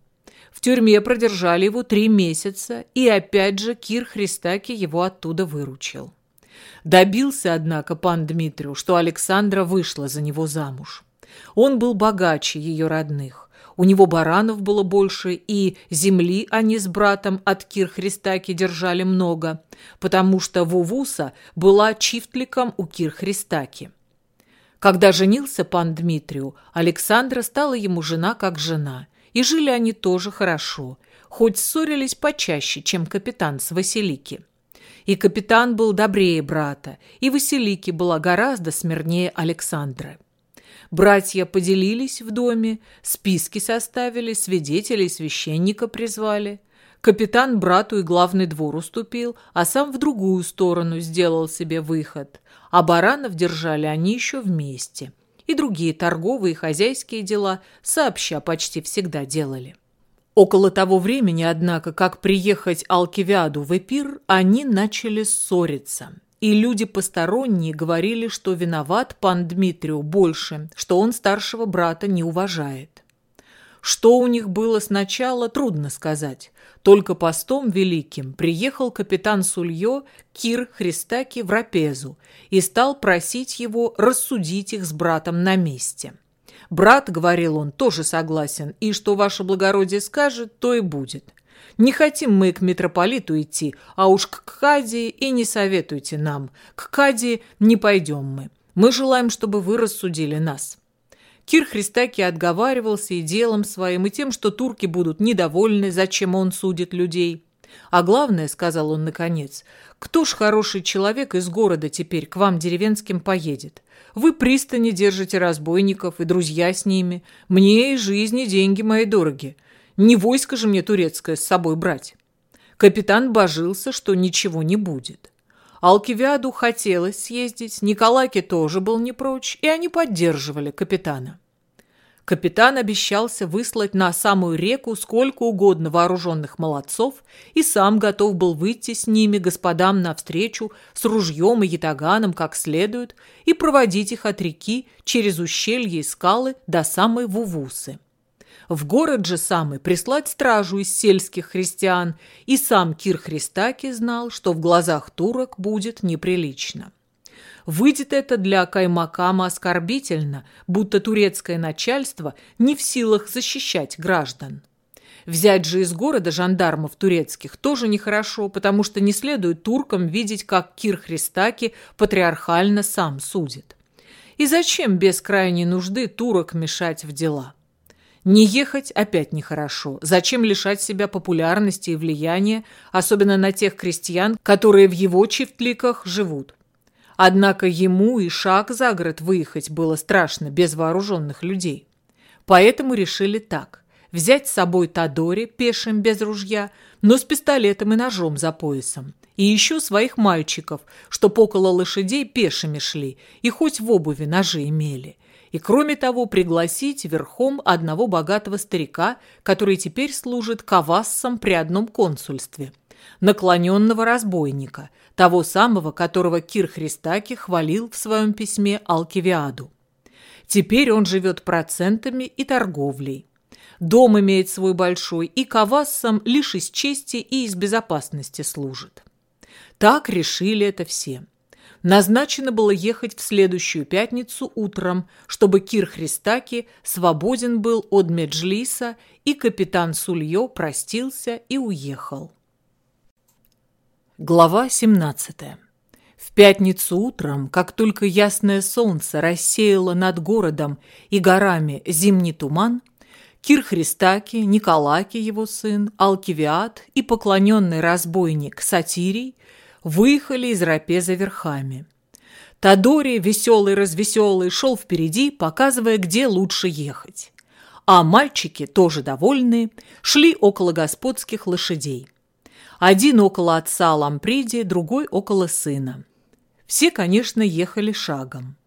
В тюрьме продержали его три месяца, и опять же Кир Христаки его оттуда выручил. Добился, однако, пан Дмитрию, что Александра вышла за него замуж. Он был богаче ее родных. У него баранов было больше, и земли они с братом от Кир-Христаки держали много, потому что Вувуса была чифтликом у Кир-Христаки. Когда женился пан Дмитрию, Александра стала ему жена как жена, и жили они тоже хорошо, хоть ссорились почаще, чем капитан с Василики. И капитан был добрее брата, и Василики была гораздо смирнее Александры. Братья поделились в доме, списки составили, свидетелей священника призвали. Капитан брату и главный двор уступил, а сам в другую сторону сделал себе выход. А баранов держали они еще вместе. И другие торговые и хозяйские дела сообща почти всегда делали. Около того времени, однако, как приехать Алкивиаду в Эпир, они начали ссориться и люди посторонние говорили, что виноват пан Дмитрию больше, что он старшего брата не уважает. Что у них было сначала, трудно сказать. Только постом великим приехал капитан Сульё Кир Христаки в Рапезу и стал просить его рассудить их с братом на месте. Брат, говорил он, тоже согласен, и что ваше благородие скажет, то и будет. Не хотим мы к митрополиту идти, а уж к Каде и не советуйте нам. К Каде не пойдем мы. Мы желаем, чтобы вы рассудили нас». Кир Христаки отговаривался и делом своим, и тем, что турки будут недовольны, зачем он судит людей. А главное, сказал он наконец, кто ж хороший человек из города теперь к вам деревенским поедет? Вы пристани держите разбойников и друзья с ними. Мне и жизни деньги мои дороги. Не войско же мне турецкое с собой брать. Капитан божился, что ничего не будет. Алкивиаду хотелось съездить, Николаке тоже был не прочь, и они поддерживали капитана. Капитан обещался выслать на самую реку сколько угодно вооруженных молодцов и сам готов был выйти с ними господам навстречу с ружьем и ятаганом как следует и проводить их от реки через ущелье и скалы до самой Вувусы. В город же самый прислать стражу из сельских христиан, и сам Кир Христаки знал, что в глазах турок будет неприлично. Выйдет это для Каймакама оскорбительно, будто турецкое начальство не в силах защищать граждан. Взять же из города жандармов турецких тоже нехорошо, потому что не следует туркам видеть, как Кир Христаки патриархально сам судит. И зачем без крайней нужды турок мешать в дела? Не ехать опять нехорошо. Зачем лишать себя популярности и влияния, особенно на тех крестьян, которые в его чифтликах живут? Однако ему и шаг за город выехать было страшно без вооруженных людей. Поэтому решили так. Взять с собой Тадори пешим без ружья, но с пистолетом и ножом за поясом. И еще своих мальчиков, чтоб около лошадей пешими шли и хоть в обуви ножи имели и, кроме того, пригласить верхом одного богатого старика, который теперь служит кавассом при одном консульстве, наклоненного разбойника, того самого, которого Кир Христаки хвалил в своем письме Алкивиаду. Теперь он живет процентами и торговлей. Дом имеет свой большой, и кавассам лишь из чести и из безопасности служит. Так решили это все. Назначено было ехать в следующую пятницу утром, чтобы Кир Христаки свободен был от Меджлиса, и капитан Сульё простился и уехал. Глава 17 В пятницу утром, как только ясное солнце рассеяло над городом и горами зимний туман, Кир Христаки, Николаки его сын, Алкивиад и поклоненный разбойник Сатирий выехали из Рапеза верхами. Тадори, веселый-развеселый, шел впереди, показывая, где лучше ехать. А мальчики, тоже довольные, шли около господских лошадей. Один около отца Ламприди, другой около сына. Все, конечно, ехали шагом.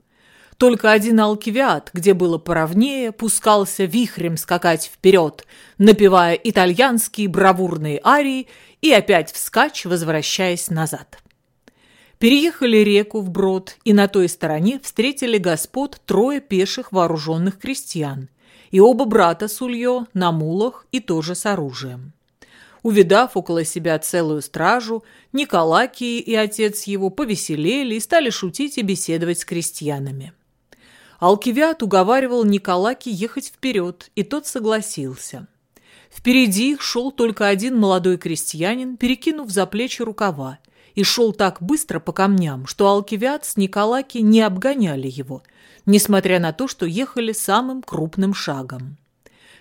Только один алкивиат, где было поровнее, пускался вихрем скакать вперед, напевая итальянские бравурные арии и опять вскачь, возвращаясь назад. Переехали реку вброд, и на той стороне встретили господ трое пеших вооруженных крестьян, и оба брата Сульё на мулах и тоже с оружием. Увидав около себя целую стражу, Николакий и отец его повеселели и стали шутить и беседовать с крестьянами. Алкивиат уговаривал Николаки ехать вперед, и тот согласился. Впереди их шел только один молодой крестьянин, перекинув за плечи рукава, и шел так быстро по камням, что Алкивиад с Николаки не обгоняли его, несмотря на то, что ехали самым крупным шагом.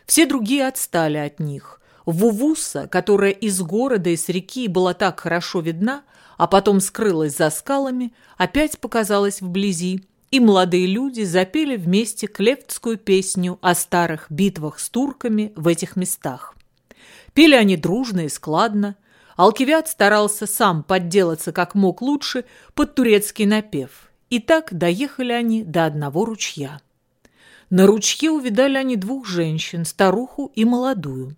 Все другие отстали от них. Вувуса, которая из города и с реки была так хорошо видна, а потом скрылась за скалами, опять показалась вблизи, и молодые люди запели вместе клевтскую песню о старых битвах с турками в этих местах. Пели они дружно и складно. Алкивиад старался сам подделаться как мог лучше под турецкий напев. И так доехали они до одного ручья. На ручье увидали они двух женщин, старуху и молодую.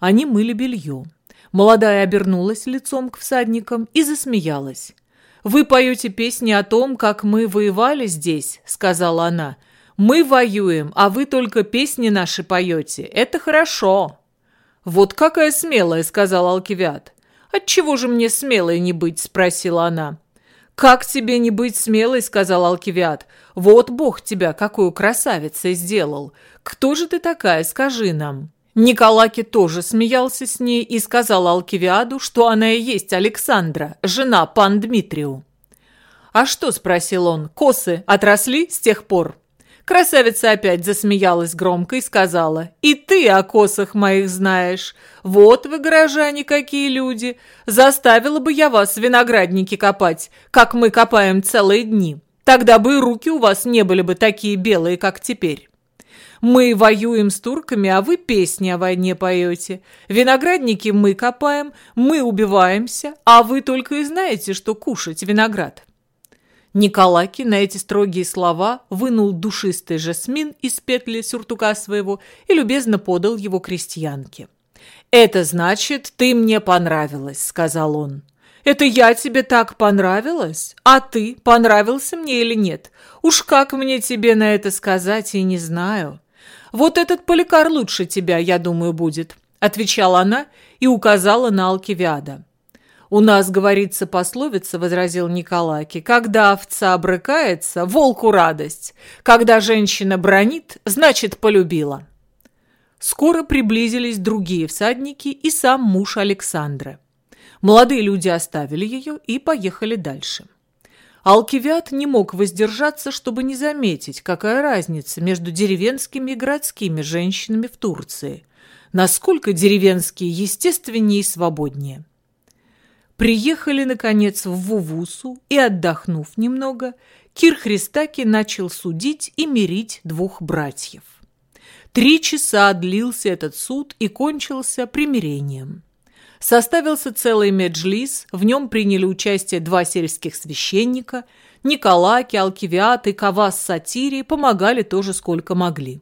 Они мыли белье. Молодая обернулась лицом к всадникам и засмеялась. «Вы поете песни о том, как мы воевали здесь», — сказала она. «Мы воюем, а вы только песни наши поете. Это хорошо». «Вот какая смелая», — сказал Алкивиад. «Отчего же мне смелой не быть?» — спросила она. «Как тебе не быть смелой?» — сказал Алкивиад. «Вот Бог тебя какую красавицей сделал. Кто же ты такая, скажи нам?» Николаки тоже смеялся с ней и сказал Алкивиаду, что она и есть Александра, жена пан Дмитрию. «А что?» – спросил он. «Косы отросли с тех пор?» Красавица опять засмеялась громко и сказала, «И ты о косах моих знаешь. Вот вы, горожане, какие люди. Заставила бы я вас виноградники копать, как мы копаем целые дни. Тогда бы и руки у вас не были бы такие белые, как теперь». Мы воюем с турками, а вы песни о войне поете. Виноградники мы копаем, мы убиваемся, а вы только и знаете, что кушать виноград». Николаки на эти строгие слова вынул душистый жасмин из петли сюртука своего и любезно подал его крестьянке. «Это значит, ты мне понравилась», — сказал он. «Это я тебе так понравилась? А ты, понравился мне или нет? Уж как мне тебе на это сказать, и не знаю». «Вот этот поликар лучше тебя, я думаю, будет», — отвечала она и указала на Алкивиада. «У нас, говорится, пословица», — возразил Николаки, «когда овца брыкается, волку радость. Когда женщина бронит, значит, полюбила». Скоро приблизились другие всадники и сам муж Александра. Молодые люди оставили ее и поехали дальше. Алкивиад не мог воздержаться, чтобы не заметить, какая разница между деревенскими и городскими женщинами в Турции. Насколько деревенские естественнее и свободнее. Приехали, наконец, в Вувусу и, отдохнув немного, Кир Христаки начал судить и мирить двух братьев. Три часа длился этот суд и кончился примирением. Составился целый меджлис, в нем приняли участие два сельских священника, Николаки, Алкивиат и Кавас Сатири помогали тоже сколько могли.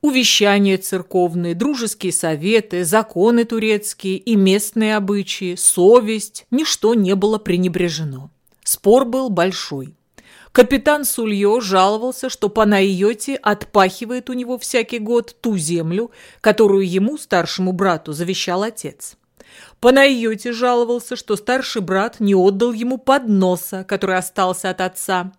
Увещания церковные, дружеские советы, законы турецкие и местные обычаи, совесть – ничто не было пренебрежено. Спор был большой. Капитан Сульё жаловался, что Панайоти отпахивает у него всякий год ту землю, которую ему, старшему брату, завещал отец. Панайоти жаловался, что старший брат не отдал ему подноса, который остался от отца,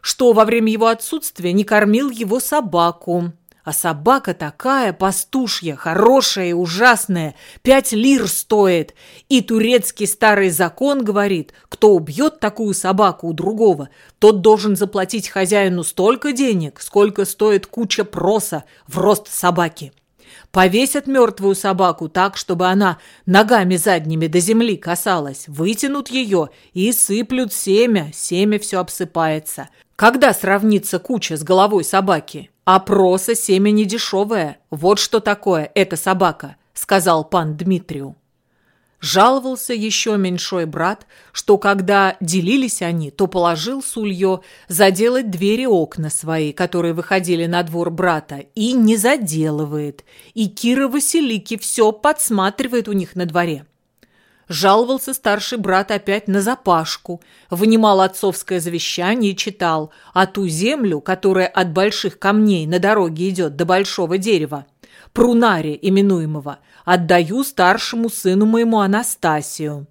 что во время его отсутствия не кормил его собаку, а собака такая, пастушья, хорошая и ужасная, пять лир стоит. И турецкий старый закон говорит, кто убьет такую собаку у другого, тот должен заплатить хозяину столько денег, сколько стоит куча проса в рост собаки. Повесят мертвую собаку так, чтобы она ногами задними до земли касалась, вытянут ее и сыплют семя, семя все обсыпается. Когда сравнится куча с головой собаки? А проса семя не дешевое. Вот что такое эта собака, сказал пан Дмитрию. Жаловался еще меньшой брат, что когда делились они, то положил Сульё заделать двери окна свои, которые выходили на двор брата, и не заделывает. И Кира Василики все подсматривает у них на дворе. Жаловался старший брат опять на запашку, вынимал отцовское завещание и читал, а ту землю, которая от больших камней на дороге идет до большого дерева, прунари именуемого, отдаю старшему сыну моему Анастасию.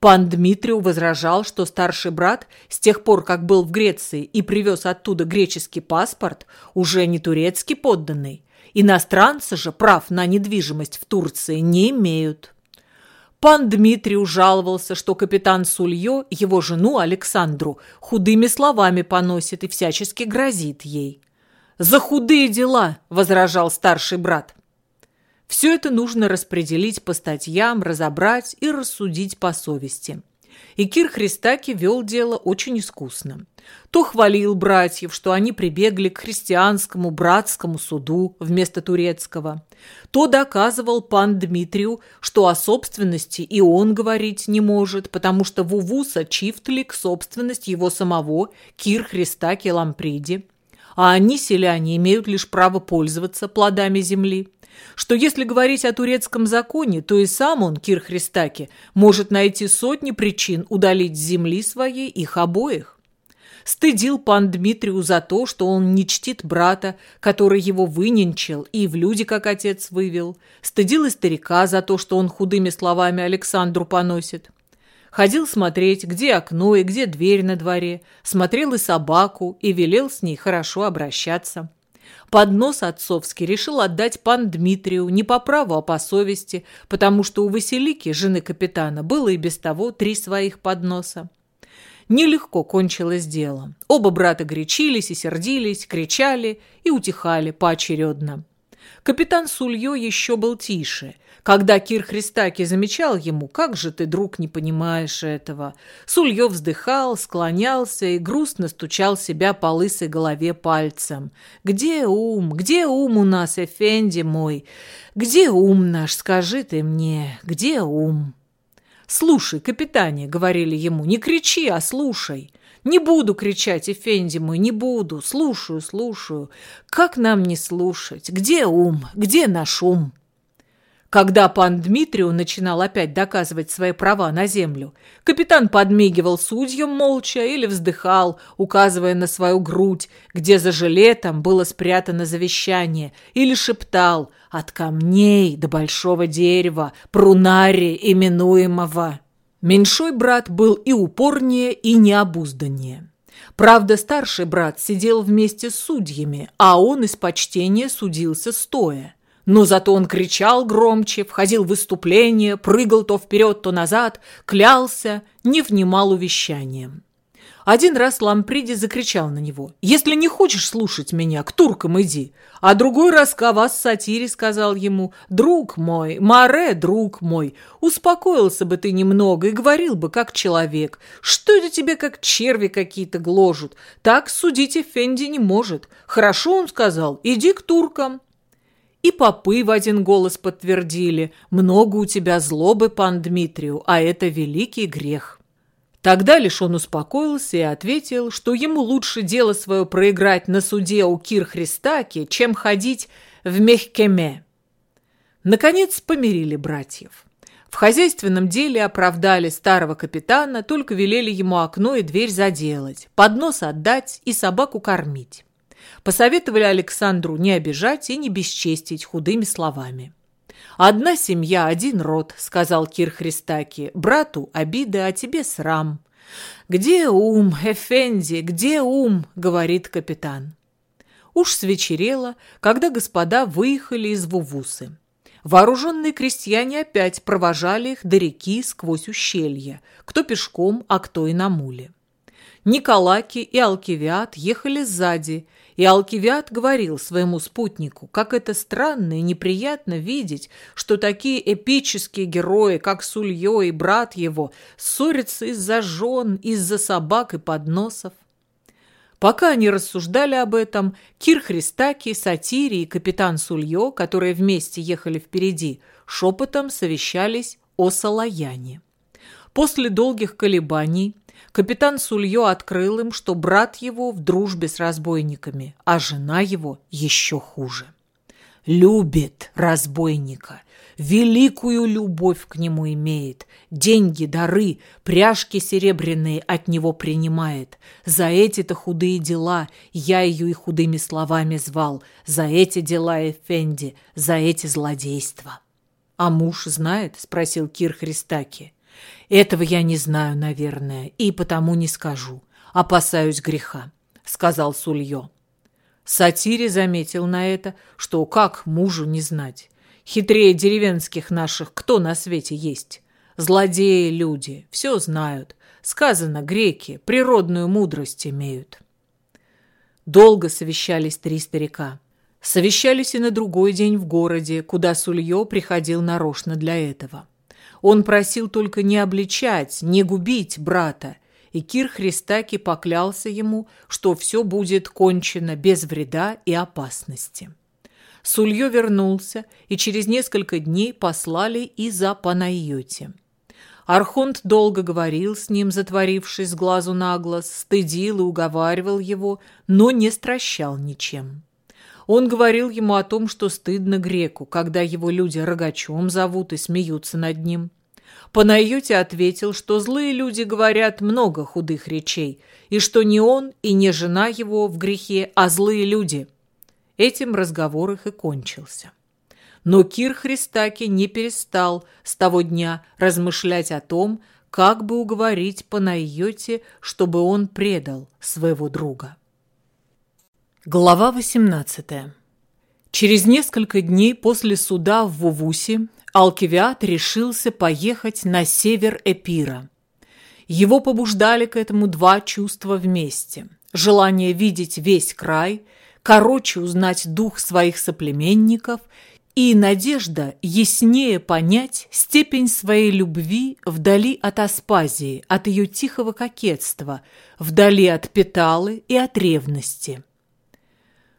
Пан Дмитрию возражал, что старший брат с тех пор, как был в Греции и привез оттуда греческий паспорт, уже не турецкий подданный. Иностранцы же прав на недвижимость в Турции не имеют. Пан Дмитрий ужаловался, что капитан Сульё его жену Александру худыми словами поносит и всячески грозит ей. «За худые дела!» – возражал старший брат. Все это нужно распределить по статьям, разобрать и рассудить по совести. И Кир Христаки вел дело очень искусно. То хвалил братьев, что они прибегли к христианскому братскому суду вместо турецкого, то доказывал пан Дмитрию, что о собственности и он говорить не может, потому что Вувуса Чифтлик – собственность его самого, Кир Христаки Ламприди, а они, селяне, имеют лишь право пользоваться плодами земли что если говорить о турецком законе, то и сам он, Кир Христаки, может найти сотни причин удалить с земли своей их обоих стыдил пан Дмитрию за то, что он не чтит брата, который его выненчил и в люди как отец вывел, стыдил и старика за то, что он худыми словами Александру поносит. Ходил смотреть, где окно и где дверь на дворе, смотрел и собаку и велел с ней хорошо обращаться. Поднос отцовский решил отдать пан Дмитрию не по праву, а по совести, потому что у Василики, жены капитана, было и без того три своих подноса. Нелегко кончилось дело. Оба брата горячились и сердились, кричали и утихали поочередно. Капитан Сульё еще был тише. Когда Кир Христаки замечал ему, как же ты, друг, не понимаешь этого, Сульё вздыхал, склонялся и грустно стучал себя по лысой голове пальцем. «Где ум? Где ум у нас, Эфенди мой? Где ум наш, скажи ты мне, где ум?» «Слушай, капитане», — говорили ему, — «не кричи, а слушай». «Не буду кричать, Эфенди мой, не буду. Слушаю, слушаю. Как нам не слушать? Где ум? Где наш ум?» Когда пан Дмитрию начинал опять доказывать свои права на землю, капитан подмигивал судьям молча или вздыхал, указывая на свою грудь, где за жилетом было спрятано завещание, или шептал «от камней до большого дерева, прунари именуемого». Меньшой брат был и упорнее, и необузданнее. Правда, старший брат сидел вместе с судьями, а он из почтения судился стоя. Но зато он кричал громче, входил в выступление, прыгал то вперед, то назад, клялся, не внимал увещаниям. Один раз Ламприди закричал на него. «Если не хочешь слушать меня, к туркам иди!» А другой раз Кавас Сатири сказал ему. «Друг мой, Море, друг мой, успокоился бы ты немного и говорил бы, как человек. Что это тебе, как черви какие-то гложут? Так судить Эфенди не может. Хорошо, он сказал, иди к туркам». И попы в один голос подтвердили. «Много у тебя злобы, пан Дмитрию, а это великий грех». Тогда лишь он успокоился и ответил, что ему лучше дело свое проиграть на суде у Кир-Христаки, чем ходить в Мехкеме. Наконец помирили братьев. В хозяйственном деле оправдали старого капитана, только велели ему окно и дверь заделать, поднос отдать и собаку кормить. Посоветовали Александру не обижать и не бесчестить худыми словами. «Одна семья, один род», — сказал Кир Христаки. «Брату обида, а тебе срам». «Где ум, Эфенди, где ум?» — говорит капитан. Уж свечерело, когда господа выехали из Вувусы. Вооруженные крестьяне опять провожали их до реки сквозь ущелье, кто пешком, а кто и на муле. Николаки и Алкивиад ехали сзади, и Алкивиад говорил своему спутнику, как это странно и неприятно видеть, что такие эпические герои, как Сульё и брат его, ссорятся из-за жен, из-за собак и подносов. Пока они рассуждали об этом, Кир Христаки, Сатири и капитан Сульё, которые вместе ехали впереди, шепотом совещались о Салаяне. После долгих колебаний Капитан Сульё открыл им, что брат его в дружбе с разбойниками, а жена его еще хуже. Любит разбойника, великую любовь к нему имеет, деньги, дары, пряжки серебряные от него принимает. За эти-то худые дела я ее и худыми словами звал, за эти дела Эфенди, за эти злодейства. «А муж знает?» – спросил Кир Христаки. «Этого я не знаю, наверное, и потому не скажу. Опасаюсь греха», — сказал Сульё. Сатири заметил на это, что как мужу не знать. Хитрее деревенских наших кто на свете есть? Злодеи люди, все знают. Сказано, греки природную мудрость имеют. Долго совещались три старика. Совещались и на другой день в городе, куда Сульё приходил нарочно для этого. Он просил только не обличать, не губить брата, и Кир Христаки поклялся ему, что все будет кончено без вреда и опасности. Сульё вернулся, и через несколько дней послали и за Панайоте. Архонт долго говорил с ним, затворившись глазу на глаз, стыдил и уговаривал его, но не стращал ничем. Он говорил ему о том, что стыдно греку, когда его люди рогачом зовут и смеются над ним. Панайоте ответил, что злые люди говорят много худых речей, и что не он и не жена его в грехе, а злые люди. Этим разговор их и кончился. Но Кир Христаки не перестал с того дня размышлять о том, как бы уговорить Панайоте, чтобы он предал своего друга. Глава 18. Через несколько дней после суда в Вувусе Алкивиад решился поехать на север Эпира. Его побуждали к этому два чувства вместе. Желание видеть весь край, короче узнать дух своих соплеменников и надежда яснее понять степень своей любви вдали от Аспазии, от ее тихого кокетства, вдали от Петалы и от ревности.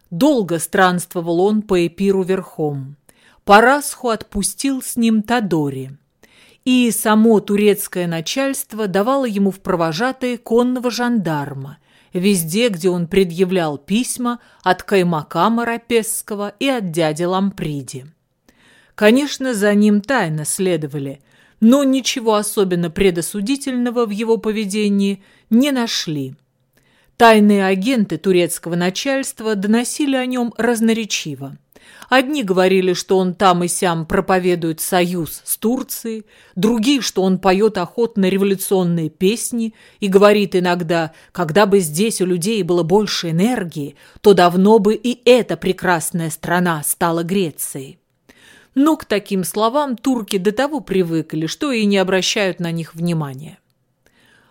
Долго странствовал он по Эпиру верхом. Парасху отпустил с ним Тадори. И само турецкое начальство давало ему в провожатые конного жандарма, везде, где он предъявлял письма от Каймака Марапесского и от дяди Ламприди. Конечно, за ним тайно следовали, но ничего особенно предосудительного в его поведении не нашли. Тайные агенты турецкого начальства доносили о нем разноречиво. Одни говорили, что он там и сям проповедует союз с Турцией, другие, что он поет охотно революционные песни и говорит иногда, когда бы здесь у людей было больше энергии, то давно бы и эта прекрасная страна стала Грецией. Но к таким словам турки до того привыкли, что и не обращают на них внимания.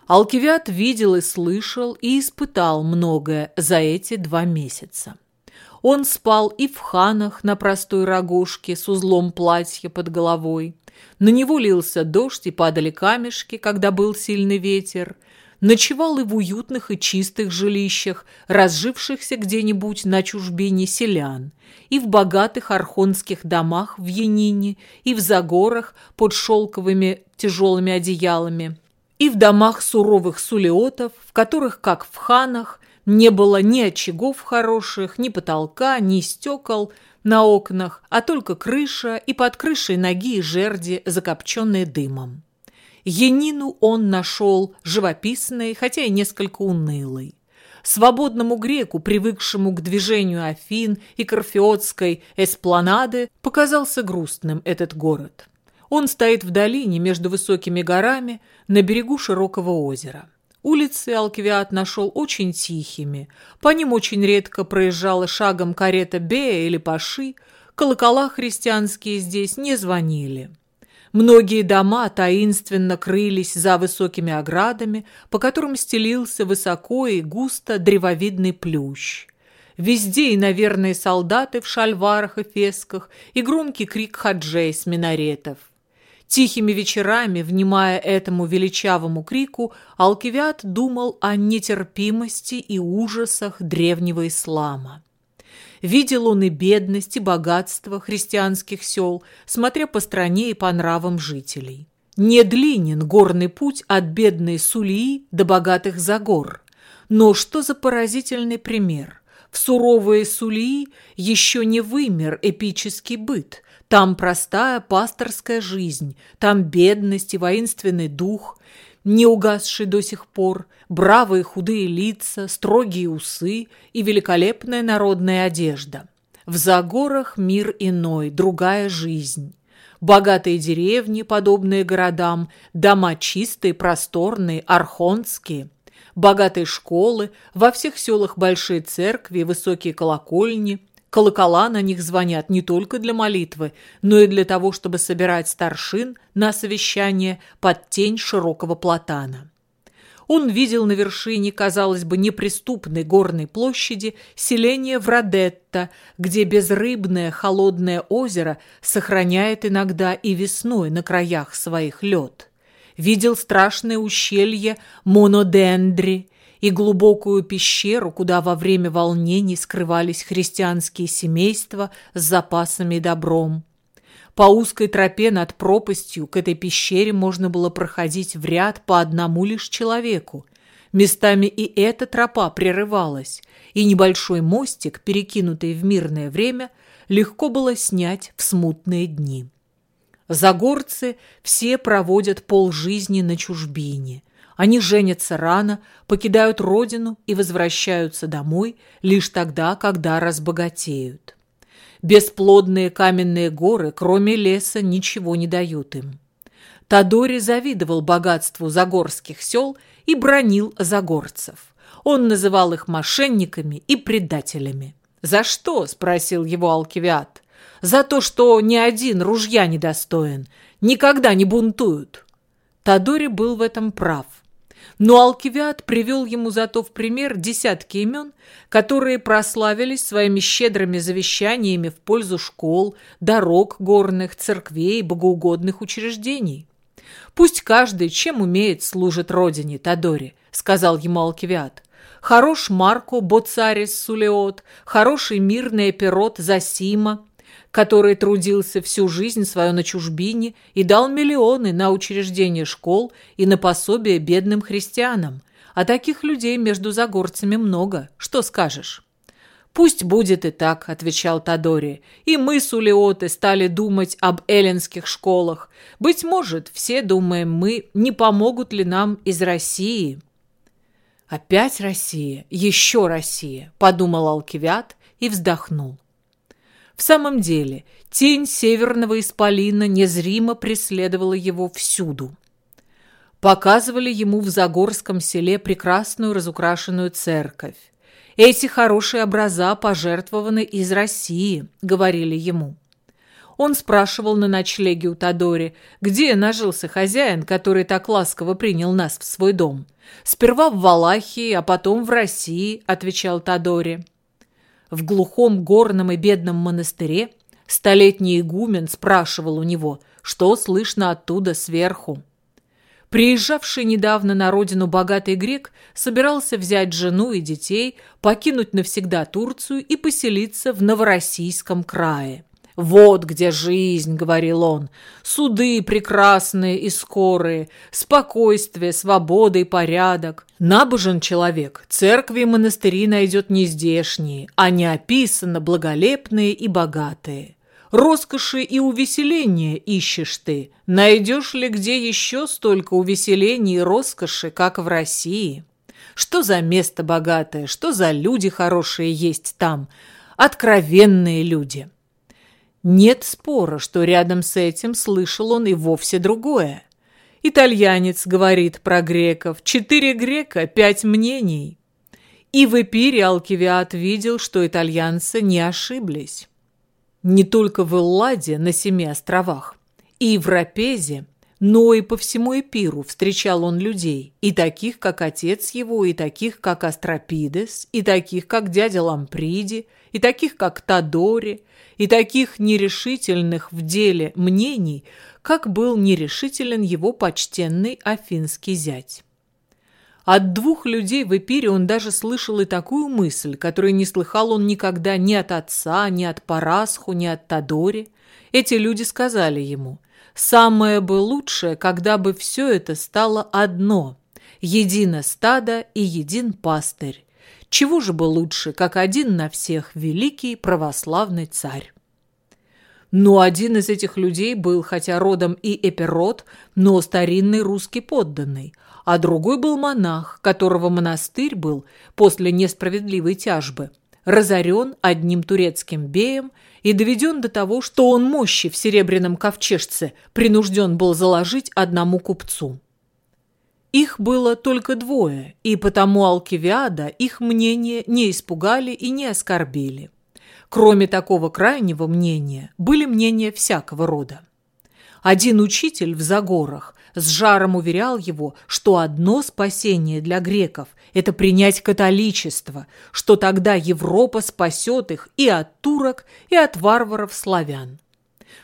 Алкивиад видел и слышал и испытал многое за эти два месяца. Он спал и в ханах на простой рогожке с узлом платья под головой. На него лился дождь и падали камешки, когда был сильный ветер. Ночевал и в уютных и чистых жилищах, разжившихся где-нибудь на чужбине селян, и в богатых архонских домах в Янине, и в загорах под шелковыми тяжелыми одеялами, и в домах суровых сулиотов, в которых, как в ханах, не было ни очагов хороших, ни потолка, ни стекол на окнах, а только крыша и под крышей ноги и жерди, закопченные дымом. Янину он нашел живописной, хотя и несколько унылой. Свободному греку, привыкшему к движению Афин и Корфеотской эспланады, показался грустным этот город. Он стоит в долине между высокими горами на берегу широкого озера. Улицы Алкивиад нашел очень тихими. По ним очень редко проезжала шагом карета Бея или Паши. Колокола христианские здесь не звонили. Многие дома таинственно крылись за высокими оградами, по которым стелился высоко и густо древовидный плющ. Везде и, наверное, солдаты в шальварах и фесках, и громкий крик хаджей с минаретов. Тихими вечерами, внимая этому величавому крику, Алкивиад думал о нетерпимости и ужасах древнего ислама. Видел он и бедность, и богатство христианских сел, смотря по стране и по нравам жителей. Не длинен горный путь от бедной Сулии до богатых Загор. Но что за поразительный пример? В суровые Сулии еще не вымер эпический быт – там простая пасторская жизнь, там бедность и воинственный дух, не угасший до сих пор, бравые худые лица, строгие усы и великолепная народная одежда. В Загорах мир иной, другая жизнь. Богатые деревни, подобные городам, дома чистые, просторные, архонские – богатые школы, во всех селах большие церкви, высокие колокольни, Колокола на них звонят не только для молитвы, но и для того, чтобы собирать старшин на совещание под тень широкого платана. Он видел на вершине, казалось бы, неприступной горной площади селение Врадетта, где безрыбное холодное озеро сохраняет иногда и весной на краях своих лед. Видел страшное ущелье Монодендри и глубокую пещеру, куда во время волнений скрывались христианские семейства с запасами и добром. По узкой тропе над пропастью к этой пещере можно было проходить в ряд по одному лишь человеку. Местами и эта тропа прерывалась, и небольшой мостик, перекинутый в мирное время, легко было снять в смутные дни. Загорцы все проводят полжизни на чужбине, они женятся рано, покидают родину и возвращаются домой лишь тогда, когда разбогатеют. Бесплодные каменные горы, кроме леса, ничего не дают им. Тадори завидовал богатству загорских сел и бронил загорцев. Он называл их мошенниками и предателями. «За что?» – спросил его Алкивиад. «За то, что ни один ружья не достоин, никогда не бунтуют». Тадори был в этом прав. Но Алкивиад привел ему зато в пример десятки имен, которые прославились своими щедрыми завещаниями в пользу школ, дорог горных, церквей, богоугодных учреждений. «Пусть каждый, чем умеет, служит родине, Тадоре», — сказал ему Алкивиад. «Хорош Марко Боцарис Сулеот, хороший мирный Эпирот Засима, который трудился всю жизнь свою на чужбине и дал миллионы на учреждение школ и на пособие бедным христианам. А таких людей между загорцами много. Что скажешь? «Пусть будет и так», — отвечал Тадори. «И мы, сулиоты, стали думать об эллинских школах. Быть может, все думаем мы, не помогут ли нам из России». «Опять Россия, еще Россия», — подумал Алкивиад и вздохнул. В самом деле, тень северного исполина незримо преследовала его всюду. Показывали ему в Загорском селе прекрасную разукрашенную церковь. «Эти хорошие образа пожертвованы из России», — говорили ему. Он спрашивал на ночлеге у Тадори, где нажился хозяин, который так ласково принял нас в свой дом. «Сперва в Валахии, а потом в России», — отвечал Тадори. В глухом горном и бедном монастыре столетний игумен спрашивал у него, что слышно оттуда сверху. Приезжавший недавно на родину богатый грек собирался взять жену и детей, покинуть навсегда Турцию и поселиться в Новороссийском крае. «Вот где жизнь», — говорил он, — «суды прекрасные и скорые, спокойствие, свобода и порядок. Набожен человек, церкви и монастыри найдет не здешние, а не описано благолепные и богатые. Роскоши и увеселения ищешь ты. Найдешь ли где еще столько увеселений и роскоши, как в России? Что за место богатое, что за люди хорошие есть там? Откровенные люди». Нет спора, что рядом с этим слышал он и вовсе другое. Итальянец говорит про греков. Четыре грека, пять мнений. И в эпире Алкивиад видел, что итальянцы не ошиблись. Не только в Элладе на Семи островах, и в Рапезе, но и по всему Эпиру встречал он людей, и таких, как отец его, и таких, как Астропидес, и таких, как дядя Ламприди, и таких, как Тадори, и таких нерешительных в деле мнений, как был нерешителен его почтенный афинский зять. От двух людей в Эпире он даже слышал и такую мысль, которую не слыхал он никогда ни от отца, ни от Парасху, ни от Тадори. Эти люди сказали ему, «Самое бы лучшее, когда бы все это стало одно, едино стадо и един пастырь, чего же бы лучше, как один на всех великий православный царь? Но один из этих людей был, хотя родом и эпирот, но старинный русский подданный, а другой был монах, которого монастырь был после несправедливой тяжбы, разорен одним турецким беем и доведен до того, что он мощи в серебряном ковчежце принужден был заложить одному купцу. Их было только двое, и потому Алкивиада их мнение не испугали и не оскорбили. Кроме такого крайнего мнения, были мнения всякого рода. Один учитель в Загорах с жаром уверял его, что одно спасение для греков – это принять католичество, что тогда Европа спасет их и от турок, и от варваров-славян.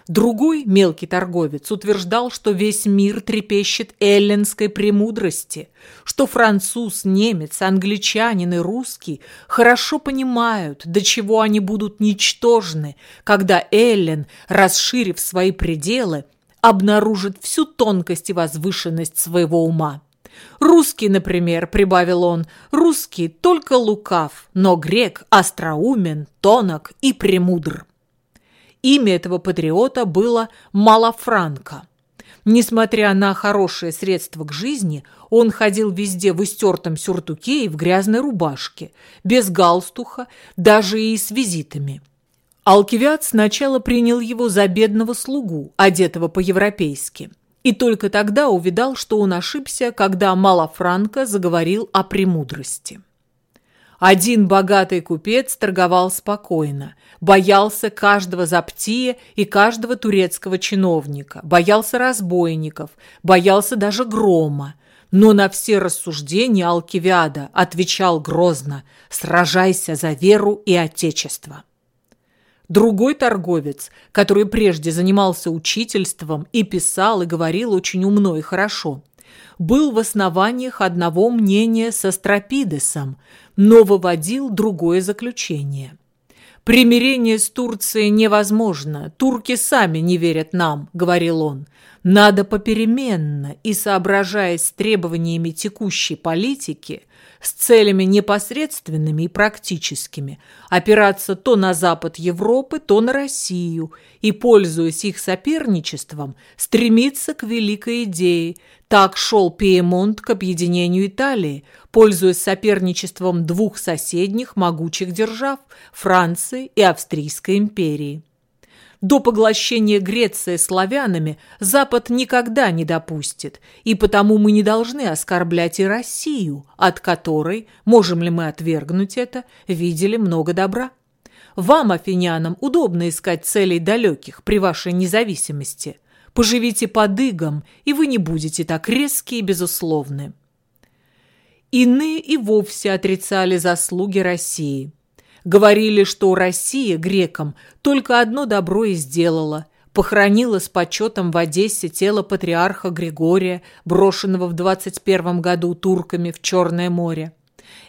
Другой мелкий торговец утверждал, что весь мир трепещет эллинской премудрости, что француз, немец, англичанин и русский хорошо понимают, до чего они будут ничтожны, когда Эллен, расширив свои пределы, обнаружит всю тонкость и возвышенность своего ума. Русский, например, прибавил он, русский только лукав, но грек остроумен, тонок и премудр. Имя этого патриота было Малафранко. Несмотря на хорошее средство к жизни, он ходил везде в истертом сюртуке и в грязной рубашке, без галстуха, даже и с визитами. Алкивиад сначала принял его за бедного слугу, одетого по-европейски, и только тогда увидал, что он ошибся, когда Малафранко заговорил о премудрости. Один богатый купец торговал спокойно, боялся каждого заптия и каждого турецкого чиновника, боялся разбойников, боялся даже грома. Но на все рассуждения Алкивиада отвечал грозно «Сражайся за веру и отечество». Другой торговец, который прежде занимался учительством и писал и говорил очень умно и хорошо – был в основаниях одного мнения со Стропидесом, но выводил другое заключение. «Примирение с Турцией невозможно, турки сами не верят нам», — говорил он. «Надо попеременно и, соображаясь с требованиями текущей политики, с целями непосредственными и практическими, опираться то на запад Европы, то на Россию и, пользуясь их соперничеством, стремиться к великой идее. Так шел Пиемонт к объединению Италии, пользуясь соперничеством двух соседних могучих держав – Франции и Австрийской империи. До поглощения Греции славянами Запад никогда не допустит, и потому мы не должны оскорблять и Россию, от которой, можем ли мы отвергнуть это, видели много добра. Вам, афинянам, удобно искать целей далеких при вашей независимости. Поживите под игом, и вы не будете так резки и безусловны. Иные и вовсе отрицали заслуги России. Говорили, что Россия грекам только одно добро и сделала – похоронила с почетом в Одессе тело патриарха Григория, брошенного в 21 году турками в Черное море.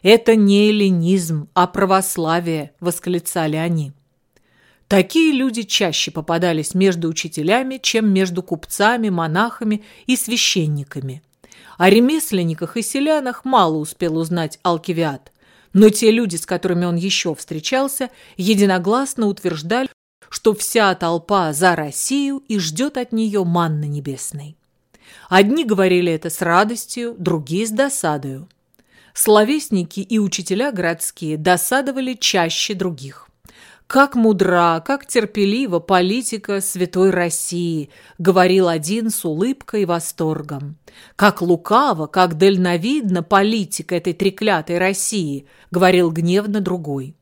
«Это не эллинизм, а православие», – восклицали они. Такие люди чаще попадались между учителями, чем между купцами, монахами и священниками. О ремесленниках и селянах мало успел узнать Алкивиад, но те люди, с которыми он еще встречался, единогласно утверждали, что вся толпа за Россию и ждет от нее манны небесной. Одни говорили это с радостью, другие с досадою. Словесники и учителя городские досадовали чаще других. «Как мудра, как терпелива политика святой России», — говорил один с улыбкой и восторгом. «Как лукаво, как дальновидна политика этой треклятой России», — говорил гневно другой.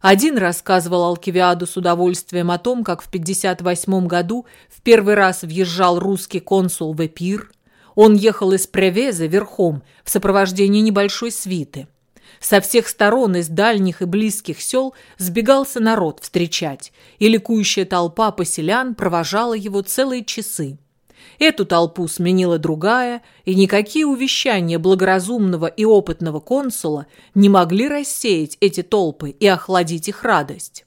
Один рассказывал Алкивиаду с удовольствием о том, как в 58 году в первый раз въезжал русский консул в Эпир. Он ехал из Превеза верхом в сопровождении небольшой свиты. Со всех сторон из дальних и близких сел сбегался народ встречать, и ликующая толпа поселян провожала его целые часы. Эту толпу сменила другая, и никакие увещания благоразумного и опытного консула не могли рассеять эти толпы и охладить их радость.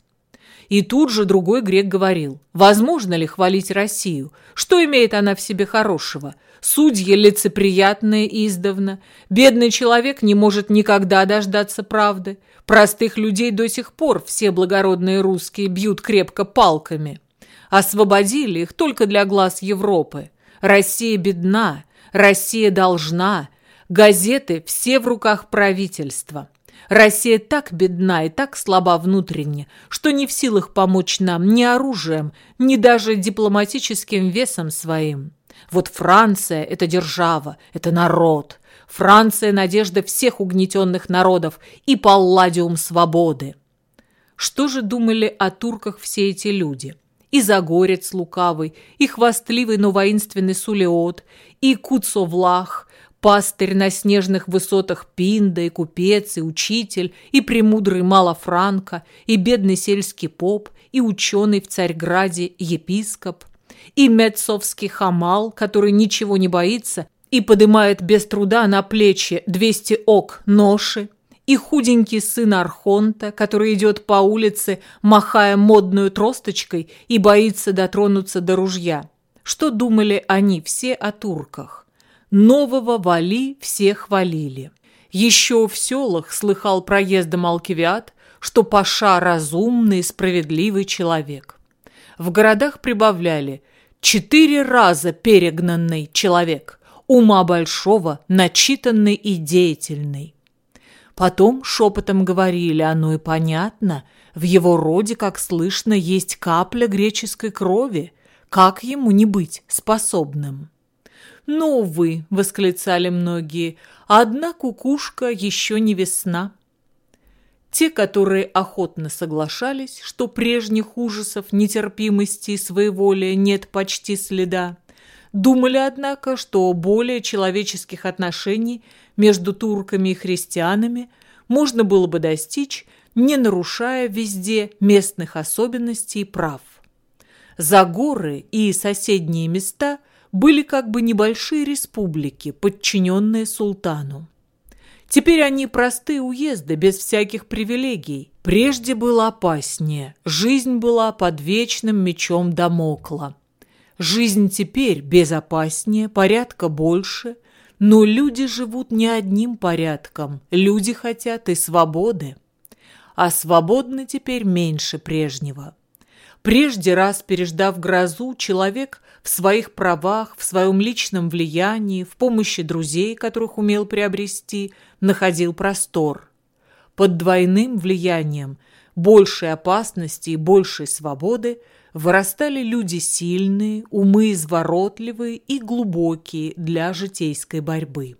И тут же другой грек говорил, возможно ли хвалить Россию? Что имеет она в себе хорошего? Судьи лицеприятные издавна. Бедный человек не может никогда дождаться правды. Простых людей до сих пор все благородные русские бьют крепко палками. Освободили их только для глаз Европы. Россия бедна, Россия должна. Газеты все в руках правительства. Россия так бедна и так слаба внутренне, что не в силах помочь нам ни оружием, ни даже дипломатическим весом своим. Вот Франция – это держава, это народ. Франция – надежда всех угнетенных народов и палладиум свободы. Что же думали о турках все эти люди? И Загорец лукавый, и хвастливый, но воинственный Сулеот, и Куцовлах, пастырь на снежных высотах Пинда, и купец, и учитель, и премудрый Малофранко, и бедный сельский поп, и ученый в Царьграде епископ, и Мецовский хамал, который ничего не боится и подымает без труда на плечи 200 ок ноши, и худенький сын Архонта, который идет по улице, махая модную тросточкой и боится дотронуться до ружья. Что думали они все о турках? Нового вали все хвалили. Еще в селах слыхал проездом Алкивиад, что Паша разумный справедливый человек. В городах прибавляли четыре раза перегнанный человек, ума большого, начитанный и деятельный. Потом шепотом говорили, оно и понятно, в его роде, как слышно, есть капля греческой крови. Как ему не быть способным? «Ну, вы!» — восклицали многие. «Одна кукушка еще не весна». Те, которые охотно соглашались, что прежних ужасов, нетерпимости и своеволия нет почти следа, думали, однако, что более человеческих отношений между турками и христианами можно было бы достичь, не нарушая везде местных особенностей и прав. За горы и соседние места были как бы небольшие республики, подчиненные султану. Теперь они простые уезды, без всяких привилегий. Прежде было опаснее, жизнь была под вечным мечом Дамокла. Жизнь теперь безопаснее, порядка больше, но люди живут не одним порядком, люди хотят и свободы. А свободны теперь меньше прежнего. Прежде раз переждав грозу, человек в своих правах, в своем личном влиянии, в помощи друзей, которых умел приобрести, находил простор. Под двойным влиянием большей опасности и большей свободы вырастали люди сильные, умы изворотливые и глубокие для житейской борьбы.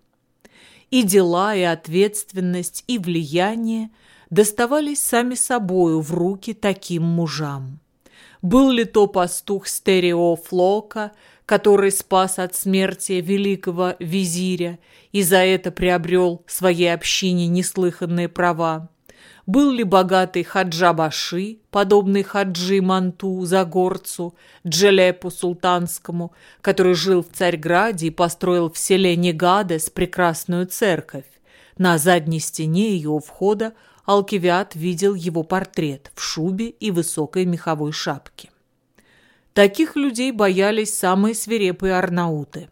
И дела, и ответственность, и влияние доставались сами собою в руки таким мужам. Был ли то пастух Стереофлока, который спас от смерти великого визиря и за это приобрел своей общине неслыханные права? Был ли богатый Хаджабаши, подобный Хаджи Манту, Загорцу, Джелепу Султанскому, который жил в Царьграде и построил в селе Негадес прекрасную церковь? На задней стене ее входа Алкивиад видел его портрет в шубе и высокой меховой шапке. Таких людей боялись самые свирепые арнауты.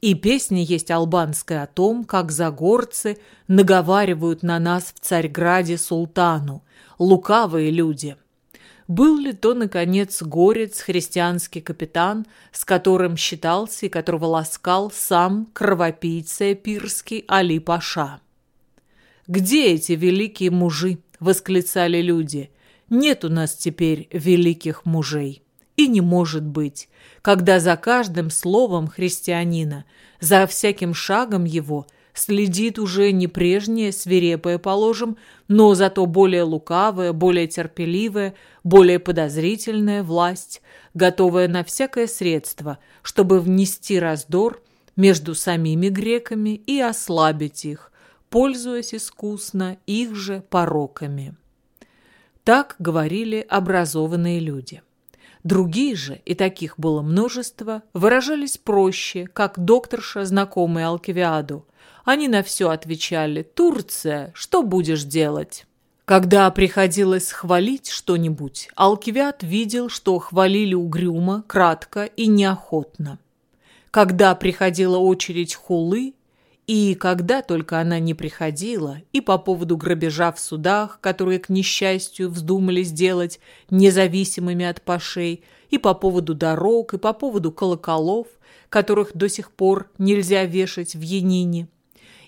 И песня есть албанская о том, как загорцы наговаривают на нас в Царьграде султану, лукавые люди. Был ли то, наконец, горец, христианский капитан, с которым считался и которого ласкал сам кровопийца пирский Али-Паша? «Где эти великие мужи?» — восклицали люди. «Нет у нас теперь великих мужей». И не может быть, когда за каждым словом христианина, за всяким шагом его следит уже не прежнее свирепое, положим, но зато более лукавая, более терпеливая, более подозрительная власть, готовая на всякое средство, чтобы внести раздор между самими греками и ослабить их, пользуясь искусно их же пороками. Так говорили образованные люди. Другие же, и таких было множество, выражались проще, как докторша, знакомая Алкивиаду. Они на все отвечали «Турция, что будешь делать?» Когда приходилось хвалить что-нибудь, Алкивиад видел, что хвалили угрюмо, кратко и неохотно. Когда приходила очередь хулы, и когда только она не приходила, и по поводу грабежа в судах, которые, к несчастью, вздумали сделать независимыми от пашей, и по поводу дорог, и по поводу колоколов, которых до сих пор нельзя вешать в Янине,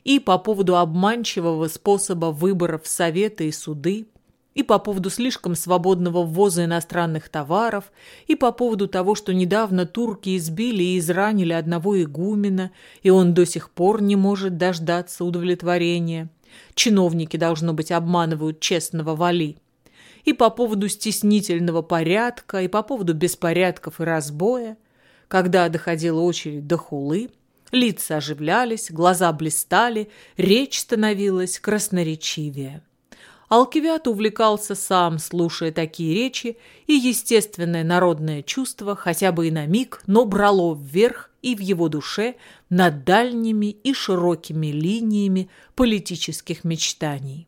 и по поводу обманчивого способа выборов в советы и суды, и по поводу слишком свободного ввоза иностранных товаров, и по поводу того, что недавно турки избили и изранили одного игумена, и он до сих пор не может дождаться удовлетворения. Чиновники, должно быть, обманывают честного вали. И по поводу стеснительного порядка, и по поводу беспорядков и разбоя. Когда доходила очередь до хулы, лица оживлялись, глаза блистали, речь становилась красноречивее. Алкивиат увлекался сам, слушая такие речи, и естественное народное чувство хотя бы и на миг, но брало вверх и в его душе над дальними и широкими линиями политических мечтаний.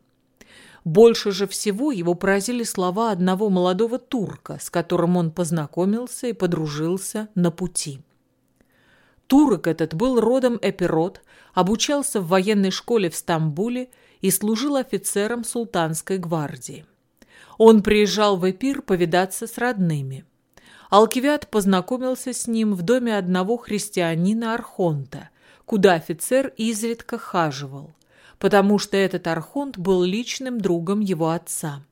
Больше же всего его поразили слова одного молодого турка, с которым он познакомился и подружился на пути. Турок этот был родом Эпирот, обучался в военной школе в Стамбуле и служил офицером султанской гвардии. Он приезжал в Эпир повидаться с родными. Алкивиад познакомился с ним в доме одного христианина Архонта, куда офицер изредка хаживал, потому что этот Архонт был личным другом его отца.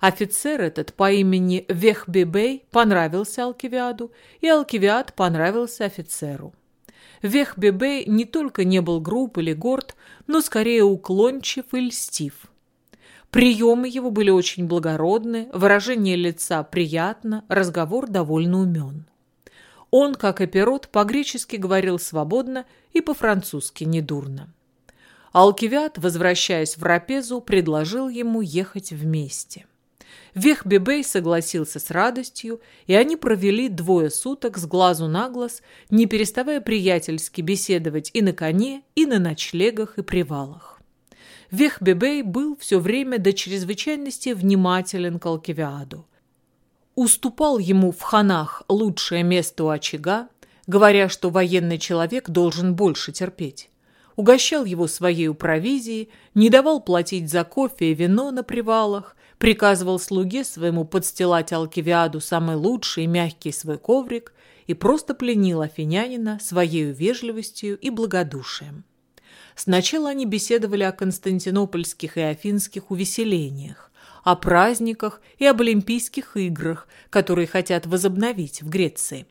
Офицер этот по имени Вехбебей понравился Алкивиаду, и Алкивиад понравился офицеру. Вехбебей не только не был груб или горд, но скорее уклончив и льстив. Приемы его были очень благородны, выражение лица приятно, разговор довольно умен. Он, как и Перот, по-гречески говорил свободно и по-французски недурно. Алкивиад, возвращаясь в Рапезу, предложил ему ехать вместе. Вехбебей согласился с радостью, и они провели двое суток с глазу на глаз, не переставая приятельски беседовать и на коне, и на ночлегах и привалах. Вехбебей был все время до чрезвычайности внимателен к Алкивиаду. Уступал ему в ханах лучшее место у очага, говоря, что военный человек должен больше терпеть угощал его своей провизией, не давал платить за кофе и вино на привалах, приказывал слуге своему подстилать Алкивиаду самый лучший и мягкий свой коврик и просто пленил афинянина своей вежливостью и благодушием. Сначала они беседовали о константинопольских и афинских увеселениях, о праздниках и об Олимпийских играх, которые хотят возобновить в Греции,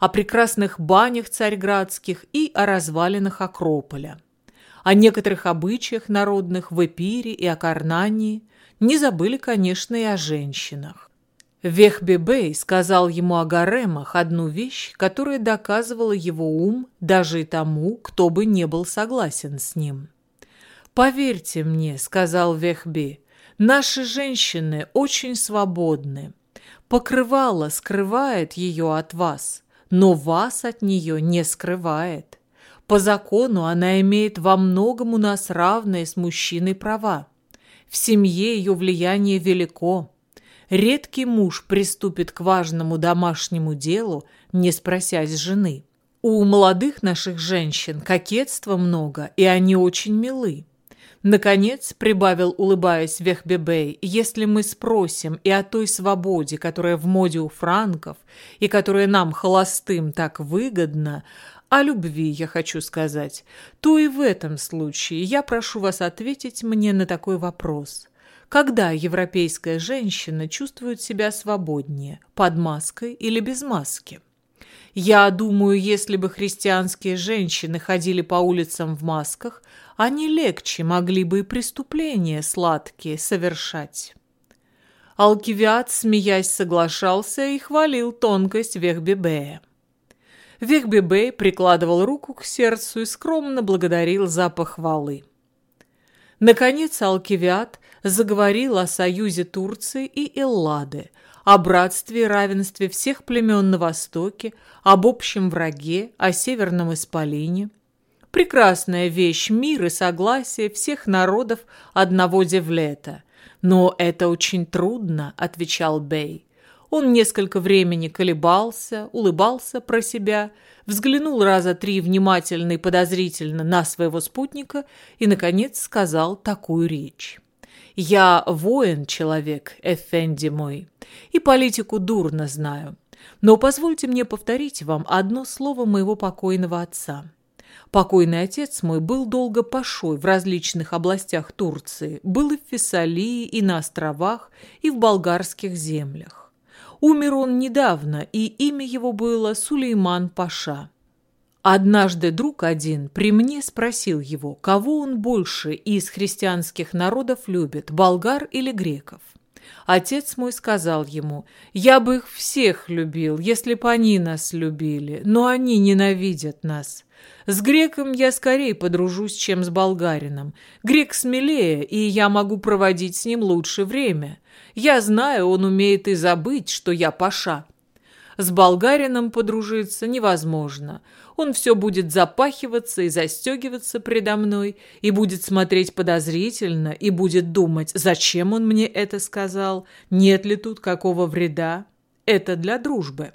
о прекрасных банях царьградских и о развалинах Акрополя. о некоторых обычаях народных в Эпире и Акарнании, не забыли, конечно, и о женщинах. Вехбебей сказал ему о гаремах одну вещь, которая доказывала его ум даже и тому, кто бы не был согласен с ним. «Поверьте мне», — сказал Вехби, — «наши женщины очень свободны. Покрывало скрывает ее от вас, но вас от нее не скрывает. По закону она имеет во многом у нас равные с мужчиной права. В семье ее влияние велико. Редкий муж приступит к важному домашнему делу, не спросясь жены. У молодых наших женщин кокетства много, и они очень милы. Наконец, прибавил, улыбаясь Вехбебей, если мы спросим и о той свободе, которая в моде у франков, и которая нам, холостым, так выгодна, о любви я хочу сказать, то и в этом случае я прошу вас ответить мне на такой вопрос. Когда европейская женщина чувствует себя свободнее, под маской или без маски? Я думаю, если бы христианские женщины ходили по улицам в масках, они легче могли бы и преступления сладкие совершать. Алкивиад, смеясь, соглашался и хвалил тонкость Вехбебея. Вехбебей прикладывал руку к сердцу и скромно благодарил за похвалы. Наконец Алкивиад заговорил о союзе Турции и Эллады, о братстве и равенстве всех племен на Востоке, об общем враге, о Северном Исполине. Прекрасная вещь мир и согласие всех народов одного Девлета. «Но это очень трудно», — отвечал Бей. Он несколько времени колебался, улыбался про себя, взглянул раза три внимательно и подозрительно на своего спутника и, наконец, сказал такую речь. «Я воин-человек, Эфенди мой, и политику дурно знаю. Но позвольте мне повторить вам одно слово моего покойного отца». Покойный отец мой был долго пошой в различных областях Турции, был и в Фессалии, и на островах, и в болгарских землях. Умер он недавно, и имя его было Сулейман Паша. Однажды друг один при мне спросил его, кого он больше из христианских народов любит, болгар или греков. Отец мой сказал ему, «Я бы их всех любил, если бы они нас любили, но они ненавидят нас. С греком я скорее подружусь, чем с болгарином. Грек смелее, и я могу проводить с ним лучше время. Я знаю, он умеет и забыть, что я паша. С болгарином подружиться невозможно. Он все будет запахиваться и застегиваться предо мной, и будет смотреть подозрительно, и будет думать, зачем он мне это сказал, нет ли тут какого вреда. Это для дружбы.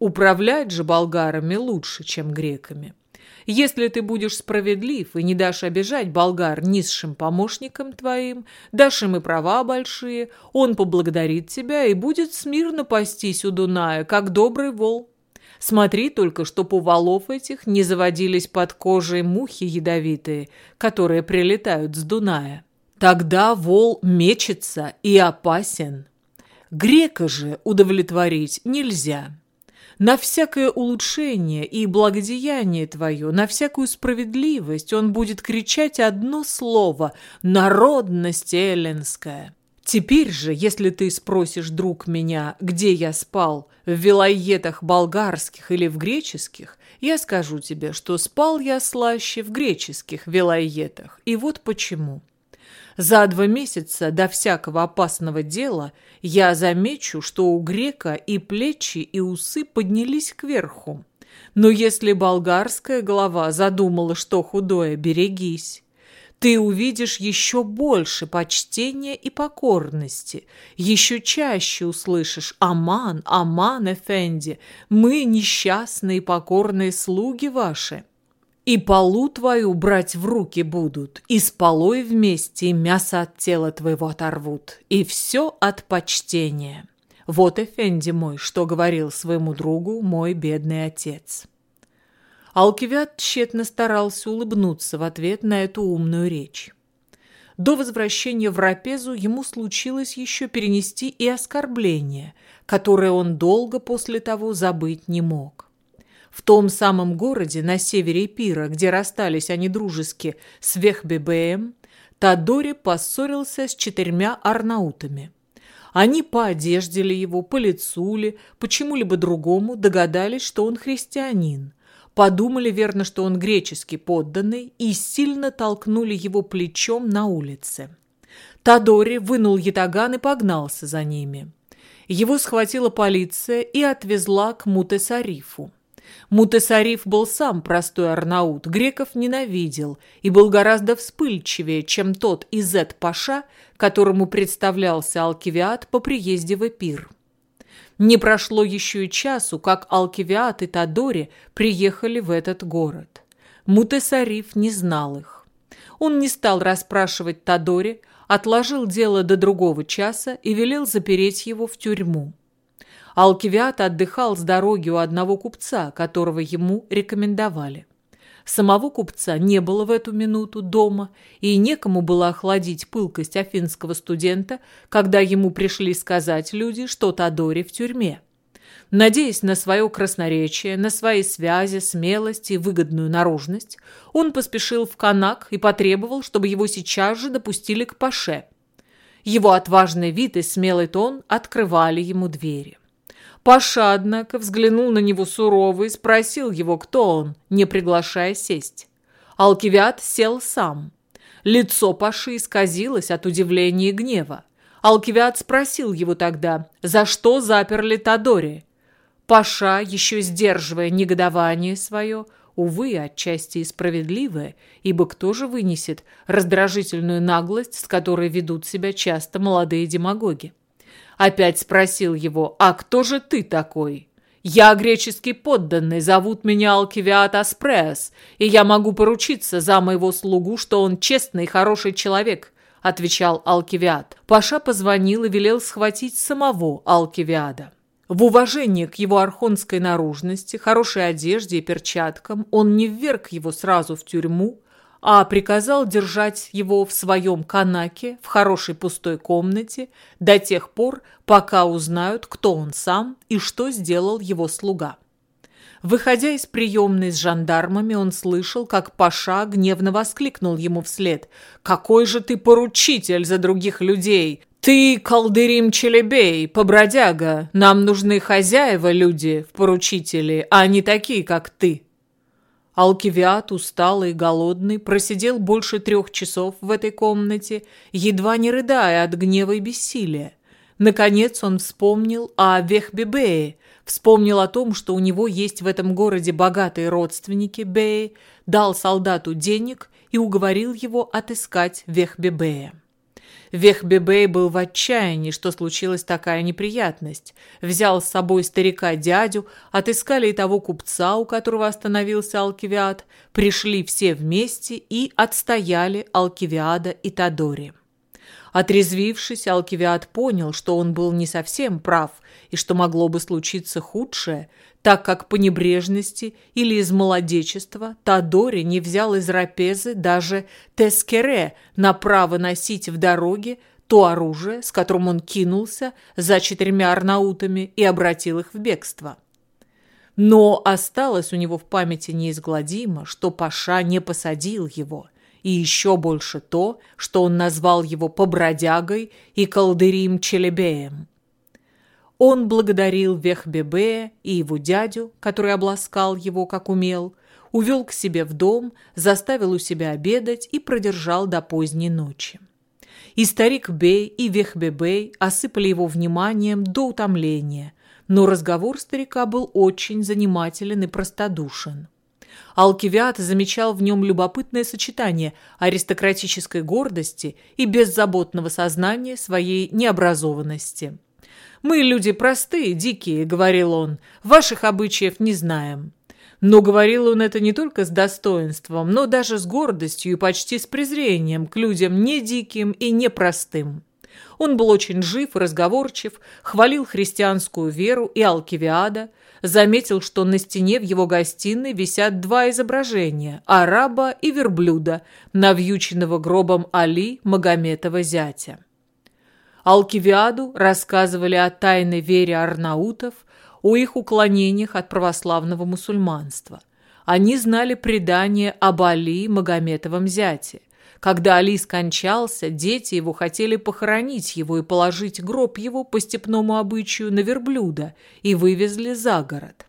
Управлять же болгарами лучше, чем греками. Если ты будешь справедлив и не дашь обижать болгар низшим помощникам твоим, дашь им и права большие, он поблагодарит тебя и будет смирно пастись у Дуная, как добрый вол. Смотри только, чтоб у валов этих не заводились под кожей мухи ядовитые, которые прилетают с Дуная. Тогда вол мечется и опасен. Грека же удовлетворить нельзя на всякое улучшение и благодеяние твое, на всякую справедливость он будет кричать одно слово «народность эллинская». Теперь же, если ты спросишь, друг меня, где я спал, в вилайетах болгарских или в греческих, я скажу тебе, что спал я слаще в греческих вилайетах, и вот почему. За два месяца до всякого опасного дела я замечу, что у грека и плечи, и усы поднялись кверху. Но если болгарская голова задумала, что худое, берегись. Ты увидишь еще больше почтения и покорности, еще чаще услышишь «Аман, Аман, Эфенди, мы несчастные покорные слуги ваши». И полу твою брать в руки будут, и с полой вместе мясо от тела твоего оторвут, и все от почтения. Вот, Эфенди мой, что говорил своему другу мой бедный отец». Алкивиад тщетно старался улыбнуться в ответ на эту умную речь. До возвращения в Рапезу ему случилось еще перенести и оскорбление, которое он долго после того забыть не мог. В том самом городе на севере Пира, где расстались они дружески с Вехбебеем, Тадори поссорился с четырьмя арнаутами. Они по одежде ли его, по лицу ли, почему-либо другому догадались, что он христианин. Подумали верно, что он греческий подданный, и сильно толкнули его плечом на улице. Тадори вынул ятаган и погнался за ними. Его схватила полиция и отвезла к Мутесарифу. Мутесариф был сам простой арнаут, греков ненавидел и был гораздо вспыльчивее, чем тот Изет-паша, которому представлялся Алкивиад по приезде в Эпир. Не прошло еще и часу, как Алкивиад и Тадори приехали в этот город. Мутесариф не знал их. Он не стал расспрашивать Тадори, отложил дело до другого часа и велел запереть его в тюрьму. Алкивиат отдыхал с дороги у одного купца, которого ему рекомендовали. Самого купца не было в эту минуту дома, и некому было охладить пылкость афинского студента, когда ему пришли сказать люди, что Тодори в тюрьме. Надеясь на свое красноречие, на свои связи, смелость и выгодную наружность, он поспешил в Канак и потребовал, чтобы его сейчас же допустили к Паше. Его отважный вид и смелый тон открывали ему двери. Паша, однако, взглянул на него сурово и спросил его, кто он, не приглашая сесть. Алкивиад сел сам. Лицо Паши исказилось от удивления и гнева. Алкивиад спросил его тогда, за что заперли Тадори. Паша, еще сдерживая негодование свое, увы, отчасти и справедливое, ибо кто же вынесет раздражительную наглость, с которой ведут себя часто молодые демагоги? Опять спросил его, «А кто же ты такой?» «Я греческий подданный, зовут меня Алкивиат Аспреас, и я могу поручиться за моего слугу, что он честный и хороший человек», — отвечал Алкивиад. Паша позвонил и велел схватить самого Алкивиада. В уважении к его архонской наружности, хорошей одежде и перчаткам он не вверг его сразу в тюрьму, а приказал держать его в своем канаке в хорошей пустой комнате до тех пор, пока узнают, кто он сам и что сделал его слуга. Выходя из приемной с жандармами, он слышал, как Паша гневно воскликнул ему вслед. «Какой же ты поручитель за других людей! Ты, колдырим Челебей, побродяга! Нам нужны хозяева-люди в поручители, а не такие, как ты!» Алкивиат, усталый и голодный, просидел больше трех часов в этой комнате, едва не рыдая от гнева и бессилия. Наконец он вспомнил о Вехбебее, вспомнил о том, что у него есть в этом городе богатые родственники Беи, дал солдату денег и уговорил его отыскать Вехбебея. Вехбебей был в отчаянии, что случилась такая неприятность. Взял с собой старика-дядю, отыскали и того купца, у которого остановился Алкивиад, пришли все вместе и отстояли Алкивиада и Тадори. Отрезвившись, Алкивиад понял, что он был не совсем прав и что могло бы случиться худшее, так как по небрежности или из молодечества Тадори не взял из рапезы даже тескере на право носить в дороге то оружие, с которым он кинулся за четырьмя арнаутами и обратил их в бегство. Но осталось у него в памяти неизгладимо, что Паша не посадил его – и еще больше то, что он назвал его побродягой и колдырим Челебеем. Он благодарил Вехбебе и его дядю, который обласкал его, как умел, увел к себе в дом, заставил у себя обедать и продержал до поздней ночи. И старик Бей, и Вехбебей осыпали его вниманием до утомления, но разговор старика был очень занимателен и простодушен. Алкивиад замечал в нем любопытное сочетание аристократической гордости и беззаботного сознания своей необразованности. «Мы люди простые, дикие», — говорил он, — «ваших обычаев не знаем». Но говорил он это не только с достоинством, но даже с гордостью и почти с презрением к людям не диким и не простым. Он был очень жив и разговорчив, хвалил христианскую веру и Алкивиада, заметил, что на стене в его гостиной висят два изображения – араба и верблюда, навьюченного гробом Али, Магометова зятя. Алкивиаду рассказывали о тайной вере арнаутов, о их уклонениях от православного мусульманства. Они знали предание об Али, Магометовом зяте. Когда Али скончался, дети его хотели похоронить его и положить гроб его по степному обычаю на верблюда и вывезли за город.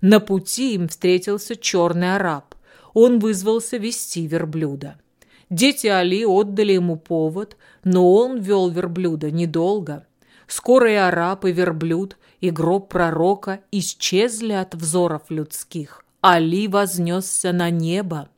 На пути им встретился черный араб. Он вызвался вести верблюда. Дети Али отдали ему повод, но он вел верблюда недолго. Скоро и араб, и верблюд, и гроб пророка исчезли от взоров людских. Али вознесся на небо.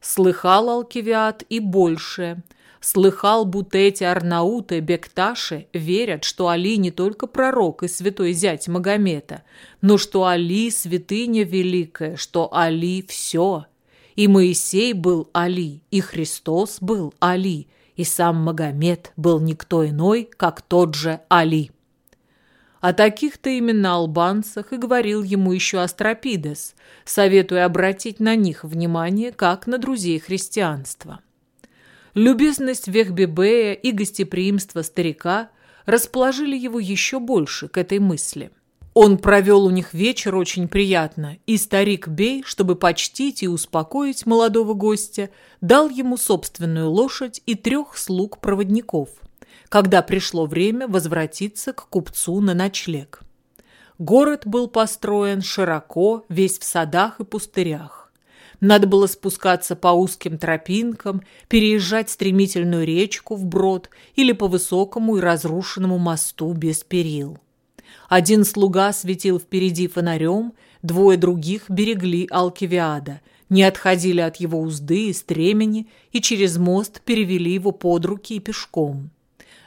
Слыхал Алкивиад и больше. Слыхал, будто эти арнауты, бекташи верят, что Али не только пророк и святой зять Магомета, но что Али святыня великая, что Али все. И Моисей был Али, и Христос был Али, и сам Магомед был никто иной, как тот же Али. О таких-то именно албанцах и говорил ему еще Астропидес, советуя обратить на них внимание, как на друзей христианства. Любезность Вехбебея и гостеприимство старика расположили его еще больше к этой мысли. Он провел у них вечер очень приятно, и старик Бей, чтобы почтить и успокоить молодого гостя, дал ему собственную лошадь и трех слуг-проводников – когда пришло время возвратиться к купцу на ночлег. Город был построен широко, весь в садах и пустырях. Надо было спускаться по узким тропинкам, переезжать стремительную речку вброд или по высокому и разрушенному мосту без перил. Один слуга светил впереди фонарем, двое других берегли Алкивиада, не отходили от его узды и стремени и через мост перевели его под руки и пешком.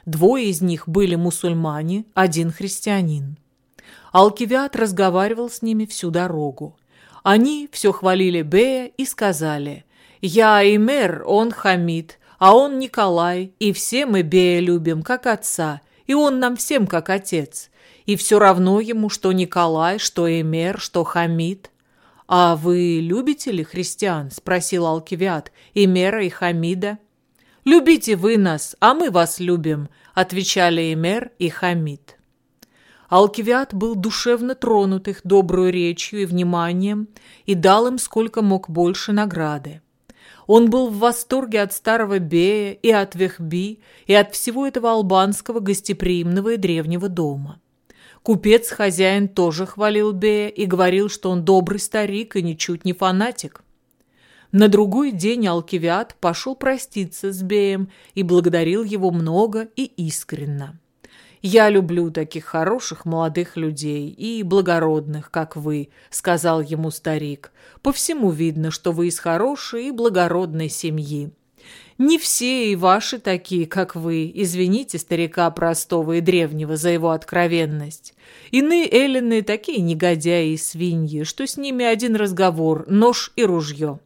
Двое из них были мусульмане, один христианин. Алкивиад разговаривал с ними всю дорогу. Они все хвалили Бея и сказали «Я Эмер, он Хамид, а он Николай, и все мы Бея любим, как отца, и он нам всем как отец. И все равно ему, что Николай, что Эмер, что Хамид». «А вы любите ли христиан?» – спросил Алкивиад, Эмера и Хамида. «Любите вы нас, а мы вас любим», – отвечали Эмер и Хамид. Алкивиад был душевно тронут их добрую речью и вниманием и дал им сколько мог больше награды. Он был в восторге от старого Бея и от Вехби, и от всего этого албанского гостеприимного и древнего дома. Купец-хозяин тоже хвалил Бея и говорил, что он добрый старик и ничуть не фанатик. На другой день Алкивиад пошел проститься с Беем и благодарил его много и искренно. «Я люблю таких хороших молодых людей и благородных, как вы», — сказал ему старик. «По всему видно, что вы из хорошей и благородной семьи». Не все и ваши такие, как вы. Извините старика простого и древнего за его откровенность. Иные эллины такие негодяи и свиньи, что с ними один разговор, нож и ружье.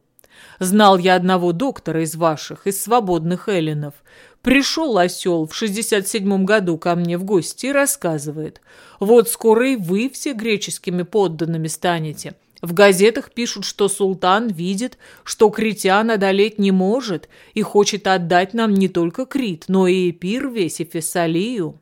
Знал я одного доктора из ваших, из свободных эллинов. Пришел осел в 67-м году ко мне в гости и рассказывает. Вот скоро и вы все греческими подданными станете. В газетах пишут, что султан видит, что критян одолеть не может и хочет отдать нам не только Крит, но и Эпир весь и Фессалию.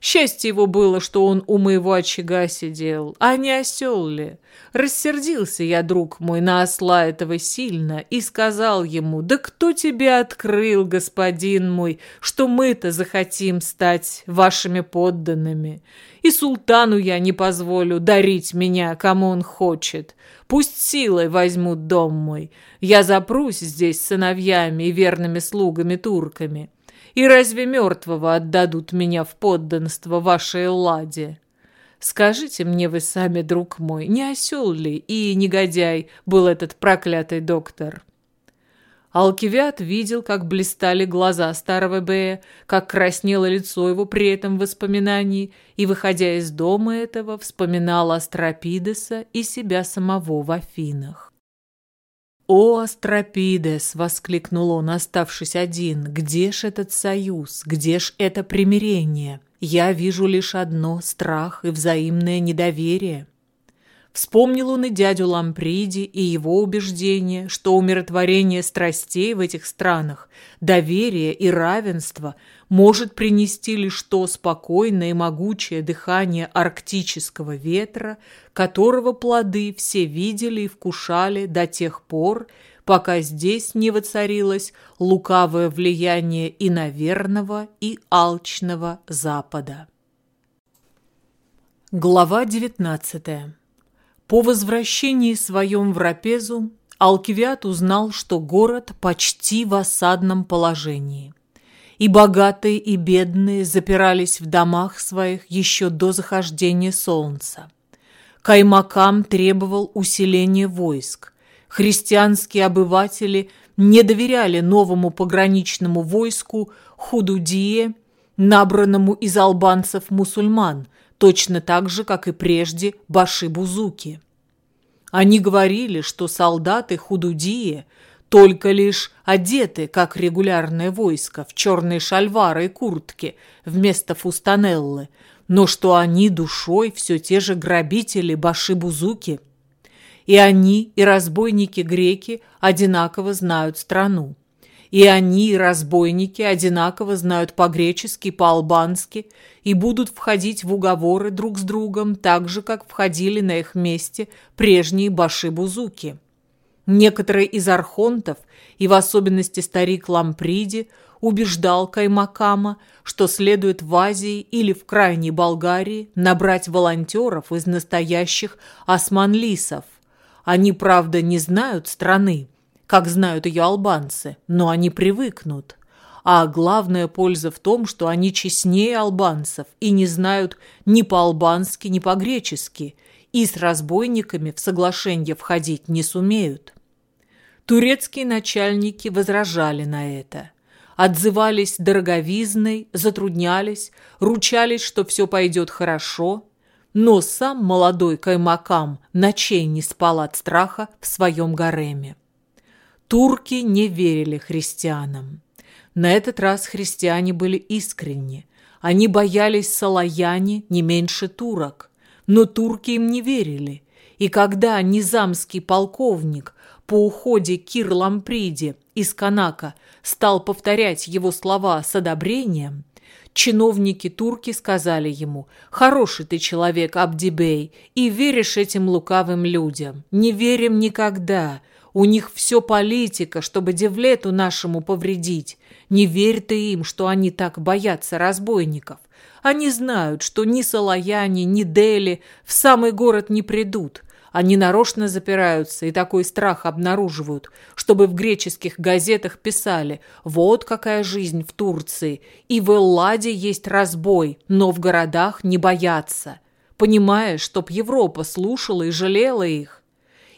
Счастье его было, что он у моего очага сидел, а не осел ли. Рассердился я, друг мой, на осла этого сильно и сказал ему, «Да кто тебе открыл, господин мой, что мы-то захотим стать вашими подданными? И султану я не позволю дарить меня, кому он хочет. Пусть силой возьмут дом мой. Я запрусь здесь сыновьями и верными слугами турками». И разве мертвого отдадут меня в подданство вашей ладе? Скажите мне вы сами, друг мой, не осел ли и негодяй был этот проклятый доктор?» Алкивиад видел, как блистали глаза старого Бея, как краснело лицо его при этом воспоминании, и, выходя из дома этого, вспоминал Астропидеса и себя самого в Афинах. «О, Астропидес!» — воскликнул он, оставшись один. «Где ж этот союз? Где ж это примирение? Я вижу лишь одно — страх и взаимное недоверие». Вспомнил он и дядю Ламприди, и его убеждение, что умиротворение страстей в этих странах, доверие и равенство может принести лишь то спокойное и могучее дыхание арктического ветра, которого плоды все видели и вкушали до тех пор, пока здесь не воцарилось лукавое влияние и наверного, и алчного Запада. Глава девятнадцатая. По возвращении своем в Рапезу Алкивиад узнал, что город почти в осадном положении. И богатые, и бедные запирались в домах своих еще до захождения солнца. Каймакам требовал усиления войск. Христианские обыватели не доверяли новому пограничному войску Худудие, набранному из албанцев-мусульман, точно так же, как и прежде Баши-Бузуки. Они говорили, что солдаты Худудии только лишь одеты, как регулярное войско, в черные шальвары и куртки вместо фустанеллы, но что они душой все те же грабители Баши-Бузуки. И они, и разбойники-греки одинаково знают страну. И они, разбойники, одинаково знают по-гречески, по-албански и будут входить в уговоры друг с другом так же, как входили на их месте прежние баши-бузуки. Некоторые из архонтов, и в особенности старик Ламприди, убеждал Каймакама, что следует в Азии или в Крайней Болгарии набрать волонтеров из настоящих османлисов. Они, правда, не знают страны, как знают ее албанцы, но они привыкнут. А главная польза в том, что они честнее албанцев и не знают ни по-албански, ни по-гречески, и с разбойниками в соглашение входить не сумеют. Турецкие начальники возражали на это. Отзывались дороговизной, затруднялись, ручались, что все пойдет хорошо, но сам молодой Каймакам ночей не спал от страха в своем гареме. Турки не верили христианам. На этот раз христиане были искренни. Они боялись Салаяни не меньше турок. Но турки им не верили. И когда низамский полковник по уходе Кир Ламприди из Канака стал повторять его слова с одобрением, чиновники турки сказали ему «Хороший ты человек, Абдибей, и веришь этим лукавым людям. Не верим никогда. У них все политика, чтобы девлету нашему повредить. Не верь ты им, что они так боятся разбойников. Они знают, что ни Салаяне, ни Дели в самый город не придут. Они нарочно запираются и такой страх обнаруживают, чтобы в греческих газетах писали «Вот какая жизнь в Турции, и в Элладе есть разбой, но в городах не боятся». Понимаешь, чтоб Европа слушала и жалела их.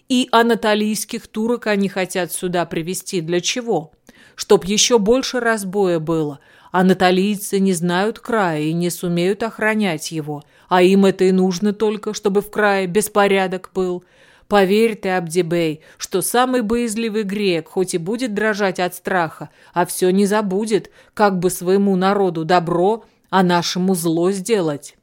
И анатолийских турок они хотят сюда привести. Для чего? Чтоб еще больше разбоя было. Анатолийцы не знают края и не сумеют охранять его. А им это и нужно только, чтобы в крае беспорядок был. Поверь ты, Абдибей, что самый боязливый грек, хоть и будет дрожать от страха, а все не забудет, как бы своему народу добро, а нашему зло сделать.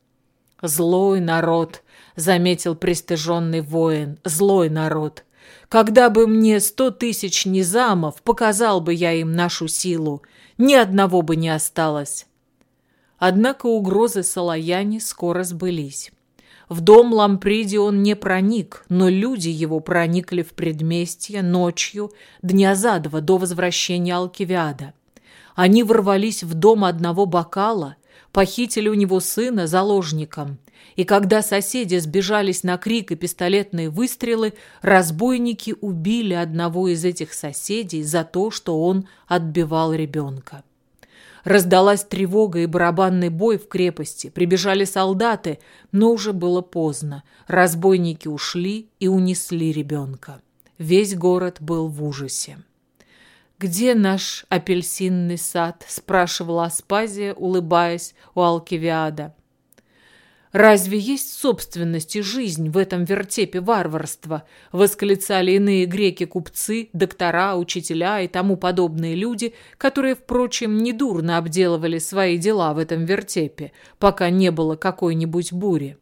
Злой народ, заметил пристыженный воин, злой народ. Когда бы мне сто тысяч низамов, показал бы я им нашу силу, ни одного бы не осталось. Однако угрозы Салаяни скоро сбылись. В дом Ламприди он не проник, но люди его проникли в предместье ночью, дня за два до возвращения Алкивиада. Они ворвались в дом одного бокала, похитили у него сына заложником, и когда соседи сбежались на крик и пистолетные выстрелы, разбойники убили одного из этих соседей за то, что он отбивал ребенка. Раздалась тревога и барабанный бой в крепости, прибежали солдаты, но уже было поздно. Разбойники ушли и унесли ребенка. Весь город был в ужасе. «Где наш апельсинный сад?» – спрашивала Аспазия, улыбаясь у Алкивиада. «Разве есть собственность и жизнь в этом вертепе варварства?» – восклицали иные греки-купцы, доктора, учителя и тому подобные люди, которые, впрочем, недурно обделывали свои дела в этом вертепе, пока не было какой-нибудь бури.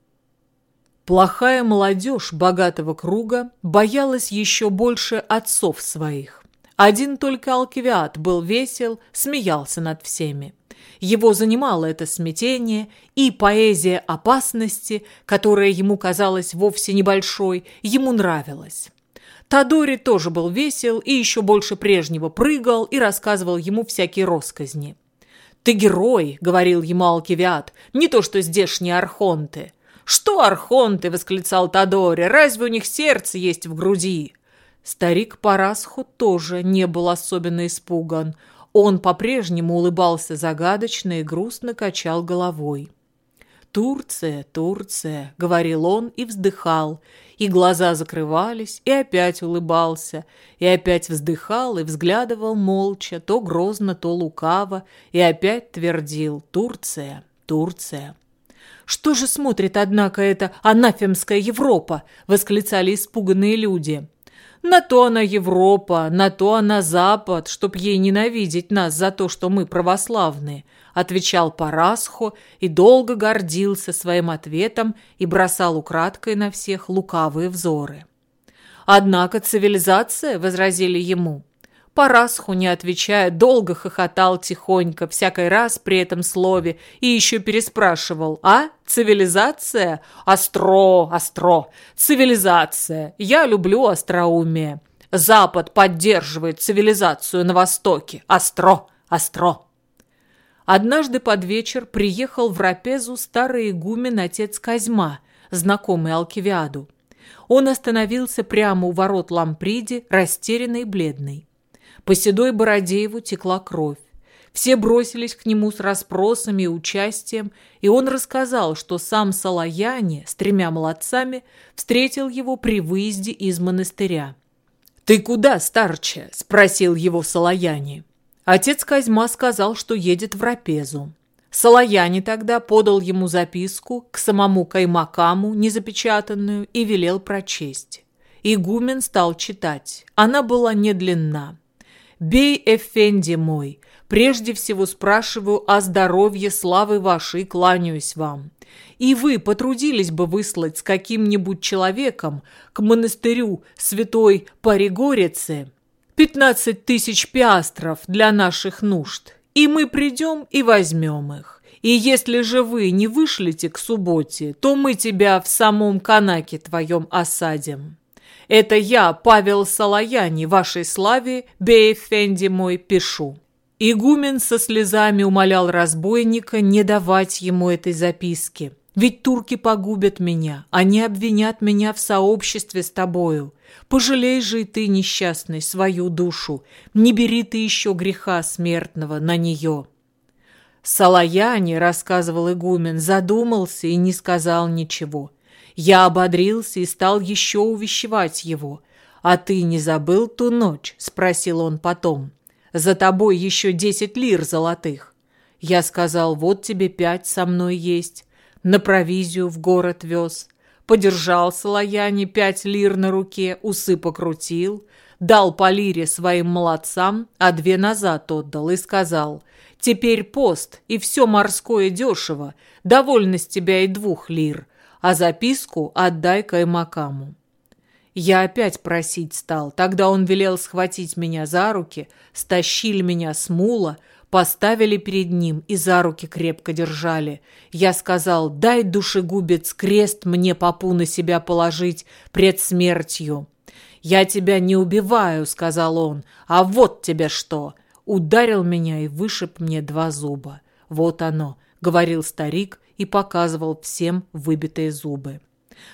Плохая молодежь богатого круга боялась еще больше отцов своих. Один только Алкивиад был весел, смеялся над всеми. Его занимало это смятение, и поэзия опасности, которая ему казалась вовсе небольшой, ему нравилась. Тадори тоже был весел и еще больше прежнего прыгал и рассказывал ему всякие росказни. «Ты герой», — говорил ему Алкивиад, — «не то что здешние архонты». «Что архонты?» — восклицал Тадори. «Разве у них сердце есть в груди?» Старик Парасху тоже не был особенно испуган. Он по-прежнему улыбался загадочно и грустно качал головой. «Турция, Турция», — говорил он и вздыхал, и глаза закрывались, и опять улыбался, и опять вздыхал и взглядывал молча, то грозно, то лукаво, и опять твердил «Турция, Турция». «Что же смотрит, однако, эта анафемская Европа?» — восклицали испуганные люди. «На то она Европа, на то она Запад, чтоб ей ненавидеть нас за то, что мы православные», — отвечал Парасхо и долго гордился своим ответом и бросал украдкой на всех лукавые взоры. «Однако цивилизация», — возразили ему, — Парасху, не отвечая, долго хохотал тихонько, всякий раз при этом слове, и еще переспрашивал «А? Цивилизация? Остро, остро! Цивилизация! Я люблю остроумие! Запад поддерживает цивилизацию на Востоке! Остро, остро!» Однажды под вечер приехал в Рапезу старый игумен отец Козьма, знакомый Алкивиаду. Он остановился прямо у ворот Ламприди, растерянный и бледный. По седой бороде его текла кровь. Все бросились к нему с расспросами и участием, и он рассказал, что сам Салаяне с тремя молодцами встретил его при выезде из монастыря. «Ты куда, старче?» – спросил его Салаяне. Отец Козьма сказал, что едет в Рапезу. Салаяне тогда подал ему записку к самому Каймакаму, незапечатанную, и велел прочесть. Игумен стал читать. Она была не длинна. «Бей, Эфенди мой, прежде всего спрашиваю о здоровье славы вашей, кланяюсь вам. И вы потрудились бы выслать с каким-нибудь человеком к монастырю святой Паригорицы пятнадцать тысяч пиастров для наших нужд, и мы придем и возьмем их. И если же вы не вышлете к субботе, то мы тебя в самом канаке твоем осадим». Это я, Павел Салаяни, вашей славе, Бейфенди мой, пишу». Игумен со слезами умолял разбойника не давать ему этой записки. «Ведь турки погубят меня, они обвинят меня в сообществе с тобою. Пожалей же и ты, несчастный, свою душу, не бери ты еще греха смертного на нее». Салаяне, рассказывал игумен, задумался и не сказал ничего. Я ободрился и стал еще увещевать его. «А ты не забыл ту ночь?» – спросил он потом. «За тобой еще десять лир золотых». Я сказал, вот тебе пять со мной есть. На провизию в город вез. Подержал Салаяне пять лир на руке, усы покрутил, дал по лире своим молодцам, а две назад отдал и сказал, «Теперь пост, и все морское дешево, довольно с тебя и двух лир, а записку отдай Каймакаму. Я опять просить стал. Тогда он велел схватить меня за руки, стащили меня с мула, поставили перед ним и за руки крепко держали. Я сказал, дай, душегубец, крест мне попу на себя положить пред смертью. «Я тебя не убиваю», — сказал он, — «а вот тебе что!» Ударил меня и вышиб мне два зуба. «Вот оно», — говорил старик, и показывал всем выбитые зубы.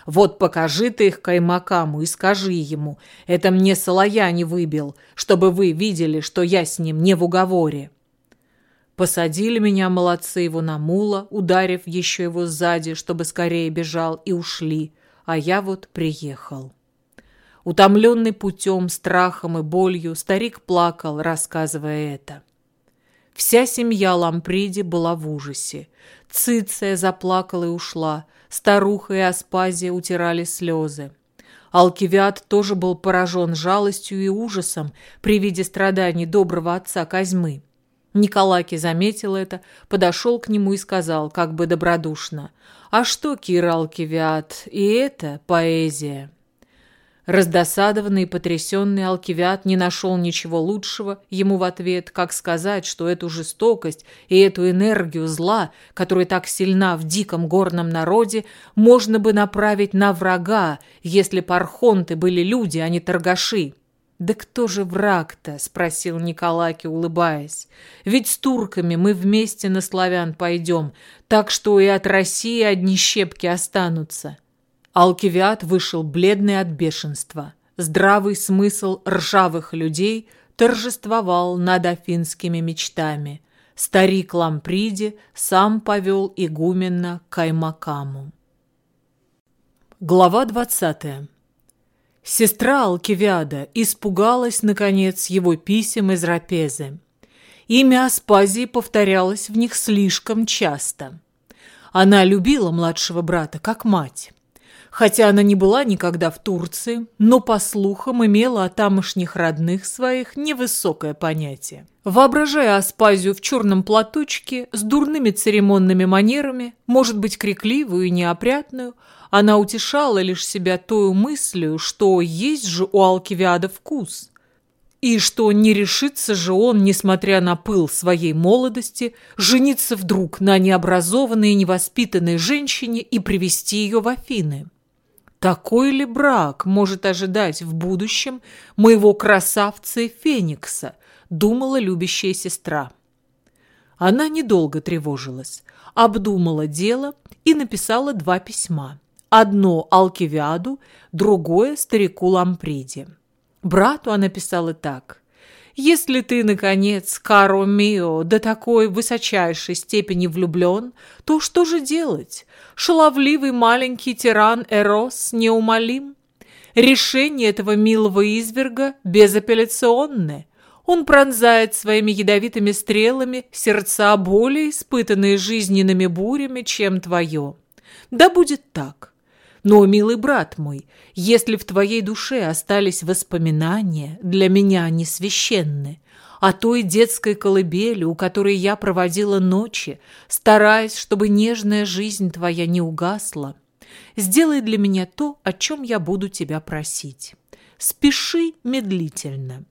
«Вот покажи ты их Каймакаму и скажи ему, это мне Салая не выбил, чтобы вы видели, что я с ним не в уговоре». Посадили меня молодцы его на мула, ударив еще его сзади, чтобы скорее бежал, и ушли, а я вот приехал. Утомленный путем, страхом и болью, старик плакал, рассказывая это. Вся семья Ламприди была в ужасе. Циция заплакала и ушла. Старуха и Аспазия утирали слезы. Алкивиад тоже был поражен жалостью и ужасом при виде страданий доброго отца Козьмы. Николаки заметил это, подошел к нему и сказал, как бы добродушно, «А что, Кира Алкивиад, и это поэзия?» Раздосадованный и потрясенный Алкивиад не нашел ничего лучшего ему в ответ, как сказать, что эту жестокость и эту энергию зла, которая так сильна в диком горном народе, можно бы направить на врага, если пархонты были люди, а не торгаши. «Да кто же враг-то?» – спросил Николаки, улыбаясь. «Ведь с турками мы вместе на славян пойдем, так что и от России одни щепки останутся». Алкивиад вышел бледный от бешенства. Здравый смысл ржавых людей торжествовал над афинскими мечтами. Старик Ламприди сам повел игумена к Каймакаму. Глава двадцатая. Сестра Алкивиада испугалась, наконец, его писем из Рапезы. Имя Аспазии повторялось в них слишком часто. Она любила младшего брата как мать. Хотя она не была никогда в Турции, но, по слухам, имела о тамошних родных своих невысокое понятие. Воображая Аспазию в черном платочке, с дурными церемонными манерами, может быть, крикливую и неопрятную, она утешала лишь себя той мыслью, что есть же у Алкивиада вкус, и что не решится же он, несмотря на пыл своей молодости, жениться вдруг на необразованной и невоспитанной женщине и привести ее в Афины. Такой ли брак может ожидать в будущем моего красавца Феникса, думала любящая сестра. Она недолго тревожилась, обдумала дело и написала два письма. Одно Алкивиаду, другое старику Ламприде. Брату она писала так. «Если ты, наконец, Каро Мио, до такой высочайшей степени влюблен, то что же делать? Шаловливый маленький тиран Эрос неумолим. Решение этого милого изверга безапелляционное. Он пронзает своими ядовитыми стрелами сердца более испытанные жизненными бурями, чем твое. Да будет так. Но, милый брат мой, если в твоей душе остались воспоминания, для меня они священны, о той детской колыбели, у которой я проводила ночи, стараясь, чтобы нежная жизнь твоя не угасла, сделай для меня то, о чем я буду тебя просить. Спеши медлительно.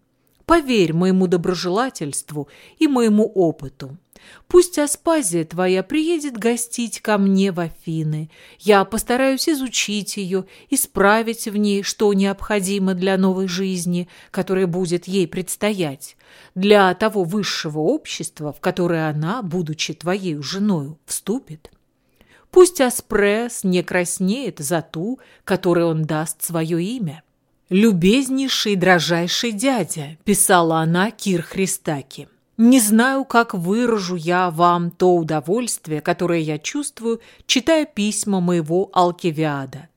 Поверь моему доброжелательству и моему опыту. Пусть Аспазия твоя приедет гостить ко мне в Афины. Я постараюсь изучить ее, исправить в ней, что необходимо для новой жизни, которая будет ей предстоять, для того высшего общества, в которое она, будучи твоей женою, вступит. Пусть Аспресс не краснеет за ту, которой он даст свое имя. «Любезнейший и дрожайший дядя», – писала она Кир Христаки. Не знаю, как выражу я вам то удовольствие, которое я чувствую, читая письма моего Алкивиада.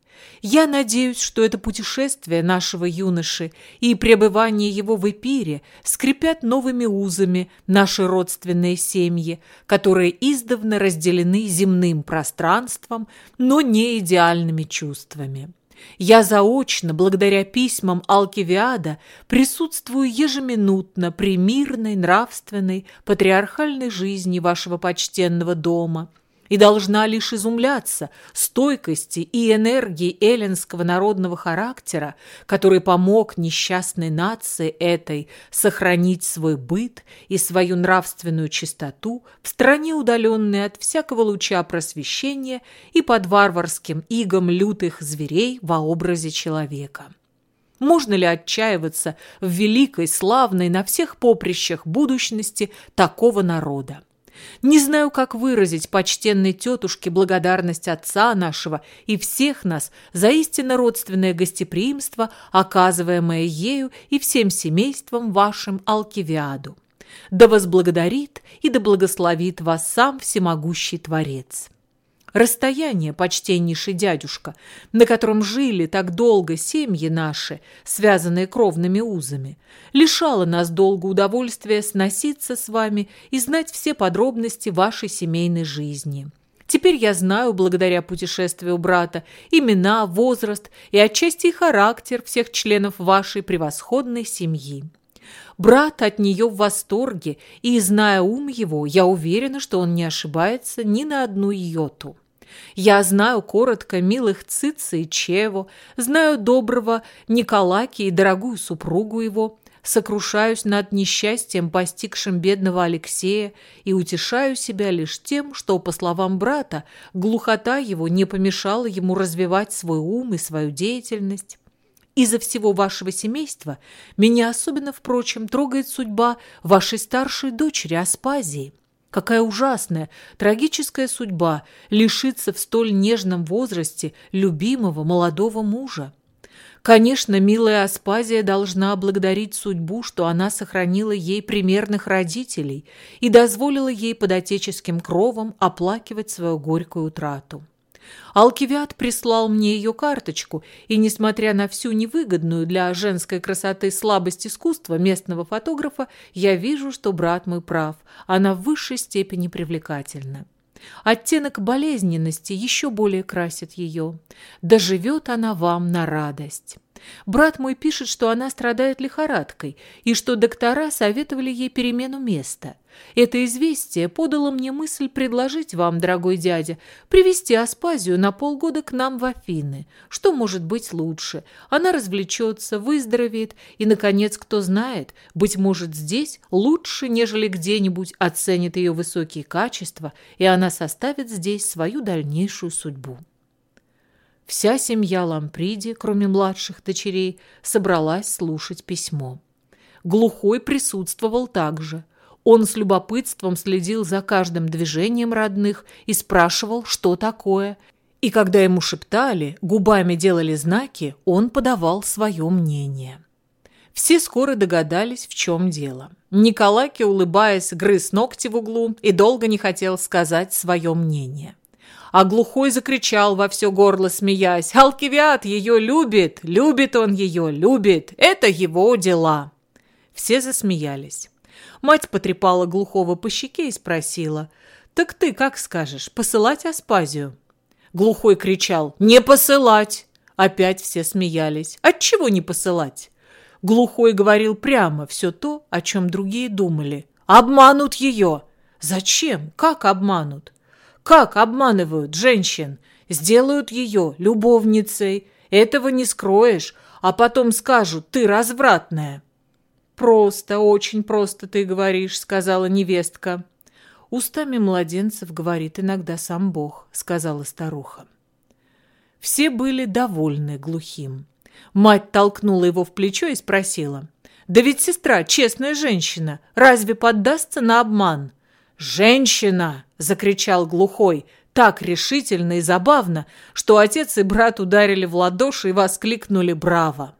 Я надеюсь, что это путешествие нашего юноши и пребывание его в Эпире скрепят новыми узами наши родственные семьи, которые издавна разделены земным пространством, но не идеальными чувствами. Я заочно, благодаря письмам Алкивиада, присутствую ежеминутно при мирной, нравственной, патриархальной жизни вашего почтенного дома – и должна лишь изумляться стойкости и энергии эллинского народного характера, который помог несчастной нации этой сохранить свой быт и свою нравственную чистоту в стране, удаленной от всякого луча просвещения и под варварским игом лютых зверей во образе человека. Можно ли отчаиваться в великой, славной на всех поприщах будущности такого народа? Не знаю, как выразить почтенной тетушке благодарность отца нашего и всех нас за истинно родственное гостеприимство, оказываемое ею и всем семейством вашим Алкивиаду. Да возблагодарит и да благословит вас сам всемогущий Творец. Расстояние, почтеннейший дядюшка, на котором жили так долго семьи наши, связанные кровными узами, лишало нас долго удовольствия сноситься с вами и знать все подробности вашей семейной жизни. Теперь я знаю, благодаря путешествию брата, имена, возраст и отчасти характер всех членов вашей превосходной семьи. Брат от нее в восторге, и, зная ум его, я уверена, что он не ошибается ни на одну йоту. Я знаю коротко милых Цица и Чево, знаю доброго Николаки и дорогую супругу его, сокрушаюсь над несчастьем, постигшим бедного Алексея, и утешаю себя лишь тем, что, по словам брата, глухота его не помешала ему развивать свой ум и свою деятельность. Из-за всего вашего семейства меня особенно, впрочем, трогает судьба вашей старшей дочери Аспазии. Какая ужасная, трагическая судьба лишиться в столь нежном возрасте любимого молодого мужа. Конечно, милая Аспазия должна благодарить судьбу, что она сохранила ей примерных родителей и дозволила ей под отеческим кровом оплакивать свою горькую утрату. Алкивиад прислал мне ее карточку, и, несмотря на всю невыгодную для женской красоты слабость искусства местного фотографа, я вижу, что брат мой прав, она в высшей степени привлекательна. Оттенок болезненности еще более красит ее. Доживет она вам на радость. Брат мой пишет, что она страдает лихорадкой и что доктора советовали ей перемену места. Это известие подало мне мысль предложить вам, дорогой дядя, привести Аспазию на полгода к нам в Афины. Что может быть лучше? Она развлечется, выздоровеет и, наконец, кто знает, быть может, здесь лучше, нежели где-нибудь оценит ее высокие качества, и она составит здесь свою дальнейшую судьбу. Вся семья Ламприди, кроме младших дочерей, собралась слушать письмо. Глухой присутствовал также. Он с любопытством следил за каждым движением родных и спрашивал, что такое. И когда ему шептали, губами делали знаки, он подавал свое мнение. Все скоро догадались, в чем дело. Николаки, улыбаясь, грыз ногти в углу и долго не хотел сказать свое мнение а глухой закричал во все горло, смеясь. «Алкивиад ее любит! Любит он ее! Любит! Это его дела!» Все засмеялись. Мать потрепала глухого по щеке и спросила. «Так ты как скажешь, посылать Аспазию?» Глухой кричал. «Не посылать!» Опять все смеялись. «Отчего не посылать?» Глухой говорил прямо все то, о чем другие думали. «Обманут ее!» «Зачем? Как обманут?» Как обманывают женщин? Сделают ее любовницей. Этого не скроешь, а потом скажут, ты развратная. «Просто, очень просто ты говоришь», — сказала невестка. «Устами младенцев говорит иногда сам Бог», — сказала старуха. Все были довольны глухим. Мать толкнула его в плечо и спросила. «Да ведь сестра честная женщина, разве поддастся на обман?» «Женщина!» – закричал глухой, так решительно и забавно, что отец и брат ударили в ладоши и воскликнули «Браво!».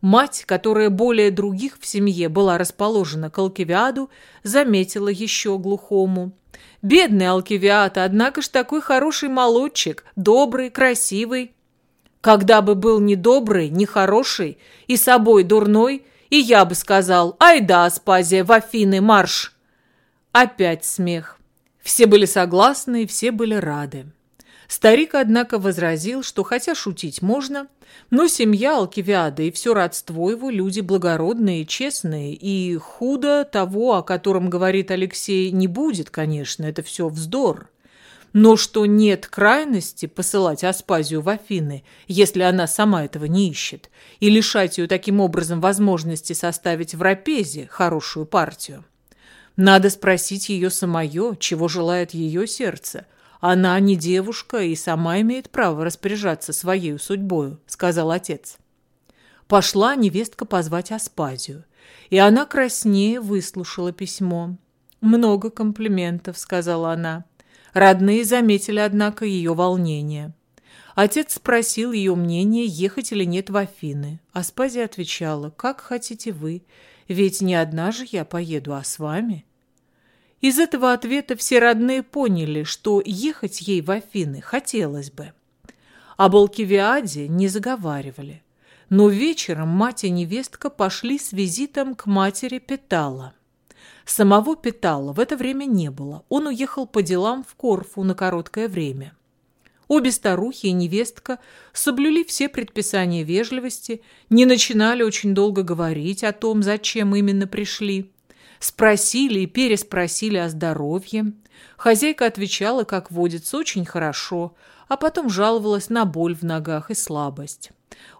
Мать, которая более других в семье была расположена к Алкивиаду, заметила еще глухому. «Бедный Алкивиад, однако ж такой хороший молодчик, добрый, красивый. Когда бы был не добрый, не хороший и собой дурной, и я бы сказал, ай да, Аспазия, в Афины марш!» Опять смех. Все были согласны и все были рады. Старик, однако, возразил, что хотя шутить можно, но семья Алкивиада и все родство его люди благородные, честные, и худо того, о котором говорит Алексей, не будет, конечно, это все вздор. Но что нет крайности посылать Аспазию в Афины, если она сама этого не ищет, и лишать ее таким образом возможности составить в Рапезе хорошую партию. Надо спросить ее самое, чего желает ее сердце. Она не девушка и сама имеет право распоряжаться своей судьбою, сказал отец. Пошла невестка позвать Аспазию, и она краснее выслушала письмо. «Много комплиментов», — сказала она. Родные заметили, однако, ее волнение. Отец спросил ее мнение, ехать или нет в Афины. Аспазия отвечала, «Как хотите вы. Ведь не одна же я поеду, а с вами. Из этого ответа все родные поняли, что ехать ей в Афины хотелось бы. Об Алкивиаде не заговаривали. Но вечером мать и невестка пошли с визитом к матери Петала. Самого Петала в это время не было. Он уехал по делам в Корфу на короткое время. Обе старухи и невестка соблюли все предписания вежливости, не начинали очень долго говорить о том, зачем именно пришли. Спросили и переспросили о здоровье. Хозяйка отвечала, как водится, очень хорошо, а потом жаловалась на боль в ногах и слабость.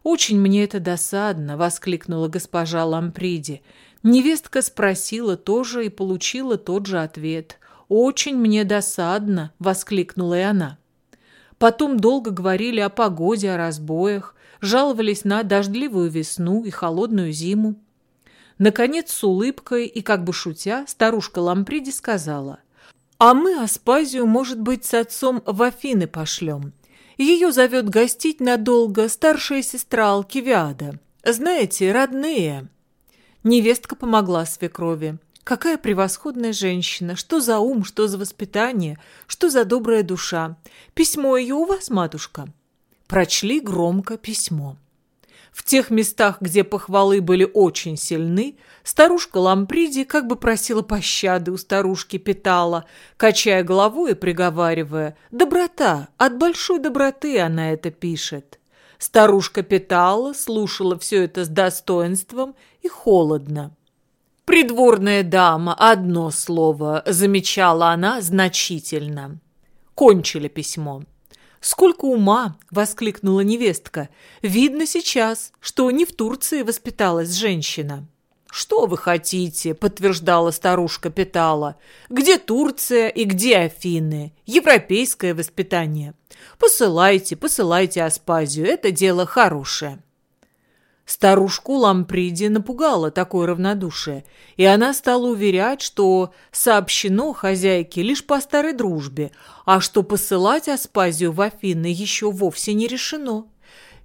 «Очень мне это досадно», — воскликнула госпожа Ламприди. Невестка спросила тоже и получила тот же ответ. «Очень мне досадно», — воскликнула и она. Потом долго говорили о погоде, о разбоях, жаловались на дождливую весну и холодную зиму. Наконец, с улыбкой и как бы шутя, старушка Ламприди сказала, «А мы Аспазию, может быть, с отцом в Афины пошлем. Ее зовет гостить надолго старшая сестра Алкивиада. Знаете, родные». Невестка помогла свекрови. Какая превосходная женщина! Что за ум, что за воспитание, что за добрая душа! Письмо ее у вас, матушка?» Прочли громко письмо. В тех местах, где похвалы были очень сильны, старушка Ламприди как бы просила пощады у старушки Питала, качая головой и приговаривая «Доброта! От большой доброты она это пишет!» Старушка Питала слушала все это с достоинством и холодно. «Придворная дама, одно слово», — замечала она значительно. Кончили письмо. «Сколько ума!» — воскликнула невестка. «Видно сейчас, что не в Турции воспиталась женщина». «Что вы хотите?» — подтверждала старушка Питала. «Где Турция и где Афины? Европейское воспитание. Посылайте, посылайте Аспазию, это дело хорошее». Старушку Ламприди напугало такое равнодушие, и она стала уверять, что сообщено хозяйке лишь по старой дружбе, а что посылать Аспазию в Афины еще вовсе не решено.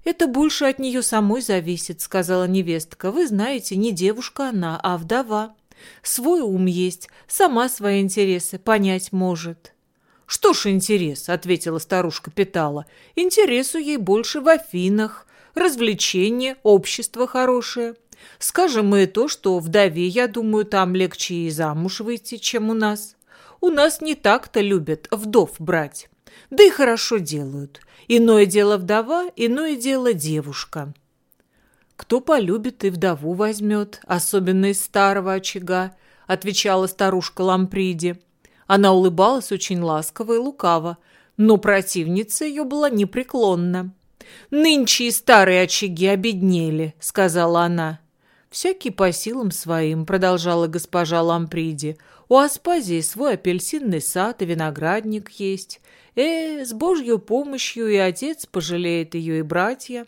«Это больше от нее самой зависит», — сказала невестка. «Вы знаете, не девушка она, а вдова. Свой ум есть, сама свои интересы понять может». «Что ж интерес?» — ответила старушка Питала. «Интересу ей больше в Афинах, развлечения, общество хорошее. Скажем мы то, что вдове, я думаю, там легче и замуж выйти, чем у нас. У нас не так-то любят вдов брать. Да и хорошо делают. Иное дело вдова, иное дело девушка. Кто полюбит и вдову возьмет, особенно из старого очага, отвечала старушка Ламприди. Она улыбалась очень ласково и лукаво, но противница ее была непреклонна. «Нынче и старые очаги обеднели», — сказала она. «Всякий по силам своим», — продолжала госпожа Ламприди. «У Аспазии свой апельсинный сад и виноградник есть. Э, с Божьей помощью и отец пожалеет ее, и братья».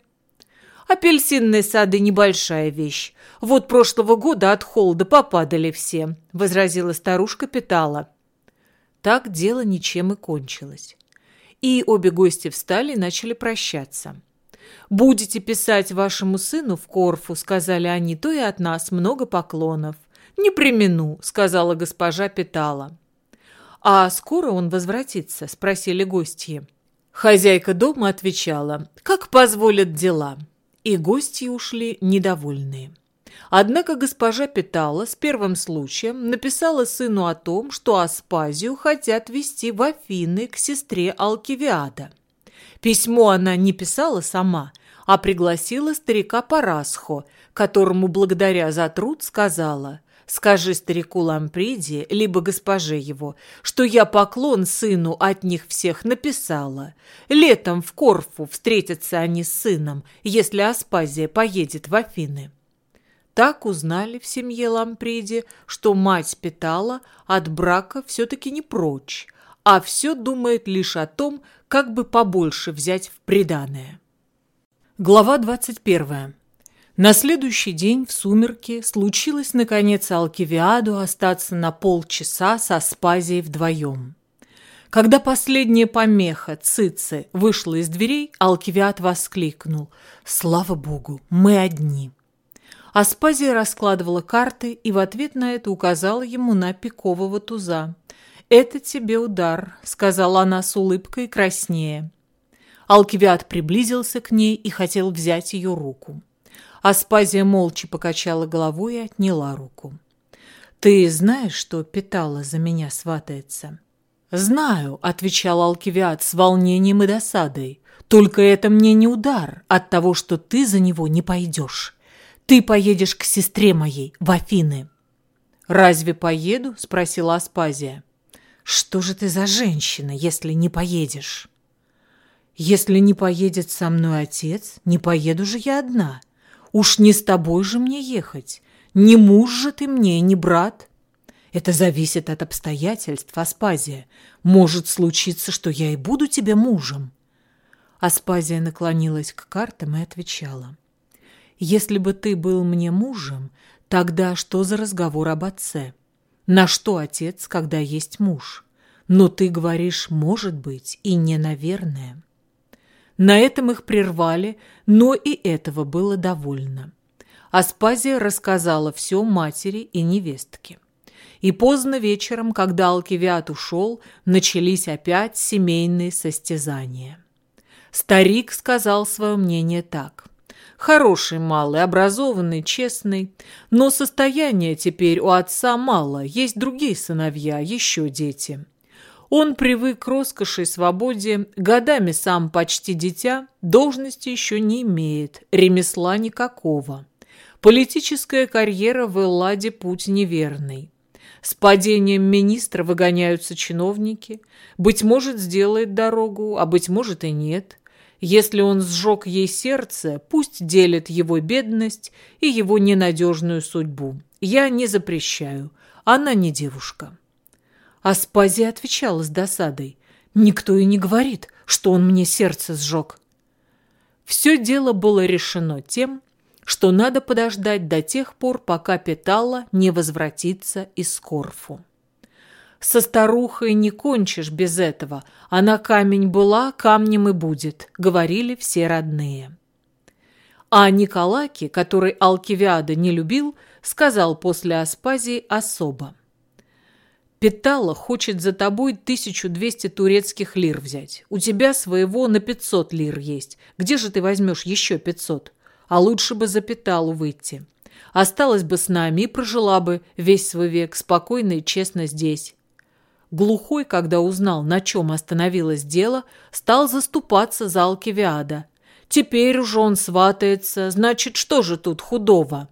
«Апельсинные сады – небольшая вещь. Вот прошлого года от холода попадали все», – возразила старушка Питала. Так дело ничем и кончилось и обе гости встали и начали прощаться. «Будете писать вашему сыну в Корфу», — сказали они, — «то и от нас много поклонов». «Не примену», — сказала госпожа Питала. «А скоро он возвратится?» — спросили гости. Хозяйка дома отвечала, «Как позволят дела». И гости ушли недовольные. Однако госпожа Питала с первым случаем написала сыну о том, что Аспазию хотят вести в Афины к сестре Алкивиада. Письмо она не писала сама, а пригласила старика Парасхо, которому благодаря за труд сказала «Скажи старику Ламприди, либо госпоже его, что я поклон сыну от них всех написала. Летом в Корфу встретятся они с сыном, если Аспазия поедет в Афины». Так узнали в семье Ламприди, что мать питала от брака все-таки не прочь, а все думает лишь о том, как бы побольше взять в приданое. Глава 21. На следующий день в сумерки случилось, наконец, Алкивиаду остаться на полчаса со Спазией вдвоем. Когда последняя помеха, Цицы, вышла из дверей, Алкивиад воскликнул «Слава Богу, мы одни!» Аспазия раскладывала карты и в ответ на это указала ему на пикового туза. «Это тебе удар», — сказала она с улыбкой краснее. Алкивиад приблизился к ней и хотел взять ее руку. Аспазия молча покачала головой и отняла руку. «Ты знаешь, что Питала за меня сватается?» «Знаю», — отвечал Алкивиад с волнением и досадой. «Только это мне не удар от того, что ты за него не пойдешь. Ты поедешь к сестре моей в Афины». «Разве поеду?» — спросила Аспазия. «Что же ты за женщина, если не поедешь?» «Если не поедет со мной отец, не поеду же я одна. Уж не с тобой же мне ехать. Не муж же ты мне, не брат. Это зависит от обстоятельств, Аспазия. Может случиться, что я и буду тебе мужем. Аспазия наклонилась к картам и отвечала. Если бы ты был мне мужем, тогда что за разговор об отце? На что отец, когда есть муж? Но ты говоришь «может быть» и «не наверное». На этом их прервали, но и этого было довольно. Аспазия рассказала все матери и невестке. И поздно вечером, когда Алкивиат ушел, начались опять семейные состязания. Старик сказал свое мнение так. Хороший малый, образованный, честный, но состояния теперь у отца мало, есть другие сыновья, еще дети. Он привык к роскоши и свободе, годами сам почти дитя, должности еще не имеет, ремесла никакого. Политическая карьера в Элладе путь неверный. С падением министра выгоняются чиновники. Быть может, сделает дорогу, а быть может и нет. Если он сжег ей сердце, пусть делит его бедность и его ненадежную судьбу. Я не запрещаю. Она не девушка. Аспазия отвечала с досадой. «Никто и не говорит, что он мне сердце сжег». Все дело было решено тем, что надо подождать до тех пор, пока Петала не возвратится из Корфу. Со старухой не кончишь без этого, она камень была, камнем и будет, говорили все родные. А Николаки, который Алкивиада не любил, сказал после Аспазии особо. Петала хочет за тобой 1200 турецких лир взять. У тебя своего на 500 лир есть. Где же ты возьмешь еще 500? А лучше бы за Петалу выйти. Осталась бы с нами и прожила бы весь свой век спокойно и честно здесь. Глухой, когда узнал, на чем остановилось дело, стал заступаться за Алкивиада. Теперь уже он сватается, значит, что же тут худого?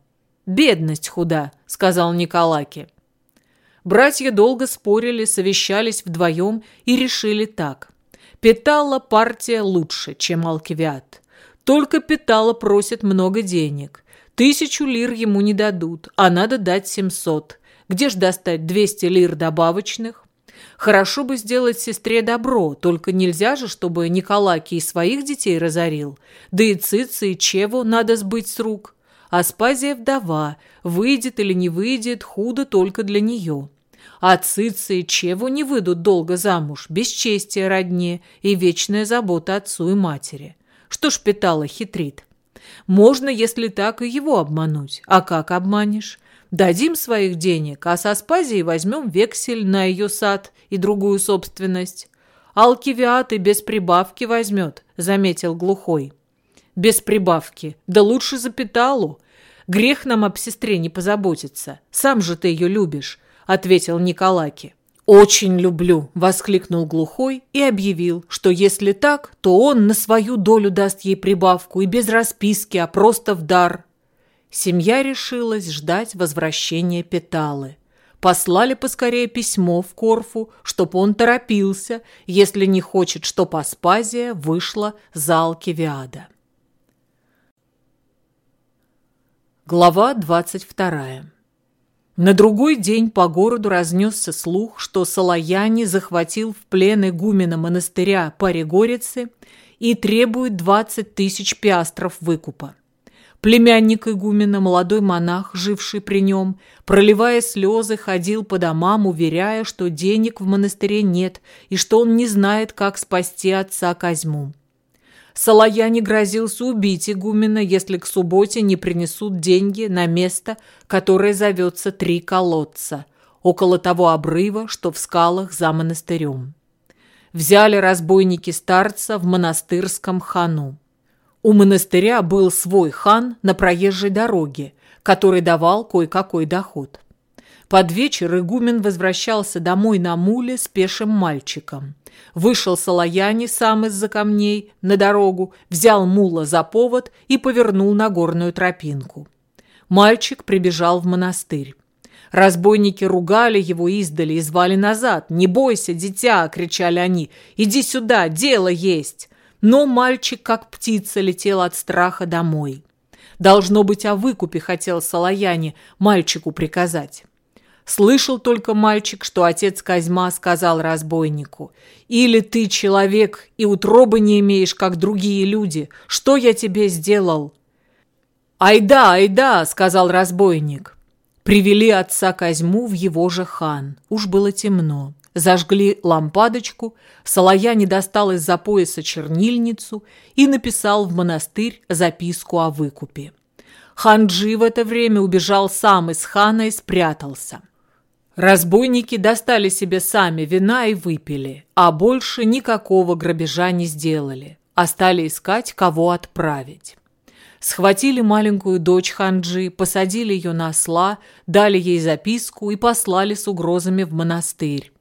«Бедность худа», — сказал Николаки. Братья долго спорили, совещались вдвоем и решили так. Петала партия лучше, чем Алкивиад. Только Петала просит много денег. Тысячу лир ему не дадут, а надо дать семьсот. Где ж достать двести лир добавочных? Хорошо бы сделать сестре добро, только нельзя же, чтобы Николаки и своих детей разорил. Да и Цица и Чеву надо сбыть с рук. Аспазия вдова, выйдет или не выйдет, худо только для нее. А Цица и Чеву не выйдут долго замуж, бесчестие родне и вечная забота отцу и матери. Что ж Питала хитрит? Можно, если так, и его обмануть. А как обманешь? Дадим своих денег, а со Спазией возьмем вексель на ее сад и другую собственность. Алкивиат и без прибавки возьмет, заметил глухой. Без прибавки. Да лучше за Питалу. Грех нам об сестре не позаботиться. Сам же ты ее любишь ответил Николаки. «Очень люблю!» – воскликнул глухой и объявил, что если так, то он на свою долю даст ей прибавку и без расписки, а просто в дар. Семья решилась ждать возвращения Петалы. Послали поскорее письмо в Корфу, чтоб он торопился, если не хочет, чтоб Аспазия вышла за Алкивиада. Глава двадцать вторая. На другой день по городу разнесся слух, что Салаяни захватил в плен игумена монастыря Паригорицы и требует 20 тысяч пиастров выкупа. Племянник игумена, молодой монах, живший при нем, проливая слезы, ходил по домам, уверяя, что денег в монастыре нет и что он не знает, как спасти отца Козьму. Салаяне грозился убить игумена, если к субботе не принесут деньги на место, которое зовется Три колодца, около того обрыва, что в скалах за монастырем. Взяли разбойники старца в монастырском хану. У монастыря был свой хан на проезжей дороге, который давал кое-какой доход. Под вечер игумен возвращался домой на муле с пешим мальчиком. Вышел Салаяни сам из-за камней на дорогу, взял мула за повод и повернул на горную тропинку. Мальчик прибежал в монастырь. Разбойники ругали его издали и звали назад. «Не бойся, дитя!» — кричали они. «Иди сюда, дело есть!» Но мальчик, как птица, летел от страха домой. Должно быть, о выкупе хотел Салаяне мальчику приказать. Слышал только мальчик, что отец Козьма сказал разбойнику. «Или ты человек и утробы не имеешь, как другие люди. Что я тебе сделал?» «Айда, айда!» — сказал разбойник. Привели отца Козьму в его же хан. Уж было темно. Зажгли лампадочку, Салаяне достал из-за пояса чернильницу и написал в монастырь записку о выкупе. Ханджи в это время убежал сам из хана и спрятался. Разбойники достали себе сами вина и выпили, а больше никакого грабежа не сделали, а стали искать, кого отправить. Схватили маленькую дочь Ханджи, посадили ее на осла, дали ей записку и послали с угрозами в монастырь.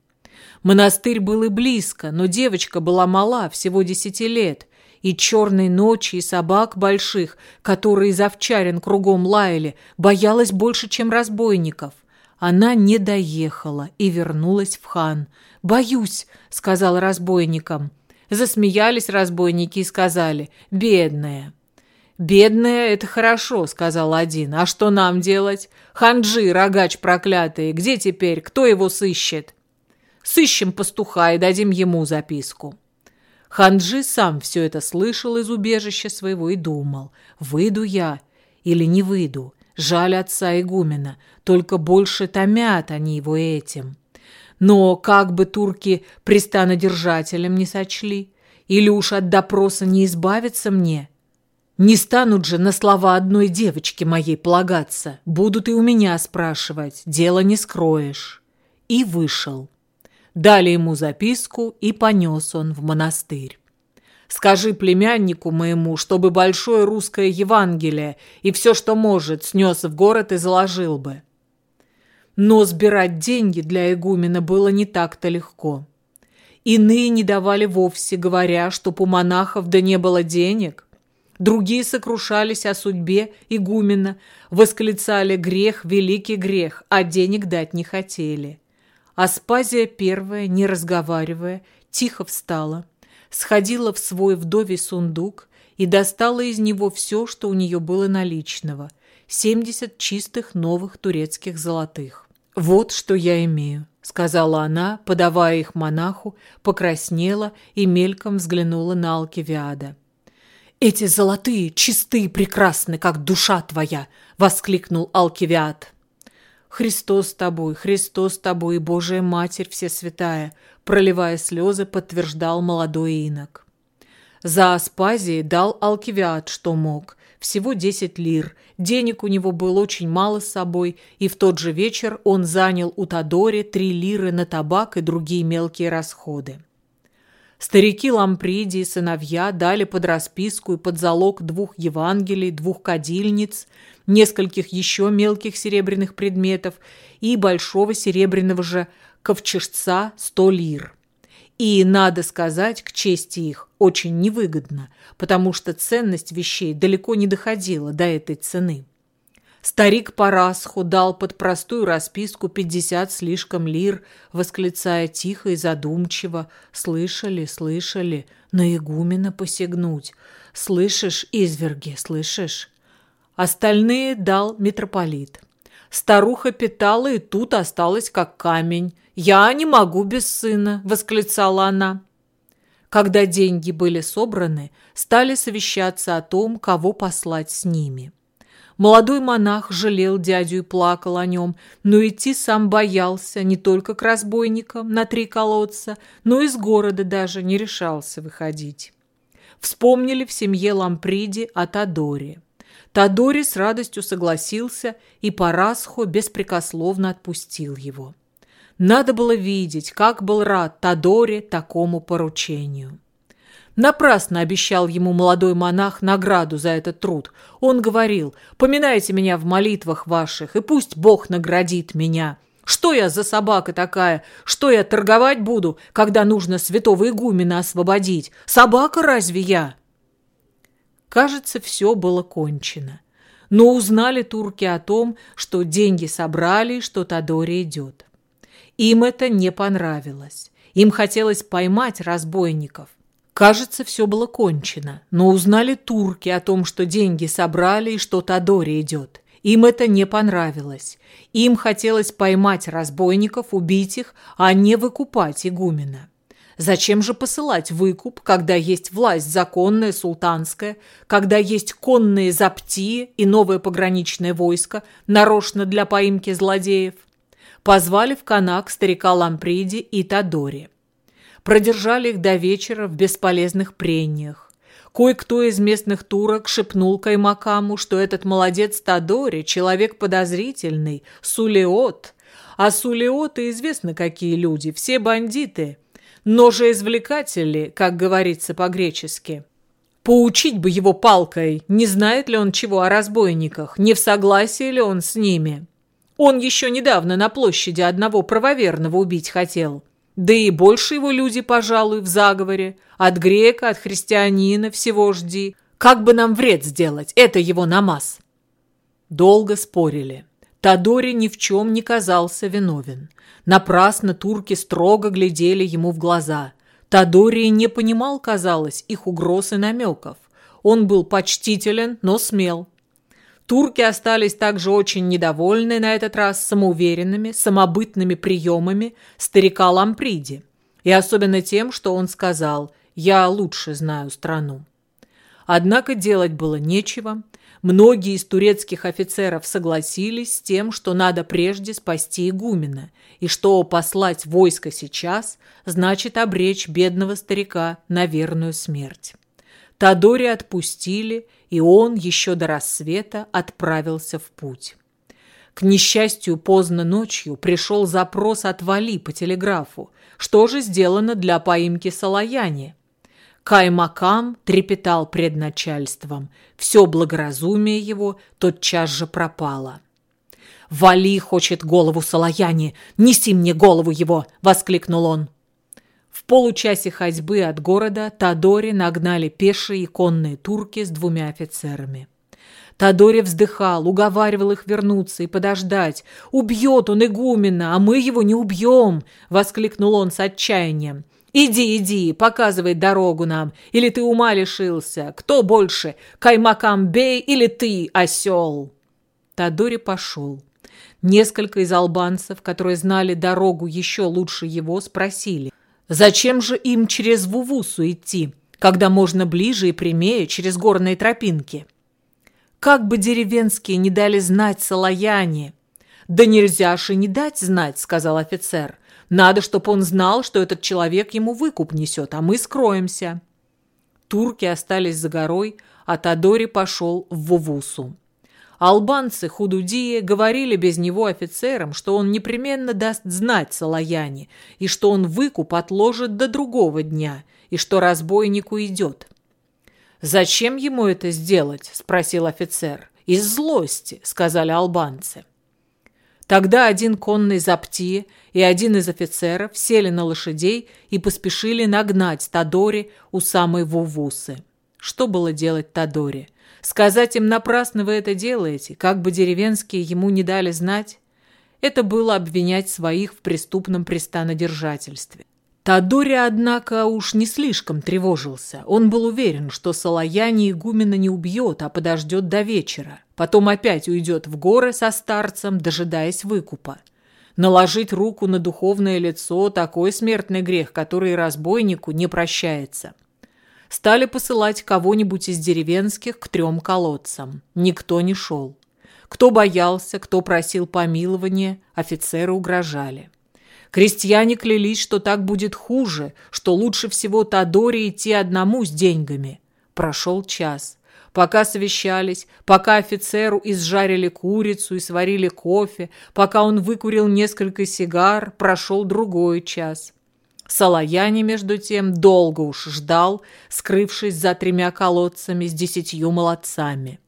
Монастырь был и близко, но девочка была мала, всего десяти лет, и черной ночи, и собак больших, которые из овчарин кругом лаяли, боялась больше, чем разбойников. Она не доехала и вернулась в хан. «Боюсь», — сказал разбойникам. Засмеялись разбойники и сказали «бедная». «Бедная — это хорошо», — сказал один. «А что нам делать? Ханджи, рогач проклятый, где теперь? Кто его сыщет?» «Сыщем пастуха и дадим ему записку». Ханджи сам все это слышал из убежища своего и думал, выйду я или не выйду. Жаль отца игумена, только больше томят они его этим. Но как бы турки пристанодержателем не сочли, или уж от допроса не избавиться мне — не станут же на слова одной девочки моей полагаться. Будут и у меня спрашивать. Дело не скроешь. И вышел. Дали ему записку, и понес он в монастырь. Скажи племяннику моему, чтобы большое русское Евангелие и все, что может, снес в город и заложил бы. Но сбирать деньги для игумена было не так-то легко. Иные не давали вовсе, говоря, что у монахов да не было денег. Другие сокрушались о судьбе игумена, восклицали «грех, великий грех», а денег дать не хотели. Аспазия первая, не разговаривая, тихо встала, сходила в свой вдовий сундук и достала из него все, что у нее было наличного – семьдесят чистых новых турецких золотых. «Вот что я имею», – сказала она, подавая их монаху, покраснела и мельком взглянула на Алкивиада. «Эти золотые, чистые, прекрасны, как душа твоя!» — воскликнул Алкивиад. «Христос с тобой, Христос с тобой Божия Матерь Всесвятая!» проливая слезы, подтверждал молодой инок. За Аспазией дал Алкивиад, что мог. Всего десять лир. Денег у него было очень мало с собой, и в тот же вечер он занял у Тодори три лиры на табак и другие мелкие расходы. Старики Ламприди и сыновья дали под расписку и под залог двух Евангелий, двух кадильниц, нескольких еще мелких серебряных предметов и большого серебряного же ковчежца сто лир. И, надо сказать, к чести их, очень невыгодно, потому что ценность вещей далеко не доходила до этой цены. Старик Парасху дал под простую расписку пятьдесят слишком лир, восклицая тихо и задумчиво. «Слышали, слышали, на игумена посягнуть. Слышишь, изверги, слышишь?» Остальные дал митрополит. Старуха питала и тут осталась как камень. «Я не могу без сына!» — восклицала она. Когда деньги были собраны, стали совещаться о том, кого послать с ними. Молодой монах жалел дядю и плакал о нем, но идти сам боялся не только к разбойникам на три колодца, но из города даже не решался выходить. Вспомнили в семье Ламприди о Тадоре. Тадори с радостью согласился и Парасхо беспрекословно отпустил его. Надо было видеть, как был рад Тадоре такому поручению. Напрасно обещал ему молодой монах награду за этот труд. Он говорил, «Поминайте меня в молитвах ваших, и пусть Бог наградит меня». Что я за собака такая? Что я торговать буду, когда нужно святого игумена освободить? Собака разве я?» Кажется, все было кончено. Но узнали турки о том, что деньги собрали, что Тадори идет. Им это не понравилось. Им хотелось поймать разбойников. Кажется, все было кончено, но узнали турки о том, что деньги собрали и что Тадори идет. Им это не понравилось. Им хотелось поймать разбойников, убить их, а не выкупать игумена. Зачем же посылать выкуп, когда есть власть законная, султанская, когда есть конные заптии и новое пограничное войско, нарочно для поимки злодеев? Позвали в Канак старика Ламприди и Тадори. Продержали их до вечера в бесполезных прениях. Кое-кто из местных турок шепнул Каймакаму, что этот молодец Тадори – человек подозрительный, сулиот. А сулиоты известно какие люди, все бандиты – ножеизвлекатели, как говорится по-гречески. Поучить бы его палкой, не знает ли он чего о разбойниках, не в согласии ли он с ними. Он еще недавно на площади одного правоверного убить хотел. Да и больше его люди, пожалуй, в заговоре. От грека, от христианина всего жди. Как бы нам вред сделать? Это его намаз. Долго спорили. Тадори ни в чем не казался виновен. Напрасно турки строго глядели ему в глаза. Тадори не понимал, казалось, их угроз и намеков. Он был почтителен, но смел. Турки остались также очень недовольны на этот раз самоуверенными, самобытными приемами старика Ламприди. И особенно тем, что он сказал «я лучше знаю страну». Однако делать было нечего. Многие из турецких офицеров согласились с тем, что надо прежде спасти игумена, и что послать войско сейчас значит обречь бедного старика на верную смерть. Тадори отпустили, и он еще до рассвета отправился в путь. К несчастью, поздно ночью пришел запрос от Вали по телеграфу, что же сделано для поимки Салаяни. Каймакам трепетал пред начальством. Все благоразумие его тотчас же пропало. «Вали хочет голову Салаяни! Неси мне голову его!» — воскликнул он. Получасе ходьбы от города Тадори нагнали пешие и конные турки с двумя офицерами. Тадори вздыхал, уговаривал их вернуться и подождать. «Убьет он игумена, а мы его не убьем!» — воскликнул он с отчаянием. Иди, иди, показывай дорогу нам. Или ты ума лишился? Кто больше, Каймакам-бей или ты, осел?» Тадори пошел. Несколько из албанцев, которые знали дорогу еще лучше его, спросили, зачем же им через Вувусу идти, когда можно ближе и прямее через горные тропинки? Как бы деревенские не дали знать Салаяне. «Да нельзя же не дать знать», — сказал офицер. Надо, чтобы он знал, что этот человек ему выкуп несет, а мы скроемся. Турки остались за горой, а Тадори пошел в Вувусу. Албанцы Худудии говорили без него офицерам, что он непременно даст знать Салаяне, и что он выкуп отложит до другого дня, и что разбойнику идет. «Зачем ему это сделать?» – спросил офицер. «Из злости», – сказали албанцы. Тогда один конный запти и один из офицеров сели на лошадей и поспешили нагнать Тадори у самой Вувусы. Что было делать Тадори? Сказать им напрасно вы это делаете, как бы деревенские ему не дали знать? Это было обвинять своих в преступном пристанодержательстве. Тадори, однако, уж не слишком тревожился. Он был уверен, что Салаяни игумена не убьет, а подождет до вечера. Потом опять уйдет в горы со старцем, дожидаясь выкупа. Наложить руку на духовное лицо – такой смертный грех, который разбойнику не прощается. Стали посылать кого-нибудь из деревенских к трем колодцам. Никто не шел. Кто боялся, кто просил помилования, офицеры угрожали. Крестьяне клялись, что так будет хуже, что лучше всего Тадоре идти одному с деньгами. Прошел час. Пока совещались, пока офицеру изжарили курицу и сварили кофе, пока он выкурил несколько сигар, прошел другой час. Салаяни, между тем, долго уж ждал, скрывшись за тремя колодцами с десятью молодцами.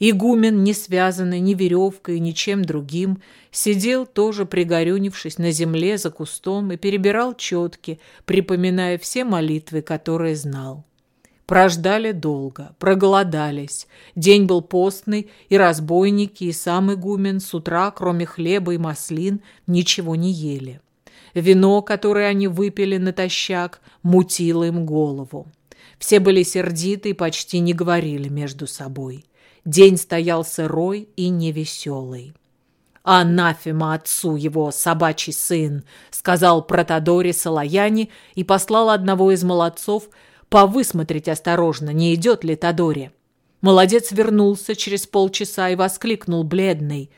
Игумен, не связанный ни веревкой, ни чем другим, сидел тоже пригорюнившись на земле за кустом и перебирал четки, припоминая все молитвы, которые знал. Прождали долго, проголодались. День был постный, и разбойники, и сам игумен с утра, кроме хлеба и маслин, ничего не ели. Вино, которое они выпили натощак, мутило им голову. Все были сердиты и почти не говорили между собой. День стоял сырой и невеселый. «Анафема отцу его, собачий сын!» — сказал Протодоре Салаяни и послал одного из молодцов повысмотреть осторожно, не идет ли Тодоре. Молодец вернулся через полчаса и воскликнул бледный.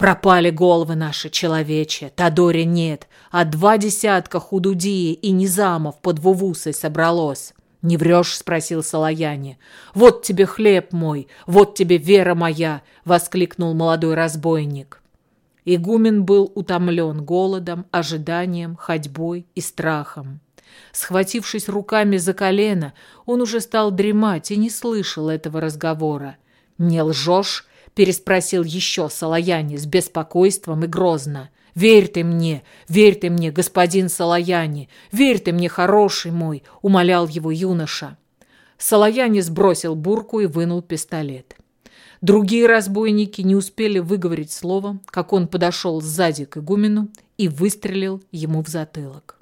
«Пропали головы наши, человече, Тодоре нет, а два десятка худудии и низамов под Вувусой собралось». «Не врешь?» — спросил Салаяне. «Вот тебе хлеб мой, вот тебе вера моя!» — воскликнул молодой разбойник. Игумен был утомлен голодом, ожиданием, ходьбой и страхом. Схватившись руками за колено, он уже стал дремать и не слышал этого разговора. «Не лжешь?» — переспросил еще Салаяне с беспокойством и грозно. «Верь ты мне, верь ты мне, господин Салаяни, верь ты мне, хороший мой!» — умолял его юноша. Салаяни сбросил бурку и вынул пистолет. Другие разбойники не успели выговорить слово, как он подошел сзади к игумену и выстрелил ему в затылок.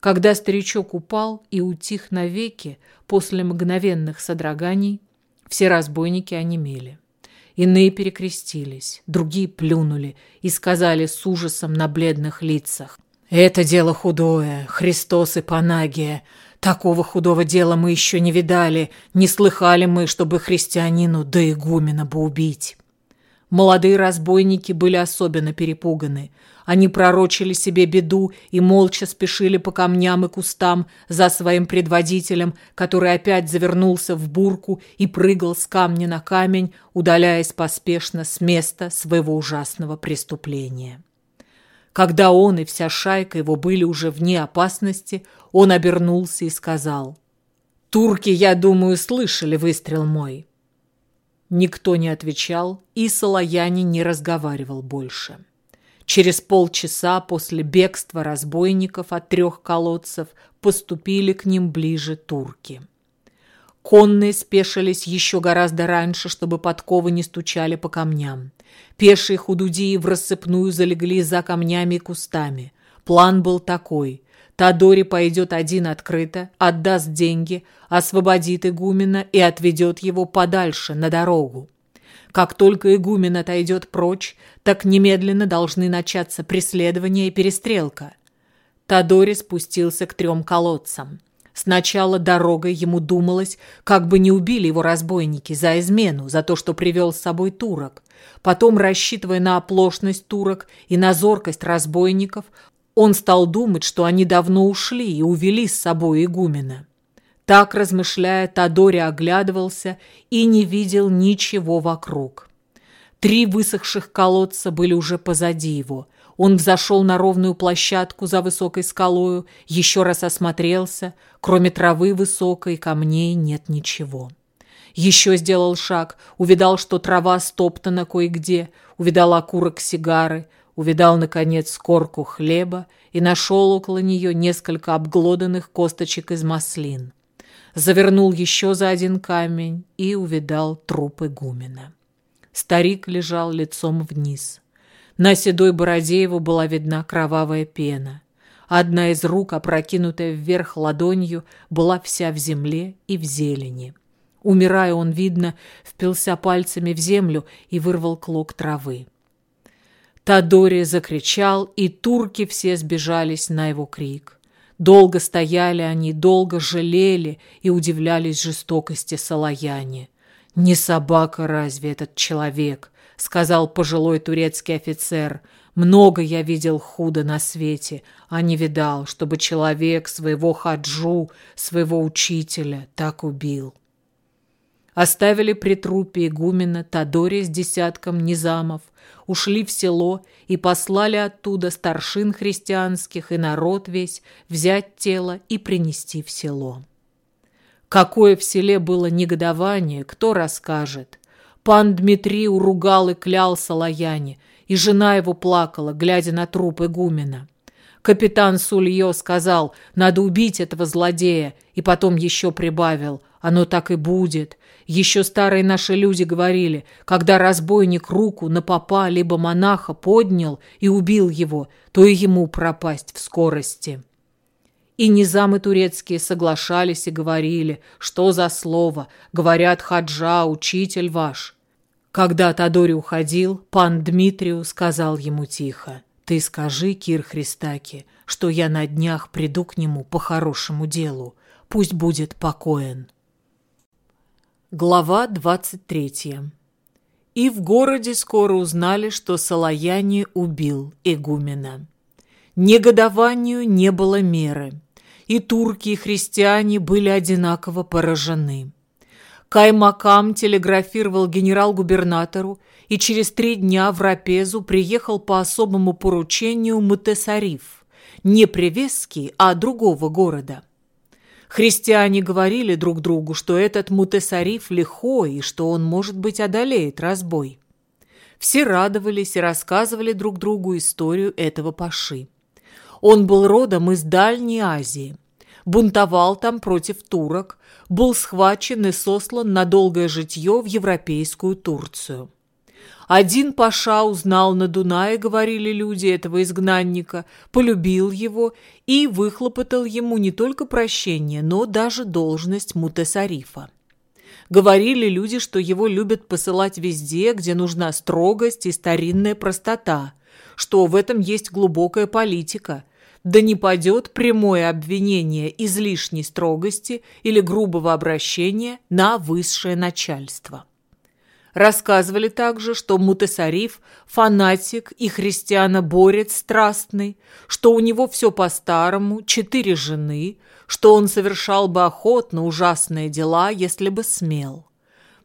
Когда старичок упал и утих навеки после мгновенных содроганий, все разбойники онемели. Иные перекрестились, другие плюнули и сказали с ужасом на бледных лицах. «Это дело худое, Христос и Панагия. Такого худого дела мы еще не видали, не слыхали мы, чтобы христианину да игумена бы убить». Молодые разбойники были особенно перепуганы. Они пророчили себе беду и молча спешили по камням и кустам за своим предводителем, который опять завернулся в бурку и прыгал с камня на камень, удаляясь поспешно с места своего ужасного преступления. Когда он и вся шайка его были уже вне опасности, он обернулся и сказал, «Турки, я думаю, слышали выстрел мой». Никто не отвечал, и Салаяни не разговаривал больше. Через полчаса после бегства разбойников от трех колодцев поступили к ним ближе турки. Конные спешились еще гораздо раньше, чтобы подковы не стучали по камням. Пешие худудии в рассыпную залегли за камнями и кустами. План был такой. Тадори пойдет один открыто, отдаст деньги, освободит игумена и отведет его подальше, на дорогу. Как только игумен отойдет прочь, так немедленно должны начаться преследование и перестрелка. Тадори спустился к трем колодцам. Сначала дорогой ему думалось, как бы не убили его разбойники за измену, за то, что привел с собой турок. Потом, рассчитывая на оплошность турок и на зоркость разбойников, он стал думать, что они давно ушли и увели с собой игумена. Так, размышляя, Тадори оглядывался и не видел ничего вокруг. Три высохших колодца были уже позади его. Он взошел на ровную площадку за высокой скалою, еще раз осмотрелся. Кроме травы высокой камней нет ничего. Еще сделал шаг, увидал, что трава стоптана кое-где, увидал окурок сигары, увидал, наконец, корку хлеба и нашел около нее несколько обглоданных косточек из маслин. Завернул еще за один камень и увидал труп игумена. Старик лежал лицом вниз. На седой бороде его была видна кровавая пена. Одна из рук, опрокинутая вверх ладонью, была вся в земле и в зелени. Умирая, он, видно, впился пальцами в землю и вырвал клок травы. Тадори закричал, и турки все сбежались на его крик. Долго стояли они, долго жалели и удивлялись жестокости Салаяни. «Не собака разве этот человек?» — сказал пожилой турецкий офицер. «Много я видел худо на свете, а не видал, чтобы человек своего хаджу, своего учителя так убил». Оставили при трупе игумена Тадори с десятком низамов, ушли в село и послали оттуда старшин христианских и народ весь взять тело и принести в село. Какое в селе было негодование, кто расскажет. Пан Дмитрий уругал и клял Салаяне, и жена его плакала, глядя на труп игумена. Капитан Сульё сказал, надо убить этого злодея, и потом еще прибавил, оно так и будет. Еще старые наши люди говорили, когда разбойник руку на попа либо монаха поднял и убил его, то и ему пропасть в скорости. И низамы турецкие соглашались и говорили, что за слово, говорят хаджа, учитель ваш. Когда Тадори уходил, пан Дмитрию сказал ему тихо, «Ты скажи, Кир Христаки, что я на днях приду к нему по хорошему делу, пусть будет покоен». Глава двадцать третья. И в городе скоро узнали, что Салаяне убил игумена. Негодованию не было меры, и турки, и христиане были одинаково поражены. Каймакам телеграфировал генерал-губернатору, и через три дня в Рапезу приехал по особому поручению Мутесариф, не Привесский, а другого города. Христиане говорили друг другу, что этот Мутесариф лихой и что он, может быть, одолеет разбой. Все радовались и рассказывали друг другу историю этого паши. Он был родом из Дальней Азии, бунтовал там против турок, был схвачен и сослан на долгое житье в европейскую Турцию. Один паша узнал на Дунае, говорили люди этого изгнанника, полюбил его и выхлопотал ему не только прощение, но даже должность мутесарифа. Говорили люди, что его любят посылать везде, где нужна строгость и старинная простота, что в этом есть глубокая политика – да не падет прямое обвинение излишней строгости или грубого обращения на высшее начальство. Рассказывали также, что Мутасариф – фанатик и христианоборец страстный, что у него все по-старому, четыре жены, что он совершал бы охотно ужасные дела, если бы смел.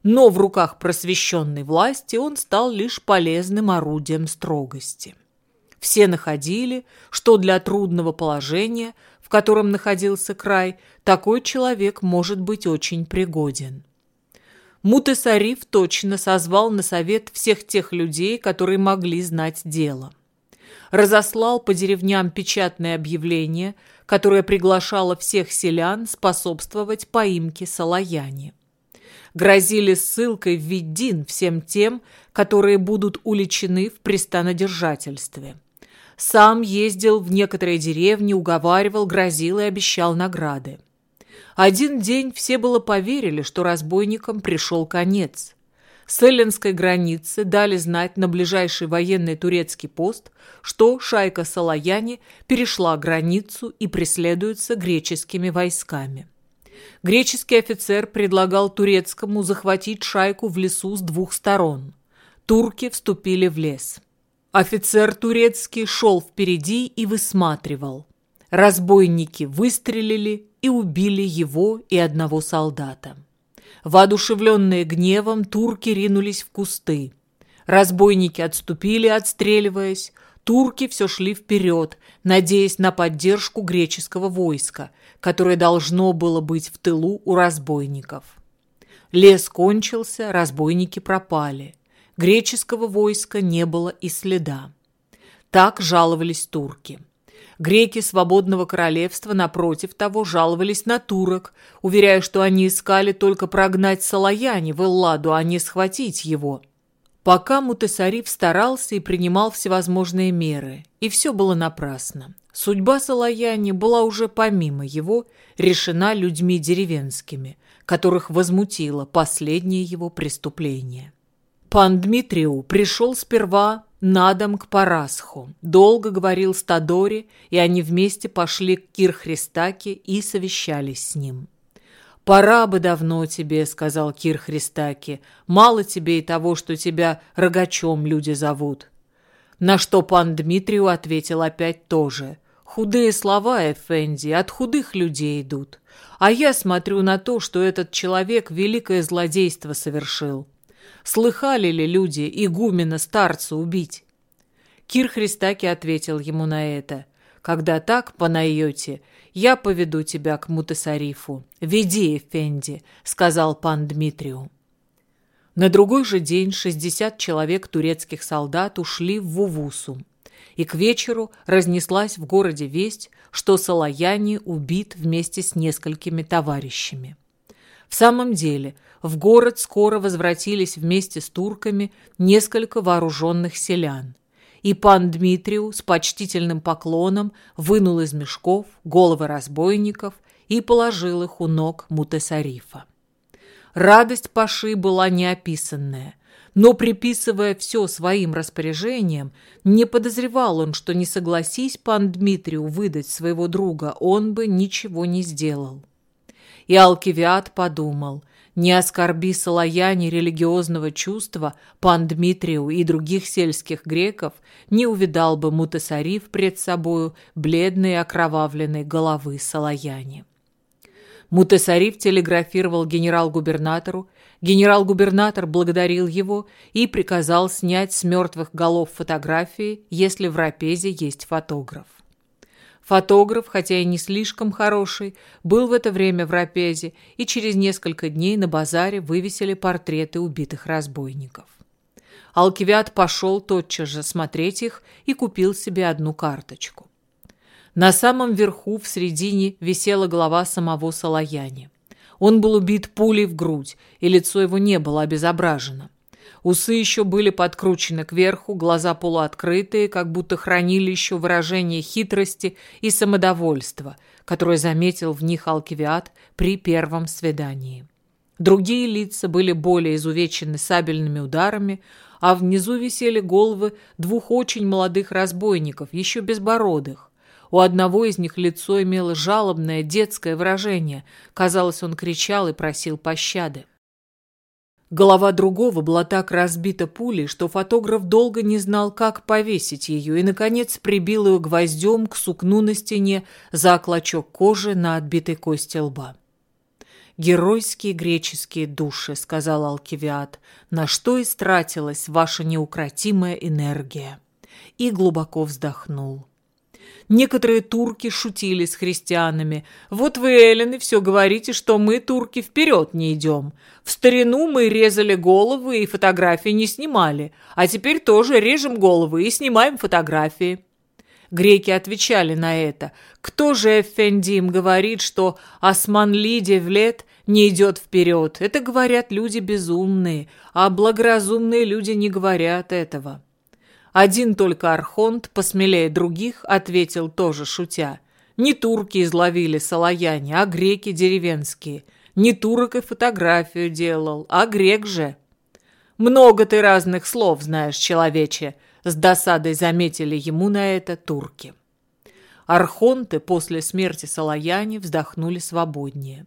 Но в руках просвещенной власти он стал лишь полезным орудием строгости. Все находили, что для трудного положения, в котором находился край, такой человек может быть очень пригоден. Мутесариф точно созвал на совет всех тех людей, которые могли знать дело. Разослал по деревням печатное объявление, которое приглашало всех селян способствовать поимке Салаяни. Грозили ссылкой в Виддин всем тем, которые будут уличены в пристанодержательстве. Сам ездил в некоторые деревни, уговаривал, грозил и обещал награды. Один день все было поверили, что разбойникам пришел конец. С эллинской границы дали знать на ближайший военный турецкий пост, что шайка Салаяни перешла границу и преследуется греческими войсками. Греческий офицер предлагал турецкому захватить шайку в лесу с двух сторон. Турки вступили в лес. Офицер турецкий шел впереди и высматривал. Разбойники выстрелили и убили его и одного солдата. Воодушевленные гневом, турки ринулись в кусты. Разбойники отступили, отстреливаясь. Турки все шли вперед, надеясь на поддержку греческого войска, которое должно было быть в тылу у разбойников. Лес кончился, разбойники пропали греческого войска не было и следа. Так жаловались турки. Греки свободного королевства, напротив того, жаловались на турок, уверяя, что они искали только прогнать Салаяни в Элладу, а не схватить его. Пока Мутесариф старался и принимал всевозможные меры, и все было напрасно. Судьба Салаяни была уже помимо его решена людьми деревенскими, которых возмутило последнее его преступление. Пан Дмитрию пришел сперва на дом к Парасху, долго говорил с Тадори, и они вместе пошли к Кир-Христаке и совещались с ним. «Пора бы давно тебе», — сказал Кир Христаки, — «мало тебе и того, что тебя рогачом люди зовут». На что пан Дмитрию ответил опять тоже. «Худые слова, Эфенди, от худых людей идут. А я смотрю на то, что этот человек великое злодейство совершил. Слыхали ли люди игумена старца убить? Кир Христаки ответил ему на это. «Когда так, Панайоте, я поведу тебя к Мутасарифу. Веди, Эфенди», — сказал пан Дмитрию. На другой же день 60 человек турецких солдат ушли в Вувусу, и к вечеру разнеслась в городе весть, что Салаяни убит вместе с несколькими товарищами. В самом деле, в город скоро возвратились вместе с турками несколько вооруженных селян, и пан Дмитрию с почтительным поклоном вынул из мешков головы разбойников и положил их у ног Мутесарифа. Радость Паши была неописанная, но, приписывая все своим распоряжениям, не подозревал он, что не согласись пан Дмитрию выдать своего друга, он бы ничего не сделал. И Алкивиад подумал, не оскорби Салаяне религиозного чувства, пан Дмитрию и других сельских греков не увидал бы Мутасариф пред собою бледной окровавленной головы Салаяне. Мутасариф телеграфировал генерал-губернатору, генерал-губернатор благодарил его и приказал снять с мертвых голов фотографии, если в Рапезе есть фотограф. Фотограф, хотя и не слишком хороший, был в это время в Рапезе, и через несколько дней на базаре вывесили портреты убитых разбойников. Алкивиад пошел тотчас же смотреть их и купил себе одну карточку. На самом верху в середине висела голова самого Салаяни. Он был убит пулей в грудь, и лицо его не было обезображено. Усы еще были подкручены кверху, глаза полуоткрытые, как будто хранили еще выражение хитрости и самодовольства, которое заметил в них Алкивиад при первом свидании. Другие лица были более изувечены сабельными ударами, а внизу висели головы двух очень молодых разбойников, еще безбородых. У одного из них лицо имело жалобное детское выражение. Казалось, он кричал и просил пощады. Голова другого была так разбита пулей, что фотограф долго не знал, как повесить ее, и, наконец, прибил ее гвоздем к сукну на стене за клочок кожи на отбитой кости лба. «Геройские греческие души», — сказал Алкивиад, — «на что истратилась ваша неукротимая энергия?» И глубоко вздохнул. Некоторые турки шутили с христианами. «Вот вы, Эллины, все говорите, что мы, турки, вперед не идем. В старину мы резали головы и фотографии не снимали, а теперь тоже режем головы и снимаем фотографии». Греки отвечали на это. Кто же Эфендим говорит, что Османли Девлет не идет вперед? Это говорят люди безумные, а благоразумные люди не говорят этого. Один только Архонт, посмелее других, ответил тоже шутя. Не турки изловили Салаяне, а греки деревенские. Не турок и фотографию делал, а грек же. Много ты разных слов знаешь, человече, с досадой заметили ему на это турки. Архонты после смерти Салаяне вздохнули свободнее.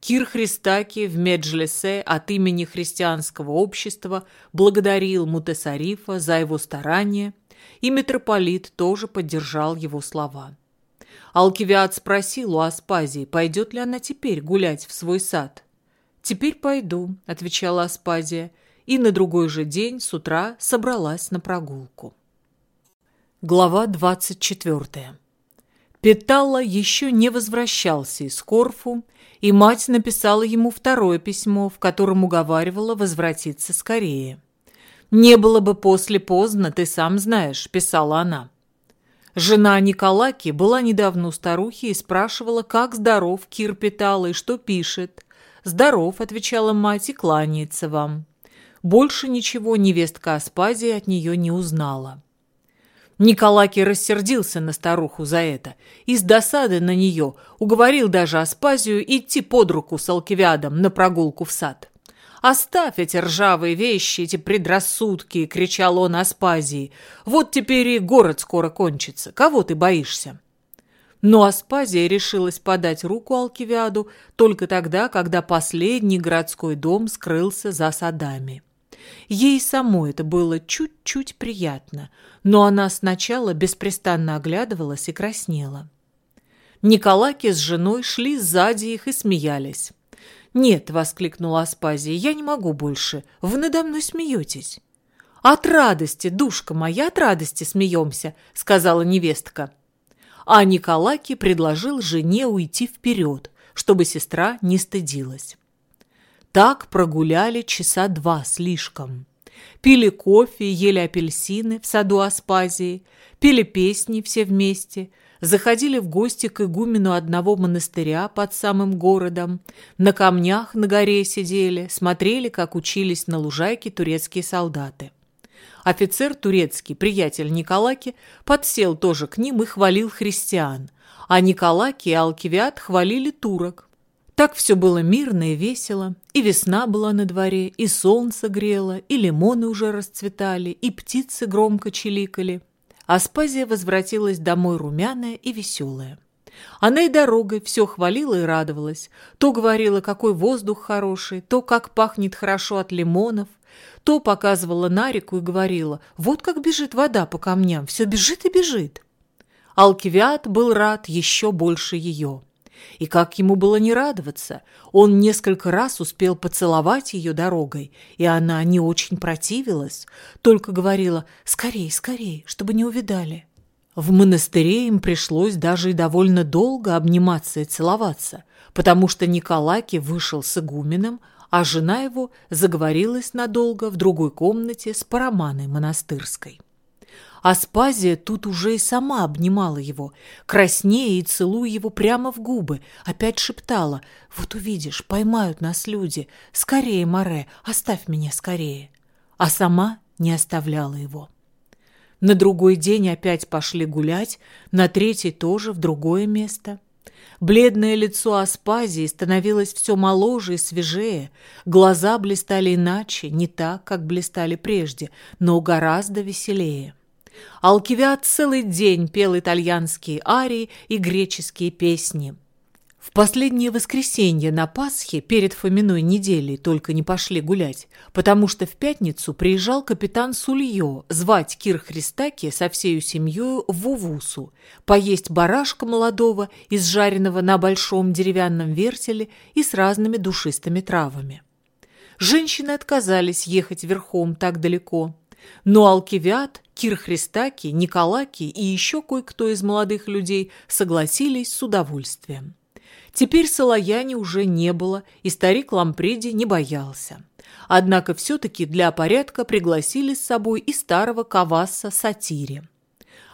Кир Христаки в Меджлесе от имени христианского общества благодарил Мутесарифа за его старания, и митрополит тоже поддержал его слова. Алкивиад спросил у Аспазии, пойдет ли она теперь гулять в свой сад. «Теперь пойду», — отвечала Аспазия, и на другой же день с утра собралась на прогулку. Глава двадцать четвертая. Петалла еще не возвращался из Корфу, и мать написала ему второе письмо, в котором уговаривала возвратиться скорее. «Не было бы после поздно, ты сам знаешь», — писала она. Жена Николаки была недавно у старухи и спрашивала, как здоров Кир Петалла и что пишет. «Здоров», — отвечала мать, — «и кланяется вам». Больше ничего невестка Аспазия от нее не узнала. Николаки рассердился на старуху за это и с досады на нее уговорил даже Аспазию идти под руку с Алкивиадом на прогулку в сад. «Оставь эти ржавые вещи, эти предрассудки!» — кричал он Аспазии. «Вот теперь и город скоро кончится. Кого ты боишься?» Но Аспазия решилась подать руку Алкивиаду только тогда, когда последний городской дом скрылся за садами. Ей самой это было чуть-чуть приятно, но она сначала беспрестанно оглядывалась и краснела. Николаки с женой шли сзади их и смеялись. «Нет», — воскликнула Аспазия, — «я не могу больше. Вы надо мной смеетесь». «От радости, душка моя, от радости смеемся», — сказала невестка. А Николаки предложил жене уйти вперед, чтобы сестра не стыдилась. Так прогуляли часа два слишком. Пили кофе, ели апельсины в саду Аспазии, пели песни все вместе, заходили в гости к игумену одного монастыря под самым городом, на камнях на горе сидели, смотрели, как учились на лужайке турецкие солдаты. Офицер турецкий, приятель Николаки, подсел тоже к ним и хвалил христиан, а Николаки и Алкивиад хвалили турок. Так все было мирно и весело, и весна была на дворе, и солнце грело, и лимоны уже расцветали, и птицы громко чиликали. Аспазия возвратилась домой румяная и веселая. Она и дорогой все хвалила и радовалась. То говорила, какой воздух хороший, то как пахнет хорошо от лимонов, то показывала на реку и говорила, вот как бежит вода по камням, все бежит и бежит. Алкивиад был рад еще больше ее. И как ему было не радоваться, он несколько раз успел поцеловать ее дорогой, и она не очень противилась, только говорила «скорей, скорей, чтобы не увидали». В монастыре им пришлось даже и довольно долго обниматься и целоваться, потому что Николаки вышел с игуменом, а жена его заговорилась надолго в другой комнате с параманой монастырской. Аспазия тут уже и сама обнимала его, краснея и целуя его прямо в губы, опять шептала «Вот увидишь, поймают нас люди, скорее, Море, оставь меня скорее». А сама не оставляла его. На другой день опять пошли гулять, на третий тоже в другое место. Бледное лицо Аспазии становилось все моложе и свежее, глаза блистали иначе, не так, как блистали прежде, но гораздо веселее. Алкивиад целый день пел итальянские арии и греческие песни. В последнее воскресенье на Пасхе перед Фоминой неделей только не пошли гулять, потому что в пятницу приезжал капитан Сульё звать Кир Христаки со всею семьей в Увусу, поесть барашка молодого, изжаренного на большом деревянном вертеле и с разными душистыми травами. Женщины отказались ехать верхом так далеко, но Алкивиад, Кир Христаки, Николаки и еще кое-кто из молодых людей согласились с удовольствием. Теперь Салаяни уже не было, и старик Лампреди не боялся. Однако все-таки для порядка пригласили с собой и старого Каваса Сатири.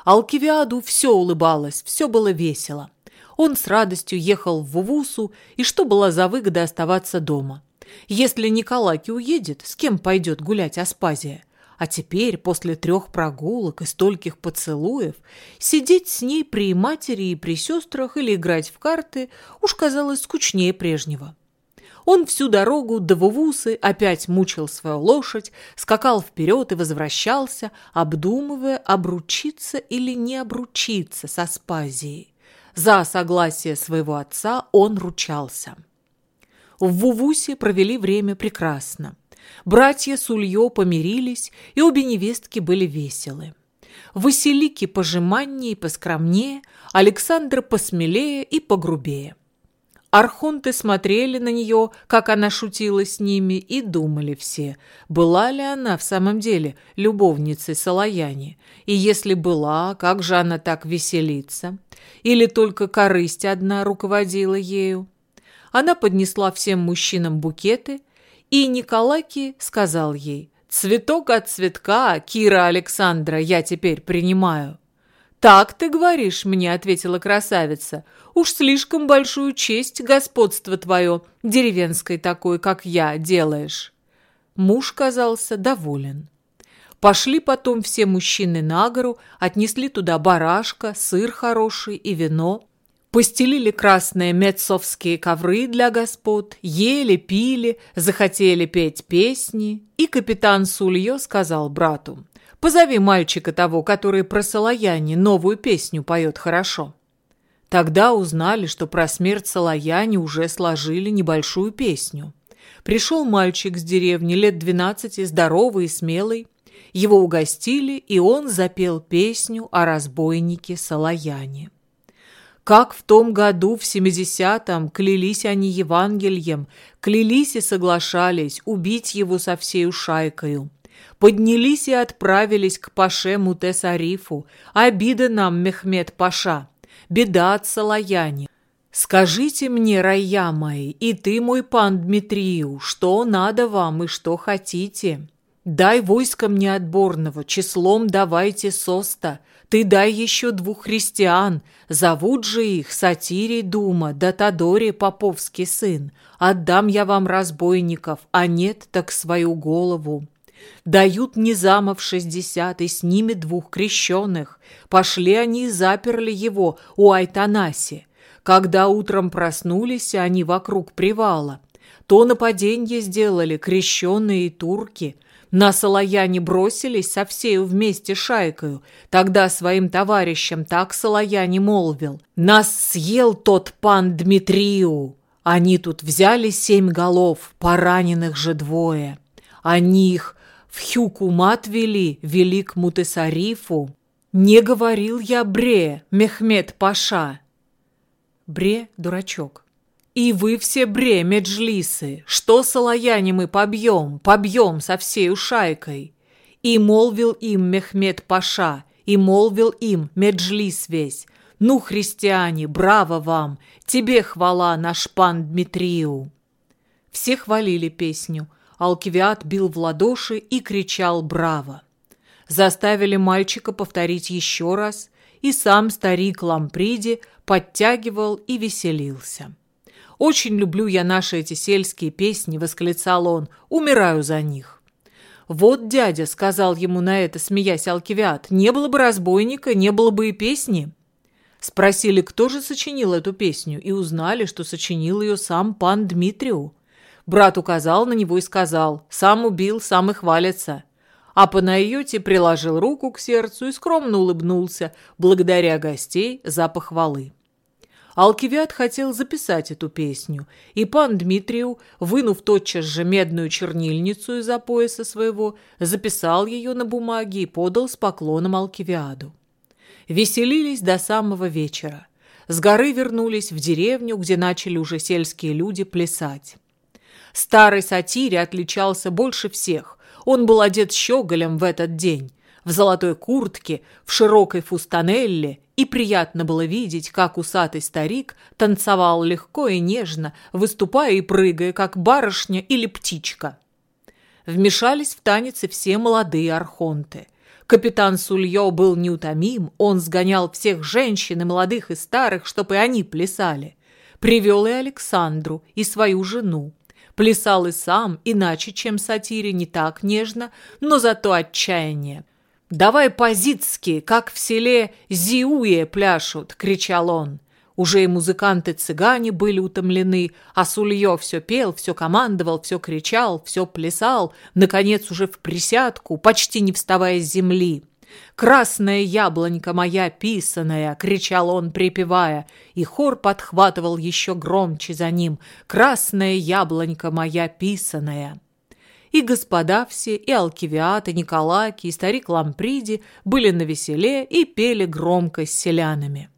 Алкивиаду все улыбалось, все было весело. Он с радостью ехал в Вувусу, и что была за выгода оставаться дома? Если Николаки уедет, с кем пойдет гулять Аспазия? А теперь, после трех прогулок и стольких поцелуев, сидеть с ней при матери и при сестрах или играть в карты уж казалось скучнее прежнего. Он всю дорогу до Вувусы опять мучил свою лошадь, скакал вперед и возвращался, обдумывая, обручиться или не обручиться со Спазией. За согласие своего отца он ручался. В Вувусе провели время прекрасно. Братья Сульё помирились, и обе невестки были веселы. Василики пожиманнее и поскромнее, Александр посмелее и погрубее. Архонты смотрели на нее, как она шутила с ними, и думали все, была ли она в самом деле любовницей Салаяни, и если была, как же она так веселится, или только корысть одна руководила ею. Она поднесла всем мужчинам букеты – и Николаки сказал ей, «Цветок от цветка, Кира Александра, я теперь принимаю». «Так ты говоришь мне», — ответила красавица. «Уж слишком большую честь господство твое, деревенской такой, как я, делаешь». Муж казался доволен. Пошли потом все мужчины на гору, отнесли туда барашка, сыр хороший и вино. Постелили красные мецовские ковры для господ, ели, пили, захотели петь песни. И капитан Сульё сказал брату, «Позови мальчика того, который про Салаяни новую песню поет хорошо». Тогда узнали, что про смерть Салаяни уже сложили небольшую песню. Пришел мальчик с деревни лет двенадцати, здоровый и смелый. Его угостили, и он запел песню о разбойнике Салаяне. Как в том году, в 70-м, клялись они Евангелием, клялись и соглашались убить его со всею шайкою. Поднялись и отправились к Паше Мутесарифу. Обида нам, Мехмед Паша, беда от Салаяни. «Скажите мне, рая мои, и ты, мой пан Дмитрию, что надо вам и что хотите? Дай войска мне отборного, числом давайте соста, ты дай еще двух христиан, зовут же их Сатирий Дума, да Тодорий Поповский сын. Отдам я вам разбойников, а нет, так свою голову. Дают Низамов шестьдесят, и с ними двух крещенных. Пошли они и заперли его у Айтанаси. Когда утром проснулись они вокруг привала, то нападение сделали крещенные турки. На Салаяне бросились со всею вместе шайкою. Тогда своим товарищам так Салаяне молвил. «Нас съел тот пан Дмитрию!» Они тут взяли семь голов, пораненых же двое. Они их в Хюкумат вели, велик Мутесарифу. Не говорил я Бре, Мехмед Паша, Бре – дурачок. «И вы все бре, меджлисы, что салаяне мы побьем, побьем со всею шайкой!» И молвил им Мехмед Паша, и молвил им меджлис весь. «Ну, христиане, браво вам! Тебе хвала, наш пан Дмитрию!» Все хвалили песню. Алкивиат бил в ладоши и кричал «Браво!». Заставили мальчика повторить еще раз, и сам старик Ламприди подтягивал и веселился. «Очень люблю я наши эти сельские песни», — восклицал он, — «умираю за них». «Вот дядя», — сказал ему на это, смеясь Алкивиад, — «не было бы разбойника, не было бы и песни». Спросили, кто же сочинил эту песню, и узнали, что сочинил ее сам пан Дмитрию. Брат указал на него и сказал, «Сам убил, сам и хвалится» а Панайоти приложил руку к сердцу и скромно улыбнулся, благодаря гостей за похвалы. Алкивиад хотел записать эту песню, и пан Дмитрию, вынув тотчас же медную чернильницу из-за пояса своего, записал ее на бумаге и подал с поклоном Алкивиаду. Веселились до самого вечера. С горы вернулись в деревню, где начали уже сельские люди плясать. Старый сатире отличался больше всех. Он был одет щеголем в этот день, в золотой куртке, в широкой фустанелле, и приятно было видеть, как усатый старик танцевал легко и нежно, выступая и прыгая, как барышня или птичка. Вмешались в танец все молодые архонты. Капитан Сульё был неутомим, он сгонял всех женщин и молодых и старых, чтобы они плясали. Привел и Александру, и свою жену. Плясал и сам, иначе, чем сатире, не так нежно, но зато отчаяние. «Давай позицки, как в селе Зиуе пляшут!» — кричал он. Уже и музыканты-цыгане были утомлены, а Сульё все пел, все командовал, все кричал, все плясал, наконец уже в присядку, почти не вставая с земли. «Красная яблонька моя писаная!» — кричал он, припевая, и хор подхватывал еще громче за ним. «Красная яблонька моя писаная!» И господа все, и Алкивиат, и Николаки, и старик Ламприди были на веселе и пели громко с селянами.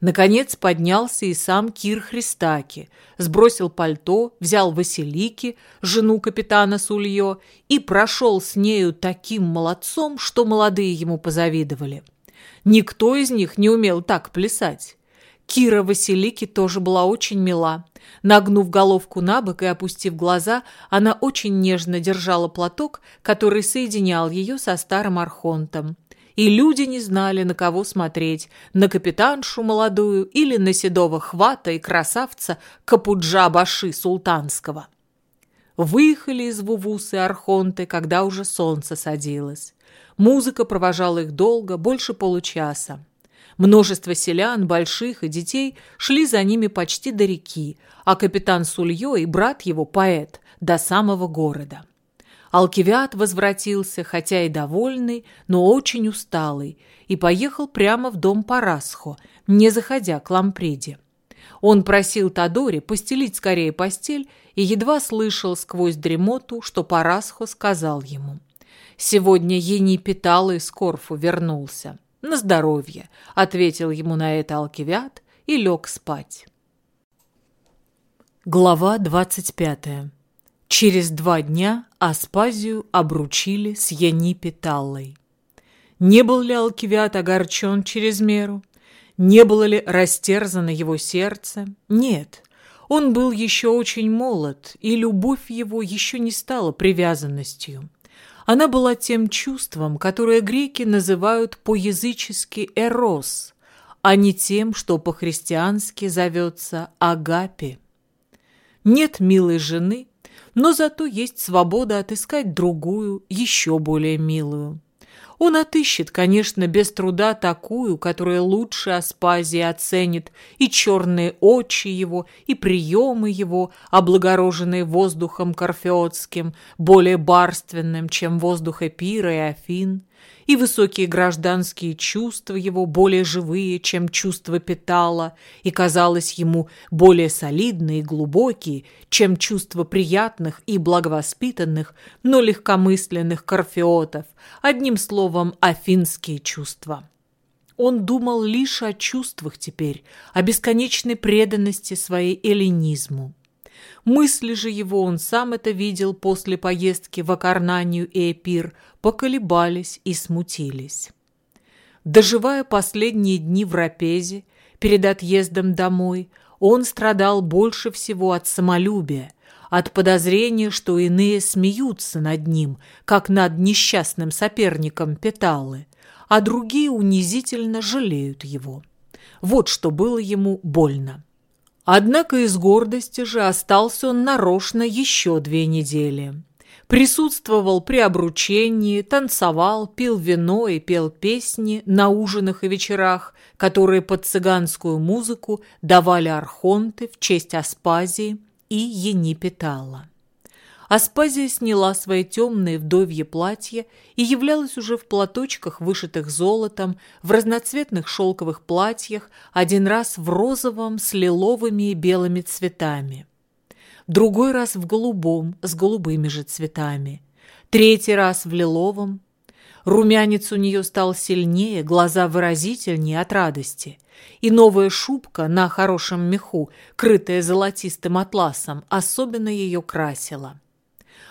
Наконец поднялся и сам Кир Христаки, сбросил пальто, взял Василики, жену капитана Сульё, и прошел с нею таким молодцом, что молодые ему позавидовали. Никто из них не умел так плясать. Кира Василики тоже была очень мила. Нагнув головку на бок и опустив глаза, она очень нежно держала платок, который соединял ее со старым архонтом и люди не знали, на кого смотреть, на капитаншу молодую или на седого хвата и красавца Капуджа-Баши Султанского. Выехали из Вувусы архонты, когда уже солнце садилось. Музыка провожала их долго, больше получаса. Множество селян, больших и детей шли за ними почти до реки, а капитан Сульё и брат его, поэт, до самого города. Алкивиад возвратился, хотя и довольный, но очень усталый, и поехал прямо в дом Парасхо, не заходя к Лампреде. Он просил Тадори постелить скорее постель и едва слышал сквозь дремоту, что Парасхо сказал ему. «Сегодня Ени питал и с Корфу вернулся. На здоровье», — ответил ему на это Алкивиад и лег спать. Глава двадцать пятая Через два дня Аспазию обручили с Янипи Таллой. Не был ли Алкивиад огорчен через меру? Не было ли растерзано его сердце? Нет. Он был еще очень молод, и любовь его еще не стала привязанностью. Она была тем чувством, которое греки называют по-язычески «эрос», а не тем, что по-христиански зовется «агапи». Нет милой жены, но зато есть свобода отыскать другую, еще более милую. Он отыщет, конечно, без труда такую, которая лучше Аспазии оценит и черные очи его, и приемы его, облагороженные воздухом корфеотским, более барственным, чем воздух Эпира и Афин, и высокие гражданские чувства его более живые, чем чувства Питала, и казалось ему более солидные и глубокие, чем чувства приятных и благовоспитанных, но легкомысленных корфеотов, одним словом, афинские чувства. Он думал лишь о чувствах теперь, о бесконечной преданности своей эллинизму. Мысли же его, он сам это видел после поездки в Акарнанию и Эпир, поколебались и смутились. Доживая последние дни в Рапезе, перед отъездом домой, он страдал больше всего от самолюбия, от подозрения, что иные смеются над ним, как над несчастным соперником Петалы, а другие унизительно жалеют его. Вот что было ему больно. Однако из гордости же остался он нарочно еще две недели. Присутствовал при обручении, танцевал, пил вино и пел песни на ужинах и вечерах, которые под цыганскую музыку давали архонты в честь Аспазии и Енипетала. Аспазия сняла свои темные вдовье платья и являлась уже в платочках, вышитых золотом, в разноцветных шелковых платьях, один раз в розовом с лиловыми и белыми цветами, другой раз в голубом с голубыми же цветами, третий раз в лиловом. Румянец у нее стал сильнее, глаза выразительнее от радости, и новая шубка на хорошем меху, крытая золотистым атласом, особенно ее красила.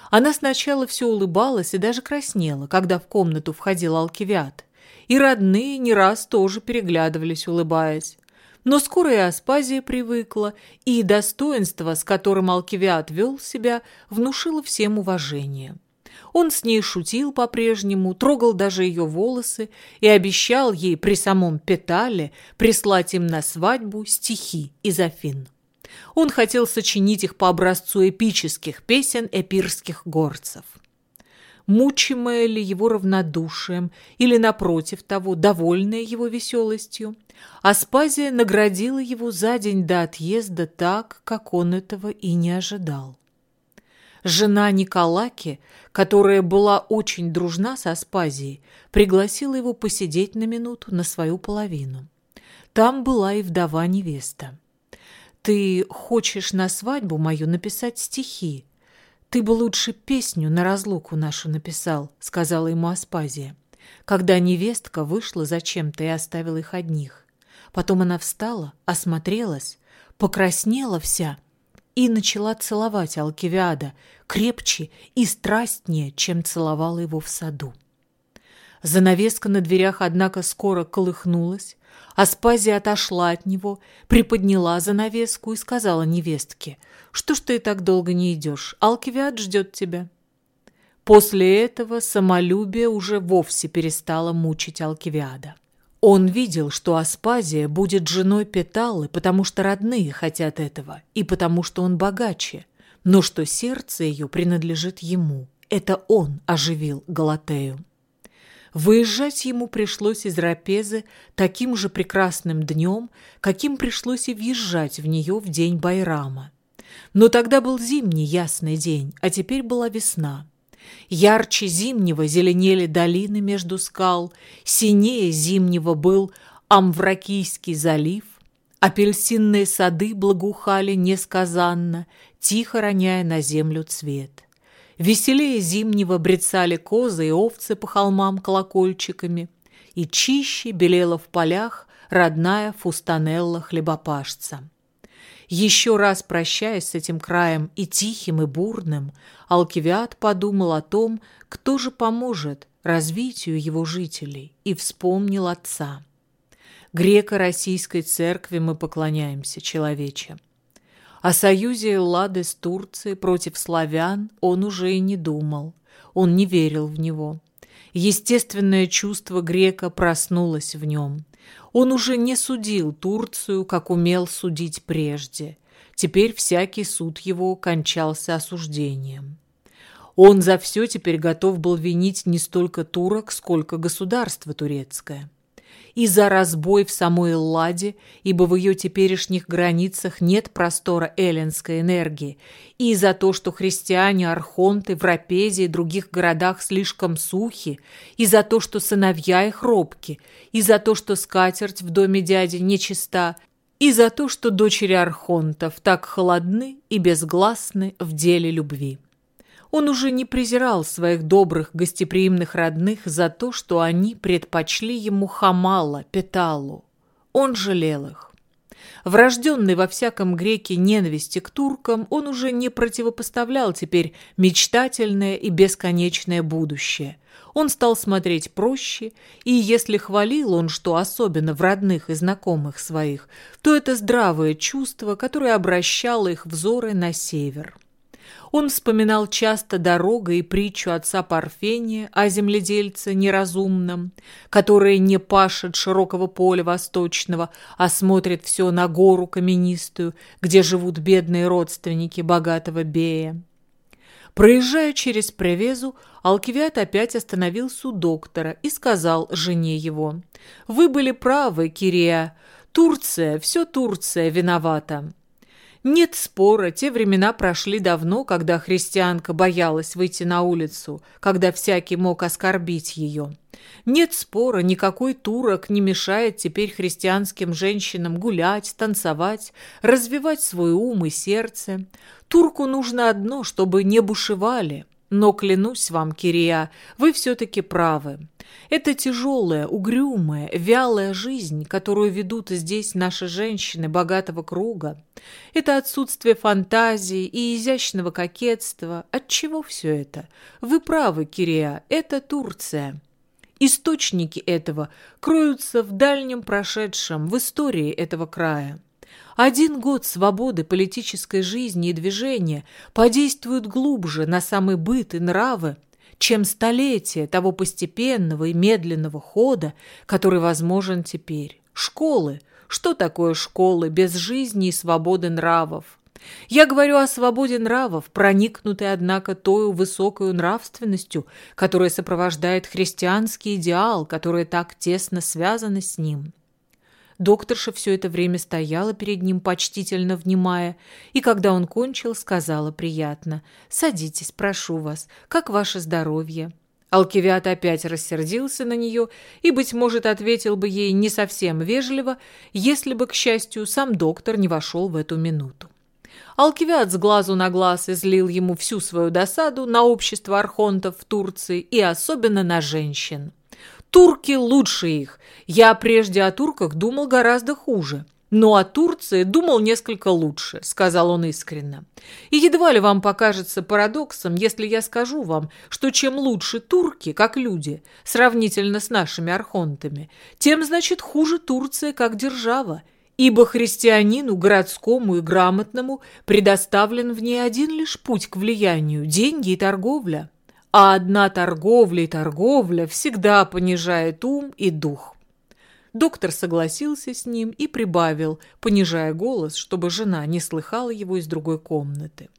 Она сначала все улыбалась и даже краснела, когда в комнату входил Алкивиад. И родные не раз тоже переглядывались, улыбаясь. Но скоро и Аспазия привыкла, и достоинство, с которым Алкивиад вел себя, внушило всем уважение. Он с ней шутил по-прежнему, трогал даже ее волосы и обещал ей при самом Петале прислать им на свадьбу стихи из Афин. Он хотел сочинить их по образцу эпических песен эпирских горцев. Мучимая ли его равнодушием или, напротив того, довольная его веселостью, Аспазия наградила его за день до отъезда так, как он этого и не ожидал. Жена Николаки, которая была очень дружна с Аспазией, пригласила его посидеть на минуту на свою половину. Там была и вдова-невеста. Ты хочешь на свадьбу мою написать стихи? Ты бы лучше песню на разлуку нашу написал, сказала ему Аспазия, когда невестка вышла зачем-то и оставила их одних. Потом она встала, осмотрелась, покраснела вся и начала целовать Алкивиада крепче и страстнее, чем целовала его в саду. Занавеска на дверях, однако, скоро колыхнулась, Аспазия отошла от него, приподняла занавеску и сказала невестке, «Что ж ты так долго не идешь? Алкивиад ждет тебя». После этого самолюбие уже вовсе перестало мучить Алкивиада. Он видел, что Аспазия будет женой Петалы, потому что родные хотят этого, и потому что он богаче, но что сердце ее принадлежит ему. Это он оживил Галатею. Выезжать ему пришлось из Рапезы таким же прекрасным днем, каким пришлось и въезжать в нее в день Байрама. Но тогда был зимний ясный день, а теперь была весна. Ярче зимнего зеленели долины между скал, синее зимнего был Амвракийский залив, апельсинные сады благоухали несказанно, тихо роняя на землю цвет. Веселее зимнего брецали козы и овцы по холмам колокольчиками, и чище белела в полях родная фустанелла хлебопашца. Еще раз прощаясь с этим краем и тихим, и бурным, Алкивиад подумал о том, кто же поможет развитию его жителей, и вспомнил отца. Греко-российской церкви мы поклоняемся, человече. О союзе Эллады с Турцией против славян он уже и не думал. Он не верил в него. Естественное чувство грека проснулось в нем. Он уже не судил Турцию, как умел судить прежде. Теперь всякий суд его кончался осуждением. Он за все теперь готов был винить не столько турок, сколько государство турецкое и за разбой в самой Элладе, ибо в ее теперешних границах нет простора эллинской энергии, и за то, что христиане, архонты в Рапезе и других городах слишком сухи, и за то, что сыновья их робки, и за то, что скатерть в доме дяди нечиста, и за то, что дочери архонтов так холодны и безгласны в деле любви. Он уже не презирал своих добрых гостеприимных родных за то, что они предпочли ему Хамала, Петалу. Он жалел их. Врожденный во всяком греке ненависти к туркам, он уже не противопоставлял теперь мечтательное и бесконечное будущее. Он стал смотреть проще, и если хвалил он что особенно в родных и знакомых своих, то это здравое чувство, которое обращало их взоры на север. Он вспоминал часто дорога и притчу отца Парфения о земледельце неразумном, который не пашет широкого поля восточного, а смотрит все на гору каменистую, где живут бедные родственники богатого Бея. Проезжая через Превезу, Алкивиат опять остановился у доктора и сказал жене его, «Вы были правы, Кирия, Турция, все Турция виновата». Нет спора, те времена прошли давно, когда христианка боялась выйти на улицу, когда всякий мог оскорбить ее. Нет спора, никакой турок не мешает теперь христианским женщинам гулять, танцевать, развивать свой ум и сердце. Турку нужно одно, чтобы не бушевали. Но, клянусь вам, Кирия, вы все-таки правы. Это тяжелая, угрюмая, вялая жизнь, которую ведут здесь наши женщины богатого круга. Это отсутствие фантазии и изящного кокетства. Отчего все это? Вы правы, Кирия, это Турция. Источники этого кроются в дальнем прошедшем, в истории этого края. Один год свободы политической жизни и движения подействует глубже на самый быт и нравы, чем столетие того постепенного и медленного хода, который возможен теперь. Школы. Что такое школы без жизни и свободы нравов? Я говорю о свободе нравов, проникнутой, однако, той высокой нравственностью, которая сопровождает христианский идеал, который так тесно связаны с ним. Докторша все это время стояла перед ним, почтительно внимая, и когда он кончил, сказала приятно «Садитесь, прошу вас, как ваше здоровье?» Алкивиат опять рассердился на нее и, быть может, ответил бы ей не совсем вежливо, если бы, к счастью, сам доктор не вошел в эту минуту. Алкивиат с глазу на глаз излил ему всю свою досаду на общество архонтов в Турции и особенно на женщин. Турки лучше их. Я прежде о турках думал гораздо хуже. Но о Турции думал несколько лучше, сказал он искренне. И едва ли вам покажется парадоксом, если я скажу вам, что чем лучше турки, как люди, сравнительно с нашими архонтами, тем, значит, хуже Турция, как держава, ибо христианину, городскому и грамотному, предоставлен в ней один лишь путь к влиянию – деньги и торговля а одна торговля и торговля всегда понижает ум и дух. Доктор согласился с ним и прибавил, понижая голос, чтобы жена не слыхала его из другой комнаты.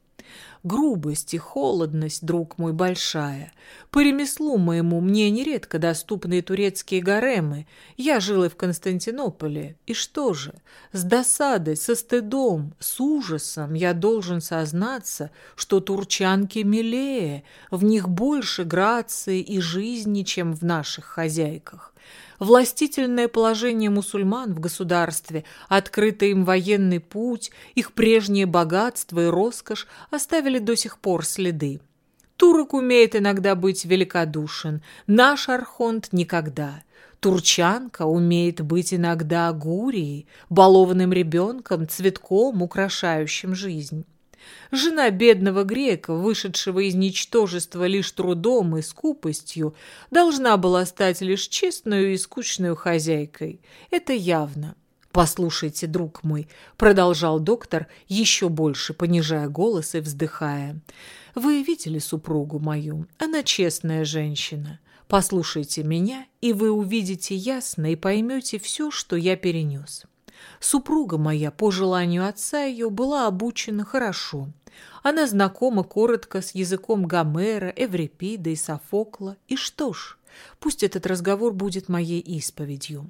Грубость и холодность, друг мой, большая. По ремеслу моему мне нередко доступны турецкие гаремы. Я жил и в Константинополе. И что же? С досадой, со стыдом, с ужасом я должен сознаться, что турчанки милее, в них больше грации и жизни, чем в наших хозяйках. Властительное положение мусульман в государстве, открытый им военный путь, их прежнее богатство и роскошь оставили до сих пор следы. Турок умеет иногда быть великодушен, наш архонт никогда. Турчанка умеет быть иногда гурией, балованным ребенком, цветком, украшающим жизнь. Жена бедного грека, вышедшего из ничтожества лишь трудом и скупостью, должна была стать лишь честную и скучную хозяйкой. Это явно. «Послушайте, друг мой», — продолжал доктор, еще больше понижая голос и вздыхая. «Вы видели супругу мою? Она честная женщина. Послушайте меня, и вы увидите ясно и поймете все, что я перенес. Супруга моя, по желанию отца ее, была обучена хорошо. Она знакома коротко с языком Гомера, Эврипида и Софокла. И что ж, пусть этот разговор будет моей исповедью.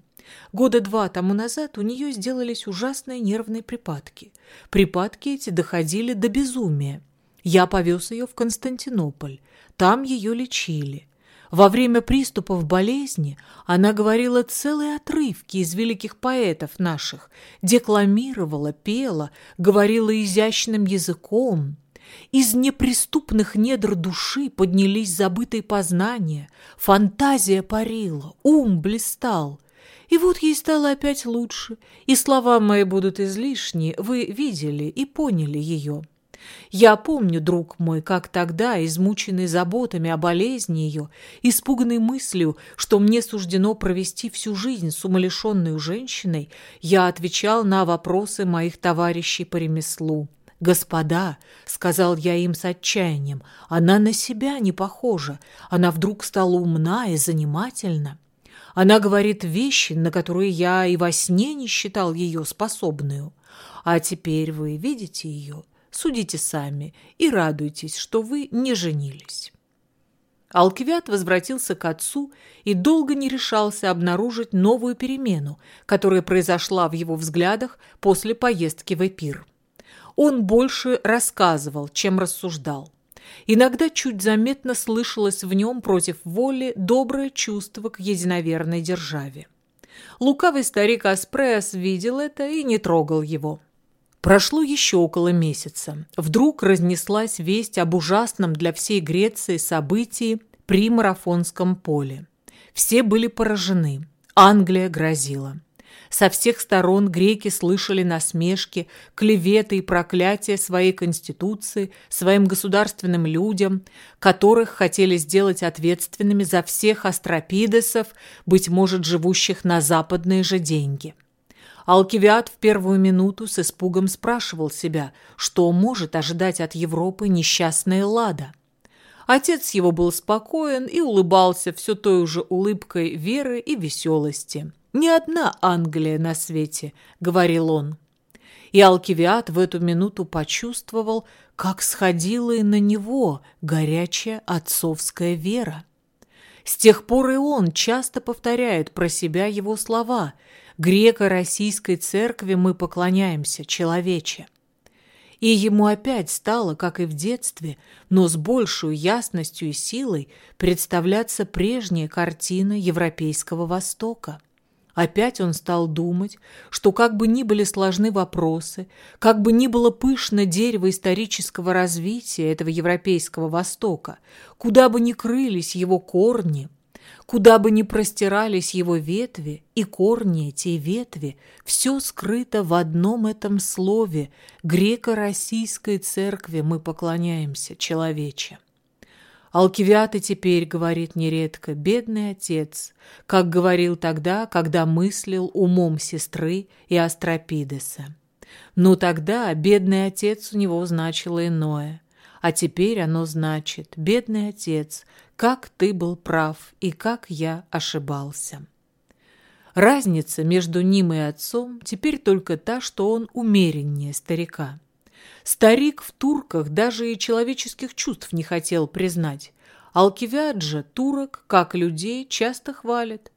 Года два тому назад у нее сделались ужасные нервные припадки. Припадки эти доходили до безумия. Я повез ее в Константинополь. Там ее лечили. Во время приступов болезни она говорила целые отрывки из великих поэтов наших, декламировала, пела, говорила изящным языком. Из неприступных недр души поднялись забытые познания, фантазия парила, ум блистал. И вот ей стало опять лучше, и слова мои будут излишни, вы видели и поняли ее. Я помню, друг мой, как тогда, измученный заботами о болезни ее, испуганный мыслью, что мне суждено провести всю жизнь с умалишенной женщиной, я отвечал на вопросы моих товарищей по ремеслу. «Господа», — сказал я им с отчаянием, — «она на себя не похожа, она вдруг стала умна и занимательна». Она говорит вещи, на которые я и во сне не считал ее способную. А теперь вы видите ее, Судите сами и радуйтесь, что вы не женились. Алкивиад возвратился к отцу и долго не решался обнаружить новую перемену, которая произошла в его взглядах после поездки в Эпир. Он больше рассказывал, чем рассуждал. Иногда чуть заметно слышалось в нем против воли доброе чувство к единоверной державе. Лукавый старик Аспреас видел это и не трогал его. Прошло еще около месяца. Вдруг разнеслась весть об ужасном для всей Греции событии при марафонском поле. Все были поражены. Англия грозила. Со всех сторон греки слышали насмешки, клеветы и проклятия своей конституции, своим государственным людям, которых хотели сделать ответственными за всех астропидесов, быть может, живущих на западные же деньги. Алкивиад в первую минуту с испугом спрашивал себя, что может ожидать от Европы несчастная Лада. Отец его был спокоен и улыбался все той же улыбкой веры и веселости. «Не одна Англия на свете», — говорил он. И Алкивиад в эту минуту почувствовал, как сходила и на него горячая отцовская вера. С тех пор и он часто повторяет про себя его слова «Греко-российской церкви мы поклоняемся, человече». И ему опять стало, как и в детстве, но с большей ясностью и силой представляться прежняя картина Европейского Востока. Опять он стал думать, что как бы ни были сложны вопросы, как бы ни было пышно дерево исторического развития этого Европейского Востока, куда бы ни крылись его корни, куда бы ни простирались его ветви, и корни эти ветви, все скрыто в одном этом слове «Греко-российской церкви мы поклоняемся, человече». Алкивиад и теперь говорит нередко «бедный отец», как говорил тогда, когда мыслил умом сестры и Астропидеса. Но тогда бедный отец у него значило иное, а теперь оно значит «бедный отец, как ты был прав и как я ошибался». Разница между ним и отцом теперь только та, что он умереннее старика. Старик в турках даже и человеческих чувств не хотел признать. Алкивиад же турок, как людей, часто хвалит.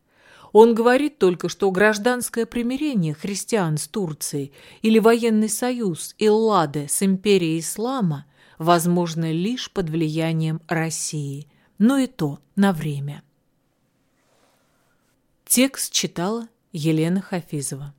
Он говорит только, что гражданское примирение христиан с Турцией или военный союз Илладе с империей ислама возможно лишь под влиянием России, но и то на время. Текст читала Елена Хафизова.